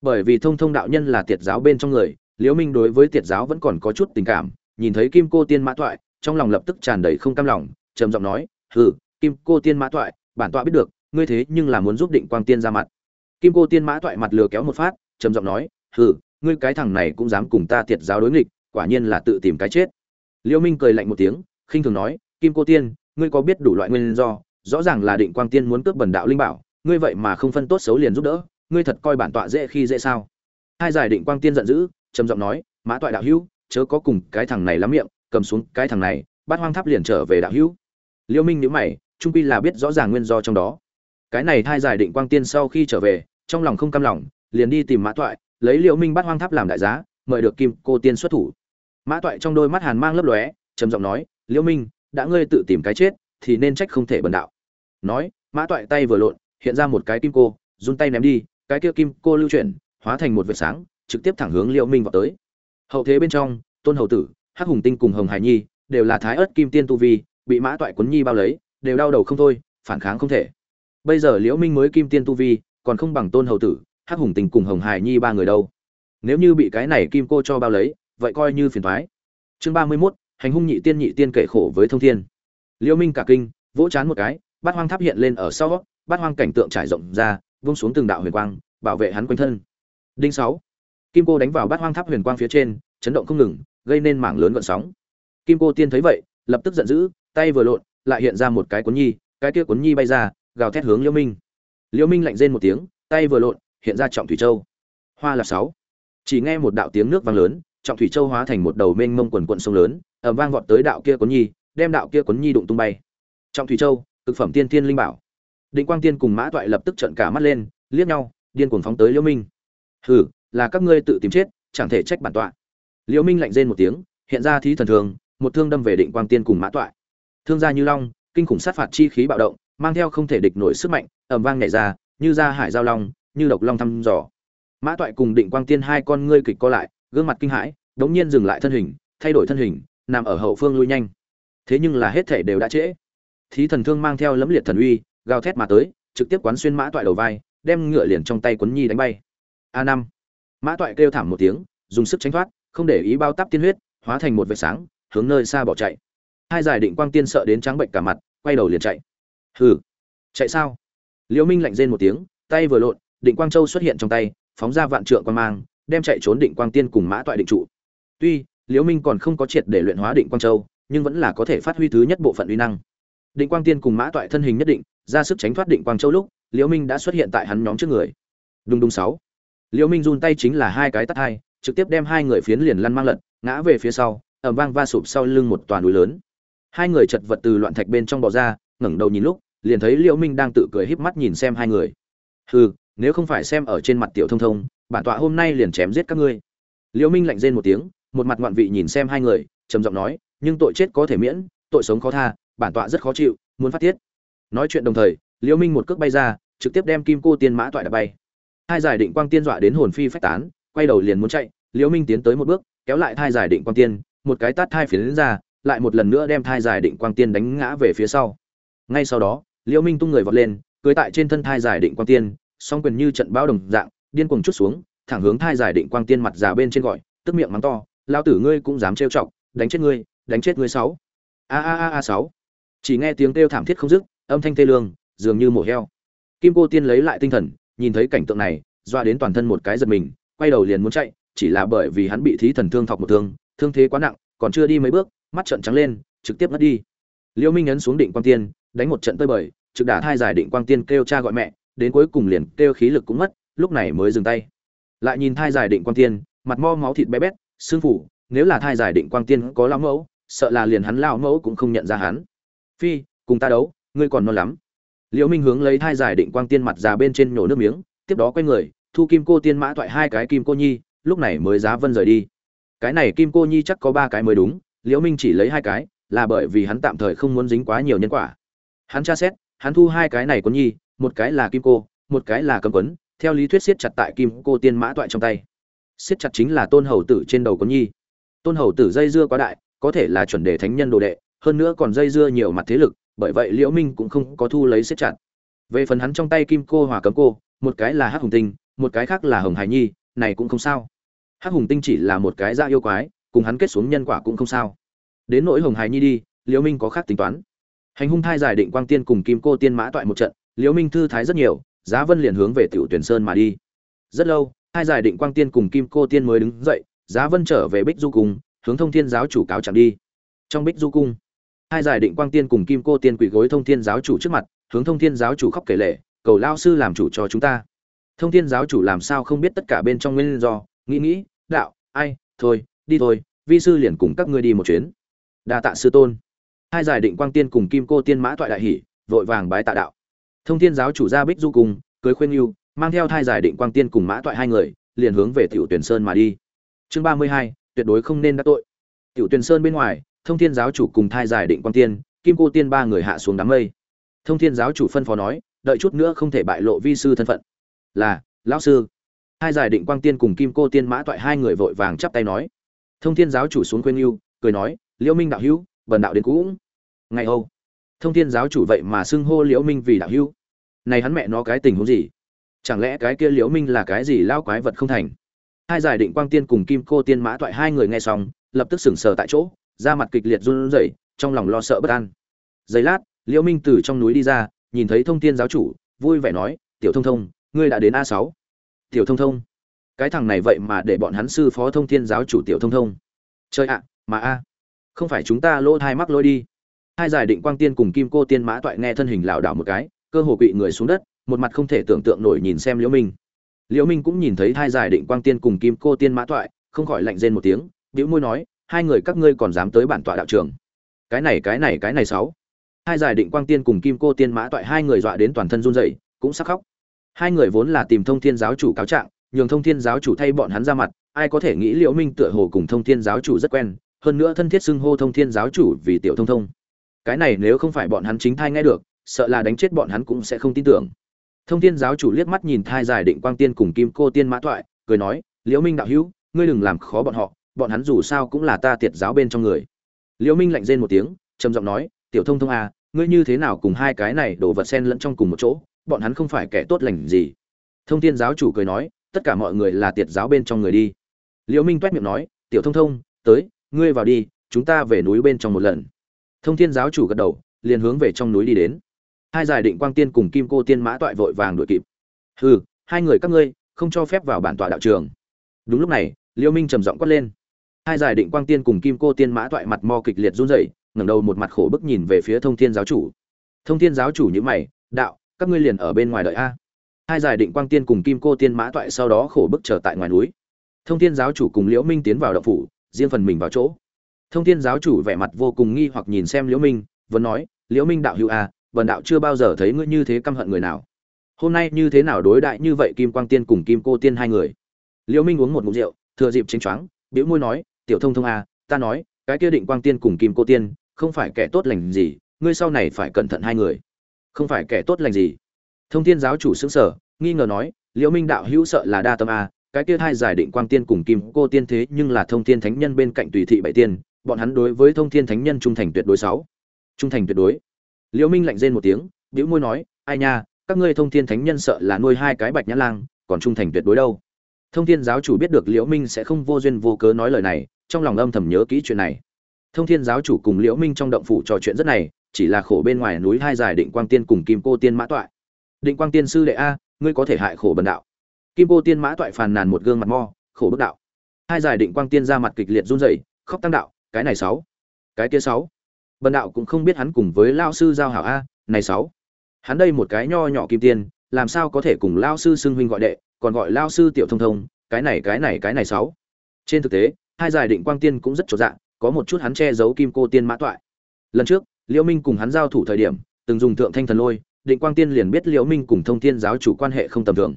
Bởi vì thông thông đạo nhân là tiệt giáo bên trong người liễu minh đối với tiệt giáo vẫn còn có chút tình cảm nhìn thấy kim cô tiên mã thoại, trong lòng lập tức tràn đầy không cam lòng trầm giọng nói hừ kim cô tiên mã thoại, bản tọa biết được ngươi thế nhưng là muốn giúp định quang tiên ra mặt. Kim cô tiên mã toại mặt lừa kéo một phát, trầm giọng nói, hừ, ngươi cái thằng này cũng dám cùng ta tiệt giáo đối nghịch, quả nhiên là tự tìm cái chết. Liêu minh cười lạnh một tiếng, khinh thường nói, kim cô tiên, ngươi có biết đủ loại nguyên do, rõ ràng là định quang tiên muốn cướp bần đạo linh bảo, ngươi vậy mà không phân tốt xấu liền giúp đỡ, ngươi thật coi bản tọa dễ khi dễ sao? Hai giải định quang tiên giận dữ, trầm giọng nói, mã toại đạo hữu, chớ có cùng cái thằng này lắm miệng, cầm xuống cái thằng này bắt hoang tháp liền trở về đạo hữu. Liêu minh nhíu mày, trung quy là biết rõ ràng nguyên do trong đó cái này thai giải định quang tiên sau khi trở về, trong lòng không cam lòng, liền đi tìm mã toại, lấy liễu minh bắt hoang tháp làm đại giá, mời được kim cô tiên xuất thủ. Mã toại trong đôi mắt hàn mang lấp lóe, trầm giọng nói, liễu minh, đã ngươi tự tìm cái chết, thì nên trách không thể bần đạo. Nói, mã toại tay vừa lộn, hiện ra một cái kim cô, run tay ném đi, cái kia kim cô lưu chuyển, hóa thành một vệt sáng, trực tiếp thẳng hướng liễu minh vào tới. Hậu thế bên trong, tôn hầu tử, hắc hùng tinh cùng hồng hải nhi, đều là thái ớt kim tiên tu vi, bị mã toại quấn nhi bao lấy, đều đau đầu không thôi, phản kháng không thể bây giờ liễu minh mới kim tiên tu vi, còn không bằng tôn hầu tử, hắc hùng tình cùng hồng hải nhi ba người đâu. Nếu như bị cái này kim cô cho bao lấy, vậy coi như phiền toái. Chương ba mươi mốt, hành hung nhị tiên nhị tiên kể khổ với thông thiên. Liễu minh cả kinh, vỗ chán một cái, bát hoang tháp hiện lên ở sau, bát hoang cảnh tượng trải rộng ra, vung xuống từng đạo huyền quang, bảo vệ hắn quanh thân. Đinh sáu. Kim cô đánh vào bát hoang tháp huyền quang phía trên, chấn động không ngừng, gây nên mảng lớn gợn sóng. Kim cô tiên thấy vậy, lập tức giận dữ, tay vừa lộn, lại hiện ra một cái cuốn nhi, cái kia cuốn nhi bay ra gào thét hướng Liễu minh. Liễu minh lạnh rên một tiếng, tay vừa lộn, hiện ra trọng thủy châu. Hoa là sáu. Chỉ nghe một đạo tiếng nước vang lớn, trọng thủy châu hóa thành một đầu mênh mông quần quận sông lớn, ầm vang vọt tới đạo kia quấn nhi, đem đạo kia quấn nhi đụng tung bay. Trọng thủy châu thực phẩm tiên tiên linh bảo. Định quang tiên cùng mã toại lập tức trợn cả mắt lên, liếc nhau, điên cuồng phóng tới liễu minh. Hừ, là các ngươi tự tìm chết, chẳng thể trách bản tọa. Liễu minh lạnh rên một tiếng, hiện ra thí thần thường, một thương đâm về định quang tiên cùng mã toại. Thương gia như long, kinh khủng sát phạt chi khí bạo động mang theo không thể địch nổi sức mạnh, ầm vang nhảy ra, như ra hải giao long, như độc long thăm dò. Mã toại cùng định quang tiên hai con ngươi kịch co lại, gương mặt kinh hãi, đống nhiên dừng lại thân hình, thay đổi thân hình, nằm ở hậu phương lui nhanh. Thế nhưng là hết thể đều đã trễ. Thí thần thương mang theo lẫm liệt thần uy, gào thét mà tới, trực tiếp quán xuyên mã toại đầu vai, đem ngựa liền trong tay quấn nhi đánh bay. A năm. Mã toại kêu thảm một tiếng, dùng sức tránh thoát, không để ý bao tắp tiên huyết, hóa thành một vệt sáng, hướng nơi xa bỏ chạy. Hai giải định quang tiên sợ đến trắng bệnh cả mặt, quay đầu liền chạy hừ. Chạy sao? Liễu minh lạnh rên một tiếng, tay vừa lộn, định quang châu xuất hiện trong tay, phóng ra vạn trượng quan mang, đem chạy trốn định quang tiên cùng mã toại định trụ. Tuy, liễu minh còn không có triệt để luyện hóa định quang châu, nhưng vẫn là có thể phát huy thứ nhất bộ phận uy năng. Định quang tiên cùng mã toại thân hình nhất định, ra sức tránh thoát định quang châu lúc, liễu minh đã xuất hiện tại hắn nhóm trước người. Đùng đùng sáu. Liễu minh run tay chính là hai cái tát hai, trực tiếp đem hai người phiến liền lăn mang lật, ngã về phía sau, ầm vang va sụp sau lưng một toàn núi lớn. Hai người chật vật từ loạn thạch bên trong bò ra, ngẩng đầu nhìn lúc liền thấy liễu minh đang tự cười híp mắt nhìn xem hai người. Hừ, nếu không phải xem ở trên mặt tiểu thông thông, bản tọa hôm nay liền chém giết các ngươi. Liễu minh lạnh rên một tiếng, một mặt ngoạn vị nhìn xem hai người, trầm giọng nói, nhưng tội chết có thể miễn, tội sống khó tha, bản tọa rất khó chịu, muốn phát tiết. Nói chuyện đồng thời, liễu minh một cước bay ra, trực tiếp đem kim cô tiên mã tọa đã bay. Hai giải định quang tiên dọa đến hồn phi phách tán, quay đầu liền muốn chạy, liễu minh tiến tới một bước, kéo lại thai giải định quang tiên, một cái tát thai phiến ra, lại một lần nữa đem thai giải định quang tiên đánh ngã về phía sau. Ngay sau đó liễu minh tung người vọt lên cưỡi tại trên thân thai giải định quang tiên, song quyền như trận bão đồng dạng, điên cuồng chút xuống, thẳng hướng thai giải định quang tiên mặt già bên trên gọi, tức miệng mắng to lao tử ngươi cũng dám trêu chọc, đánh chết ngươi, đánh chết ngươi sáu. A a a a sáu. Chỉ nghe tiếng kêu thảm thiết không dứt, âm thanh tê lương, dường như mổ heo. Kim cô tiên lấy lại tinh thần, nhìn thấy cảnh tượng này, doa đến toàn thân một cái giật mình, quay đầu liền muốn chạy, chỉ là bởi vì hắn bị thí thần thương thọc một thương thương thế quá nặng, còn chưa đi mấy bước, mắt trợn trắng lên, trực tiếp mất đi. Liễu minh ấn xuống định quang tiên, đánh một trận tơi bời trực đả thai giải định quang tiên kêu cha gọi mẹ, đến cuối cùng liền kêu khí lực cũng mất, lúc này mới dừng tay. Lại nhìn thai giải định quang tiên, mặt mo máu thịt bé bét, xương phủ, nếu là thai giải định quang tiên có lão mẫu, sợ là liền hắn lão mẫu cũng không nhận ra hắn. Phi, cùng ta đấu, ngươi còn non lắm. Liễu minh hướng lấy thai giải định quang tiên mặt già bên trên nhổ nước miếng, tiếp đó quay người, thu kim cô tiên mã toại hai cái kim cô nhi, lúc này mới giá vân rời đi. Cái này kim cô nhi chắc có ba cái mới đúng, liễu minh chỉ lấy hai cái, là bởi vì hắn tạm thời không muốn dính quá nhiều nhân quả. Hắn tra xét hắn thu hai cái này quấn nhi, một cái là kim cô, một cái là cầm quấn, theo lý thuyết siết chặt tại kim cô tiên mã toại trong tay. Siết chặt chính là tôn hầu tử trên đầu quấn nhi. Tôn hầu tử dây dưa quá đại, có thể là chuẩn đề thánh nhân đồ đệ, hơn nữa còn dây dưa nhiều mặt thế lực, bởi vậy liễu minh cũng không có thu lấy siết chặt. Về phần hắn trong tay kim cô hòa cấm cô, một cái là hắc hùng tinh, một cái khác là hồng hải nhi, này cũng không sao. Hắc hùng tinh chỉ là một cái da yêu quái, cùng hắn kết xuống nhân quả cũng không sao. Đến nỗi hồng hải nhi đi, liễu minh có khác tính toán hành hung thai giải định quang tiên cùng kim cô tiên mã toại một trận, liễu minh thư thái rất nhiều, giá vân liền hướng về tiểu tuyển sơn mà đi. Rất lâu, hai giải định quang tiên cùng kim cô tiên mới đứng dậy, giá vân trở về bích du cung, hướng thông thiên giáo chủ cáo chẳng đi. Trong bích du cung, hai giải định quang tiên cùng kim cô tiên quỳ gối thông thiên giáo chủ trước mặt, hướng thông thiên giáo chủ khóc kể lệ cầu lao sư làm chủ cho chúng ta. Thông thiên giáo chủ làm sao không biết tất cả bên trong nguyên do, nghĩ nghĩ, đạo, ai, thôi, đi thôi, vi sư liền cùng các ngươi đi một chuyến. Đa tạ sư tôn hai giải định quang tiên cùng kim cô tiên mã toại đại hỷ, vội vàng bái tạ đạo. Thông thiên giáo chủ ra bích du cùng, cưới khuyên yêu, mang theo thai giải định quang tiên cùng mã toại hai người, liền hướng về tiểu tuyển sơn mà đi. Chương ba mươi hai, tuyệt đối không nên đắc tội. Tiểu tuyển sơn bên ngoài, thông thiên giáo chủ cùng thai giải định quang tiên, kim cô tiên ba người hạ xuống đám mây. Thông thiên giáo chủ phân phó nói, đợi chút nữa không thể bại lộ vi sư thân phận. Là, lão sư. Hai giải định quang tiên cùng kim cô tiên mã toại hai người vội vàng chắp tay nói. Thông thiên giáo chủ xuống quên yêu, cười nói, liễu minh đạo hữu bần đạo đến cũng ngày âu thông thiên giáo chủ vậy mà xưng hô liễu minh vì đạo hữu. Này hắn mẹ nó cái tình huống gì? Chẳng lẽ cái kia liễu minh là cái gì lao quái vật không thành? Hai giải định quang tiên cùng kim cô tiên mã toại hai người nghe xong, lập tức sững sờ tại chỗ, da mặt kịch liệt run rẩy, trong lòng lo sợ bất an. Giây lát, liễu minh từ trong núi đi ra, nhìn thấy thông thiên giáo chủ, vui vẻ nói, tiểu thông thông, ngươi đã đến a sáu. Tiểu thông thông. Cái thằng này vậy mà để bọn hắn sư phó thông thiên giáo chủ tiểu thông thông. Chơi ạ, mà a không phải chúng ta lỗ thai mắc lôi đi. Hai giải định quang tiên cùng kim cô tiên mã toại nghe thân hình lảo đảo một cái, cơ hồ quỵ người xuống đất, một mặt không thể tưởng tượng nổi nhìn xem liễu minh. Liễu minh cũng nhìn thấy hai giải định quang tiên cùng kim cô tiên mã toại, không khỏi lạnh rên một tiếng liễu môi nói, hai người các ngươi còn dám tới bản tọa đạo trường? Cái này cái này cái này sáu. Hai giải định quang tiên cùng kim cô tiên mã toại, hai người dọa đến toàn thân run rẩy, cũng sắc khóc. Hai người vốn là tìm thông thiên giáo chủ cáo trạng, nhường thông thiên giáo chủ thay bọn hắn ra mặt, ai có thể nghĩ liễu minh tựa hồ cùng thông thiên giáo chủ rất quen hơn nữa thân thiết xưng hô thông thiên giáo chủ vì tiểu thông thông. Cái này nếu không phải bọn hắn chính thai nghe được, sợ là đánh chết bọn hắn cũng sẽ không tin tưởng. Thông thiên giáo chủ liếc mắt nhìn thai giải định quang tiên cùng kim cô tiên mã thoại, cười nói, liễu minh đạo hữu, ngươi đừng làm khó bọn họ, bọn hắn dù sao cũng là ta tiệt giáo bên trong người. Liễu minh lạnh rên một tiếng, trầm giọng nói, tiểu thông thông à ngươi như thế nào cùng hai cái này đổ vật xen lẫn trong cùng một chỗ, bọn hắn không phải kẻ tốt lành gì. Thông thiên giáo chủ cười nói, tất cả mọi người là tiệt giáo bên trong người đi. Liễu minh toét miệng nói, tiểu thông thông, tới ngươi vào đi, chúng ta về núi bên trong một lần. Thông thiên giáo chủ gật đầu, liền hướng về trong núi đi đến. Hai giải định quang tiên cùng kim cô tiên mã toại vội vàng đuổi kịp. Hừ, hai người các ngươi, không cho phép vào bản tọa đạo trường. Đúng lúc này, liêu minh trầm giọng quát lên. Hai giải định quang tiên cùng kim cô tiên mã toại mặt mo kịch liệt run rẩy, ngẩng đầu một mặt khổ bức nhìn về phía thông thiên giáo chủ. Thông thiên giáo chủ như mày, đạo, các ngươi liền ở bên ngoài đợi a. Hai giải định quang tiên cùng kim cô tiên mã toại sau đó khổ bức trở tại ngoài núi. Thông thiên giáo chủ cùng liễu minh tiến vào động phủ riêng phần mình vào chỗ. Thông thiên giáo chủ vẻ mặt vô cùng nghi hoặc nhìn xem liễu minh, vẫn nói, liễu minh đạo hữu à vần đạo chưa bao giờ thấy ngươi như thế căm hận người nào. Hôm nay như thế nào đối đại như vậy kim quang tiên cùng kim cô tiên hai người? Liễu minh uống một ngụm rượu, thừa dịp chính choáng, bĩu môi nói, tiểu thông thông à ta nói, cái kia định quang tiên cùng kim cô tiên, không phải kẻ tốt lành gì, ngươi sau này phải cẩn thận hai người. Không phải kẻ tốt lành gì. Thông thiên giáo chủ sững sờ, nghi ngờ nói, liễu minh đạo hữu sợ là đa tâm à cái kia hai giải định quang tiên cùng kim cô tiên thế nhưng là thông thiên thánh nhân bên cạnh tùy thị bảy tiên, bọn hắn đối với thông thiên thánh nhân trung thành tuyệt đối sáu. Trung thành tuyệt đối. Liễu minh lạnh rên một tiếng, bĩu môi nói, ai nha, các ngươi thông thiên thánh nhân sợ là nuôi hai cái bạch nhã lang, còn trung thành tuyệt đối đâu? Thông thiên giáo chủ biết được liễu minh sẽ không vô duyên vô cớ nói lời này, trong lòng âm thầm nhớ kỹ chuyện này. Thông thiên giáo chủ cùng liễu minh trong động phủ trò chuyện rất này, chỉ là khổ bên ngoài núi hai giải định quang tiên cùng kim cô tiên mã toại. Định quang tiên sư đệ a, ngươi có thể hại khổ bần đạo kim cô tiên mã toại phàn nàn một gương mặt mo, khổ bức đạo. Hai giải định quang tiên ra mặt kịch liệt run rẩy, khóc tăng đạo, cái này sáu, cái kia sáu. Bần đạo cũng không biết hắn cùng với lao sư giao hảo a, này sáu, hắn đây một cái nho nhỏ kim tiên, làm sao có thể cùng lao sư xưng huynh gọi đệ, còn gọi lao sư tiểu thông thông, cái này cái này cái này sáu. Trên thực tế, hai giải định quang tiên cũng rất trọn dạng có một chút hắn che giấu kim cô tiên mã toại. Lần trước, liễu minh cùng hắn giao thủ thời điểm, từng dùng thượng thanh thần lôi, định quang tiên liền biết liễu minh cùng thông thiên giáo chủ quan hệ không tầm thường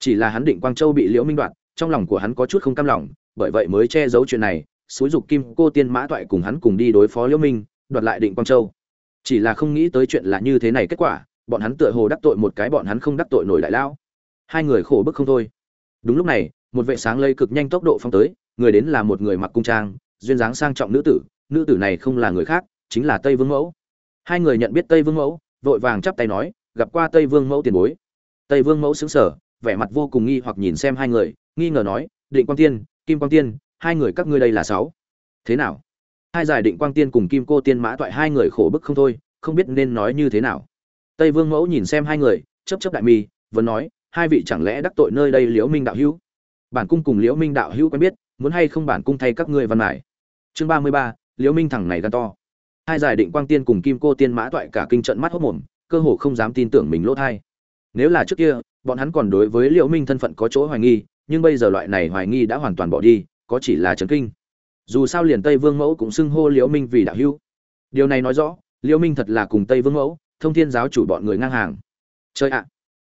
chỉ là hắn định quang châu bị liễu minh đoạt, trong lòng của hắn có chút không cam lòng, bởi vậy mới che giấu chuyện này, xúi dục kim cô tiên mã toại cùng hắn cùng đi đối phó liễu minh, đoạt lại định quang châu. Chỉ là không nghĩ tới chuyện là như thế này kết quả, bọn hắn tựa hồ đắc tội một cái bọn hắn không đắc tội nổi đại lão. Hai người khổ bức không thôi. Đúng lúc này, một vệ sáng lây cực nhanh tốc độ phong tới, người đến là một người mặc cung trang, duyên dáng sang trọng nữ tử nữ tử này không là người khác, chính là tây vương mẫu. Hai người nhận biết tây vương mẫu, vội vàng chắp tay nói, gặp qua tây vương mẫu tiền bối. Tây vương mẫu xứng sở vẻ mặt vô cùng nghi hoặc nhìn xem hai người, nghi ngờ nói, định quang tiên, kim quang tiên, hai người các ngươi đây là sáu. Thế nào? Hai giải định quang tiên cùng kim cô tiên mã toại hai người khổ bức không thôi, không biết nên nói như thế nào. Tây vương mẫu nhìn xem hai người chấp chấp đại mi, vẫn nói, hai vị chẳng lẽ đắc tội nơi đây liễu minh đạo hữu? Bản cung cùng liễu minh đạo hữu quen biết, muốn hay không bản cung thay các ngươi văn mải chương ba mươi ba, liễu minh thẳng này gan to. Hai giải định quang tiên cùng kim cô tiên mã toại cả kinh trận mắt hốt mồm, cơ hồ không dám tin tưởng mình lỗ thai. Nếu là trước kia bọn hắn còn đối với liễu minh thân phận có chỗ hoài nghi, nhưng bây giờ loại này hoài nghi đã hoàn toàn bỏ đi, có chỉ là chấn kinh. Dù sao liền tây vương mẫu cũng xưng hô liễu minh vì đạo hữu. Điều này nói rõ, liễu minh thật là cùng tây vương mẫu, thông thiên giáo chủ bọn người ngang hàng. Chơi ạ,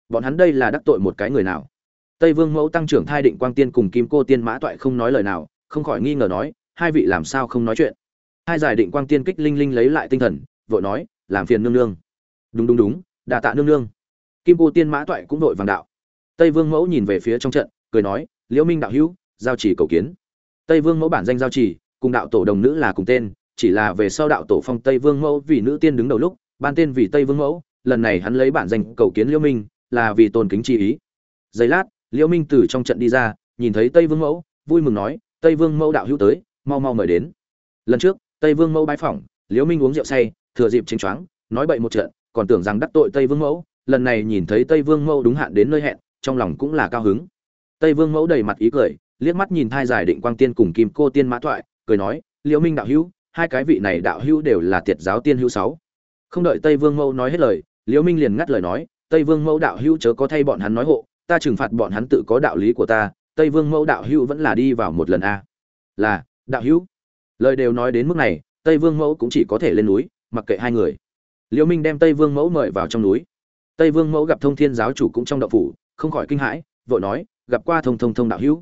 bọn hắn đây là đắc tội một cái người nào? Tây vương mẫu tăng trưởng thai định quang tiên cùng kim cô tiên mã toại không nói lời nào, không khỏi nghi ngờ nói, hai vị làm sao không nói chuyện? Hai giải định quang tiên kích linh linh lấy lại tinh thần, vội nói, làm phiền nương nương. Đúng đúng đúng đà tạ nương nương kim cô tiên mã toại cũng đội vàng đạo. Tây vương mẫu nhìn về phía trong trận, cười nói, liễu minh đạo hữu, giao chỉ cầu kiến. Tây vương mẫu bản danh giao chỉ, cùng đạo tổ đồng nữ là cùng tên, chỉ là về sau đạo tổ phong tây vương mẫu vì nữ tiên đứng đầu lúc, ban tên vì tây vương mẫu, lần này hắn lấy bản danh cầu kiến liễu minh, là vì tôn kính chi ý. Giây lát, liễu minh từ trong trận đi ra, nhìn thấy tây vương mẫu, vui mừng nói, tây vương mẫu đạo hữu tới, mau mau mời đến. Lần trước, tây vương mẫu bái phỏng, liễu minh uống rượu say, thừa dịp chính choáng, nói bậy một trận, còn tưởng rằng đắc tội tây vương mẫu lần này nhìn thấy tây vương mẫu đúng hạn đến nơi hẹn, trong lòng cũng là cao hứng. Tây vương mẫu đầy mặt ý cười, liếc mắt nhìn thai giải định quang tiên cùng kim cô tiên mã thoại, cười nói, liễu minh đạo hữu, hai cái vị này đạo hữu đều là tiệt giáo tiên hữu sáu. Không đợi tây vương mẫu nói hết lời, liễu minh liền ngắt lời nói, tây vương mẫu đạo hữu chớ có thay bọn hắn nói hộ, ta trừng phạt bọn hắn tự có đạo lý của ta, tây vương mẫu đạo hữu vẫn là đi vào một lần a. Là, đạo hữu. Lời đều nói đến mức này, tây vương mẫu cũng chỉ có thể lên núi, mặc kệ hai người. Liễu minh đem tây vương mẫu mời vào trong núi tây vương mẫu gặp thông thiên giáo chủ cũng trong động phủ, không khỏi kinh hãi, vội nói, gặp qua thông thông thông đạo hữu.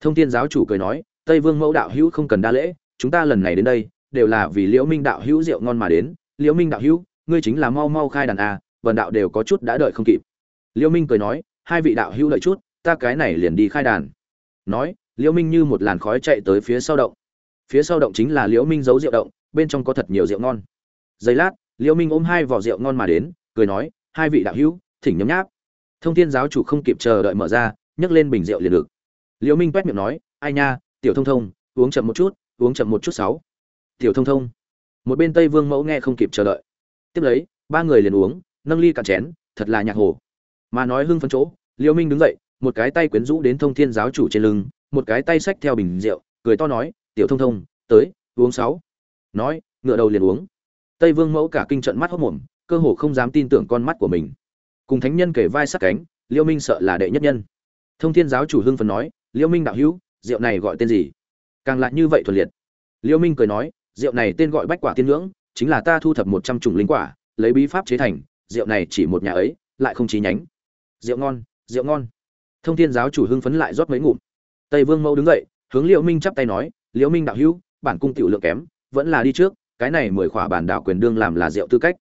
Thông thiên giáo chủ cười nói, tây vương mẫu đạo hữu không cần đa lễ, chúng ta lần này đến đây, đều là vì liễu minh đạo hữu rượu ngon mà đến. Liễu minh đạo hữu, ngươi chính là mau mau khai đàn à? vần đạo đều có chút đã đợi không kịp. Liễu minh cười nói, hai vị đạo hữu đợi chút, ta cái này liền đi khai đàn. Nói, liễu minh như một làn khói chạy tới phía sau động. Phía sau động chính là liễu minh giấu rượu động, bên trong có thật nhiều rượu ngon. Giây lát, liễu minh ôm hai vỏ rượu ngon mà đến, cười nói hai vị đạo hữu, thỉnh nhấm nháp. Thông thiên giáo chủ không kịp chờ đợi mở ra, nhấc lên bình rượu liền được. Liễu minh quét miệng nói, ai nha, tiểu thông thông, uống chậm một chút, uống chậm một chút sáu. Tiểu thông thông. Một bên tây vương mẫu nghe không kịp chờ đợi. Tiếp lấy, ba người liền uống, nâng ly cạn chén, thật là nhạc hồ. Mà nói hưng phấn chỗ, liễu minh đứng dậy, một cái tay quyến rũ đến thông thiên giáo chủ trên lưng, một cái tay xách theo bình rượu, cười to nói, tiểu thông thông, tới, uống sáu. Nói, ngựa đầu liền uống. Tây vương mẫu cả kinh trận mắt hốc mồm cơ hồ không dám tin tưởng con mắt của mình. Cùng thánh nhân kể vai sát cánh, liêu minh sợ là đệ nhất nhân. Thông thiên giáo chủ hưng phần nói, liêu minh đạo hữu, rượu này gọi tên gì? Càng lại như vậy thuần liệt. Liêu minh cười nói, rượu này tên gọi bách quả tiên ngưỡng, chính là ta thu thập một trăm chủng linh quả, lấy bí pháp chế thành, rượu này chỉ một nhà ấy, lại không chí nhánh. Rượu ngon rượu ngon. Thông thiên giáo chủ hưng phấn lại rót mấy ngụm. Tây vương mẫu đứng dậy, hướng liễu minh chắp tay nói liễu minh đạo hữu, bản cung tiểu lượng kém, vẫn là đi trước, cái này mười khỏa bản đạo quyền đương làm là rượu tư cách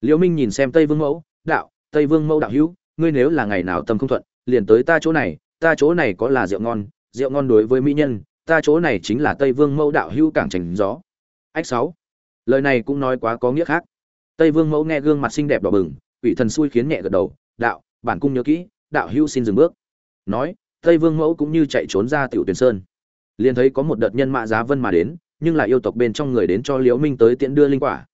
liễu minh nhìn xem tây vương mẫu, đạo, tây vương mẫu đạo hữu, ngươi nếu là ngày nào tâm không thuận, liền tới ta chỗ này, ta chỗ này có là rượu ngon rượu ngon đối với mỹ nhân, ta chỗ này chính là tây vương mẫu đạo hữu cảng trành gió. Ách sáu. Lời này cũng nói quá có nghĩa khác. Tây vương mẫu nghe gương mặt xinh đẹp đỏ bừng ủy thần xui khiến nhẹ gật đầu, đạo, bản cung nhớ kỹ, đạo hữu xin dừng bước. Nói, tây vương mẫu cũng như chạy trốn ra tiểu tuyển sơn. Liền thấy có một đợt nhân mã giá vân mà đến, nhưng là yêu tộc bên trong người đến cho liễu minh tới tiễn đưa linh quả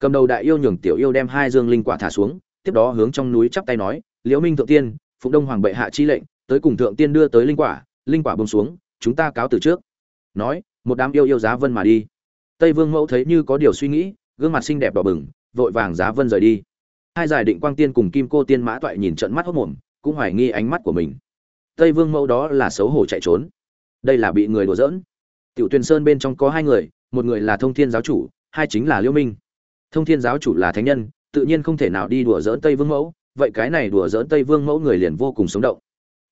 cầm đầu đại yêu nhường tiểu yêu đem hai dương linh quả thả xuống, tiếp đó hướng trong núi chắp tay nói, liễu minh thượng tiên, phụng đông hoàng bệ hạ chi lệnh, tới cùng thượng tiên đưa tới linh quả linh quả bông xuống, chúng ta cáo từ trước. Nói, một đám yêu yêu giá vân mà đi. Tây vương mẫu thấy như có điều suy nghĩ, gương mặt xinh đẹp đỏ bừng, vội vàng giá vân rời đi. Hai giải định quang tiên cùng kim cô tiên mã toại nhìn trận mắt hốc mồm, cũng hoài nghi ánh mắt của mình. Tây vương mẫu đó là xấu hổ chạy trốn. Đây là bị người đùa giỡn. Tiểu tuyền sơn bên trong có hai người, một người là thông thiên giáo chủ, hai chính là liễu minh thông thiên giáo chủ là thánh nhân, tự nhiên không thể nào đi đùa dỡn tây vương mẫu, vậy cái này đùa dỡn tây vương mẫu người liền vô cùng sống động.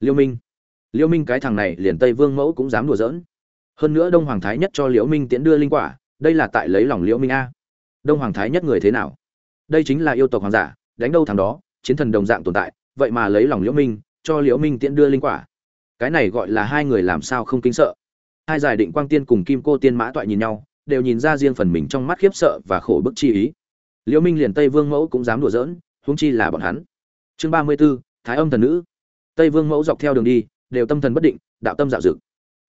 Liễu minh liễu minh cái thằng này liền tây vương mẫu cũng dám đùa dỡn hơn nữa đông hoàng thái nhất cho liễu minh tiễn đưa linh quả, đây là tại lấy lòng liễu minh a. Đông hoàng thái nhất người thế nào? Đây chính là yêu tộc hoàng giả, đánh đâu thằng đó, chiến thần đồng dạng tồn tại, vậy mà lấy lòng liễu minh, cho liễu minh tiễn đưa linh quả. Cái này gọi là hai người làm sao không kinh sợ. Hai giải định quang tiên cùng kim cô tiên mã toại nhìn nhau đều nhìn ra riêng phần mình trong mắt khiếp sợ và khổ bức chi ý. Liễu minh liền tây vương mẫu cũng dám đùa giỡn huống chi là bọn hắn. Chương ba mươi 34, thái âm thần nữ. Tây vương mẫu dọc theo đường đi đều tâm thần bất định đạo tâm dạo dực.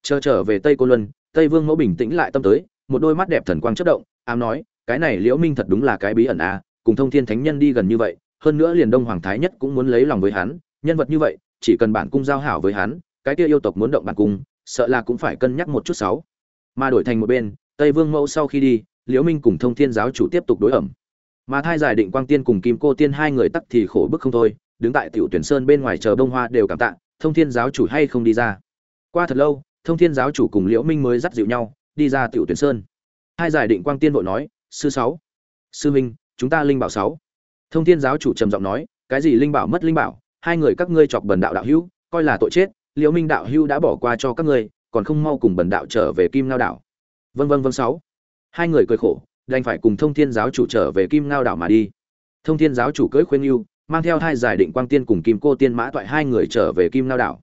Chờ trở về tây cô luân tây vương mẫu bình tĩnh lại tâm tới một đôi mắt đẹp thần quang chớp động ám nói cái này liễu minh thật đúng là cái bí ẩn à cùng thông thiên thánh nhân đi gần như vậy hơn nữa liền đông hoàng thái nhất cũng muốn lấy lòng với hắn nhân vật như vậy chỉ cần bản cung giao hảo với hắn cái kia yêu tộc muốn động bản cung sợ là cũng phải cân nhắc một chút sáu. Mà đổi thành một bên tây vương mẫu sau khi đi, liễu minh cùng thông thiên giáo chủ tiếp tục đối ẩm. Mà thai giải định quang tiên cùng kim cô tiên hai người tắc thì khổ bức không thôi, đứng tại tiểu tuyển sơn bên ngoài chờ đông hoa đều cảm tạ, thông thiên giáo chủ hay không đi ra. Qua thật lâu, thông thiên giáo chủ cùng liễu minh mới dắt dịu nhau, đi ra tiểu tuyển sơn. Hai giải định quang tiên vội nói, sư sáu, sư minh chúng ta linh bảo sáu. Thông thiên giáo chủ trầm giọng nói, cái gì linh bảo mất linh bảo, hai người các ngươi chọc bần đạo đạo hữu, coi là tội chết, liễu minh đạo hữu đã bỏ qua cho các ngươi, còn không mau cùng bần đạo trở về kim ngao đảo vân vân vân sáu. Hai người cười khổ, đành phải cùng thông thiên giáo chủ trở về kim ngao đảo mà đi. Thông thiên giáo chủ cưỡi khuyên yêu, mang theo hai giải định quang tiên cùng kim cô tiên mã toại hai người trở về kim ngao đảo.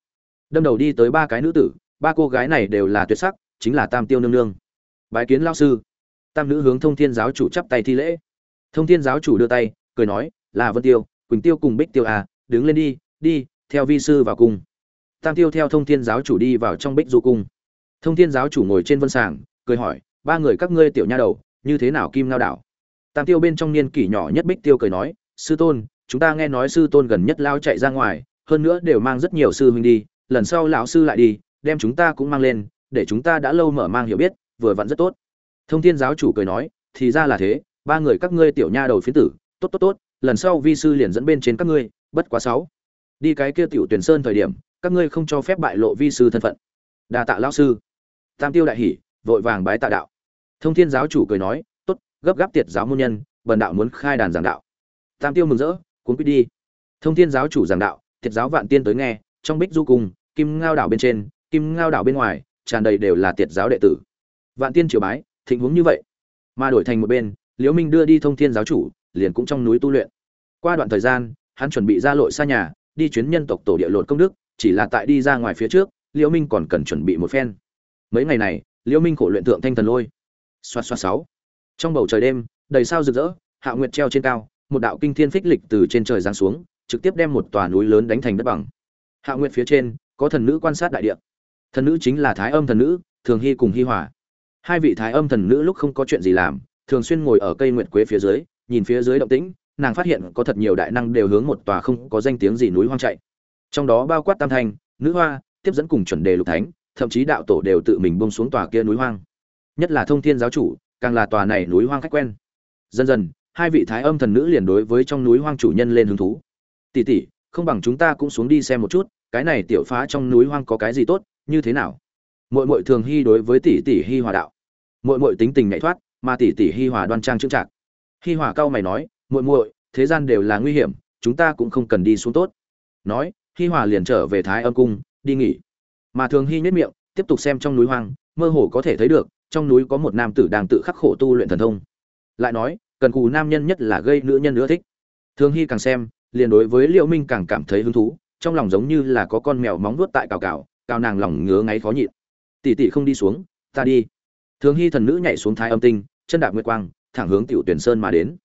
Đâm đầu đi tới ba cái nữ tử, ba cô gái này đều là tuyệt sắc, chính là tam tiêu nương nương. Bái kiến lao sư. Tam nữ hướng thông thiên giáo chủ chắp tay thi lễ. Thông thiên giáo chủ đưa tay, cười nói, là vân tiêu, quỳnh tiêu cùng bích tiêu à đứng lên đi đi, theo vi sư vào cung. Tam tiêu theo thông thiên giáo chủ đi vào trong bích du cung. Thông thiên giáo chủ ngồi trên vân sàng cười hỏi, ba người các ngươi tiểu nha đầu, như thế nào kim ngao đảo? Tam tiêu bên trong niên kỷ nhỏ nhất bích tiêu cười nói, sư tôn, chúng ta nghe nói sư tôn gần nhất lao chạy ra ngoài, hơn nữa đều mang rất nhiều sư huynh đi, lần sau lão sư lại đi, đem chúng ta cũng mang lên, để chúng ta đã lâu mở mang hiểu biết, vừa vặn rất tốt. Thông thiên giáo chủ cười nói, thì ra là thế, ba người các ngươi tiểu nha đầu phiến tử, tốt tốt tốt, lần sau vi sư liền dẫn bên trên các ngươi, bất quá sáu. Đi cái kia tiểu tuyển sơn thời điểm, các ngươi không cho phép bại lộ vi sư thân phận. Đa tạ lão sư. Tam tiêu đại hỉ vội vàng bái tạ đạo. Thông thiên giáo chủ cười nói, tốt, gấp gáp tiệt giáo môn nhân, bần đạo muốn khai đàn giảng đạo. Tam tiêu mừng rỡ, cuốn quyết đi. Thông thiên giáo chủ giảng đạo, tiệt giáo vạn tiên tới nghe, trong bích du cung, kim ngao đảo bên trên, kim ngao đảo bên ngoài, tràn đầy đều là tiệt giáo đệ tử. Vạn tiên triều bái, thịnh huống như vậy. Mà đổi thành một bên, liễu minh đưa đi thông thiên giáo chủ, liền cũng trong núi tu luyện. Qua đoạn thời gian, hắn chuẩn bị ra lội xa nhà, đi chuyến nhân tộc tổ địa lột công đức, chỉ là tại đi ra ngoài phía trước, liễu minh còn cần chuẩn bị một phen. Mấy ngày này liễu minh khổ luyện tượng thanh thần lôi. Xoa xoa sáu. Trong bầu trời đêm, đầy sao rực rỡ, hạ nguyệt treo trên cao, một đạo kinh thiên phích lịch từ trên trời giáng xuống, trực tiếp đem một tòa núi lớn đánh thành đất bằng. Hạ nguyệt phía trên, có thần nữ quan sát đại địa. Thần nữ chính là thái âm thần nữ, thường hy cùng hy hòa. Hai vị thái âm thần nữ lúc không có chuyện gì làm, thường xuyên ngồi ở cây nguyệt quế phía dưới, nhìn phía dưới động tĩnh, nàng phát hiện có thật nhiều đại năng đều hướng một tòa không có danh tiếng gì núi hoang chạy. Trong đó bao quát tam thanh, nữ hoa, tiếp dẫn cùng chuẩn đề lục thánh thậm chí đạo tổ đều tự mình bông xuống tòa kia núi hoang. Nhất là thông thiên giáo chủ, càng là tòa này núi hoang khách quen. Dần dần, hai vị thái âm thần nữ liền đối với trong núi hoang chủ nhân lên hứng thú. Tỷ tỷ, không bằng chúng ta cũng xuống đi xem một chút, cái này tiểu phá trong núi hoang có cái gì tốt, như thế nào? Muội muội thường hy đối với tỷ tỷ hy hòa đạo. Muội muội tính tình nhạy thoát, mà tỷ tỷ hi hòa đoan trang trưng trạc hi hòa cao mày nói, muội muội, thế gian đều là nguy hiểm, chúng ta cũng không cần đi xuống tốt. Nói, hi hòa liền trở về thái âm cung, đi nghỉ mà thường hy nhất miệng, tiếp tục xem trong núi hoang, mơ hồ có thể thấy được, trong núi có một nam tử đang tự khắc khổ tu luyện thần thông. Lại nói, cần cù nam nhân nhất là gây nữ nhân nữa thích. Thường hy càng xem, liền đối với liễu minh càng cảm thấy hứng thú, trong lòng giống như là có con mèo móng vuốt tại cào cào cào nàng lòng ngứa ngáy khó nhịn. Tỷ tỷ không đi xuống, ta đi. Thường hy thần nữ nhảy xuống thái âm tinh, chân đạp nguyệt quang, thẳng hướng tiểu tuyển sơn mà đến.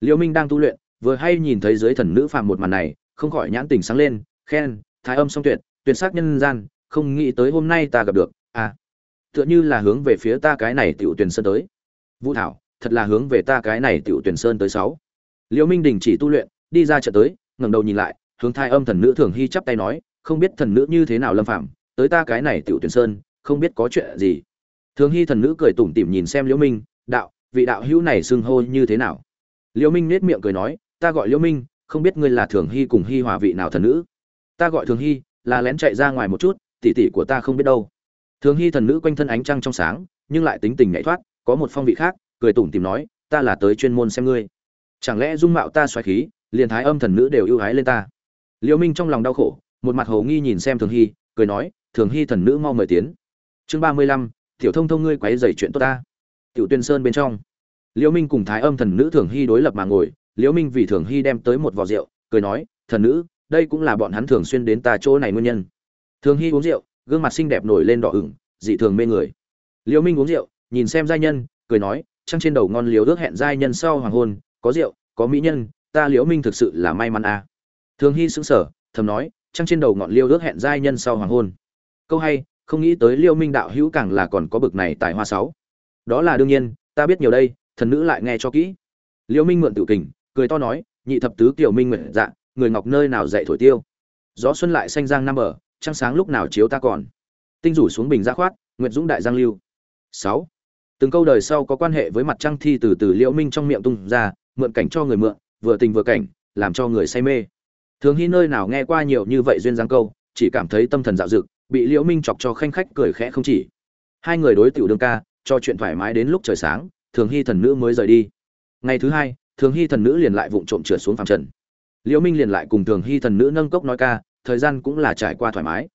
Liễu minh đang tu luyện, vừa hay nhìn thấy dưới thần nữ phàm một màn này, không khỏi nhãn tình sáng lên, khen, thái âm song tuyệt tuyệt sắc nhân gian không nghĩ tới hôm nay ta gặp được à. Tựa như là hướng về phía ta cái này tiểu tuyển sơn tới. Vũ thảo, thật là hướng về ta cái này tiểu tuyển sơn tới sáu. Liễu minh đình chỉ tu luyện, đi ra chợ tới, ngẩng đầu nhìn lại, hướng thái âm thần nữ thường hy chắp tay nói, không biết thần nữ như thế nào lâm phạm, tới ta cái này tiểu tuyển sơn, không biết có chuyện gì. Thường hy thần nữ cười tủm tỉm nhìn xem liễu minh, đạo, vị đạo hữu này xưng hô như thế nào? Liễu minh nết miệng cười nói, ta gọi liễu minh, không biết ngươi là thường hy cùng hy hòa vị nào thần nữ. Ta gọi thường hy, là lén chạy ra ngoài một chút tỷ tỷ của ta không biết đâu. Thường hy thần nữ quanh thân ánh trăng trong sáng, nhưng lại tính tình nhảy thoát, có một phong vị khác, cười tủm tìm nói, ta là tới chuyên môn xem ngươi. Chẳng lẽ dung mạo ta xoáy khí, liền thái âm thần nữ đều ưu ái lên ta? Liễu minh trong lòng đau khổ, một mặt hồ nghi nhìn xem thường hy, cười nói, thường hy thần nữ mau mời tiến. Chương ba mươi lăm, tiểu thông thông ngươi quấy dày chuyện tốt ta. Tiểu tuyên sơn bên trong liễu minh cùng thái âm thần nữ thường hy đối lập mà ngồi liễu minh vì thường hy đem tới một vò rượu, cười nói, thần nữ, đây cũng là bọn hắn thường xuyên đến ta chỗ này nguyên nhân thường hy uống rượu, gương mặt xinh đẹp nổi lên đỏ ửng, dị thường mê người. Liễu minh uống rượu, nhìn xem giai nhân, cười nói, trăng trên đầu ngon liếu ước hẹn giai nhân sau hoàng hôn, có rượu, có mỹ nhân, ta liễu minh thực sự là may mắn à. thường hy sững sờ, thầm nói, trăng trên đầu ngọn liêu ước hẹn giai nhân sau hoàng hôn. Câu hay, không nghĩ tới liêu minh đạo hữu càng là còn có bực này tại hoa sáu. Đó là đương nhiên, ta biết nhiều đây, thần nữ lại nghe cho kỹ. Liêu minh mượn tự kình, cười to nói, nhị thập tứ tiểu minh nguyện dạ người ngọc nơi nào dạy thổi tiêu? Gió xuân lại xanh giang năm ở trăng sáng lúc nào chiếu ta còn? Tinh rủ xuống bình ra khoát, nguyệt dũng đại giang lưu. Sáu. Từng câu đời sau có quan hệ với mặt trăng thi từ từ liễu minh trong miệng tung ra, mượn cảnh cho người mượn, vừa tình vừa cảnh, làm cho người say mê. Thường hy nơi nào nghe qua nhiều như vậy duyên dáng câu, chỉ cảm thấy tâm thần dạo dực, bị liễu minh chọc cho khanh khách cười khẽ không chỉ. Hai người đối tiểu đương ca, cho chuyện thoải mái đến lúc trời sáng, thường hy thần nữ mới rời đi. Ngày thứ hai, thường hy thần nữ liền lại vụng trộm trượt xuống phàm trần. Liễu minh liền lại cùng thường hy thần nữ nâng cốc nói ca thời gian cũng là trải qua thoải mái.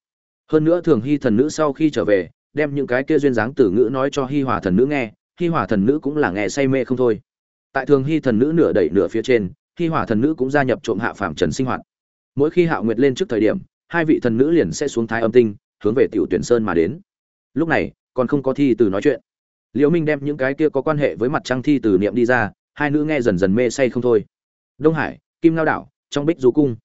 Hơn nữa thường hy thần nữ sau khi trở về, đem những cái kia duyên dáng tử ngữ nói cho hi hòa thần nữ nghe hi hòa thần nữ cũng là nghe say mê không thôi. Tại thường hy thần nữ nửa đẩy nửa phía trên hi hòa thần nữ cũng gia nhập trộm hạ phàm trần sinh hoạt. Mỗi khi hạo nguyệt lên trước thời điểm, hai vị thần nữ liền sẽ xuống thái âm tinh, hướng về tiểu tuyển sơn mà đến. Lúc này, còn không có thi từ nói chuyện. Liễu minh đem những cái kia có quan hệ với mặt trăng thi từ niệm đi ra, hai nữ nghe dần dần mê say không thôi. Đông hải, kim lao đảo, trong bích du cung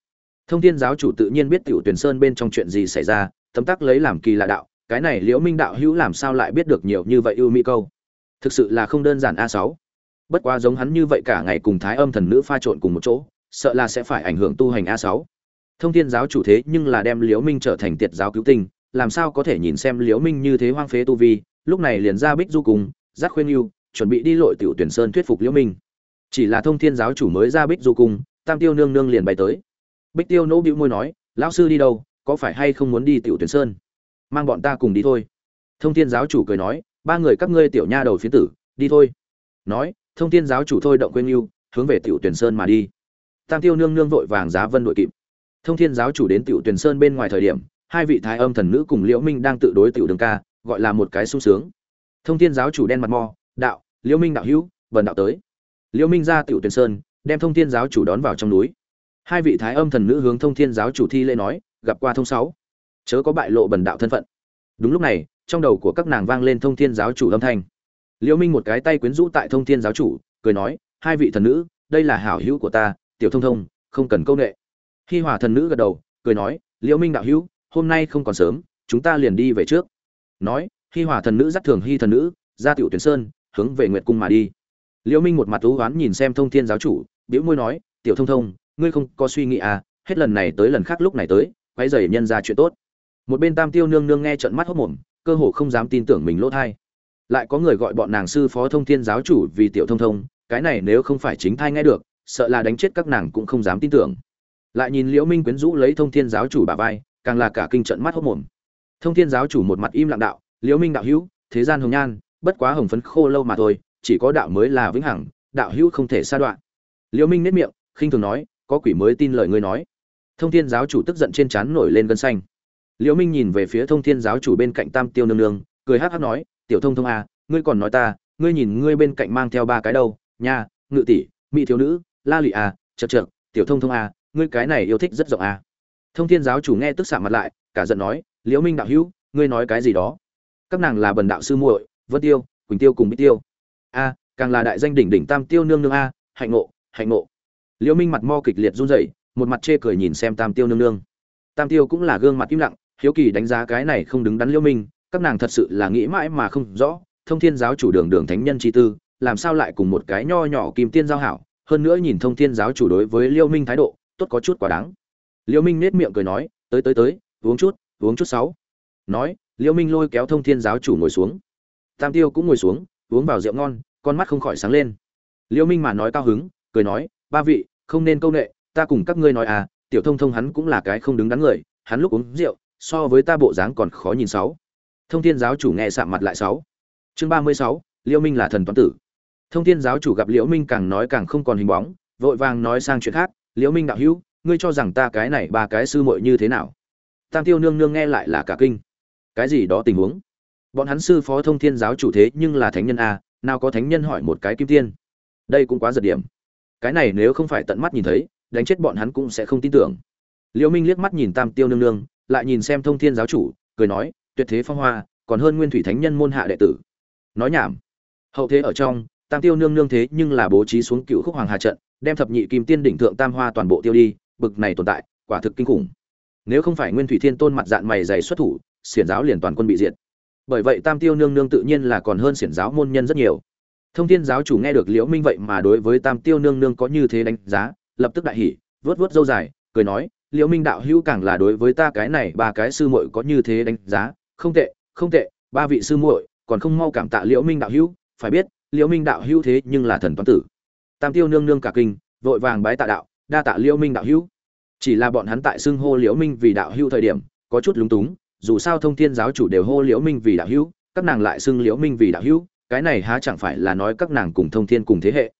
thông thiên giáo chủ tự nhiên biết tiểu tuyển sơn bên trong chuyện gì xảy ra, tấm tắc lấy làm kỳ lạ đạo, cái này liễu minh đạo hữu làm sao lại biết được nhiều như vậy ưu mỹ câu? Thực sự là không đơn giản a sáu. Bất quá giống hắn như vậy cả ngày cùng thái âm thần nữ pha trộn cùng một chỗ, sợ là sẽ phải ảnh hưởng tu hành a sáu. Thông thiên giáo chủ thế nhưng là đem liễu minh trở thành tiệt giáo cứu tinh, làm sao có thể nhìn xem liễu minh như thế hoang phế tu vi, lúc này liền ra bích du cùng giác khuyên yêu chuẩn bị đi lội tiểu tuyển sơn thuyết phục liễu minh. Chỉ là thông thiên giáo chủ mới ra bích du cùng, tam tiêu nương nương liền bay tới bích tiêu nỗ bĩu môi nói, lão sư đi đâu, có phải hay không muốn đi tiểu tuyển sơn? Mang bọn ta cùng đi thôi. Thông thiên giáo chủ cười nói, ba người các ngươi tiểu nha đầu phiến tử, đi thôi. Nói, thông thiên giáo chủ thôi động quên yêu hướng về tiểu tuyển sơn mà đi. Tam tiêu nương nương vội vàng giá vân đội kịp. Thông thiên giáo chủ đến tiểu tuyển sơn bên ngoài thời điểm, hai vị thái âm thần nữ cùng liễu minh đang tự đối tiểu đường ca, gọi là một cái sung sướng. Thông thiên giáo chủ đen mặt mò, đạo, liễu minh đạo hữu vần đạo tới. Liễu minh ra tiểu tuyển sơn, đem thông thiên giáo chủ đón vào trong núi hai vị thái âm thần nữ hướng thông thiên giáo chủ thi lễ nói, gặp qua thông sáu. Chớ có bại lộ bần đạo thân phận. Đúng lúc này, trong đầu của các nàng vang lên thông thiên giáo chủ âm thanh. Liễu minh một cái tay quyến rũ tại thông thiên giáo chủ, cười nói, hai vị thần nữ, đây là hảo hữu của ta, tiểu thông thông, không cần câu nệ. Hi hòa thần nữ gật đầu, cười nói liễu minh đạo hữu, hôm nay không còn sớm, chúng ta liền đi về trước. Nói, hi hòa thần nữ dắt thường hi thần nữ, ra tiểu tuyển sơn, hướng về nguyệt cung mà đi. Liễu minh một mặt thú oán nhìn xem thông thiên giáo chủ, bĩu môi nói, tiểu thông thông ngươi không có suy nghĩ à hết lần này tới lần khác lúc này tới quấy dày nhân ra chuyện tốt. Một bên tam tiêu nương nương nghe trận mắt hốt mồm, cơ hồ không dám tin tưởng mình lỗ thai. Lại có người gọi bọn nàng sư phó thông thiên giáo chủ vì tiểu thông thông, cái này nếu không phải chính thai nghe được, sợ là đánh chết các nàng cũng không dám tin tưởng. Lại nhìn liễu minh quyến rũ lấy thông thiên giáo chủ bà vai, càng là cả kinh trận mắt hốt mồm. Thông thiên giáo chủ một mặt im lặng đạo, liễu minh đạo hữu, thế gian hồng nhan, bất quá hồng phấn khô lâu mà thôi, chỉ có đạo mới là vĩnh hằng, đạo hữu không thể xa đoạn. Liễu minh nét miệng, khinh thường nói có quỷ mới tin lời ngươi nói. Thông thiên giáo chủ tức giận trên trán nổi lên gân xanh. Liễu minh nhìn về phía thông thiên giáo chủ bên cạnh tam tiêu nương nương, cười hắc hắc nói, tiểu thông thông à ngươi còn nói ta, ngươi nhìn ngươi bên cạnh mang theo ba cái đâu, nha, ngự tỷ, mỹ thiếu nữ, la lụy à chật chật tiểu thông thông à ngươi cái này yêu thích rất rộng à. Thông thiên giáo chủ nghe tức xạ mặt lại, cả giận nói, liễu minh đạo hữu, ngươi nói cái gì đó? Các nàng là bần đạo sư muội, vân tiêu, quỳnh tiêu cùng bích tiêu. A, càng là đại danh đỉnh đỉnh tam tiêu nương nương a hạnh ngộ hạnh ngộ liễu minh mặt mo kịch liệt run rẩy, một mặt chê cười nhìn xem tam tiêu nương nương. Tam tiêu cũng là gương mặt im lặng, hiếu kỳ đánh giá cái này không đứng đắn liễu minh, các nàng thật sự là nghĩ mãi mà không rõ, thông thiên giáo chủ đường đường thánh nhân chi tư, làm sao lại cùng một cái nho nhỏ kim tiên giao hảo, hơn nữa nhìn thông thiên giáo chủ đối với liễu minh thái độ, tốt có chút quá đáng. Liễu minh nét miệng cười nói, tới tới tới, uống chút uống chút sáu. Nói, liễu minh lôi kéo thông thiên giáo chủ ngồi xuống. Tam tiêu cũng ngồi xuống, uống vào rượu ngon, con mắt không khỏi sáng lên. Liễu minh mà nói cao hứng, cười nói ba vị, không nên câu nệ, ta cùng các ngươi nói à tiểu thông thông hắn cũng là cái không đứng đắn người, hắn lúc uống rượu, so với ta bộ dáng còn khó nhìn sáu. Thông thiên giáo chủ nghe sạm mặt lại sáu. Chương ba mươi sáu, liễu minh là thần toán tử. Thông thiên giáo chủ gặp liễu minh càng nói càng không còn hình bóng, vội vàng nói sang chuyện khác, liễu minh đạo hữu, ngươi cho rằng ta cái này ba cái sư muội như thế nào? Tam tiêu nương nương nghe lại là cả kinh. Cái gì đó tình huống? Bọn hắn sư phó thông thiên giáo chủ thế nhưng là thánh nhân a nào có thánh nhân hỏi một cái kim tiên? Đây cũng quá giật điểm cái này nếu không phải tận mắt nhìn thấy, đánh chết bọn hắn cũng sẽ không tin tưởng. Liễu minh liếc mắt nhìn tam tiêu nương nương, lại nhìn xem thông thiên giáo chủ, cười nói, tuyệt thế phong hoa, còn hơn nguyên thủy thánh nhân môn hạ đệ tử. Nói nhảm. Hậu thế ở trong, tam tiêu nương nương thế nhưng là bố trí xuống cựu khúc hoàng hà trận, đem thập nhị kim tiên đỉnh thượng tam hoa toàn bộ tiêu đi, bực này tồn tại, quả thực kinh khủng. Nếu không phải nguyên thủy thiên tôn mặt dạng mày dày xuất thủ, xiển giáo liền toàn quân bị diệt. Bởi vậy tam tiêu nương nương tự nhiên là còn hơn xiển giáo môn nhân rất nhiều thông thiên giáo chủ nghe được liễu minh vậy mà đối với tam tiêu nương nương có như thế đánh giá, lập tức đại hỉ vớt vớt dâu dài, cười nói, liễu minh đạo hữu càng là đối với ta cái này ba cái sư muội có như thế đánh giá, không tệ không tệ, ba vị sư muội, còn không mau cảm tạ liễu minh đạo hữu, phải biết, liễu minh đạo hữu thế nhưng là thần toán tử. Tam tiêu nương nương cả kinh, vội vàng bái tạ đạo, đa tạ liễu minh đạo hữu. Chỉ là bọn hắn tại xưng hô liễu minh vì đạo hữu thời điểm, có chút lúng túng, dù sao thông thiên giáo chủ đều hô liễu minh vì đạo hữu, các nàng lại xưng liễu minh vì đạo hữu cái này há chẳng phải là nói các nàng cùng thông thiên cùng thế hệ.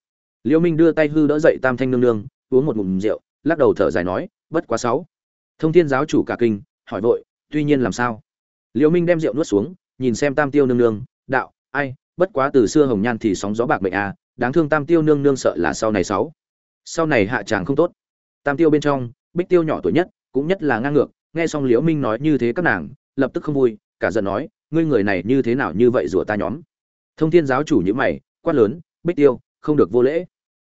Liễu minh đưa tay hư đỡ dậy tam thanh nương nương, uống một ngụm rượu, lắc đầu thở dài nói, bất quá sáu. Thông thiên giáo chủ cả kinh, hỏi vội, tuy nhiên làm sao? Liễu minh đem rượu nuốt xuống, nhìn xem tam tiêu nương nương, đạo, ai, bất quá từ xưa hồng nhan thì sóng gió bạc mệnh a đáng thương tam tiêu nương nương sợ là sau này sáu. Sau này hạ chàng không tốt. Tam tiêu bên trong, bích tiêu nhỏ tuổi nhất, cũng nhất là ngang ngược, nghe xong liễu minh nói như thế các nàng, lập tức không vui, cả giận nói, ngươi người này như thế nào như vậy rủa ta nhóm? Thông thiên giáo chủ như mày, quát lớn, bích tiêu, không được vô lễ.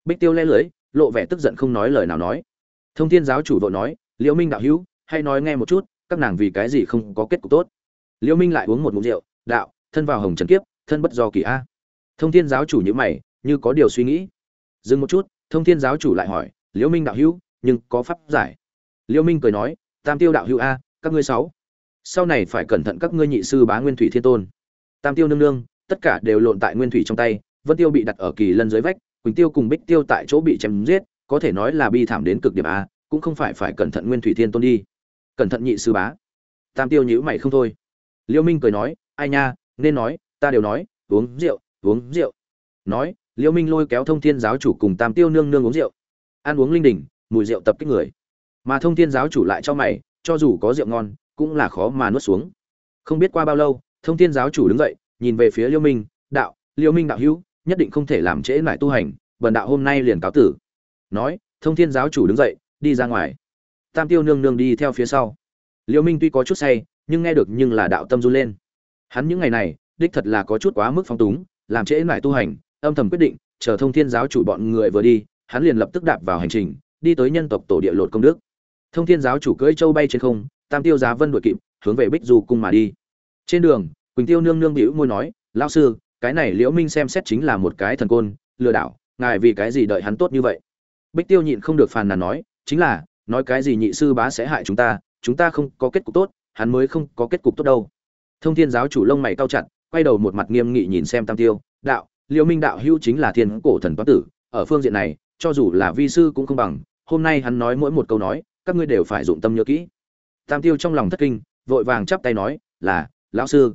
Bích tiêu le lưới, lộ vẻ tức giận không nói lời nào nói. Thông thiên giáo chủ vội nói, liễu minh đạo hữu, hay nói nghe một chút, các nàng vì cái gì không có kết cục tốt? Liễu minh lại uống một ngụm rượu, đạo, thân vào hồng trần kiếp, thân bất do kỳ a. Thông thiên giáo chủ như mày, như có điều suy nghĩ. Dừng một chút, thông thiên giáo chủ lại hỏi, liễu minh đạo hữu, nhưng có pháp giải? Liễu minh cười nói, tam tiêu đạo hữu a, các ngươi sáu, sau này phải cẩn thận các ngươi nhị sư bá nguyên thủy thiên tôn. Tam tiêu nương nương tất cả đều lộn tại nguyên thủy trong tay, vân tiêu bị đặt ở kỳ lân dưới vách, quỳnh tiêu cùng bích tiêu tại chỗ bị chém giết, có thể nói là bi thảm đến cực điểm a, cũng không phải phải cẩn thận nguyên thủy thiên tôn đi. Cẩn thận nhị sư bá. Tam tiêu nhữ mày không thôi. Liêu minh cười nói, ai nha, nên nói, ta đều nói, uống rượu uống rượu. Nói, liêu minh lôi kéo thông thiên giáo chủ cùng tam tiêu nương nương uống rượu. Ăn uống linh đình, mùi rượu tập kích người. Mà thông thiên giáo chủ lại cho mày, cho dù có rượu ngon, cũng là khó mà nuốt xuống. Không biết qua bao lâu, thông thiên giáo chủ đứng dậy nhìn về phía liêu minh, đạo, liêu minh đạo hữu, nhất định không thể làm trễ lại tu hành, bần đạo hôm nay liền cáo tử. Nói, thông thiên giáo chủ đứng dậy, đi ra ngoài. Tam tiêu nương nương đi theo phía sau. Liêu minh tuy có chút say, nhưng nghe được nhưng là đạo tâm run lên. Hắn những ngày này, đích thật là có chút quá mức phong túng, làm trễ lại tu hành, âm thầm quyết định, chờ thông thiên giáo chủ bọn người vừa đi, hắn liền lập tức đạp vào hành trình, đi tới nhân tộc tổ địa lột công đức. Thông thiên giáo chủ cưỡi châu bay trên không, tam tiêu giá vân đuổi kịp, hướng về bích du cung mà đi. Trên đường quỳnh tiêu nương nương bĩu môi nói, lão sư, cái này liễu minh xem xét chính là một cái thần côn, lừa đảo, ngài vì cái gì đợi hắn tốt như vậy? Bích tiêu nhịn không được phàn nàn nói, chính là, nói cái gì nhị sư bá sẽ hại chúng ta chúng ta không có kết cục tốt, hắn mới không có kết cục tốt đâu. Thông thiên giáo chủ lông mày cao chặt, quay đầu một mặt nghiêm nghị nhìn xem tam tiêu, đạo, liễu minh đạo hữu chính là thiên cổ thần toán tử, ở phương diện này, cho dù là vi sư cũng không bằng, hôm nay hắn nói mỗi một câu nói, các ngươi đều phải dụng tâm nhớ kỹ. Tam tiêu trong lòng thất kinh, vội vàng chắp tay nói, là, lão sư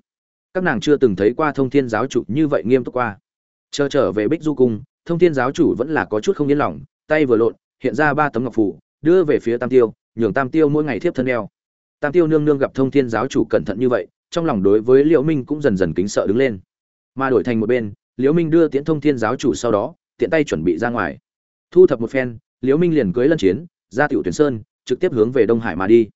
các nàng chưa từng thấy qua thông thiên giáo chủ như vậy nghiêm túc qua. Chờ trở về bích du cung, thông thiên giáo chủ vẫn là có chút không yên lòng, tay vừa lộn, hiện ra ba tấm ngọc phủ, đưa về phía tam tiêu, nhường tam tiêu mỗi ngày thiếp thân đeo. Tam tiêu nương nương gặp thông thiên giáo chủ cẩn thận như vậy, trong lòng đối với liễu minh cũng dần dần kính sợ đứng lên. Mà đổi thành một bên, liễu minh đưa tiễn thông thiên giáo chủ sau đó, tiện tay chuẩn bị ra ngoài. Thu thập một phen, liễu minh liền cưới lân chiến, ra tiểu tuyển sơn, trực tiếp hướng về đông hải mà đi.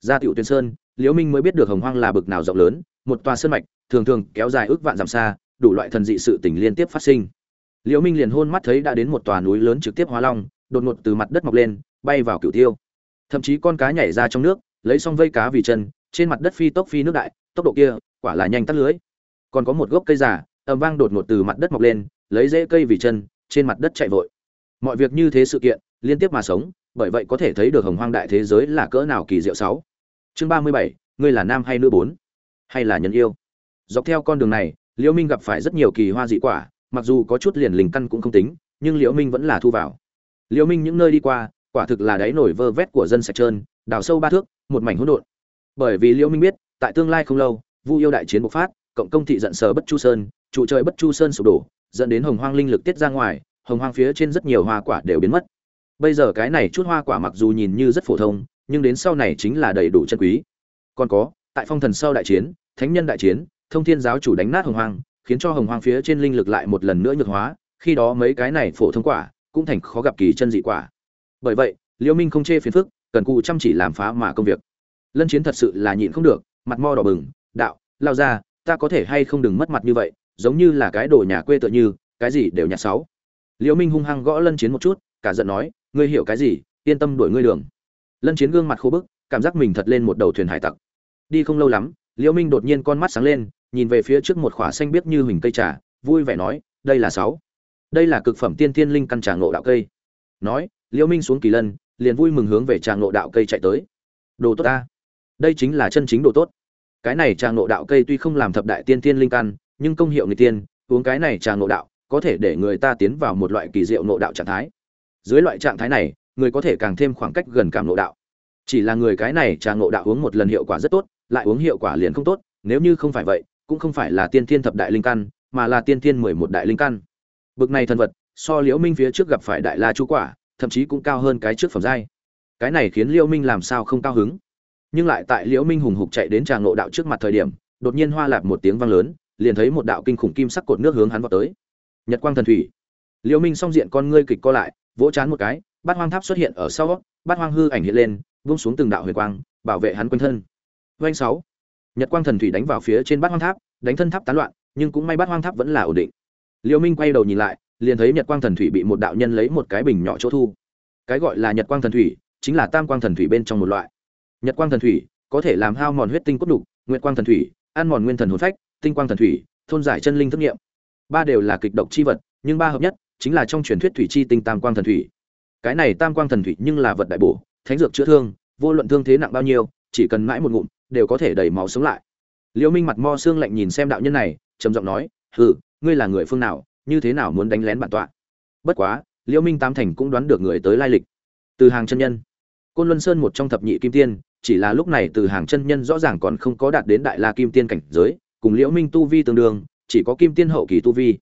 Ra tiểu tuyển sơn liễu minh mới biết được hồng hoang là bực nào rộng lớn, một tòa sơn mạch, thường thường kéo dài ước vạn dặm xa, đủ loại thần dị sự tình liên tiếp phát sinh. Liễu minh liền hôn mắt thấy đã đến một tòa núi lớn trực tiếp hóa long, đột ngột từ mặt đất mọc lên, bay vào cửu tiêu. Thậm chí con cá nhảy ra trong nước, lấy xong vây cá vì chân, trên mặt đất phi tốc phi nước đại, tốc độ kia, quả là nhanh tắt lưới. Còn có một gốc cây giả ầm vang đột ngột từ mặt đất mọc lên, lấy rễ cây vì chân, trên mặt đất chạy vội. Mọi việc như thế sự kiện, liên tiếp mà sống, bởi vậy có thể thấy được hồng hoang đại thế giới là cỡ nào kỳ diệu sáu chương ba mươi bảy, ngươi là nam hay nữ bốn? Hay là nhân yêu? Dọc theo con đường này, liễu minh gặp phải rất nhiều kỳ hoa dị quả, mặc dù có chút liền lình căn cũng không tính, nhưng liễu minh vẫn là thu vào. Liễu minh những nơi đi qua, quả thực là đáy nổi vơ vét của dân sạch trơn, đào sâu ba thước, một mảnh hỗn độn. Bởi vì liễu minh biết, tại tương lai không lâu, vu yêu đại chiến bộc phát, cộng công thị giận sờ bất chu sơn, trụ trời bất chu sơn sụp đổ, dẫn đến hồng hoang linh lực tiết ra ngoài, hồng hoang phía trên rất nhiều hoa quả đều biến mất. Bây giờ cái này chút hoa quả mặc dù nhìn như rất phổ thông nhưng đến sau này chính là đầy đủ chân quý. Còn có, tại phong thần sau đại chiến, thánh nhân đại chiến, thông thiên giáo chủ đánh nát hồng hoang, khiến cho hồng hoang phía trên linh lực lại một lần nữa nhược hóa, khi đó mấy cái này phổ thông quả cũng thành khó gặp kỳ chân dị quả. Bởi vậy liễu minh không chê phiền phức, cần cụ chăm chỉ làm phá mà công việc. Lân chiến thật sự là nhịn không được, mặt mo đỏ bừng, đạo, lao ra, ta có thể hay không đừng mất mặt như vậy, giống như là cái đồ nhà quê tựa như, cái gì đều nhặt sáu. Liễu minh hung hăng gõ lân chiến một chút, cả giận nói, ngươi hiểu cái gì, yên tâm đuổi ngươi đường lân chiến gương mặt khô bức, cảm giác mình thật lên một đầu thuyền hải tặc. Đi không lâu lắm, liễu minh đột nhiên con mắt sáng lên, nhìn về phía trước một khỏa xanh biếc như hình cây trà, vui vẻ nói, đây là sáu. Đây là cực phẩm tiên thiên linh căn trà ngộ đạo cây. Nói, liễu minh xuống kỳ lân, liền vui mừng hướng về trà ngộ đạo cây chạy tới. Đồ tốt ta. Đây chính là chân chính đồ tốt. Cái này trà ngộ đạo cây tuy không làm thập đại tiên thiên linh căn, nhưng công hiệu người tiên, uống cái này trà ngộ đạo, có thể để người ta tiến vào một loại kỳ diệu ngộ đạo trạng thái. Dưới loại trạng thái này người có thể càng thêm khoảng cách gần cảm ngộ đạo. Chỉ là người cái này trà ngộ đạo uống một lần hiệu quả rất tốt, lại uống hiệu quả liền không tốt, nếu như không phải vậy, cũng không phải là tiên thiên thập đại linh căn, mà là tiên thiên mười một đại linh căn. Bực này thần vật, so liễu minh phía trước gặp phải đại la chú quả, thậm chí cũng cao hơn cái trước phẩm giai. Cái này khiến liễu minh làm sao không cao hứng? Nhưng lại tại liễu minh hùng hục chạy đến trà ngộ đạo trước mặt thời điểm, đột nhiên hoa lạp một tiếng vang lớn, liền thấy một đạo kinh khủng kim sắc cột nước hướng hắn vọt tới. Nhật quang thần thủy. Liễu minh song diện con ngươi kịch co lại, vỗ chán một cái bát hoang tháp xuất hiện ở sau bát hoang hư ảnh hiện lên vung xuống từng đạo huyền quang, bảo vệ hắn quanh thân. Doanh sáu. Nhật quang thần thủy đánh vào phía trên bát hoang tháp, đánh thân tháp tán loạn, nhưng cũng may bát hoang tháp vẫn là ổn định. Liêu minh quay đầu nhìn lại, liền thấy nhật quang thần thủy bị một đạo nhân lấy một cái bình nhỏ chỗ thu. Cái gọi là nhật quang thần thủy, chính là tam quang thần thủy bên trong một loại. Nhật quang thần thủy, có thể làm hao mòn huyết tinh cốt đục, nguyệt quang thần thủy, ăn mòn nguyên thần hồn phách, tinh quang thần thủy, thôn giải chân linh thức nghiệm. Ba đều là kịch độc chi vật, nhưng ba hợp nhất, chính là trong truyền thuyết thủy chi tinh tam quang thần thủy cái này tam quang thần thủy nhưng là vật đại bổ, thánh dược chữa thương, vô luận thương thế nặng bao nhiêu, chỉ cần mãi một ngụm, đều có thể đẩy máu sống lại. Liễu minh mặt mo xương lạnh nhìn xem đạo nhân này, trầm giọng nói, hừ, ngươi là người phương nào, như thế nào muốn đánh lén bản tọa? Bất quá, liễu minh tam thành cũng đoán được người tới lai lịch. Từ hàng chân nhân. Côn luân sơn một trong thập nhị kim tiên, chỉ là lúc này từ hàng chân nhân rõ ràng còn không có đạt đến đại la kim tiên cảnh giới, cùng liễu minh tu vi tương đương, chỉ có kim tiên hậu kỳ tu vi.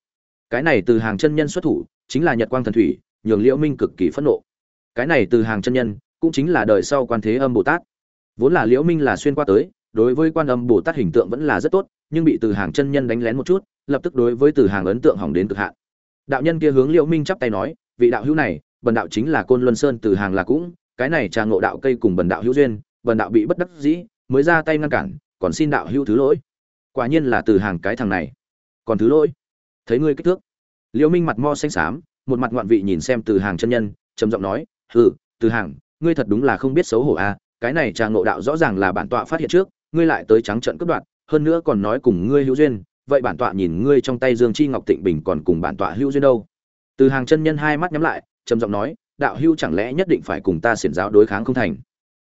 Cái này từ hàng chân nhân xuất thủ, chính là nhật quang thần thủy nhường liễu minh cực kỳ phẫn nộ. Cái này từ hàng chân nhân, cũng chính là đời sau quan thế âm bồ tát. Vốn là liễu minh là xuyên qua tới, đối với quan âm bồ tát hình tượng vẫn là rất tốt, nhưng bị từ hàng chân nhân đánh lén một chút, lập tức đối với từ hàng ấn tượng hỏng đến cực hạn. Đạo nhân kia hướng liễu minh chắp tay nói, vị đạo hữu này, bần đạo chính là côn luân sơn từ hàng là cũng, cái này trà ngộ đạo cây cùng bần đạo hữu duyên, bần đạo bị bất đắc dĩ, mới ra tay ngăn cản, còn xin đạo hữu thứ lỗi. Quả nhiên là từ hàng cái thằng này. Còn thứ lỗi? Thấy ngươi kích thước. Liễu minh mặt mo xanh xám một mặt ngoạn vị nhìn xem từ hàng chân nhân trầm giọng nói hừ từ hàng ngươi thật đúng là không biết xấu hổ a à, cái này trà ngộ đạo rõ ràng là bản tọa phát hiện trước ngươi lại tới trắng trận cướp đoạt hơn nữa còn nói cùng ngươi hữu duyên vậy bản tọa nhìn ngươi trong tay dương chi ngọc tịnh bình còn cùng bản tọa hữu duyên đâu? Từ hàng chân nhân hai mắt nhắm lại trầm giọng nói đạo hữu chẳng lẽ nhất định phải cùng ta xiển giáo đối kháng không thành?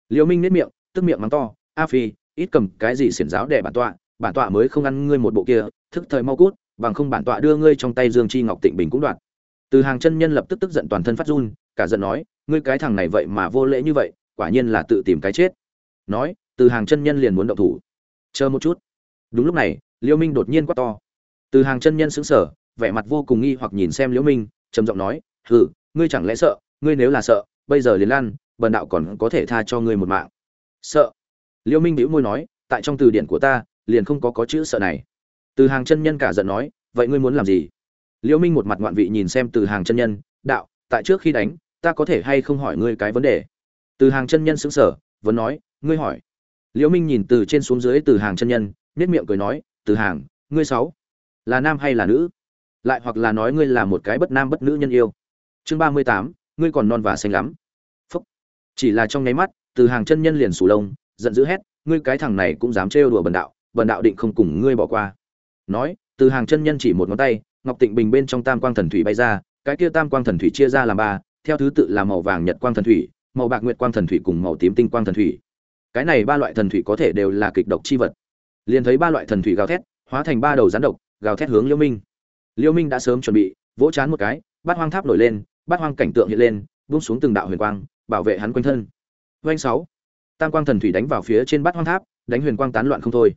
Liễu minh nét miệng tức miệng mắng to a phi ít cầm cái gì xiển giáo để bản tọa bản tọa mới không ăn ngươi một bộ kia thức thời mau cút bằng không bản tọa đưa ngươi trong tay dương chi ngọc tịnh bình cũng đoạt từ hàng chân nhân lập tức tức giận toàn thân phát run, cả giận nói, ngươi cái thằng này vậy mà vô lễ như vậy, quả nhiên là tự tìm cái chết. Nói, từ hàng chân nhân liền muốn động thủ. Chờ một chút. Đúng lúc này liễu minh đột nhiên quát to. Từ hàng chân nhân sững sờ, vẻ mặt vô cùng nghi hoặc nhìn xem liễu minh, trầm giọng nói, hừ, ngươi chẳng lẽ sợ, ngươi nếu là sợ, bây giờ liền lan bần đạo còn có thể tha cho ngươi một mạng. Sợ? Liễu minh bĩu môi nói, tại trong từ điển của ta, liền không có có chữ sợ này. Từ hàng chân nhân cả giận nói, vậy ngươi muốn làm gì? Liễu minh một mặt ngoạn vị nhìn xem từ hàng chân nhân đạo tại trước khi đánh ta có thể hay không hỏi ngươi cái vấn đề? Từ hàng chân nhân sững sờ vẫn nói ngươi hỏi. Liễu minh nhìn từ trên xuống dưới từ hàng chân nhân nét miệng cười nói từ hàng ngươi sáu là nam hay là nữ? Lại hoặc là nói ngươi là một cái bất nam bất nữ nhân yêu? Chương ba mươi tám, ngươi còn non và xanh lắm. Phúc. chỉ là trong nháy mắt từ hàng chân nhân liền sù lông giận dữ hét ngươi cái thằng này cũng dám trêu đùa bần đạo bần đạo định không cùng ngươi bỏ qua. Nói từ hàng chân nhân chỉ một ngón tay ngọc tịnh bình bên trong tam quang thần thủy bay ra, cái kia tam quang thần thủy chia ra làm ba, theo thứ tự là màu vàng nhật quang thần thủy, màu bạc nguyệt quang thần thủy cùng màu tím tinh quang thần thủy. Cái này ba loại thần thủy có thể đều là kịch độc chi vật. Liền thấy ba loại thần thủy gào thét, hóa thành ba đầu rắn độc, gào thét hướng liêu minh. Liêu minh đã sớm chuẩn bị, vỗ chán một cái, bát hoang tháp nổi lên, bát hoang cảnh tượng hiện lên, buông xuống từng đạo huyền quang, bảo vệ hắn quanh thân. Doanh sáu, tam quang thần thủy đánh vào phía trên bát hoang tháp, đánh huyền quang tán loạn không thôi.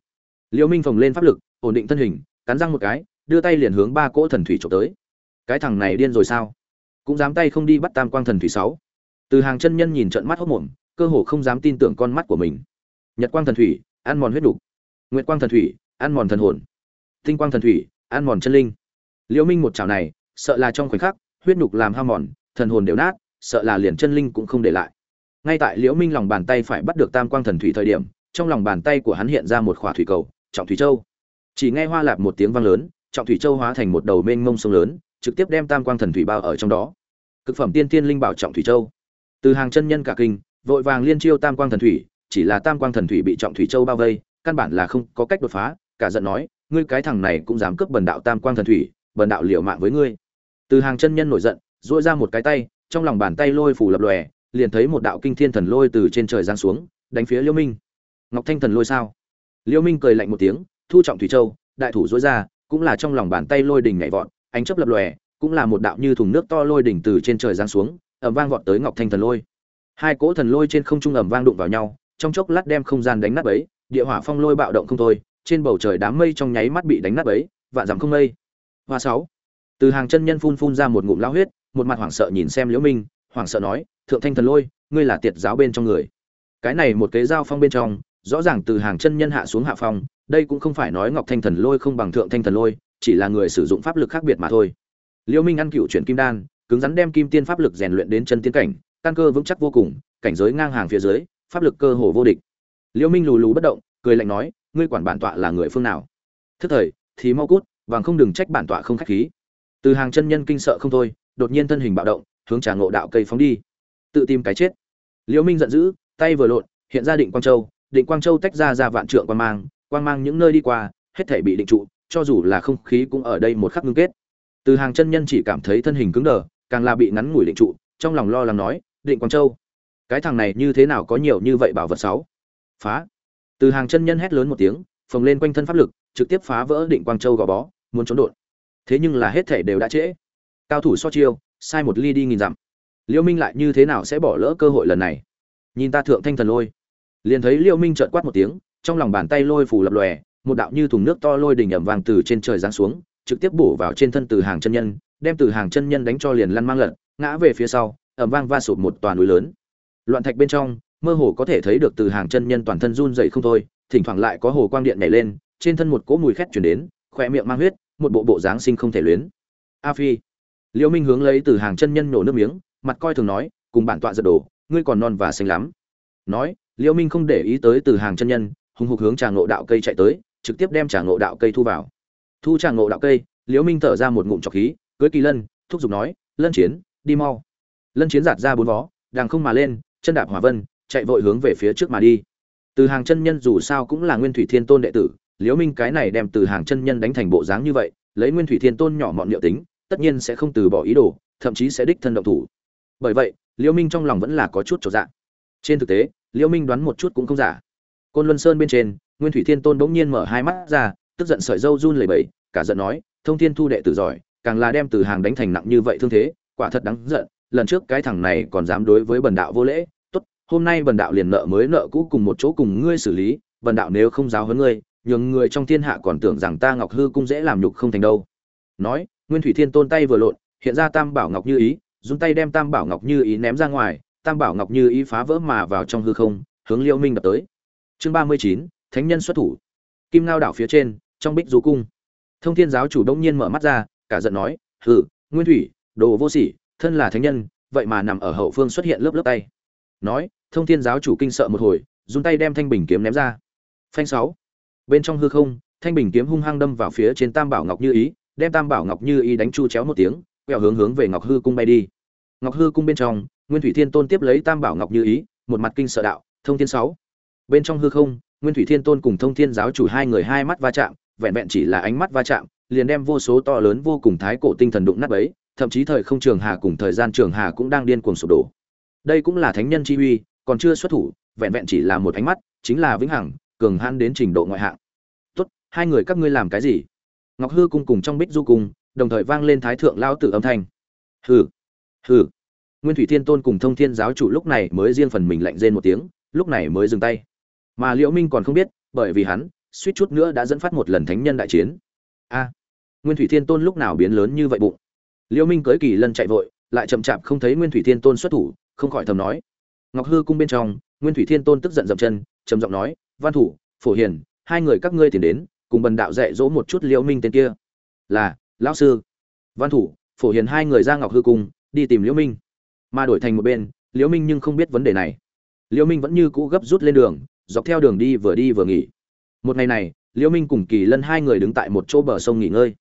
Liêu minh phồng lên pháp lực, ổn định thân hình, cắn răng một cái đưa tay liền hướng ba cỗ thần thủy trộm tới. Cái thằng này điên rồi sao? Cũng dám tay không đi bắt tam quang thần thủy sáu. Từ hàng chân nhân nhìn trận mắt hốt mồm, cơ hồ không dám tin tưởng con mắt của mình. Nhật quang thần thủy, ăn mòn huyết đục. Nguyệt quang thần thủy, ăn mòn thần hồn. Tinh quang thần thủy, ăn mòn chân linh. Liễu minh một chảo này, sợ là trong khoảnh khắc, huyết nhục làm hao mòn, thần hồn đều nát, sợ là liền chân linh cũng không để lại. Ngay tại liễu minh lòng bàn tay phải bắt được tam quang thần thủy thời điểm, trong lòng bàn tay của hắn hiện ra một khỏa thủy cầu, trọng thủy châu. Chỉ nghe hoa lạp một tiếng vang lớn trọng thủy châu hóa thành một đầu mênh mông sông lớn, trực tiếp đem tam quang thần thủy bao ở trong đó. Cực phẩm tiên tiên linh bảo trọng thủy châu. Từ hàng chân nhân cả kinh, vội vàng liên chiêu tam quang thần thủy, chỉ là tam quang thần thủy bị trọng thủy châu bao vây, căn bản là không có cách đột phá, cả giận nói, ngươi cái thằng này cũng dám cướp bần đạo tam quang thần thủy, bần đạo liều mạng với ngươi. Từ hàng chân nhân nổi giận, duỗi ra một cái tay, trong lòng bàn tay lôi phủ lập lòe, liền thấy một đạo kinh thiên thần lôi từ trên trời giáng xuống, đánh phía liêu minh. Ngọc thanh thần lôi sao? Liêu minh cười lạnh một tiếng, thu trọng thủy châu, đại thủ duỗi ra cũng là trong lòng bàn tay lôi đỉnh nhảy vọt, ánh chớp lập lòe, cũng là một đạo như thùng nước to lôi đỉnh từ trên trời giáng xuống, ầm vang vọt tới ngọc thanh thần lôi. Hai cỗ thần lôi trên không trung ầm vang đụng vào nhau, trong chốc lát đem không gian đánh nát bấy, địa hỏa phong lôi bạo động không thôi, trên bầu trời đám mây trong nháy mắt bị đánh nát bấy, vạn dặm không mây. Hoa sáu. Từ hàng chân nhân phun phun ra một ngụm lao huyết, một mặt hoảng sợ nhìn xem liễu minh, hoảng sợ nói, thượng thanh thần lôi, ngươi là tiệt giáo bên trong người. Cái này một cái giao phong bên trong, rõ ràng từ hàng chân nhân hạ xuống hạ phong đây cũng không phải nói ngọc thanh thần lôi không bằng thượng thanh thần lôi, chỉ là người sử dụng pháp lực khác biệt mà thôi. Liêu minh ăn cựu chuyển kim đan, cứng rắn đem kim tiên pháp lực rèn luyện đến chân tiên cảnh, căn cơ vững chắc vô cùng, cảnh giới ngang hàng phía dưới, pháp lực cơ hồ vô địch. Liêu minh lù lù bất động, cười lạnh nói, ngươi quản bản tọa là người phương nào? Thức thời, thì mau cút và không đừng trách bản tọa không khách khí. Từ hàng chân nhân kinh sợ không thôi, đột nhiên thân hình bạo động, hướng trà ngộ đạo cây phóng đi. Tự tìm cái chết. Liêu minh giận dữ, tay vừa lộn, hiện ra định quang châu, định quang châu tách ra ra vạn trượng quan mang quang mang những nơi đi qua, hết thảy bị định trụ, cho dù là không khí cũng ở đây một khắc ngưng kết. Từ hàng chân nhân chỉ cảm thấy thân hình cứng đờ, càng là bị ngắn ngủi định trụ, trong lòng lo lắng nói, định quang châu, cái thằng này như thế nào có nhiều như vậy bảo vật sáu? Phá. Từ hàng chân nhân hét lớn một tiếng, phồng lên quanh thân pháp lực, trực tiếp phá vỡ định quang châu gò bó, muốn trốn đột. Thế nhưng là hết thảy đều đã trễ. Cao thủ so chiêu, sai một ly đi nghìn dặm. Liêu minh lại như thế nào sẽ bỏ lỡ cơ hội lần này? Nhìn ta thượng thanh thần lôi. Liền thấy liêu minh chợt quát một tiếng trong lòng bàn tay lôi phủ lập lòe, một đạo như thùng nước to lôi đỉnh ẩm vàng từ trên trời giáng xuống, trực tiếp bổ vào trên thân từ hàng chân nhân, đem từ hàng chân nhân đánh cho liền lăn mang lật, ngã về phía sau, ẩm vang va sụp một toàn núi lớn. Loạn thạch bên trong, mơ hồ có thể thấy được từ hàng chân nhân toàn thân run dậy không thôi, thỉnh thoảng lại có hồ quang điện nhảy lên, trên thân một cỗ mùi khét chuyển đến khỏe miệng mang huyết, một bộ bộ dáng sinh không thể luyến. A phi, liễu minh hướng lấy từ hàng chân nhân nổ nước miếng, mặt coi thường nói, cùng bản tọa giật đổ, ngươi còn non và xanh lắm. Nói, liễu minh không để ý tới từ hàng chân nhân hùng hục hướng trà ngộ đạo cây chạy tới, trực tiếp đem trà ngộ đạo cây thu vào. Thu trà ngộ đạo cây, liễu minh thở ra một ngụm trọc khí, cưới kỳ lân, thúc giục nói, lân chiến, đi mau. Lân chiến giạt ra bốn vó đàng không mà lên, chân đạp hỏa vân, chạy vội hướng về phía trước mà đi. Từ hàng chân nhân dù sao cũng là nguyên thủy thiên tôn đệ tử, liễu minh cái này đem từ hàng chân nhân đánh thành bộ dáng như vậy, lấy nguyên thủy thiên tôn nhỏ mọn liệu tính, tất nhiên sẽ không từ bỏ ý đồ, thậm chí sẽ đích thân động thủ. Bởi vậy, liễu minh trong lòng vẫn là có chút chỗ dạ. Trên thực tế, liễu minh đoán một chút cũng không giả côn luân sơn bên trên, nguyên thủy thiên tôn bỗng nhiên mở hai mắt ra, tức giận sợi dâu run lẩy bẩy, cả giận nói, thông thiên thu đệ tử giỏi, càng là đem từ hàng đánh thành nặng như vậy thương thế, quả thật đáng giận, lần trước cái thằng này còn dám đối với bần đạo vô lễ. Tốt, hôm nay bần đạo liền nợ mới nợ cũ cùng một chỗ cùng ngươi xử lý, bần đạo nếu không giáo huấn ngươi, nhường người trong thiên hạ còn tưởng rằng ta ngọc hư cũng dễ làm nhục không thành đâu. Nói, nguyên thủy thiên tôn tay vừa lộn, hiện ra tam bảo ngọc như ý, dùng tay đem tam bảo ngọc như ý ném ra ngoài, tam bảo ngọc như ý phá vỡ mà vào trong hư không, hướng liêu minh đập tới chương ba mươi chín, thánh nhân xuất thủ. Kim ngao đảo phía trên, trong bích du cung. Thông thiên giáo chủ đông nhiên mở mắt ra, cả giận nói, hừ, nguyên thủy, đồ vô sỉ, thân là thánh nhân, vậy mà nằm ở hậu phương xuất hiện lớp lớp tay. Nói, thông thiên giáo chủ kinh sợ một hồi dùng tay đem thanh bình kiếm ném ra. Phanh sáu. Bên trong hư không, thanh bình kiếm hung hăng đâm vào phía trên tam bảo ngọc như ý, đem tam bảo ngọc như ý đánh chu chéo một tiếng, quẹo hướng hướng về ngọc hư cung bay đi. Ngọc hư cung bên trong, nguyên thủy thiên tôn tiếp lấy tam bảo ngọc như ý, một mặt kinh sợ đạo, thông thiên sáu bên trong hư không, nguyên thủy thiên tôn cùng thông thiên giáo chủ hai người hai mắt va chạm, vẹn vẹn chỉ là ánh mắt va chạm, liền đem vô số to lớn vô cùng thái cổ tinh thần đụng nát bấy, thậm chí thời không trường hà cùng thời gian trường hà cũng đang điên cuồng sụp đổ. Đây cũng là thánh nhân chi uy, còn chưa xuất thủ, vẹn vẹn chỉ là một ánh mắt, chính là vĩnh hằng, cường hãn đến trình độ ngoại hạng. Tốt, hai người các ngươi làm cái gì? Ngọc hư cung cùng trong bích du cung, đồng thời vang lên thái thượng lao tử âm thanh. Hừ hừ. Nguyên thủy thiên tôn cùng thông thiên giáo chủ lúc này mới riêng phần mình lạnh rên một tiếng, lúc này mới dừng tay mà liễu minh còn không biết, bởi vì hắn, suýt chút nữa đã dẫn phát một lần thánh nhân đại chiến. A, nguyên thủy thiên tôn lúc nào biến lớn như vậy bụng? Liễu minh cưới kỳ lân chạy vội, lại chậm chạp không thấy nguyên thủy thiên tôn xuất thủ, không khỏi thầm nói. Ngọc hư cung bên trong, nguyên thủy thiên tôn tức giận dậm chân, trầm giọng nói, văn thủ, phổ hiền, hai người các ngươi tìm đến, cùng bần đạo dạy dỗ một chút liễu minh tên kia. Là, lão sư. Văn thủ, phổ hiền hai người ra ngọc hư cung, đi tìm liễu minh. Mà đổi thành một bên, liễu minh nhưng không biết vấn đề này. Liễu minh vẫn như cũ gấp rút lên đường dọc theo đường đi vừa đi vừa nghỉ. Một ngày này, liễu minh cùng kỳ lân hai người đứng tại một chỗ bờ sông nghỉ ngơi.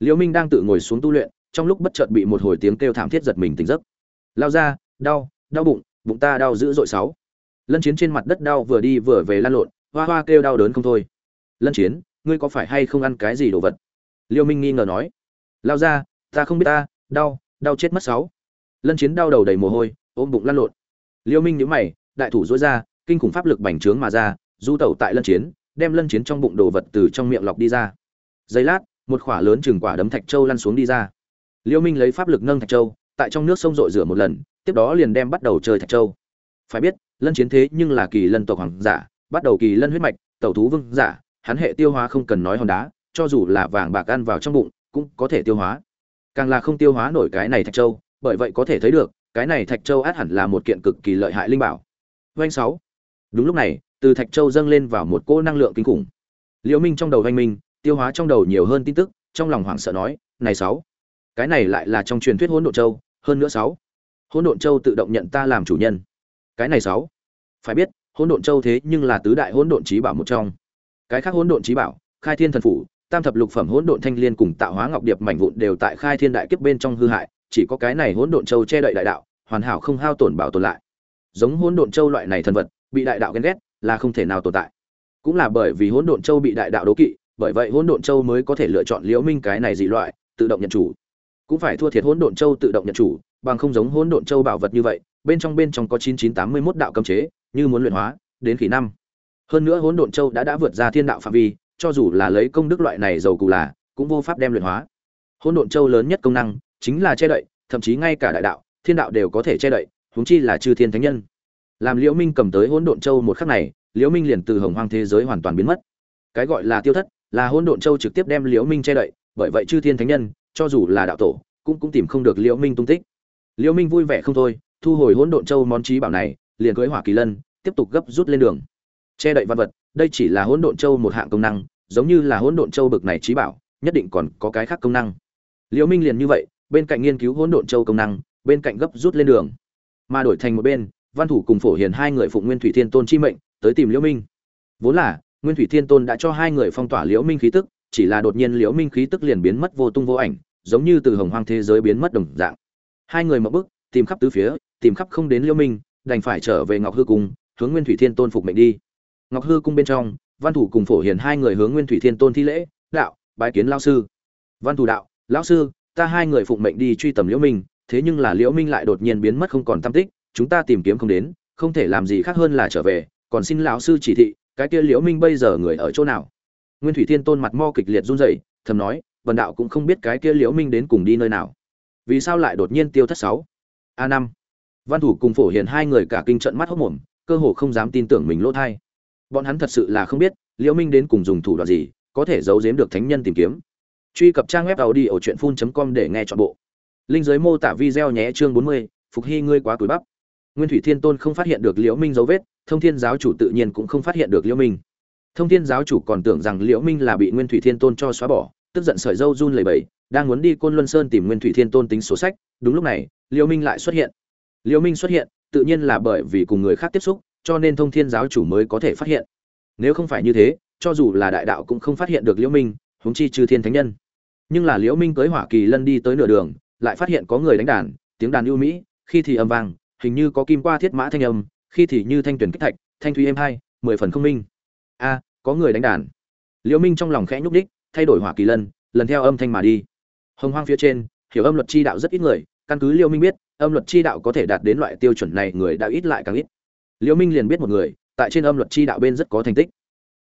Liễu minh đang tự ngồi xuống tu luyện, trong lúc bất chợt bị một hồi tiếng kêu thảm thiết giật mình tỉnh giấc. Lao ra, đau đau bụng bụng ta đau dữ dội sáu. Lân chiến trên mặt đất đau vừa đi vừa về lan lộn, hoa hoa kêu đau đớn không thôi. Lân chiến, ngươi có phải hay không ăn cái gì đồ vật? Liêu minh nghi ngờ nói. Lao ra, ta không biết ta, đau đau chết mất sáu. Lân chiến đau đầu đầy mồ hôi, ôm bụng lăn lộn. Liêu minh nhíu mày, đại thủ dối ra kinh khủng pháp lực bành trướng mà ra, du tẩu tại lân chiến, đem lân chiến trong bụng đồ vật từ trong miệng lọc đi ra. Giây lát, một khỏa lớn chừng quả đấm thạch châu lăn xuống đi ra. Liêu minh lấy pháp lực nâng thạch châu, tại trong nước sông rội rửa một lần, tiếp đó liền đem bắt đầu chơi thạch châu. Phải biết, lân chiến thế nhưng là kỳ lân tộc hoàng giả, bắt đầu kỳ lân huyết mạch, tẩu thú vương giả, hắn hệ tiêu hóa không cần nói hòn đá, cho dù là vàng bạc ăn vào trong bụng, cũng có thể tiêu hóa. Càng là không tiêu hóa nổi cái này thạch châu, bởi vậy có thể thấy được, cái này thạch châu át hẳn là một kiện cực kỳ lợi hại linh bảo. Doanh sáu đúng lúc này, từ thạch châu dâng lên vào một cỗ năng lượng kinh khủng. Liễu minh trong đầu vanh minh, tiêu hóa trong đầu nhiều hơn tin tức, trong lòng hoảng sợ nói, này sáu, cái này lại là trong truyền thuyết hỗn độn châu, hơn nữa sáu, hỗn độn châu tự động nhận ta làm chủ nhân. Cái này sáu, phải biết, hỗn độn châu thế nhưng là tứ đại hỗn độn trí bảo một trong. Cái khác hỗn độn trí bảo, khai thiên thần phủ, tam thập lục phẩm hỗn độn thanh liên cùng tạo hóa ngọc điệp mảnh vụn đều tại khai thiên đại kiếp bên trong hư hại, chỉ có cái này hỗn độn châu che đậy đại đạo, hoàn hảo không hao tổn bảo tồn lại. Giống hỗn độn châu loại này thần vật bị đại đạo ghen ghét, là không thể nào tồn tại. Cũng là bởi vì hỗn độn châu bị đại đạo đố kỵ, bởi vậy hỗn độn châu mới có thể lựa chọn liễu minh cái này dị loại, tự động nhận chủ. Cũng phải thua thiệt hỗn độn châu tự động nhận chủ, bằng không giống hỗn độn châu bảo vật như vậy, bên trong bên trong có 9981 đạo cấm chế, như muốn luyện hóa, đến khi năm. Hơn nữa hỗn độn châu đã đã vượt ra thiên đạo phạm vi, cho dù là lấy công đức loại này giàu cù là, cũng vô pháp đem luyện hóa. Hỗn độn châu lớn nhất công năng chính là che đậy, thậm chí ngay cả đại đạo, thiên đạo đều có thể che đậy, huống chi là chư thiên thánh nhân làm liễu minh cầm tới hỗn độn châu một khắc này, liễu minh liền từ hồng hoang thế giới hoàn toàn biến mất. Cái gọi là tiêu thất, là hỗn độn châu trực tiếp đem liễu minh che đậy, bởi vậy chư thiên thánh nhân, cho dù là đạo tổ, cũng cũng tìm không được liễu minh tung tích. Liễu minh vui vẻ không thôi, thu hồi hỗn độn châu món trí bảo này, liền cưỡi hỏa kỳ lân, tiếp tục gấp rút lên đường. Che đậy văn vật, đây chỉ là hỗn độn châu một hạng công năng, giống như là hỗn độn châu bực này trí bảo, nhất định còn có cái khác công năng. Liễu minh liền như vậy, bên cạnh nghiên cứu hỗn độn châu công năng, bên cạnh gấp rút lên đường. Mà đổi thành một bên văn thủ cùng phổ hiền hai người phụng nguyên thủy thiên tôn chi mệnh, tới tìm liễu minh. Vốn là, nguyên thủy thiên tôn đã cho hai người phong tỏa liễu minh khí tức, chỉ là đột nhiên liễu minh khí tức liền biến mất vô tung vô ảnh, giống như từ hồng hoang thế giới biến mất đồng dạng. Hai người mở bước, tìm khắp tứ phía, tìm khắp không đến liễu minh, đành phải trở về ngọc hư cung, hướng nguyên thủy thiên tôn phục mệnh đi. Ngọc hư cung bên trong, văn thủ cùng phổ hiền hai người hướng nguyên thủy thiên tôn thi lễ, đạo, bái kiến lão sư. Văn thủ đạo, lão sư, ta hai người phụng mệnh đi truy tầm liễu minh, thế nhưng là liễu minh lại đột nhiên biến mất không còn tâm tích chúng ta tìm kiếm không đến không thể làm gì khác hơn là trở về còn xin lão sư chỉ thị cái kia liễu minh bây giờ người ở chỗ nào? Nguyên thủy thiên tôn mặt mo kịch liệt run rẩy thầm nói vần đạo cũng không biết cái kia liễu minh đến cùng đi nơi nào. Vì sao lại đột nhiên tiêu thất sáu? A năm. Văn thủ cùng phổ hiền hai người cả kinh trận mắt hốc mồm cơ hồ không dám tin tưởng mình lỗ thay. bọn hắn thật sự là không biết liễu minh đến cùng dùng thủ đoạn gì có thể giấu giếm được thánh nhân tìm kiếm. Truy cập trang web tàu đi ở truyện com để nghe chọn bộ. Linh giới mô tả video nhé chương 40, phục hy ngươi quá tuổi bắp nguyên thủy thiên tôn không phát hiện được liễu minh dấu vết, thông thiên giáo chủ tự nhiên cũng không phát hiện được liễu minh. Thông thiên giáo chủ còn tưởng rằng liễu minh là bị nguyên thủy thiên tôn cho xóa bỏ, tức giận sợi dâu run lẩy bẩy, đang muốn đi côn luân sơn tìm nguyên thủy thiên tôn tính sổ sách, đúng lúc này, liễu minh lại xuất hiện. Liễu minh xuất hiện, tự nhiên là bởi vì cùng người khác tiếp xúc, cho nên thông thiên giáo chủ mới có thể phát hiện. Nếu không phải như thế, cho dù là đại đạo cũng không phát hiện được liễu minh, huống chi trừ thiên thánh nhân. Nhưng là liễu minh cưỡi hỏa kỳ lân đi tới nửa đường, lại phát hiện có người đánh đàn, tiếng đàn ưu mỹ, khi thì âm vang hình như có kim qua thiết mã thanh âm, khi thì như thanh tuyển kích thạch, thanh thúy êm hai, mười phần không minh. A, có người đánh đàn. Liễu minh trong lòng khẽ nhúc đích thay đổi hỏa kỳ lân, lần theo âm thanh mà đi. Hồng hoang phía trên, hiểu âm luật chi đạo rất ít người, căn cứ liễu minh biết, âm luật chi đạo có thể đạt đến loại tiêu chuẩn này người đã ít lại càng ít. Liễu minh liền biết một người, tại trên âm luật chi đạo bên rất có thành tích.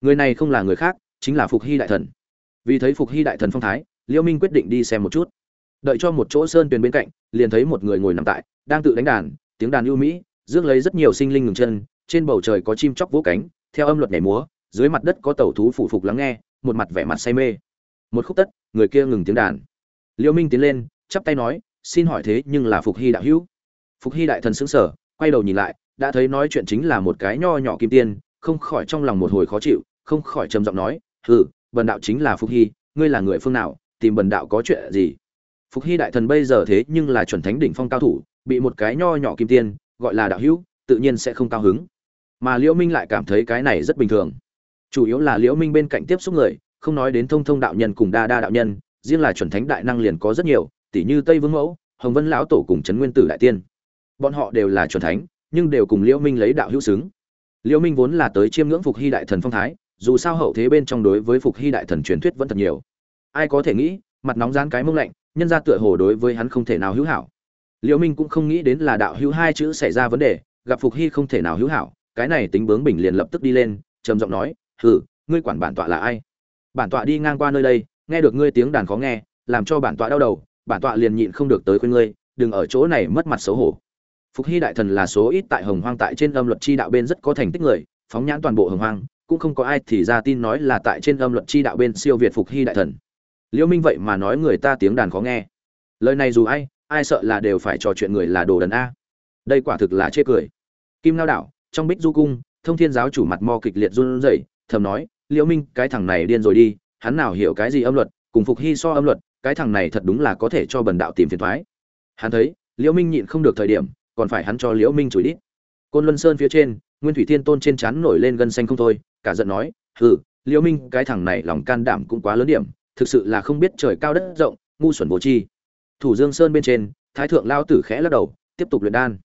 Người này không là người khác, chính là phục hy đại thần. Vì thấy phục hy đại thần phong thái, liễu minh quyết định đi xem một chút. Đợi cho một chỗ sơn tuyền bên cạnh, liền thấy một người ngồi nằm tại, đang tự đánh đàn tiếng đàn ưu mỹ, rước lấy rất nhiều sinh linh ngừng chân, trên bầu trời có chim chóc vỗ cánh, theo âm luật nhảy múa, dưới mặt đất có tẩu thú phủ phục lắng nghe, một mặt vẻ mặt say mê. Một khúc tất, người kia ngừng tiếng đàn. Liễu minh tiến lên, chắp tay nói, xin hỏi thế nhưng là phục hy đạo hữu? Phục hy đại thần sững sờ, quay đầu nhìn lại, đã thấy nói chuyện chính là một cái nho nhỏ kim tiên, không khỏi trong lòng một hồi khó chịu, không khỏi trầm giọng nói, hừ, bần đạo chính là phục hy, ngươi là người phương nào, tìm bần đạo có chuyện gì? Phục hy đại thần bây giờ thế nhưng là chuẩn thánh đỉnh phong cao thủ bị một cái nho nhỏ kim tiên, gọi là đạo hữu, tự nhiên sẽ không cao hứng. Mà liễu minh lại cảm thấy cái này rất bình thường. Chủ yếu là liễu minh bên cạnh tiếp xúc người, không nói đến thông thông đạo nhân cùng đa đa đạo nhân, riêng là chuẩn thánh đại năng liền có rất nhiều tỷ như tây vương mẫu, hồng vân lão tổ cùng trấn nguyên tử đại tiên. Bọn họ đều là chuẩn thánh, nhưng đều cùng liễu minh lấy đạo hữu xứng. Liễu minh vốn là tới chiêm ngưỡng phục hy đại thần phong thái, dù sao hậu thế bên trong đối với phục hy đại thần truyền thuyết vẫn thật nhiều. Ai có thể nghĩ, mặt nóng rán cái mông lạnh, nhân ra tựa hồ đối với hắn không thể nào hữu hảo liễu minh cũng không nghĩ đến là đạo hữu hai chữ xảy ra vấn đề, gặp phục hy không thể nào hữu hảo, cái này tính bướng bỉnh liền lập tức đi lên, trầm giọng nói, hừ, ngươi quản bản tọa là ai? Bản tọa đi ngang qua nơi đây, nghe được ngươi tiếng đàn khó nghe, làm cho bản tọa đau đầu, bản tọa liền nhịn không được tới khuyên ngươi, đừng ở chỗ này mất mặt xấu hổ. Phục hy đại thần là số ít tại hồng hoang tại trên âm luật chi đạo bên rất có thành tích người, phóng nhãn toàn bộ hồng hoang, cũng không có ai thì ra tin nói là tại trên âm luật chi đạo bên siêu việt phục hy đại thần. Liễu minh vậy mà nói người ta tiếng đàn khó nghe. Lời này dù ai ai sợ là đều phải trò chuyện người là đồ đần a. Đây quả thực là chê cười. Kim lao đảo, trong bích du cung, thông thiên giáo chủ mặt mo kịch liệt run rẩy, thầm nói, liễu minh, cái thằng này điên rồi đi, hắn nào hiểu cái gì âm luật, cùng phục hy so âm luật, cái thằng này thật đúng là có thể cho bần đạo tìm phiền toái hắn thấy, liễu minh nhịn không được thời điểm, còn phải hắn cho liễu minh chửi đít côn luân sơn phía trên, nguyên thủy thiên tôn trên chán nổi lên gân xanh không thôi, cả giận nói, hừ, liễu minh, cái thằng này lòng can đảm cũng quá lớn điểm, thực sự là không biết trời cao đất rộng, ngu xuẩn vô chi thủ dương sơn bên trên, thái thượng lao tử khẽ lắc đầu, tiếp tục luyện đan.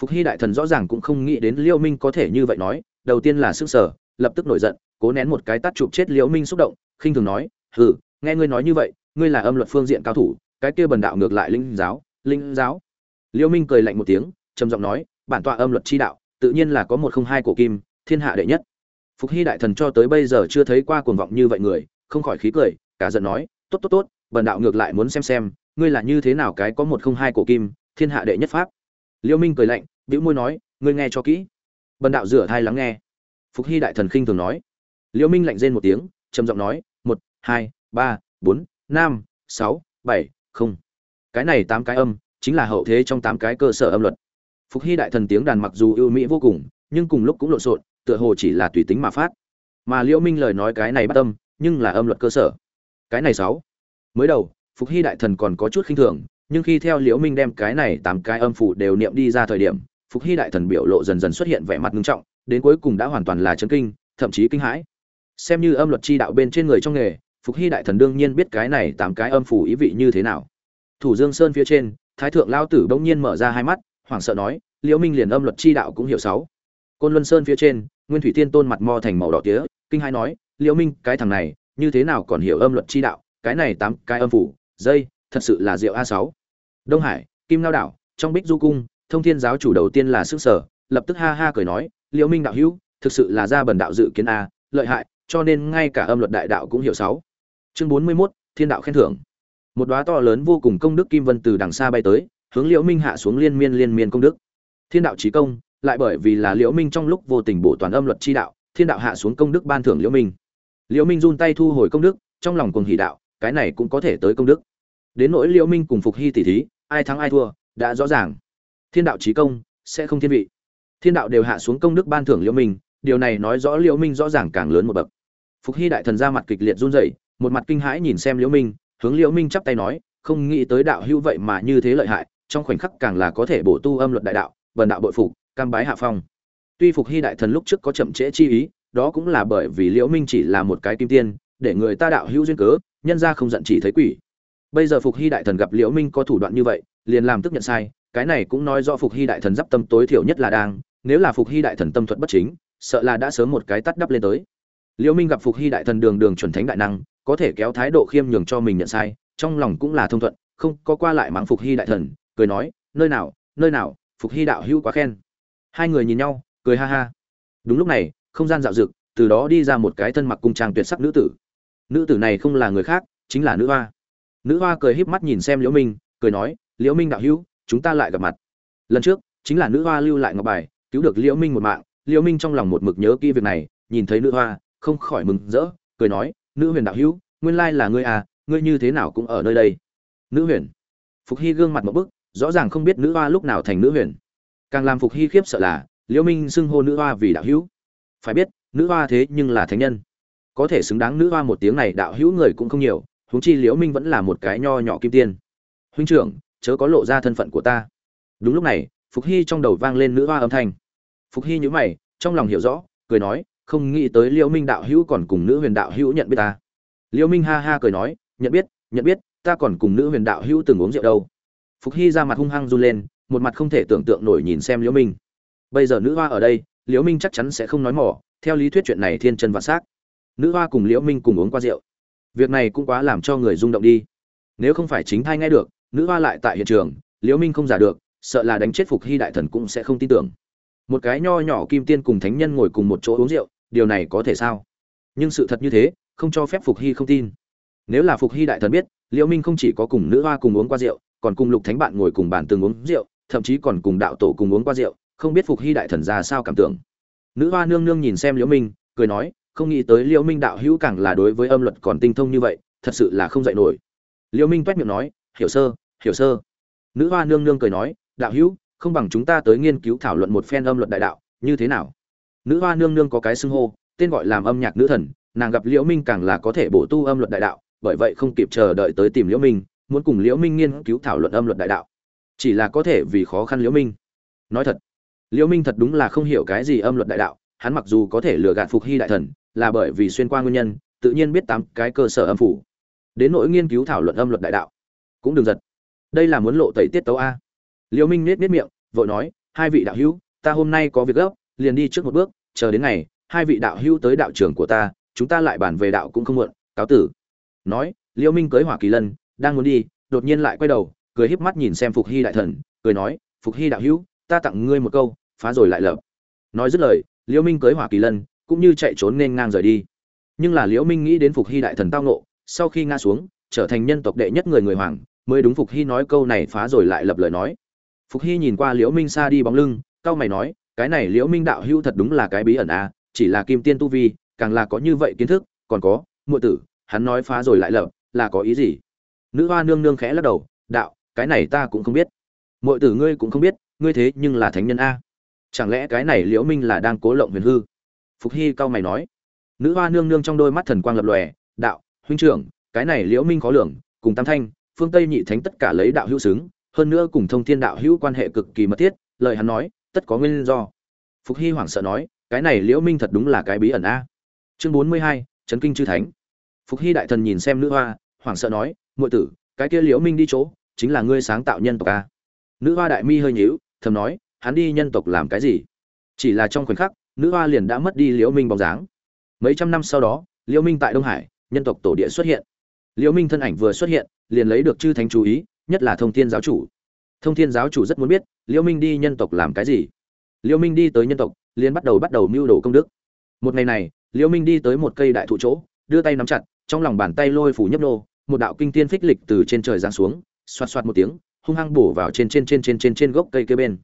Phục hy đại thần rõ ràng cũng không nghĩ đến Liêu minh có thể như vậy nói, đầu tiên là sức sở, lập tức nổi giận, cố nén một cái tát chụp chết Liêu minh xúc động, khinh thường nói, hừ, nghe ngươi nói như vậy, ngươi là âm luật phương diện cao thủ, cái kia bần đạo ngược lại linh giáo linh giáo. Liêu minh cười lạnh một tiếng, trầm giọng nói, bản tọa âm luật chi đạo, tự nhiên là có một không hai cổ kim, thiên hạ đệ nhất. Phục hy đại thần cho tới bây giờ chưa thấy qua cuồng vọng như vậy người, không khỏi khí cười, cả giận nói, tốt tốt tốt, bần đạo ngược lại muốn xem xem ngươi là như thế nào cái có một không hai cổ kim, thiên hạ đệ nhất pháp? Liễu minh cười lạnh, bĩu môi nói, ngươi nghe cho kỹ. Bần đạo rửa thai lắng nghe. Phục hy đại thần khinh thường nói. Liễu minh lạnh rên một tiếng, trầm giọng nói, một, hai, ba, bốn, năm, sáu, bảy, không. Cái này tám cái âm, chính là hậu thế trong tám cái cơ sở âm luật. Phục hy đại thần tiếng đàn mặc dù ưu mỹ vô cùng, nhưng cùng lúc cũng lộn xộn, tựa hồ chỉ là tùy tính mà phát. Mà liễu minh lời nói cái này bắt tâm nhưng là âm luật cơ sở. Cái này sáu. Mới đầu phục hy đại thần còn có chút khinh thường, nhưng khi theo liễu minh đem cái này tám cái âm phủ đều niệm đi ra thời điểm, phục hy đại thần biểu lộ dần dần xuất hiện vẻ mặt nghiêm trọng, đến cuối cùng đã hoàn toàn là chấn kinh, thậm chí kinh hãi. Xem như âm luật chi đạo bên trên người trong nghề, phục hy đại thần đương nhiên biết cái này tám cái âm phủ ý vị như thế nào. Thủ dương sơn phía trên, thái thượng lao tử bỗng nhiên mở ra hai mắt, hoảng sợ nói, liễu minh liền âm luật chi đạo cũng hiểu sáu. Côn luân sơn phía trên, nguyên thủy tiên tôn mặt mo thành màu đỏ tía, kinh hai nói, liễu minh, cái thằng này, như thế nào còn hiểu âm luật chi đạo? Cái này tám cái âm phủ dây thật sự là rượu a sáu. Đông hải kim lao đảo trong bích du cung thông thiên giáo chủ đầu tiên là sức sở lập tức ha ha cười nói liễu minh đạo hữu thực sự là ra bần đạo dự kiến a lợi hại cho nên ngay cả âm luật đại đạo cũng hiểu sáu. Chương bốn mươi 41, thiên đạo khen thưởng. Một đóa to lớn vô cùng công đức kim vân từ đằng xa bay tới hướng liễu minh hạ xuống liên miên liên miên công đức. Thiên đạo chí công lại bởi vì là liễu minh trong lúc vô tình bổ toàn âm luật chi đạo thiên đạo hạ xuống công đức ban thưởng liễu minh. Liễu minh run tay thu hồi công đức trong lòng cuồng hỉ đạo cái này cũng có thể tới công đức đến nỗi liễu minh cùng phục hy tỷ thí, ai thắng ai thua, đã rõ ràng. Thiên đạo chí công, sẽ không thiên vị. Thiên đạo đều hạ xuống công đức ban thưởng liễu minh, điều này nói rõ liễu minh rõ ràng càng lớn một bậc. Phục hy đại thần ra mặt kịch liệt run rẩy, một mặt kinh hãi nhìn xem liễu minh, hướng liễu minh chắp tay nói, không nghĩ tới đạo hữu vậy mà như thế lợi hại, trong khoảnh khắc càng là có thể bổ tu âm luật đại đạo, vần đạo bội phục, cam bái hạ phong. Tuy phục hy đại thần lúc trước có chậm trễ chi ý, đó cũng là bởi vì liễu minh chỉ là một cái kim tiên, để người ta đạo hữu duyên cớ, nhân ra không giận chỉ thấy quỷ bây giờ phục hy đại thần gặp liễu minh có thủ đoạn như vậy, liền làm tức nhận sai, cái này cũng nói do phục hy đại thần giáp tâm tối thiểu nhất là đang, nếu là phục hy đại thần tâm thuật bất chính, sợ là đã sớm một cái tắt đắp lên tới. Liễu minh gặp phục hy đại thần đường đường chuẩn thánh đại năng, có thể kéo thái độ khiêm nhường cho mình nhận sai, trong lòng cũng là thông thuận, không có qua lại mắng phục hy đại thần, cười nói, nơi nào nơi nào, phục hy đạo hữu quá khen. Hai người nhìn nhau, cười ha ha. Đúng lúc này, không gian dạo dực từ đó đi ra một cái thân mặc cung trang tuyệt sắc nữ tử. Nữ tử này không là người khác, chính là nữ hoa nữ hoa cười híp mắt nhìn xem liễu minh, cười nói, liễu minh đạo hữu, chúng ta lại gặp mặt. Lần trước, chính là nữ hoa lưu lại ngọc bài, cứu được liễu minh một mạng. Liễu minh trong lòng một mực nhớ kỹ việc này, nhìn thấy nữ hoa, không khỏi mừng rỡ, cười nói, nữ huyền đạo hữu, nguyên lai là ngươi à ngươi như thế nào cũng ở nơi đây. Nữ huyền. Phục hy gương mặt một bức, rõ ràng không biết nữ hoa lúc nào thành nữ huyền. Càng làm phục hy khiếp sợ là, liễu minh xưng hô nữ hoa vì đạo hữu. Phải biết, nữ hoa thế nhưng là thánh nhân. Có thể xứng đáng nữ hoa một tiếng này, đạo hữu người cũng không nhiều huống chi liễu minh vẫn là một cái nho nhỏ kim tiên. Huynh trưởng, chớ có lộ ra thân phận của ta. Đúng lúc này, phục hy trong đầu vang lên nữ hoa âm thanh. Phục hy nhíu mày, trong lòng hiểu rõ, cười nói, không nghĩ tới liễu minh đạo hữu còn cùng nữ huyền đạo hữu nhận biết ta. Liễu minh ha ha cười nói, nhận biết nhận biết, ta còn cùng nữ huyền đạo hữu từng uống rượu đâu. Phục hy ra mặt hung hăng run lên, một mặt không thể tưởng tượng nổi nhìn xem liễu minh. Bây giờ nữ hoa ở đây, liễu minh chắc chắn sẽ không nói mỏ, theo lý thuyết chuyện này thiên chân vạn xác. Nữ hoa cùng liễu minh cùng uống qua rượu việc này cũng quá làm cho người rung động đi. Nếu không phải chính thai nghe được, nữ hoa lại tại hiện trường, liễu minh không giả được, sợ là đánh chết phục hy đại thần cũng sẽ không tin tưởng. Một cái nho nhỏ kim tiên cùng thánh nhân ngồi cùng một chỗ uống rượu, điều này có thể sao? Nhưng sự thật như thế, không cho phép phục hy không tin. Nếu là phục hy đại thần biết, liễu minh không chỉ có cùng nữ hoa cùng uống qua rượu, còn cùng lục thánh bạn ngồi cùng bàn từng uống rượu, thậm chí còn cùng đạo tổ cùng uống qua rượu, không biết phục hy đại thần ra sao cảm tưởng. Nữ hoa nương nương nhìn xem liễu minh, cười nói không nghĩ tới liễu minh đạo hữu càng là đối với âm luật còn tinh thông như vậy, thật sự là không dạy nổi. Liễu minh toét miệng nói, hiểu sơ hiểu sơ. Nữ hoa nương nương cười nói, đạo hữu, không bằng chúng ta tới nghiên cứu thảo luận một phen âm luật đại đạo, như thế nào? Nữ hoa nương nương có cái xưng hô, tên gọi làm âm nhạc nữ thần, nàng gặp liễu minh càng là có thể bổ tu âm luật đại đạo, bởi vậy không kịp chờ đợi tới tìm liễu minh, muốn cùng liễu minh nghiên cứu thảo luận âm luật đại đạo. Chỉ là có thể vì khó khăn liễu minh. Nói thật, liễu minh thật đúng là không hiểu cái gì âm luật đại đạo, hắn mặc dù có thể lừa gạt phục hy đại thần là bởi vì xuyên qua nguyên nhân, tự nhiên biết tám cái cơ sở âm phủ. Đến nỗi nghiên cứu thảo luận âm luật đại đạo. Cũng đừng giật. Đây là muốn lộ tẩy tiết tấu a. Liễu minh nết nết miệng, vội nói, hai vị đạo hữu, ta hôm nay có việc gấp, liền đi trước một bước, chờ đến ngày, hai vị đạo hữu tới đạo trưởng của ta, chúng ta lại bàn về đạo cũng không muộn, cáo tử. Nói liễu minh cưới hỏa kỳ lân, đang muốn đi, đột nhiên lại quay đầu, cười híp mắt nhìn xem phục hy đại thần, cười nói, phục hy đạo hữu, ta tặng ngươi một câu, phá rồi lại lập. Nói dứt lời liễu minh cưới hỏa kỳ lân cũng như chạy trốn nên ngang rời đi. Nhưng là liễu minh nghĩ đến phục hy đại thần tao nộ sau khi ngã xuống, trở thành nhân tộc đệ nhất người người hoàng, mới đúng phục hy nói câu này phá rồi lại lập lời nói. Phục hy nhìn qua liễu minh xa đi bóng lưng cao mày nói, cái này liễu minh đạo hữu thật đúng là cái bí ẩn à chỉ là kim tiên tu vi, càng là có như vậy kiến thức, còn có, muội tử, hắn nói phá rồi lại lập, là có ý gì? Nữ hoa nương nương khẽ lắc đầu, đạo, cái này ta cũng không biết. Muội tử ngươi cũng không biết, ngươi thế nhưng là thánh nhân a. Chẳng lẽ cái này liễu minh là đang cố lộng huyền hư? Phục hy cao mày nói. Nữ hoa nương nương trong đôi mắt thần quang lập lòe, đạo, huynh trưởng, cái này liễu minh khó lường, cùng tam thanh, phương tây nhị thánh tất cả lấy đạo hữu xứng, hơn nữa cùng thông thiên đạo hữu quan hệ cực kỳ mật thiết, lời hắn nói, tất có nguyên do. Phục hy hoảng sợ nói, cái này liễu minh thật đúng là cái bí ẩn a. Chương bốn mươi hai, chấn kinh chư thánh. Phục hy đại thần nhìn xem nữ hoa, hoảng sợ nói, muội tử, cái kia liễu minh đi chỗ, chính là ngươi sáng tạo nhân tộc a. Nữ hoa đại mi hơi nhíu, thầm nói, hắn đi nhân tộc làm cái gì? Chỉ là trong khoảnh khắc nữ hoa liền đã mất đi liễu minh bóng dáng. Mấy trăm năm sau đó, liễu minh tại đông hải, nhân tộc tổ địa xuất hiện. Liễu minh thân ảnh vừa xuất hiện, liền lấy được chư thánh chú ý, nhất là thông thiên giáo chủ. Thông thiên giáo chủ rất muốn biết, liễu minh đi nhân tộc làm cái gì? Liễu minh đi tới nhân tộc, liền bắt đầu bắt đầu mưu đồ công đức. Một ngày này, liễu minh đi tới một cây đại thụ chỗ, đưa tay nắm chặt, trong lòng bàn tay lôi phủ nhấp nô, một đạo kinh tiên phích lịch từ trên trời giáng xuống xoát xoát một tiếng, hung hăng bổ vào trên trên trên trên trên trên gốc cây kia bên.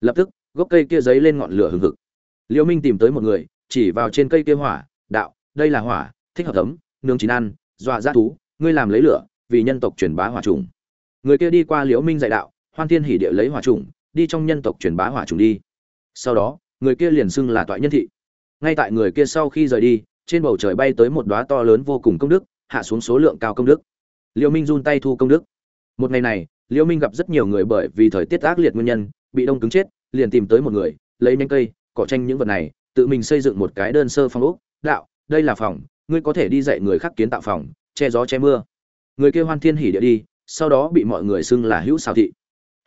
Lập tức, gốc cây kia giấy lên ngọn lửa hừng hực liễu minh tìm tới một người, chỉ vào trên cây kia hỏa, đạo, đây là hỏa, thích hợp tấm, nướng chín ăn, dọa ra thú, ngươi làm lấy lửa, vì nhân tộc truyền bá hỏa trùng người kia đi qua liễu minh dạy đạo, hoan thiên hỉ địa lấy hỏa trùng đi trong nhân tộc truyền bá hỏa trùng đi. Sau đó, người kia liền xưng là toại nhân thị. Ngay tại người kia sau khi rời đi, trên bầu trời bay tới một đóa to lớn vô cùng công đức, hạ xuống số lượng cao công đức. Liễu minh run tay thu công đức. Một ngày này liễu minh gặp rất nhiều người bởi vì thời tiết ác liệt nguyên nhân, bị đông cứng chết, liền tìm tới một người, lấy nhánh cây cỏ tranh những vật này, tự mình xây dựng một cái đơn sơ phòng ốc. Đạo, đây là phòng, ngươi có thể đi dạy người khác kiến tạo phòng, che gió che mưa. Người kia hoan thiên hỉ địa đi, sau đó bị mọi người xưng là hữu xào thị.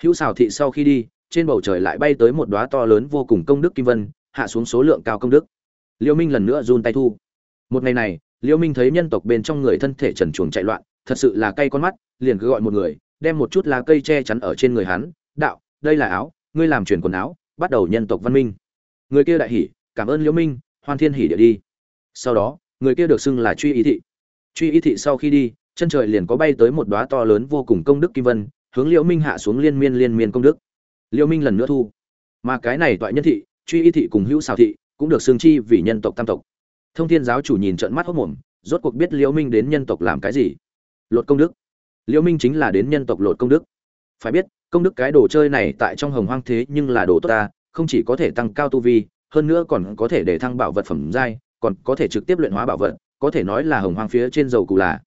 Hữu xào thị sau khi đi, trên bầu trời lại bay tới một đóa to lớn vô cùng công đức kim vân, hạ xuống số lượng cao công đức. Liêu minh lần nữa run tay thu. Một ngày này, liêu minh thấy nhân tộc bên trong người thân thể trần truồng chạy loạn, thật sự là cay con mắt, liền cứ gọi một người, đem một chút lá cây che chắn ở trên người hắn. Đạo, đây là áo, ngươi làm truyền quần áo, bắt đầu nhân tộc văn minh người kia đại hỉ, cảm ơn liễu minh, hoan thiên hỉ địa đi. Sau đó, người kia được xưng là truy ý thị. Truy ý thị sau khi đi, chân trời liền có bay tới một đóa to lớn vô cùng công đức kim vân, hướng liễu minh hạ xuống liên miên liên miên công đức. Liễu minh lần nữa thu. Mà cái này toại nhân thị, truy ý thị cùng hữu xào thị cũng được xưng chi vì nhân tộc tam tộc. Thông thiên giáo chủ nhìn trợn mắt hốt mồm rốt cuộc biết liễu minh đến nhân tộc làm cái gì. Lột công đức. Liễu minh chính là đến nhân tộc lột công đức. Phải biết, công đức cái đồ chơi này tại trong hồng hoang thế nhưng là đồ tốt ta không chỉ có thể tăng cao tu vi, hơn nữa còn có thể để thăng bảo vật phẩm giai, còn có thể trực tiếp luyện hóa bảo vật, có thể nói là hồng hoang phía trên dầu cụ là.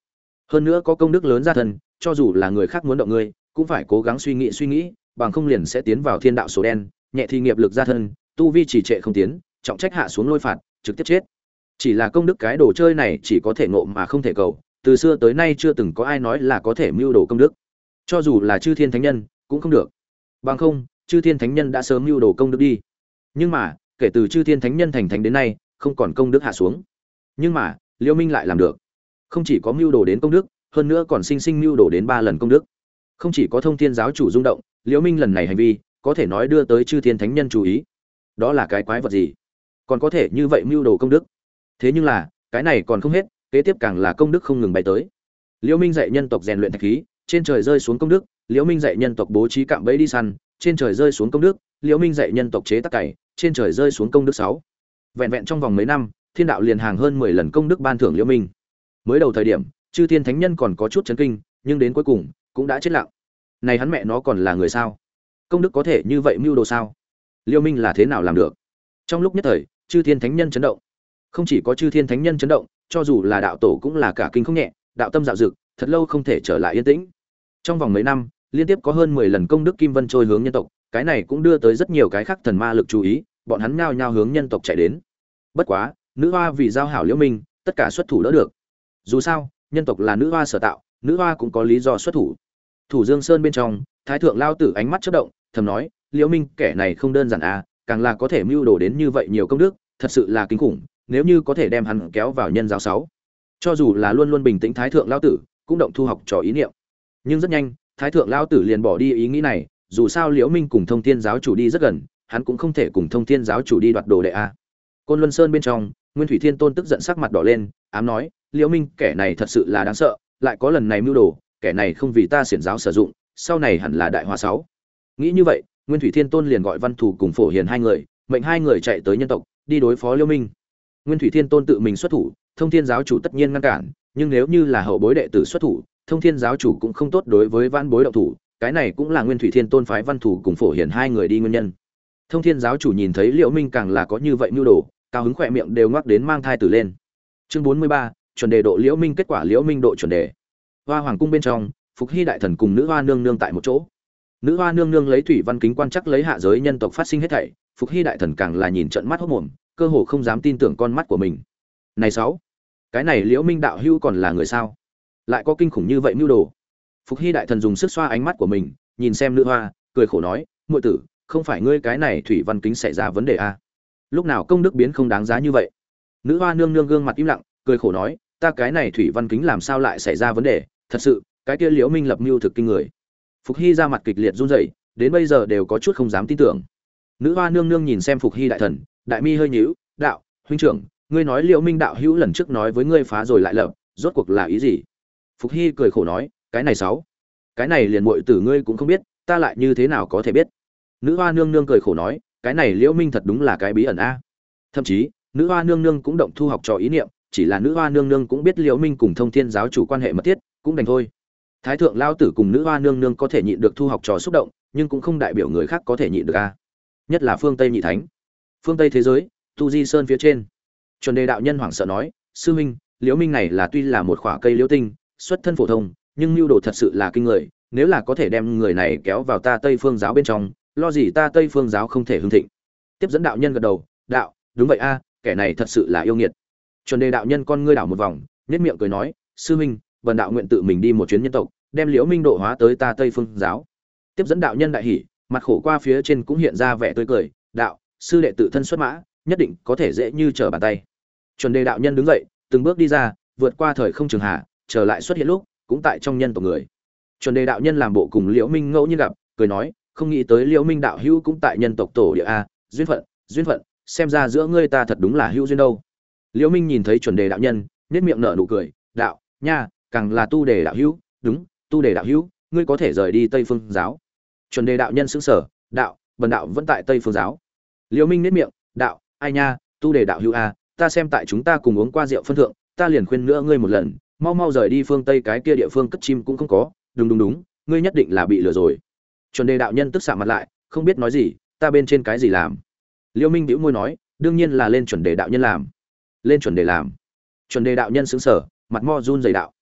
Hơn nữa có công đức lớn ra thân, cho dù là người khác muốn động ngươi, cũng phải cố gắng suy nghĩ suy nghĩ, bằng không liền sẽ tiến vào thiên đạo số đen, nhẹ thì nghiệp lực ra thân, tu vi chỉ trệ không tiến, trọng trách hạ xuống lôi phạt, trực tiếp chết. Chỉ là công đức cái đồ chơi này chỉ có thể ngộ mà không thể cầu, từ xưa tới nay chưa từng có ai nói là có thể mưu đồ công đức. Cho dù là chư thiên thánh nhân, cũng không được. Bằng không chư thiên thánh nhân đã sớm mưu đồ công đức đi. Nhưng mà, kể từ chư thiên thánh nhân thành thánh đến nay, không còn công đức hạ xuống. Nhưng mà liêu minh lại làm được. Không chỉ có mưu đồ đến công đức, hơn nữa còn sinh sinh mưu đồ đến ba lần công đức. Không chỉ có thông thiên giáo chủ rung động, liễu minh lần này hành vi, có thể nói đưa tới chư thiên thánh nhân chú ý. Đó là cái quái vật gì? Còn có thể như vậy mưu đồ công đức? Thế nhưng là, cái này còn không hết, kế tiếp càng là công đức không ngừng bay tới. Liễu minh dạy nhân tộc rèn luyện thạch khí, trên trời rơi xuống công đức, liễu minh dạy nhân tộc bố trí cạm bẫy đi săn trên trời rơi xuống công đức, liễu minh dạy nhân tộc chế tác cày, trên trời rơi xuống công đức sáu. Vẹn vẹn trong vòng mấy năm, thiên đạo liền hàng hơn mười lần công đức ban thưởng liễu minh. Mới đầu thời điểm, chư thiên thánh nhân còn có chút chấn kinh, nhưng đến cuối cùng, cũng đã chết lặng. Này hắn mẹ nó còn là người sao? Công đức có thể như vậy mưu đồ sao? Liễu minh là thế nào làm được? Trong lúc nhất thời, chư thiên thánh nhân chấn động. Không chỉ có chư thiên thánh nhân chấn động, cho dù là đạo tổ cũng là cả kinh không nhẹ, đạo tâm dạo dực, thật lâu không thể trở lại yên tĩnh. Trong vòng mấy năm liên tiếp có hơn mười lần công đức kim vân trôi hướng nhân tộc, cái này cũng đưa tới rất nhiều cái khác thần ma lực chú ý, bọn hắn nhao nhao hướng nhân tộc chạy đến. Bất quá, nữ hoa vì giao hảo liễu minh, tất cả xuất thủ đỡ được. Dù sao, nhân tộc là nữ hoa sở tạo, nữ hoa cũng có lý do xuất thủ. Thủ dương sơn bên trong, thái thượng lao tử ánh mắt chớp động, thầm nói, liễu minh, kẻ này không đơn giản à càng là có thể mưu đồ đến như vậy nhiều công đức, thật sự là kinh khủng, nếu như có thể đem hắn kéo vào nhân giáo sáu. Cho dù là luôn luôn bình tĩnh thái thượng lao tử, cũng động thu học trò ý niệm. Nhưng rất nhanh thái thượng lao tử liền bỏ đi ý nghĩ này, dù sao liễu minh cùng thông thiên giáo chủ đi rất gần, hắn cũng không thể cùng thông thiên giáo chủ đi đoạt đồ đệ a. Côn luân sơn bên trong, nguyên thủy thiên tôn tức giận sắc mặt đỏ lên, ám nói, liễu minh, kẻ này thật sự là đáng sợ, lại có lần này mưu đồ, kẻ này không vì ta xiển giáo sử dụng, sau này hẳn là đại hòa sáu. Nghĩ như vậy, nguyên thủy thiên tôn liền gọi văn thủ cùng phổ hiền hai người, mệnh hai người chạy tới nhân tộc, đi đối phó liễu minh. Nguyên thủy thiên tôn tự mình xuất thủ, thông thiên giáo chủ tất nhiên ngăn cản, nhưng nếu như là hậu bối đệ tử xuất thủ thông thiên giáo chủ cũng không tốt đối với văn bối động thủ cái này cũng là nguyên thủy thiên tôn phái văn thủ cùng phổ hiển hai người đi nguyên nhân. Thông thiên giáo chủ nhìn thấy liễu minh càng là có như vậy mưu đồ cao hứng khỏe miệng đều ngoắc đến mang thai tử lên. Chương bốn mươi ba, chuẩn đề độ liễu minh kết quả liễu minh độ chuẩn đề. Hoa hoàng cung bên trong phục hy đại thần cùng nữ hoa nương nương tại một chỗ. Nữ hoa nương nương lấy thủy văn kính quan chắc lấy hạ giới nhân tộc phát sinh hết thảy phục hy đại thần càng là nhìn trận mắt hốc mồm cơ hồ không dám tin tưởng con mắt của mình. Này sáu cái này liễu minh đạo hưu còn là người sao? Lại có kinh khủng như vậy mưu đồ. Phục hy đại thần dùng sức xoa ánh mắt của mình, nhìn xem nữ hoa, cười khổ nói, muội tử, không phải ngươi cái này thủy văn kính xảy ra vấn đề à? lúc nào công đức biến không đáng giá như vậy? Nữ hoa nương nương gương mặt im lặng, cười khổ nói, ta cái này thủy văn kính làm sao lại xảy ra vấn đề? Thật sự, cái kia liễu minh lập mưu thực kinh người. Phục hy ra mặt kịch liệt run rẩy, đến bây giờ đều có chút không dám tin tưởng. Nữ hoa nương nương nhìn xem phục hy đại thần, đại mi hơi nhíu, đạo, huynh trưởng, ngươi nói liễu minh đạo hữu lần trước nói với ngươi phá rồi lại lập, rốt cuộc là ý gì? Phục hy cười khổ nói, cái này sáu, cái này liền mội tử ngươi cũng không biết, ta lại như thế nào có thể biết? Nữ hoa nương nương cười khổ nói, cái này liễu minh thật đúng là cái bí ẩn a. Thậm chí, nữ hoa nương nương cũng động thu học trò ý niệm, chỉ là nữ hoa nương nương cũng biết liễu minh cùng thông thiên giáo chủ quan hệ mật thiết, cũng đành thôi. Thái thượng lao tử cùng nữ hoa nương nương có thể nhịn được thu học trò xúc động, nhưng cũng không đại biểu người khác có thể nhịn được a. Nhất là phương tây nhị thánh. Phương tây thế giới, tu di sơn phía trên. Chuẩn đề đạo nhân hoảng sợ nói, sư minh liễu minh này là tuy là một khỏa cây liễu tinh xuất thân phổ thông, nhưng mưu đồ thật sự là kinh người, nếu là có thể đem người này kéo vào ta tây phương giáo bên trong, lo gì ta tây phương giáo không thể hưng thịnh. Tiếp dẫn đạo nhân gật đầu, đạo, đúng vậy a, kẻ này thật sự là yêu nghiệt. Chuẩn đề đạo nhân con ngươi đảo một vòng nhất miệng cười nói, sư minh vần đạo nguyện tự mình đi một chuyến nhân tộc, đem liễu minh độ hóa tới ta tây phương giáo. Tiếp dẫn đạo nhân đại hỉ, mặt khổ qua phía trên cũng hiện ra vẻ tươi cười, đạo, sư đệ tự thân xuất mã, nhất định có thể dễ như trở bàn tay. Chuẩn đề đạo nhân đứng dậy, từng bước đi ra, vượt qua thời không trường hạ trở lại xuất hiện lúc, cũng tại trong nhân tộc người. Chuẩn đề đạo nhân làm bộ cùng liễu minh ngẫu nhiên gặp, cười nói, không nghĩ tới liễu minh đạo hữu cũng tại nhân tộc tổ địa a, duyên phận duyên phận, xem ra giữa ngươi ta thật đúng là hữu duyên đâu. Liễu minh nhìn thấy chuẩn đề đạo nhân nét miệng nở nụ cười, đạo, nha, càng là tu đề đạo hữu, đúng, tu đề đạo hữu, ngươi có thể rời đi tây phương giáo. Chuẩn đề đạo nhân xứng sở đạo, bần đạo vẫn tại tây phương giáo. Liễu minh nét miệng, đạo, ai nha, tu đề đạo hữu a, ta xem tại chúng ta cùng uống qua rượu phân thượng, ta liền khuyên nữa ngươi một lần mau mau rời đi phương tây, cái kia địa phương cất chim cũng không có. Đúng đúng đúng, ngươi nhất định là bị lừa rồi. Chuẩn đề đạo nhân tức xạ mặt lại, không biết nói gì, ta bên trên cái gì làm? Liêu minh đĩu môi nói, đương nhiên là lên chuẩn đề đạo nhân làm. Lên chuẩn đề làm. Chuẩn đề đạo nhân xứng sở mặt mo run dày đạo.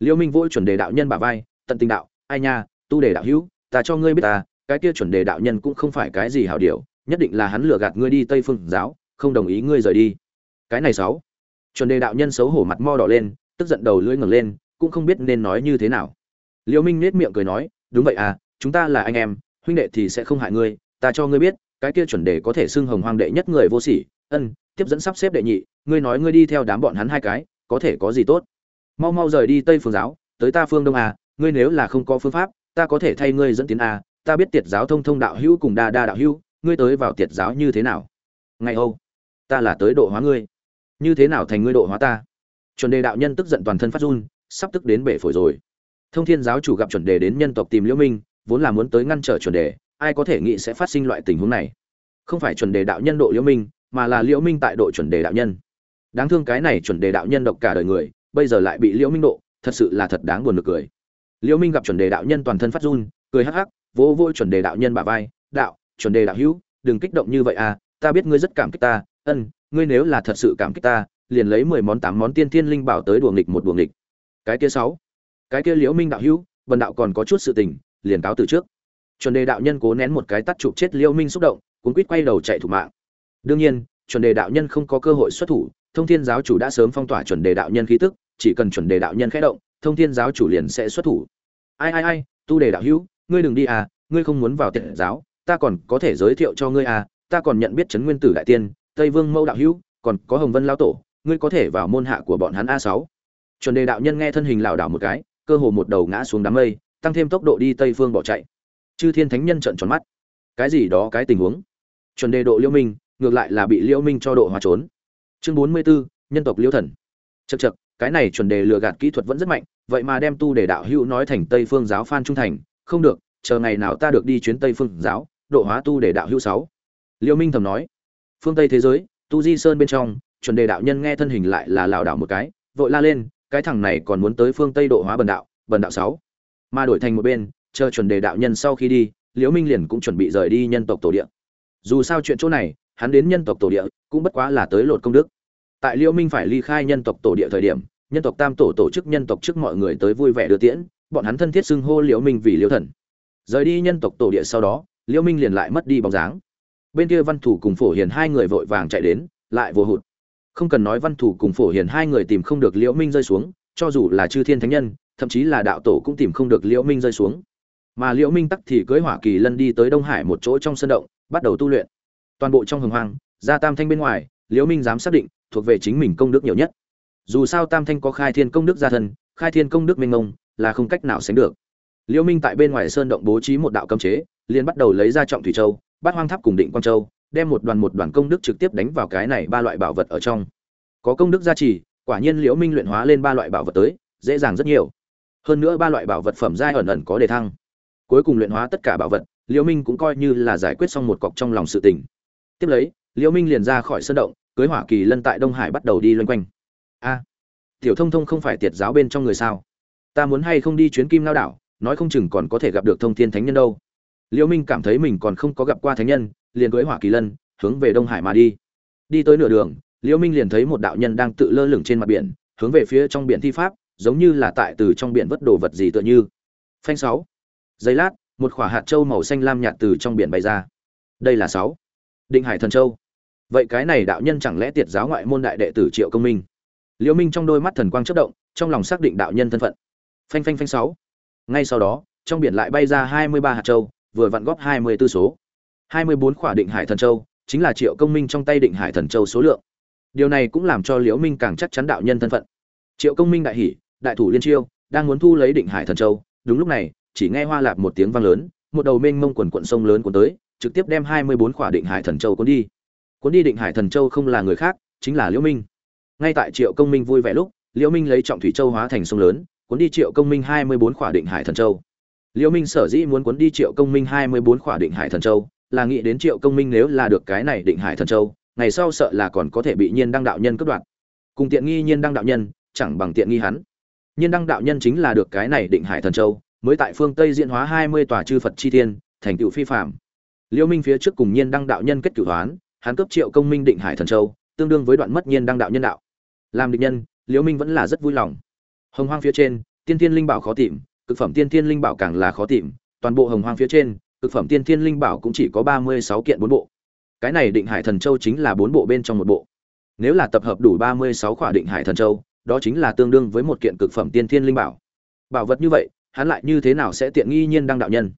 Liêu minh vỗ chuẩn đề đạo nhân bả vai, tận tình đạo, ai nha, tu đề đạo hữu, ta cho ngươi biết ta, cái kia chuẩn đề đạo nhân cũng không phải cái gì hảo điều, nhất định là hắn lừa gạt ngươi đi tây phương giáo, không đồng ý ngươi rời đi. Cái này sáu. Chuẩn đề đạo nhân xấu hổ mặt mo đỏ lên tức giận đầu lưỡi ngẩng lên, cũng không biết nên nói như thế nào. Liễu minh nét miệng cười nói, đúng vậy à chúng ta là anh em, huynh đệ thì sẽ không hại ngươi, ta cho ngươi biết, cái kia chuẩn đề có thể xưng hồng hoang đệ nhất người vô sỉ, ân, tiếp dẫn sắp xếp đệ nhị, ngươi nói ngươi đi theo đám bọn hắn hai cái, có thể có gì tốt? Mau mau rời đi tây phương giáo, tới ta phương đông à ngươi nếu là không có phương pháp, ta có thể thay ngươi dẫn tiến à ta biết tiệt giáo thông thông đạo hữu cùng đa đa đạo hữu, ngươi tới vào tiệt giáo như thế nào? Ngày âu, ta là tới độ hóa ngươi. Như thế nào thành ngươi độ hóa ta? Chuẩn đề đạo nhân tức giận toàn thân phát run, sắp tức đến bể phổi rồi. Thông thiên giáo chủ gặp chuẩn đề đến nhân tộc tìm liễu minh, vốn là muốn tới ngăn trở chuẩn đề, ai có thể nghĩ sẽ phát sinh loại tình huống này? Không phải chuẩn đề đạo nhân độ liễu minh, mà là liễu minh tại độ chuẩn đề đạo nhân. Đáng thương cái này chuẩn đề đạo nhân độc cả đời người, bây giờ lại bị liễu minh độ, thật sự là thật đáng buồn được cười. Liễu minh gặp chuẩn đề đạo nhân toàn thân phát run, cười hắc hắc, vỗ vỗ chuẩn đề đạo nhân bả vai, đạo, chuẩn đề đạo hữu, đừng kích động như vậy à ta biết ngươi rất cảm kích ta, ân, ngươi nếu là thật sự cảm kích ta liền lấy mười món tám món tiên thiên linh bảo tới đùa nghịch một đùa nghịch. Cái kia sáu, cái kia liễu minh đạo hữu, vân đạo còn có chút sự tình, liền cáo từ trước. Chuẩn đề đạo nhân cố nén một cái tắt chụp chết liễu minh xúc động, cuống quýt quay đầu chạy thủ mạng. Đương nhiên, chuẩn đề đạo nhân không có cơ hội xuất thủ, thông thiên giáo chủ đã sớm phong tỏa chuẩn đề đạo nhân khí tức, chỉ cần chuẩn đề đạo nhân khẽ động, thông thiên giáo chủ liền sẽ xuất thủ. Ai ai ai, tu đề đạo hữu, ngươi đừng đi à ngươi không muốn vào tiện giáo, ta còn có thể giới thiệu cho ngươi à ta còn nhận biết trấn nguyên tử đại tiên, tây vương mẫu đạo hữu, còn có hồng vân lão tổ ngươi có thể vào môn hạ của bọn hắn a sáu. Chuẩn đề đạo nhân nghe thân hình lảo đảo một cái cơ hồ một đầu ngã xuống đám mây tăng thêm tốc độ đi tây phương bỏ chạy. Chư thiên thánh nhân trợn tròn mắt. Cái gì đó cái tình huống? Chuẩn đề độ liễu minh ngược lại là bị liễu minh cho độ hóa trốn. Chương bốn mươi 44, nhân tộc liễu thần. Chậc chậc cái này chuẩn đề lừa gạt kỹ thuật vẫn rất mạnh vậy mà đem tu để đạo hữu nói thành tây phương giáo phan trung thành không được chờ ngày nào ta được đi chuyến tây phương giáo độ hóa tu để đạo hữu sáu. Liễu minh thầm nói phương tây thế giới tu di sơn bên trong chuẩn đề đạo nhân nghe thân hình lại là lảo đảo một cái, vội la lên, cái thằng này còn muốn tới phương tây độ hóa bần đạo bần đạo sáu. Mà đổi thành một bên, chờ chuẩn đề đạo nhân sau khi đi, liễu minh liền cũng chuẩn bị rời đi nhân tộc tổ địa. Dù sao chuyện chỗ này, hắn đến nhân tộc tổ địa, cũng bất quá là tới lột công đức. Tại liễu minh phải ly khai nhân tộc tổ địa thời điểm, nhân tộc tam tổ tổ chức nhân tộc trước mọi người tới vui vẻ đưa tiễn, bọn hắn thân thiết xưng hô liễu minh vì liễu thần. Rời đi nhân tộc tổ địa sau đó, liễu minh liền lại mất đi bóng dáng. Bên kia văn thủ cùng phổ hiền hai người vội vàng chạy đến, lại vô hụt không cần nói văn thủ cùng phổ hiền hai người tìm không được liễu minh rơi xuống, cho dù là chư thiên thánh nhân, thậm chí là đạo tổ cũng tìm không được liễu minh rơi xuống. Mà liễu minh tắc thì cưới hỏa kỳ lân đi tới đông hải một chỗ trong sân động, bắt đầu tu luyện. Toàn bộ trong hồng hoang, ra tam thanh bên ngoài, liễu minh dám xác định, thuộc về chính mình công đức nhiều nhất. Dù sao tam thanh có khai thiên công đức gia thân, khai thiên công đức minh ngông là không cách nào sánh được. Liễu minh tại bên ngoài sơn động bố trí một đạo cấm chế, liền bắt đầu lấy ra trọng thủy châu, bát hoang tháp cùng định quang châu đem một đoàn một đoàn công đức trực tiếp đánh vào cái này ba loại bảo vật ở trong. Có công đức gia trì, quả nhiên liễu minh luyện hóa lên ba loại bảo vật tới, dễ dàng rất nhiều. Hơn nữa ba loại bảo vật phẩm giai ẩn ẩn có đề thăng. Cuối cùng luyện hóa tất cả bảo vật, liễu minh cũng coi như là giải quyết xong một cọc trong lòng sự tình. Tiếp lấy, liễu minh liền ra khỏi sân động, cưới hỏa kỳ lân tại đông hải bắt đầu đi loanh quanh. A, tiểu thông thông không phải tiệt giáo bên trong người sao? Ta muốn hay không đi chuyến kim lao đảo, nói không chừng còn có thể gặp được thông thiên thánh nhân đâu liễu minh cảm thấy mình còn không có gặp qua thánh nhân, liền cưỡi hỏa kỳ lân, hướng về đông hải mà đi. Đi tới nửa đường liễu minh liền thấy một đạo nhân đang tự lơ lửng trên mặt biển, hướng về phía trong biển thi pháp, giống như là tại từ trong biển vớt đồ vật gì tựa như. Phanh sáu. Giây lát, một quả hạt châu màu xanh lam nhạt từ trong biển bay ra. Đây là sáu. Định hải thần châu. Vậy cái này đạo nhân chẳng lẽ tiệt giáo ngoại môn đại đệ tử triệu công minh? Liễu minh trong đôi mắt thần quang chớp động, trong lòng xác định đạo nhân thân phận. Phanh phanh phanh sáu. Ngay sau đó, trong biển lại bay ra hai mươi ba hạt châu vừa vặn góp hai mươi 24 số. hai mươi bốn khỏa định hải thần châu, chính là triệu công minh trong tay định hải thần châu số lượng. Điều này cũng làm cho liễu minh càng chắc chắn đạo nhân thân phận. Triệu công minh đại hỉ, đại thủ liên chiêu, đang muốn thu lấy định hải thần châu. Đúng lúc này, chỉ nghe hoa lạp một tiếng vang lớn, một đầu mênh mông quần quần sông lớn cuốn tới, trực tiếp đem hai mươi bốn khỏa định hải thần châu cuốn đi. Cuốn đi định hải thần châu không là người khác, chính là liễu minh. Ngay tại triệu công minh vui vẻ lúc, liễu minh lấy trọng thủy châu hóa thành sông lớn, cuốn đi triệu công minh hai mươi bốn khỏa định hải thần châu liễu minh sở dĩ muốn cuốn đi triệu công minh hai mươi bốn khỏa định hải thần châu, là nghĩ đến triệu công minh nếu là được cái này định hải thần châu, ngày sau sợ là còn có thể bị nhiên đăng đạo nhân cướp đoạt. Cùng tiện nghi nhiên đăng đạo nhân, chẳng bằng tiện nghi hắn. Nhiên đăng đạo nhân chính là được cái này định hải thần châu, mới tại phương tây diễn hóa hai mươi tòa chư phật chi thiên, thành tựu phi phạm liễu minh phía trước cùng nhiên đăng đạo nhân kết cửu hoán hắn cấp triệu công minh định hải thần châu, tương đương với đoạn mất nhiên đăng đạo nhân đạo. Làm địch nhân liễu minh vẫn là rất vui lòng. Hồng hoang phía trên, tiên thiên linh bảo khó tìm cực phẩm tiên thiên linh bảo càng là khó tìm, toàn bộ hồng hoang phía trên, cực phẩm tiên thiên linh bảo cũng chỉ có ba mươi sáu kiện bốn bộ. Cái này định hải thần châu chính là bốn bộ bên trong một bộ. Nếu là tập hợp đủ ba mươi sáu khỏa định hải thần châu, đó chính là tương đương với một kiện cực phẩm tiên thiên linh bảo. Bảo vật như vậy, hắn lại như thế nào sẽ tiện nghi nhiên đăng đạo nhân?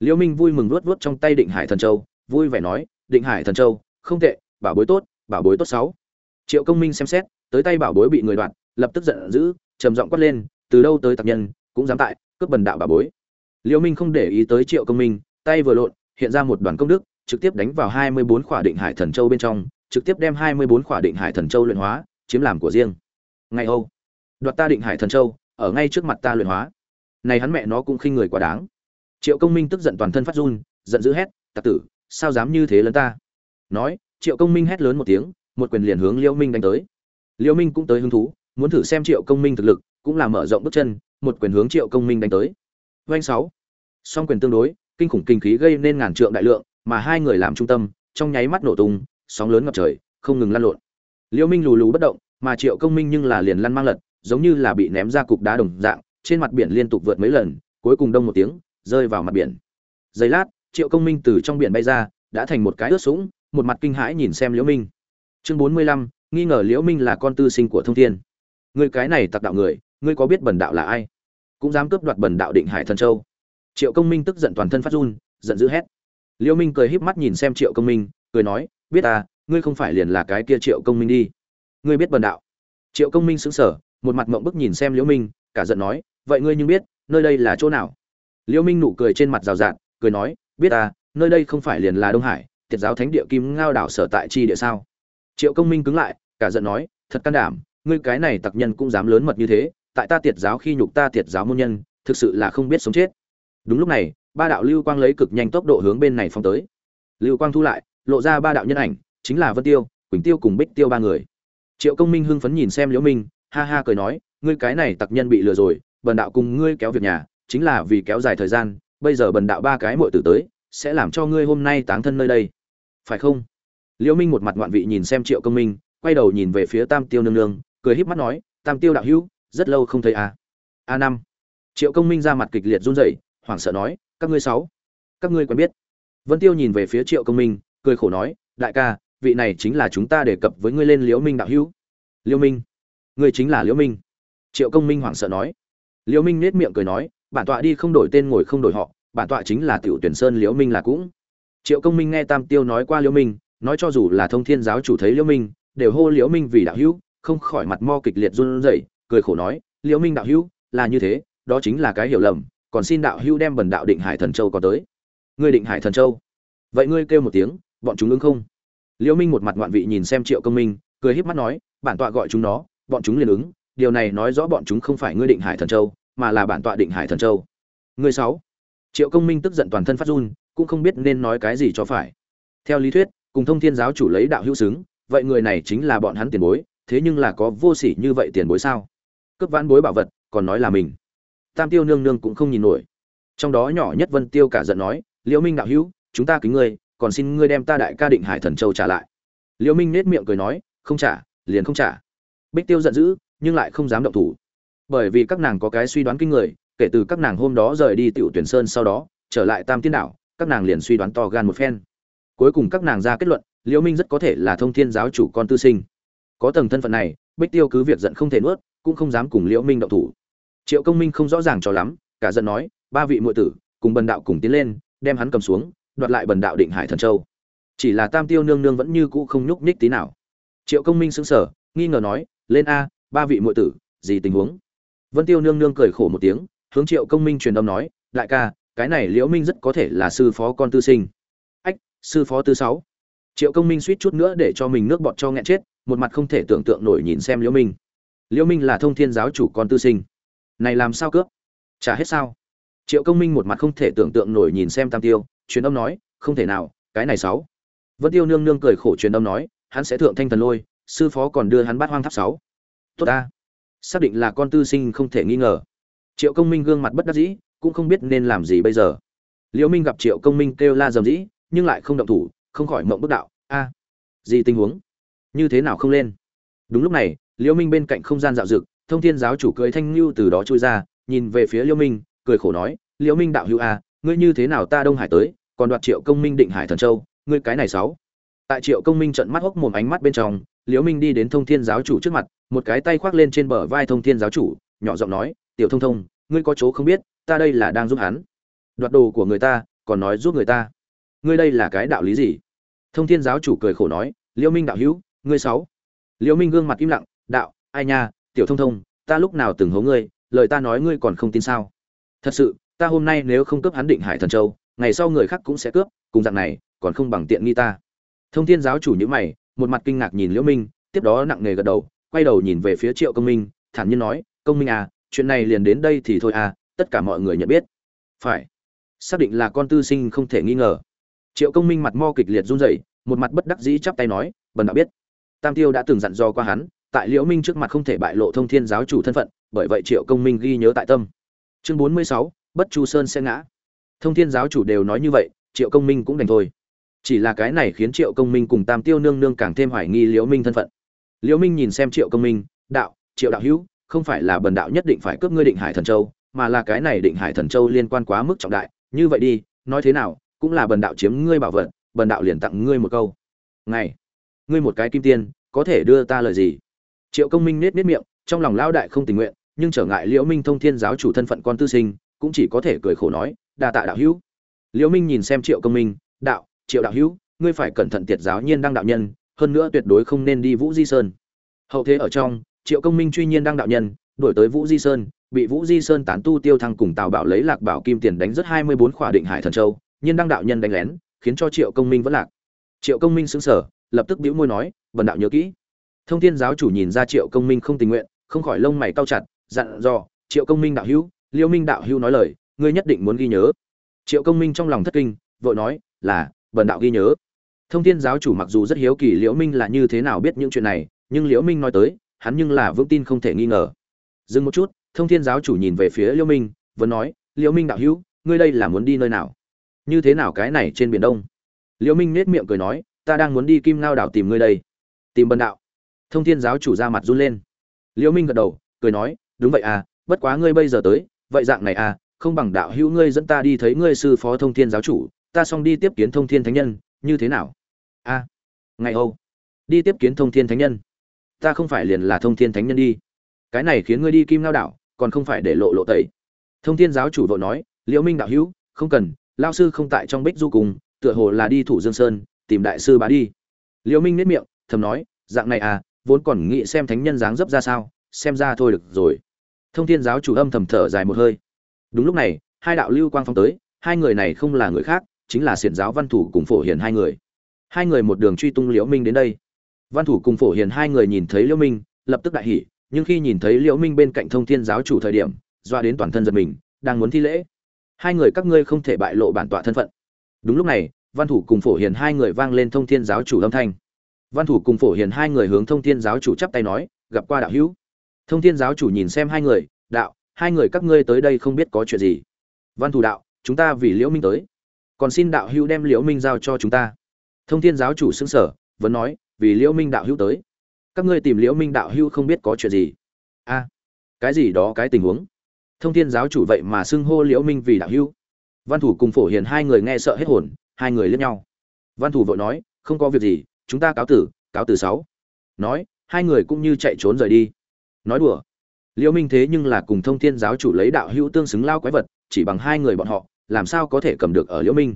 Liễu minh vui mừng luốt luốt trong tay định hải thần châu, vui vẻ nói, định hải thần châu, không tệ, bảo bối tốt, bảo bối tốt sáu. Triệu công minh xem xét, tới tay bảo bối bị người đoạt, lập tức giận dữ, trầm giọng quát lên, từ đâu tới tặc nhân, cũng dám tại cướp bần đạo bà bối. Liễu minh không để ý tới triệu công minh, tay vừa lộn, hiện ra một đoàn công đức, trực tiếp đánh vào hai mươi bốn khỏa định hải thần châu bên trong, trực tiếp đem hai mươi bốn khỏa định hải thần châu luyện hóa, chiếm làm của riêng. Ngay âu, đoạt ta định hải thần châu, ở ngay trước mặt ta luyện hóa. Này hắn mẹ nó cũng khinh người quá đáng. Triệu công minh tức giận toàn thân phát run, giận dữ hét, tặc tử, sao dám như thế lớn ta? Nói, triệu công minh hét lớn một tiếng, một quyền liền hướng liễu minh đánh tới. Liễu minh cũng tới hứng thú, muốn thử xem triệu công minh thực lực, cũng là mở rộng bước chân một quyền hướng triệu công minh đánh tới. Doanh sáu. Song quyền tương đối, kinh khủng kinh khí gây nên ngàn trượng đại lượng, mà hai người làm trung tâm, trong nháy mắt nổ tung, sóng lớn ngập trời, không ngừng lăn lộn. Liễu minh lù lù bất động, mà triệu công minh nhưng là liền lăn mang lật, giống như là bị ném ra cục đá đồng dạng, trên mặt biển liên tục vượt mấy lần, cuối cùng đông một tiếng, rơi vào mặt biển. Giây lát, triệu công minh từ trong biển bay ra, đã thành một cái ướt sũng, một mặt kinh hãi nhìn xem liễu minh. Chương bốn mươi lăm, nghi ngờ liễu minh là con tư sinh của thông thiên. Người cái này tặc đạo người ngươi có biết bần đạo là ai? Cũng dám cướp đoạt bần đạo định hải thần châu. Triệu công minh tức giận toàn thân phát run, giận dữ hét. Liễu minh cười híp mắt nhìn xem triệu công minh, cười nói, biết à ngươi không phải liền là cái kia triệu công minh đi. Ngươi biết bần đạo? Triệu công minh sững sờ, một mặt mộng bức nhìn xem liễu minh, cả giận nói, vậy ngươi nhưng biết, nơi đây là chỗ nào? Liễu minh nụ cười trên mặt rào rạt, cười nói, biết à nơi đây không phải liền là đông hải, tiệt giáo thánh địa kim ngao đảo sở tại chi địa sao? Triệu công minh cứng lại, cả giận nói, thật can đảm, ngươi cái này tặc nhân cũng dám lớn mật như thế tại ta tiệt giáo khi nhục ta tiệt giáo môn nhân, thực sự là không biết sống chết. Đúng lúc này, ba đạo lưu quang lấy cực nhanh tốc độ hướng bên này phong tới. Lưu quang thu lại, lộ ra ba đạo nhân ảnh, chính là vân tiêu, quỳnh tiêu cùng bích tiêu ba người. Triệu công minh hưng phấn nhìn xem liễu minh, ha ha cười nói, ngươi cái này tặc nhân bị lừa rồi, bần đạo cùng ngươi kéo việc nhà, chính là vì kéo dài thời gian, bây giờ bần đạo ba cái muội tử tới, sẽ làm cho ngươi hôm nay táng thân nơi đây. Phải không? Liễu minh một mặt ngoạn vị nhìn xem triệu công minh, quay đầu nhìn về phía tam tiêu nương nương, cười híp mắt nói, tam tiêu đạo hữu rất lâu không thấy a. A năm. Triệu công minh ra mặt kịch liệt run rẩy, hoảng sợ nói, các ngươi sáu, các ngươi quen biết. Vân tiêu nhìn về phía triệu công minh, cười khổ nói, đại ca, vị này chính là chúng ta đề cập với ngươi lên liễu minh đạo hữu. Liễu minh? Ngươi chính là liễu minh? Triệu công minh hoảng sợ nói. Liễu minh nết miệng cười nói, bản tọa đi không đổi tên ngồi không đổi họ, bản tọa chính là tiểu tuyển sơn liễu minh là cũng. Triệu công minh nghe tam tiêu nói qua liễu minh, nói cho dù là thông thiên giáo chủ thấy liễu minh, đều hô liễu minh vì đạo hữu, không khỏi mặt mo kịch liệt run rẩy cười khổ nói, liễu minh đạo hữu, là như thế, đó chính là cái hiểu lầm, còn xin đạo hữu đem bần đạo định hải thần châu có tới. Ngươi định hải thần châu? Vậy ngươi kêu một tiếng, bọn chúng ứng không? Liễu minh một mặt ngoạn vị nhìn xem triệu công minh, cười híp mắt nói, bản tọa gọi chúng nó, bọn chúng liền ứng, điều này nói rõ bọn chúng không phải ngươi định hải thần châu, mà là bản tọa định hải thần châu. Ngươi sáu? Triệu công minh tức giận toàn thân phát run, cũng không biết nên nói cái gì cho phải. Theo lý thuyết, cùng thông thiên giáo chủ lấy đạo hữu xứng, vậy người này chính là bọn hắn tiền bối, thế nhưng là có vô sỉ như vậy tiền bối sao? Cướp vãn bối bảo vật, còn nói là mình. Tam tiêu nương nương cũng không nhìn nổi. Trong đó nhỏ nhất vân tiêu cả giận nói, liễu minh đạo hữu, chúng ta kính ngươi, còn xin ngươi đem ta đại ca định hải thần châu trả lại. Liễu minh nết miệng cười nói, không trả, liền không trả. Bích tiêu giận dữ, nhưng lại không dám động thủ. Bởi vì các nàng có cái suy đoán kinh người, kể từ các nàng hôm đó rời đi tiểu tuyển sơn sau đó, trở lại tam tiên đảo, các nàng liền suy đoán to gan một phen. Cuối cùng các nàng ra kết luận, liễu minh rất có thể là thông thiên giáo chủ con tư sinh. Có tầng thân phận này, bích tiêu cứ việc giận không thể nuốt cũng không dám cùng liễu minh động thủ. Triệu công minh không rõ ràng cho lắm, cả giận nói, ba vị muội tử, cùng bần đạo cùng tiến lên, đem hắn cầm xuống, đoạt lại bần đạo định hải thần châu. Chỉ là tam tiêu nương nương vẫn như cũ không nhúc nhích tí nào. Triệu công minh sững sờ, nghi ngờ nói, lên a, ba vị muội tử, gì tình huống? Vân tiêu nương nương cười khổ một tiếng, hướng triệu công minh truyền âm nói, đại ca, cái này liễu minh rất có thể là sư phó con tư sinh. Ách, sư phó tư sáu. Triệu công minh suýt chút nữa để cho mình nước bọt cho nghẹn chết, một mặt không thể tưởng tượng nổi nhìn xem liễu minh liễu minh là thông thiên giáo chủ con tư sinh. Này làm sao cướp? Trả hết sao. Triệu công minh một mặt không thể tưởng tượng nổi nhìn xem tam tiêu, truyền âm nói, không thể nào, cái này sáu. Vân tiêu nương nương cười khổ truyền âm nói, hắn sẽ thượng thanh thần lôi, sư phó còn đưa hắn bắt hoang tháp sáu. Tốt ta. Xác định là con tư sinh không thể nghi ngờ. Triệu công minh gương mặt bất đắc dĩ, cũng không biết nên làm gì bây giờ. Liễu minh gặp triệu công minh kêu la dầm dĩ, nhưng lại không động thủ, không khỏi mộng bức đạo, a, gì tình huống? Như thế nào không lên? Đúng lúc này, liễu minh bên cạnh không gian dạo dực thông thiên giáo chủ cưới thanh lưu từ đó trôi ra, nhìn về phía liễu minh, cười khổ nói, liễu minh đạo hữu a ngươi như thế nào ta đông hải tới, còn đoạt triệu công minh định hải thần châu, ngươi cái này sáu. Tại triệu công minh trận mắt hốc mồm ánh mắt bên trong, liễu minh đi đến thông thiên giáo chủ trước mặt, một cái tay khoác lên trên bờ vai thông thiên giáo chủ, nhỏ giọng nói, tiểu thông thông, ngươi có chỗ không biết, ta đây là đang giúp hắn. Đoạt đồ của người ta, còn nói giúp người ta. Ngươi đây là cái đạo lý gì? Thông thiên giáo chủ cười khổ nói, liễu minh đạo hữu, ngươi sáu liễu minh gương mặt im lặng, đạo, ai nha, tiểu thông thông, ta lúc nào từng hố ngươi, lời ta nói ngươi còn không tin sao? Thật sự, ta hôm nay nếu không cướp hắn định hải thần châu, ngày sau người khác cũng sẽ cướp, cùng dạng này, còn không bằng tiện nghi ta. Thông thiên giáo chủ nhữ mày, một mặt kinh ngạc nhìn liễu minh, tiếp đó nặng nề gật đầu, quay đầu nhìn về phía triệu công minh, thản nhiên nói, công minh à chuyện này liền đến đây thì thôi à tất cả mọi người nhận biết. Phải. Xác định là con tư sinh không thể nghi ngờ. Triệu công minh mặt mo kịch liệt run rẩy, một mặt bất đắc dĩ chắp tay nói, bần đã biết tam tiêu đã từng dặn dò qua hắn tại liễu minh trước mặt không thể bại lộ thông thiên giáo chủ thân phận bởi vậy triệu công minh ghi nhớ tại tâm. Chương bốn mươi sáu, bất chu sơn sẽ ngã. Thông thiên giáo chủ đều nói như vậy triệu công minh cũng đành thôi. Chỉ là cái này khiến triệu công minh cùng tam tiêu nương nương càng thêm hoài nghi liễu minh thân phận. Liễu minh nhìn xem triệu công minh đạo triệu đạo hữu không phải là bần đạo nhất định phải cướp ngươi định hải thần châu mà là cái này định hải thần châu liên quan quá mức trọng đại. Như vậy đi nói thế nào cũng là bần đạo chiếm ngươi bảo vật bần đạo liền tặng ngươi một câu. Ngày ngươi một cái kim tiên, có thể đưa ta lời gì? Triệu công minh nết nết miệng, trong lòng lao đại không tình nguyện, nhưng trở ngại liễu minh thông thiên giáo chủ thân phận con tư sinh, cũng chỉ có thể cười khổ nói, đa tạ đạo hữu. Liễu minh nhìn xem triệu công minh, đạo, triệu đạo hữu, ngươi phải cẩn thận tiệt giáo nhiên đăng đạo nhân, hơn nữa tuyệt đối không nên đi vũ di sơn. Hậu thế ở trong, triệu công minh truy nhiên đăng đạo nhân, đuổi tới vũ di sơn, bị vũ di sơn tán tu tiêu thăng cùng tào bảo lấy lạc bảo kim tiền đánh rất hai mươi bốn khỏa định hải thần châu, nhiên đăng đạo nhân đánh lén, khiến cho triệu công minh vẫn lạc. Triệu công minh xứng sở lập tức bĩu môi nói vần đạo nhớ kỹ. Thông thiên giáo chủ nhìn ra triệu công minh không tình nguyện, không khỏi lông mày cau chặt, dặn dò, triệu công minh đạo hữu, liêu minh đạo hữu nói lời, ngươi nhất định muốn ghi nhớ. Triệu công minh trong lòng thất kinh, vội nói, là bần đạo ghi nhớ. Thông thiên giáo chủ mặc dù rất hiếu kỳ liễu minh là như thế nào biết những chuyện này, nhưng liễu minh nói tới, hắn nhưng là vững tin không thể nghi ngờ. Dừng một chút, thông thiên giáo chủ nhìn về phía liễu minh, vẫn nói, liễu minh đạo hữu, ngươi đây là muốn đi nơi nào? Như thế nào cái này trên biển đông? Liễu minh nét miệng cười nói ta đang muốn đi kim ngao đảo tìm ngươi đây. Tìm bần đạo. Thông thiên giáo chủ ra mặt run lên. Liễu minh gật đầu cười nói đúng vậy à bất quá ngươi bây giờ tới vậy dạng này à không bằng đạo hữu ngươi dẫn ta đi thấy ngươi sư phó thông thiên giáo chủ ta xong đi tiếp kiến thông thiên thánh nhân như thế nào? A à, ngày âu đi tiếp kiến thông thiên thánh nhân. Ta không phải liền là thông thiên thánh nhân đi. Cái này khiến ngươi đi kim lao đảo còn không phải để lộ lộ tẩy. Thông thiên giáo chủ vội nói liễu minh đạo hữu không cần lao sư không tại trong bích du cùng tựa hồ là đi thủ dương sơn tìm đại sư bá đi. Liễu minh nết miệng, thầm nói, dạng này à vốn còn nghĩ xem thánh nhân dáng dấp ra sao, xem ra thôi được rồi. Thông thiên giáo chủ âm thầm thở dài một hơi. Đúng lúc này, hai đạo lưu quang phong tới, hai người này không là người khác, chính là xiển giáo văn thủ cùng phổ hiền hai người. Hai người một đường truy tung liễu minh đến đây. Văn thủ cùng phổ hiền hai người nhìn thấy liễu minh, lập tức đại hỉ, nhưng khi nhìn thấy liễu minh bên cạnh thông thiên giáo chủ thời điểm, doa đến toàn thân giật mình, đang muốn thi lễ. Hai người các ngươi không thể bại lộ bản tọa thân phận. Đúng lúc này văn thủ cùng phổ hiền hai người vang lên thông thiên giáo chủ âm thanh. Văn thủ cùng phổ hiền hai người hướng thông thiên giáo chủ chắp tay nói, gặp qua đạo hữu. Thông thiên giáo chủ nhìn xem hai người, đạo, hai người các ngươi tới đây không biết có chuyện gì. Văn thủ đạo, chúng ta vì liễu minh tới. Còn xin đạo hữu đem liễu minh giao cho chúng ta. Thông thiên giáo chủ xưng sở vẫn nói, vì liễu minh đạo hữu tới. Các ngươi tìm liễu minh đạo hữu không biết có chuyện gì. A, cái gì đó, cái tình huống? Thông thiên giáo chủ vậy mà xưng hô liễu minh vì đạo hữu. Văn thủ cùng phổ hiền hai người nghe sợ hết hồn hai người liếc nhau. Văn thủ vội nói, không có việc gì, chúng ta cáo tử cáo tử sáu. Nói, hai người cũng như chạy trốn rời đi. Nói đùa. Liễu minh thế nhưng là cùng thông thiên giáo chủ lấy đạo hữu tương xứng lao quái vật, chỉ bằng hai người bọn họ, làm sao có thể cầm được ở liễu minh?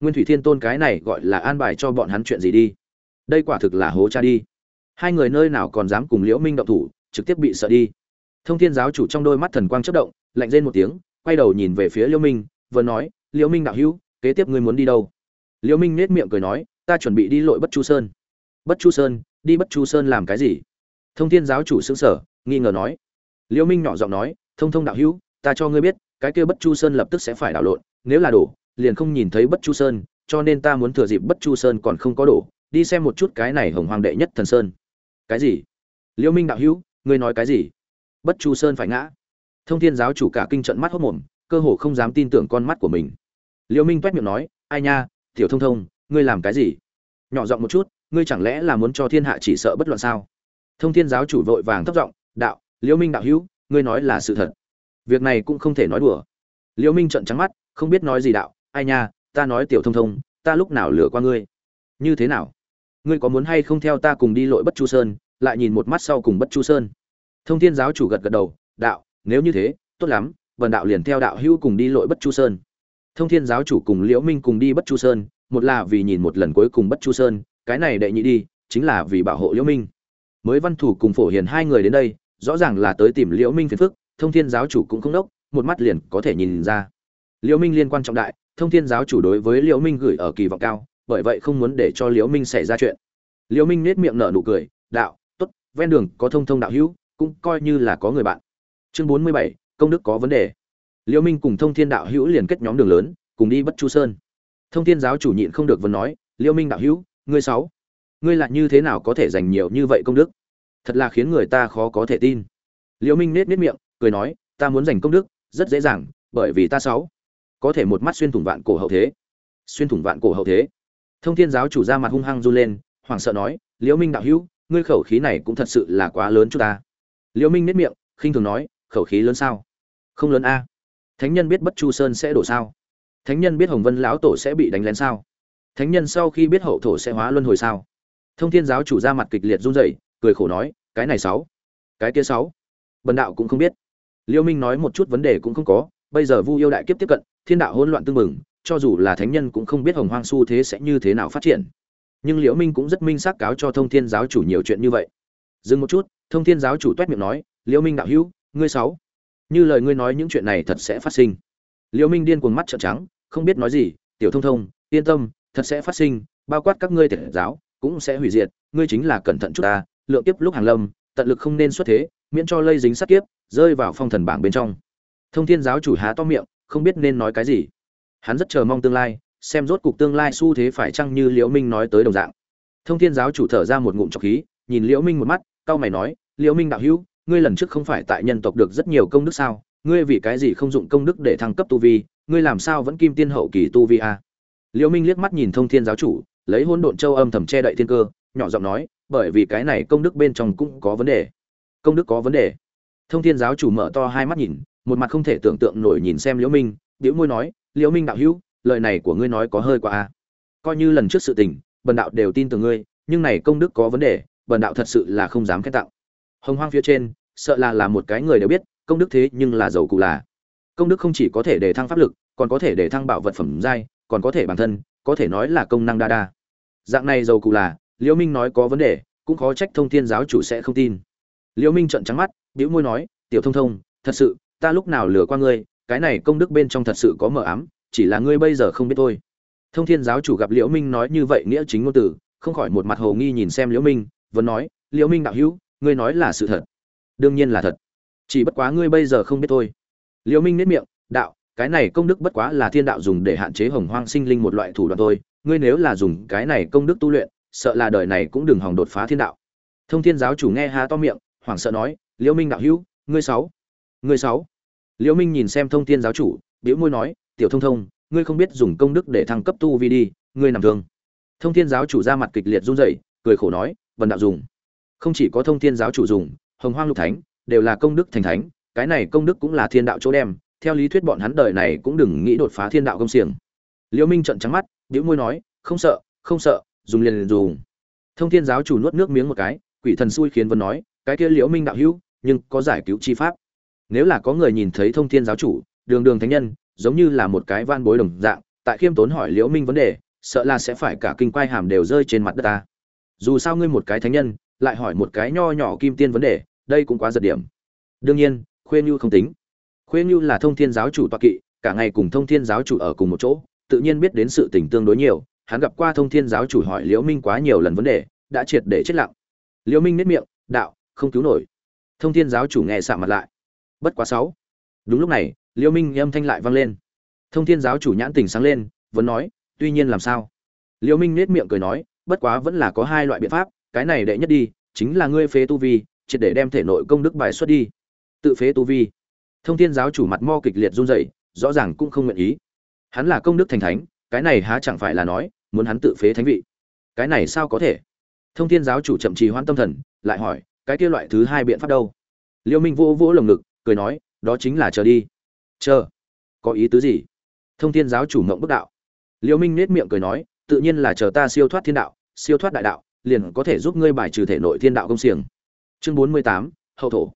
Nguyên thủy thiên tôn cái này gọi là an bài cho bọn hắn chuyện gì đi? Đây quả thực là hố cha đi. Hai người nơi nào còn dám cùng liễu minh động thủ, trực tiếp bị sợ đi. Thông thiên giáo chủ trong đôi mắt thần quang chớp động, lạnh rên một tiếng, quay đầu nhìn về phía liễu minh, vừa nói liễu minh đạo hữu, kế tiếp ngươi muốn đi đâu? Liễu minh nét miệng cười nói, ta chuẩn bị đi lội bất chu sơn. Bất chu sơn? Đi bất chu sơn làm cái gì? Thông thiên giáo chủ xứng sở nghi ngờ nói. Liễu minh nhỏ giọng nói, thông thông đạo hữu, ta cho ngươi biết, cái kia bất chu sơn lập tức sẽ phải đảo lộn, nếu là đổ, liền không nhìn thấy bất chu sơn, cho nên ta muốn thừa dịp bất chu sơn còn không có đổ, đi xem một chút cái này hồng hoàng đệ nhất thần sơn. Cái gì? Liễu minh đạo hữu, ngươi nói cái gì? Bất chu sơn phải ngã. Thông thiên giáo chủ cả kinh trận mắt hốt mồm, cơ hồ không dám tin tưởng con mắt của mình. Liễu minh toét miệng nói, ai nha tiểu thông thông, ngươi làm cái gì? Nhỏ giọng một chút, ngươi chẳng lẽ là muốn cho thiên hạ chỉ sợ bất loạn sao? Thông thiên giáo chủ vội vàng thấp giọng, đạo, liễu minh đạo hữu, ngươi nói là sự thật. Việc này cũng không thể nói đùa. Liễu minh trợn trắng mắt, không biết nói gì đạo, ai nha, ta nói tiểu thông thông, ta lúc nào lừa qua ngươi? Như thế nào? Ngươi có muốn hay không theo ta cùng đi lội bất chu sơn, lại nhìn một mắt sau cùng bất chu sơn? Thông thiên giáo chủ gật gật đầu, đạo, nếu như thế, tốt lắm, vần đạo liền theo đạo hữu cùng đi lội bất chu sơn thông thiên giáo chủ cùng liễu minh cùng đi bất chu sơn, một là vì nhìn một lần cuối cùng bất chu sơn, cái này đệ nhị đi, chính là vì bảo hộ liễu minh. Mới văn thủ cùng phổ hiền hai người đến đây, rõ ràng là tới tìm liễu minh phiền phức, thông thiên giáo chủ cũng không đốc, một mắt liền có thể nhìn ra. Liễu minh liên quan trọng đại, thông thiên giáo chủ đối với liễu minh gửi ở kỳ vọng cao, bởi vậy không muốn để cho liễu minh xảy ra chuyện. Liễu minh nét miệng nở nụ cười, đạo, tốt, ven đường có thông thông đạo hữu, cũng coi như là có người bạn. Chương bốn mươi bảy, công đức có vấn đề liễu minh cùng thông thiên đạo hữu liền kết nhóm đường lớn, cùng đi bất chu sơn. Thông thiên giáo chủ nhịn không được vấn nói liễu minh đạo hữu, ngươi sáu, ngươi lại như thế nào có thể dành nhiều như vậy công đức? Thật là khiến người ta khó có thể tin. Liễu minh nết nết miệng, cười nói, ta muốn giành công đức, rất dễ dàng, bởi vì ta sáu, có thể một mắt xuyên thủng vạn cổ hậu thế. Xuyên thủng vạn cổ hậu thế. Thông thiên giáo chủ ra mặt hung hăng run lên, hoảng sợ nói liễu minh đạo hữu, ngươi khẩu khí này cũng thật sự là quá lớn cho ta. Liễu minh nết miệng, khinh thường nói, khẩu khí lớn sao? Không lớn a thánh nhân biết bất chu sơn sẽ đổ sao? Thánh nhân biết hồng vân lão tổ sẽ bị đánh lén sao? Thánh nhân sau khi biết hậu thổ sẽ hóa luân hồi sao? Thông thiên giáo chủ ra mặt kịch liệt run rẩy, cười khổ nói, cái này sáu, cái kia sáu. Bần đạo cũng không biết. Liêu minh nói một chút vấn đề cũng không có, bây giờ vu yêu đại kiếp tiếp cận, thiên đạo hỗn loạn tương mừng cho dù là thánh nhân cũng không biết hồng hoang su thế sẽ như thế nào phát triển. Nhưng liễu minh cũng rất minh xác cáo cho thông thiên giáo chủ nhiều chuyện như vậy. Dừng một chút, thông thiên giáo chủ tuét miệng nói, liễu minh đạo hữu, ngươi sáu như lời ngươi nói những chuyện này thật sẽ phát sinh. Liễu minh điên cuồng mắt trợn trắng, không biết nói gì, tiểu thông thông, yên tâm, thật sẽ phát sinh, bao quát các ngươi thể giáo, cũng sẽ hủy diệt, ngươi chính là cẩn thận chút ta, lượng kiếp lúc hàng lâm, tận lực không nên xuất thế, miễn cho lây dính sát kiếp, rơi vào phong thần bảng bên trong. Thông thiên giáo chủ há to miệng, không biết nên nói cái gì. Hắn rất chờ mong tương lai, xem rốt cục tương lai xu thế phải chăng như liễu minh nói tới đồng dạng. Thông thiên giáo chủ thở ra một ngụm trọc khí, nhìn liễu minh một mắt, cau mày nói, liễu minh đạo hữu ngươi lần trước không phải tại nhân tộc được rất nhiều công đức sao? Ngươi vì cái gì không dụng công đức để thăng cấp tu vi? Ngươi làm sao vẫn kim tiên hậu kỳ tu vi a liễu minh liếc mắt nhìn thông thiên giáo chủ, lấy hôn độn châu âm thầm che đậy thiên cơ, nhỏ giọng nói, bởi vì cái này công đức bên trong cũng có vấn đề. Công đức có vấn đề. Thông thiên giáo chủ mở to hai mắt nhìn, một mặt không thể tưởng tượng nổi nhìn xem liễu minh liễu môi nói, liễu minh đạo hữu, lời này của ngươi nói có hơi quá a coi như lần trước sự tình, bần đạo đều tin tưởng ngươi, nhưng này công đức có vấn đề, bần đạo thật sự là không dám khen tặng hồng hoang phía trên sợ là là một cái người đều biết công đức thế nhưng là giàu cụ là. Công đức không chỉ có thể để thăng pháp lực còn có thể để thăng bảo vật phẩm giai còn có thể bản thân có thể nói là công năng đa đa. Dạng này giàu cụ là liễu minh nói có vấn đề cũng khó trách thông thiên giáo chủ sẽ không tin. Liễu minh trợn trắng mắt bĩu môi nói tiểu thông thông thật sự ta lúc nào lừa qua ngươi cái này công đức bên trong thật sự có mờ ám chỉ là ngươi bây giờ không biết thôi. Thông thiên giáo chủ gặp liễu minh nói như vậy nghĩa chính ngôn tử, không khỏi một mặt hồ nghi nhìn xem liễu minh vẫn nói liễu minh đạo hữu ngươi nói là sự thật. Đương nhiên là thật. Chỉ bất quá ngươi bây giờ không biết thôi. Liễu minh nết miệng, đạo, cái này công đức bất quá là thiên đạo dùng để hạn chế hồng hoang sinh linh một loại thủ đoạn thôi. Ngươi nếu là dùng cái này công đức tu luyện, sợ là đời này cũng đừng hòng đột phá thiên đạo. Thông thiên giáo chủ nghe há to miệng, hoảng sợ nói, liễu minh đạo hữu, ngươi sáu ngươi sáu. Liễu minh nhìn xem thông thiên giáo chủ, bĩu môi nói, tiểu thông thông, ngươi không biết dùng công đức để thăng cấp tu vi đi, ngươi nằm thương. Thông thiên giáo chủ ra mặt kịch liệt run rẩy, cười khổ nói vần đạo dùng không chỉ có thông thiên giáo chủ dùng, hồng hoang lục thánh, đều là công đức thành thánh, cái này công đức cũng là thiên đạo chỗ đem, theo lý thuyết bọn hắn đời này cũng đừng nghĩ đột phá thiên đạo công xiềng. Liễu minh trợn trắng mắt liễu môi nói, không sợ không sợ, dùng liền liền dùng. Thông thiên giáo chủ nuốt nước miếng một cái, quỷ thần xui khiến vân nói, cái kia liễu minh đạo hữu, nhưng có giải cứu chi pháp. Nếu là có người nhìn thấy thông thiên giáo chủ, đường đường thánh nhân, giống như là một cái van bối đồng dạng, tại khiêm tốn hỏi liễu minh vấn đề, sợ là sẽ phải cả kinh quai hàm đều rơi trên mặt đất ta. Dù sao ngươi một cái thánh nhân lại hỏi một cái nho nhỏ kim tiên vấn đề, đây cũng quá giật điểm. Đương nhiên, khuê như không tính. Khuê như là thông thiên giáo chủ toa kỵ, cả ngày cùng thông thiên giáo chủ ở cùng một chỗ, tự nhiên biết đến sự tình tương đối nhiều, hắn gặp qua thông thiên giáo chủ hỏi liễu minh quá nhiều lần vấn đề, đã triệt để chết lặng. Liễu minh nết miệng, đạo, không cứu nổi. Thông thiên giáo chủ nghe sạm mặt lại. Bất quá sáu. Đúng lúc này, liễu minh âm thanh lại vang lên. Thông thiên giáo chủ nhãn tình sáng lên, vẫn nói, tuy nhiên làm sao? Liễu minh nết miệng cười nói, bất quá vẫn là có hai loại biện pháp cái này đệ nhất đi, chính là ngươi phế tu vi, triệt để đem thể nội công đức bài xuất đi. Tự phế tu vi. Thông thiên giáo chủ mặt mo kịch liệt run rẩy, rõ ràng cũng không nguyện ý. Hắn là công đức thành thánh, cái này há chẳng phải là nói, muốn hắn tự phế thánh vị. Cái này sao có thể? Thông thiên giáo chủ chậm trì hoãn tâm thần, lại hỏi, cái kia loại thứ hai biện pháp đâu? Liêu minh vô vỗ lồng ngực, cười nói, đó chính là chờ đi. Chờ. Có ý tứ gì? Thông thiên giáo chủ mộng bức đạo. Liêu minh nết miệng cười nói, tự nhiên là chờ ta siêu thoát thiên đạo, siêu thoát đại đạo liền có thể giúp ngươi bài trừ thể nội thiên đạo công xiềng. Chương bốn mươi tám, hậu thổ.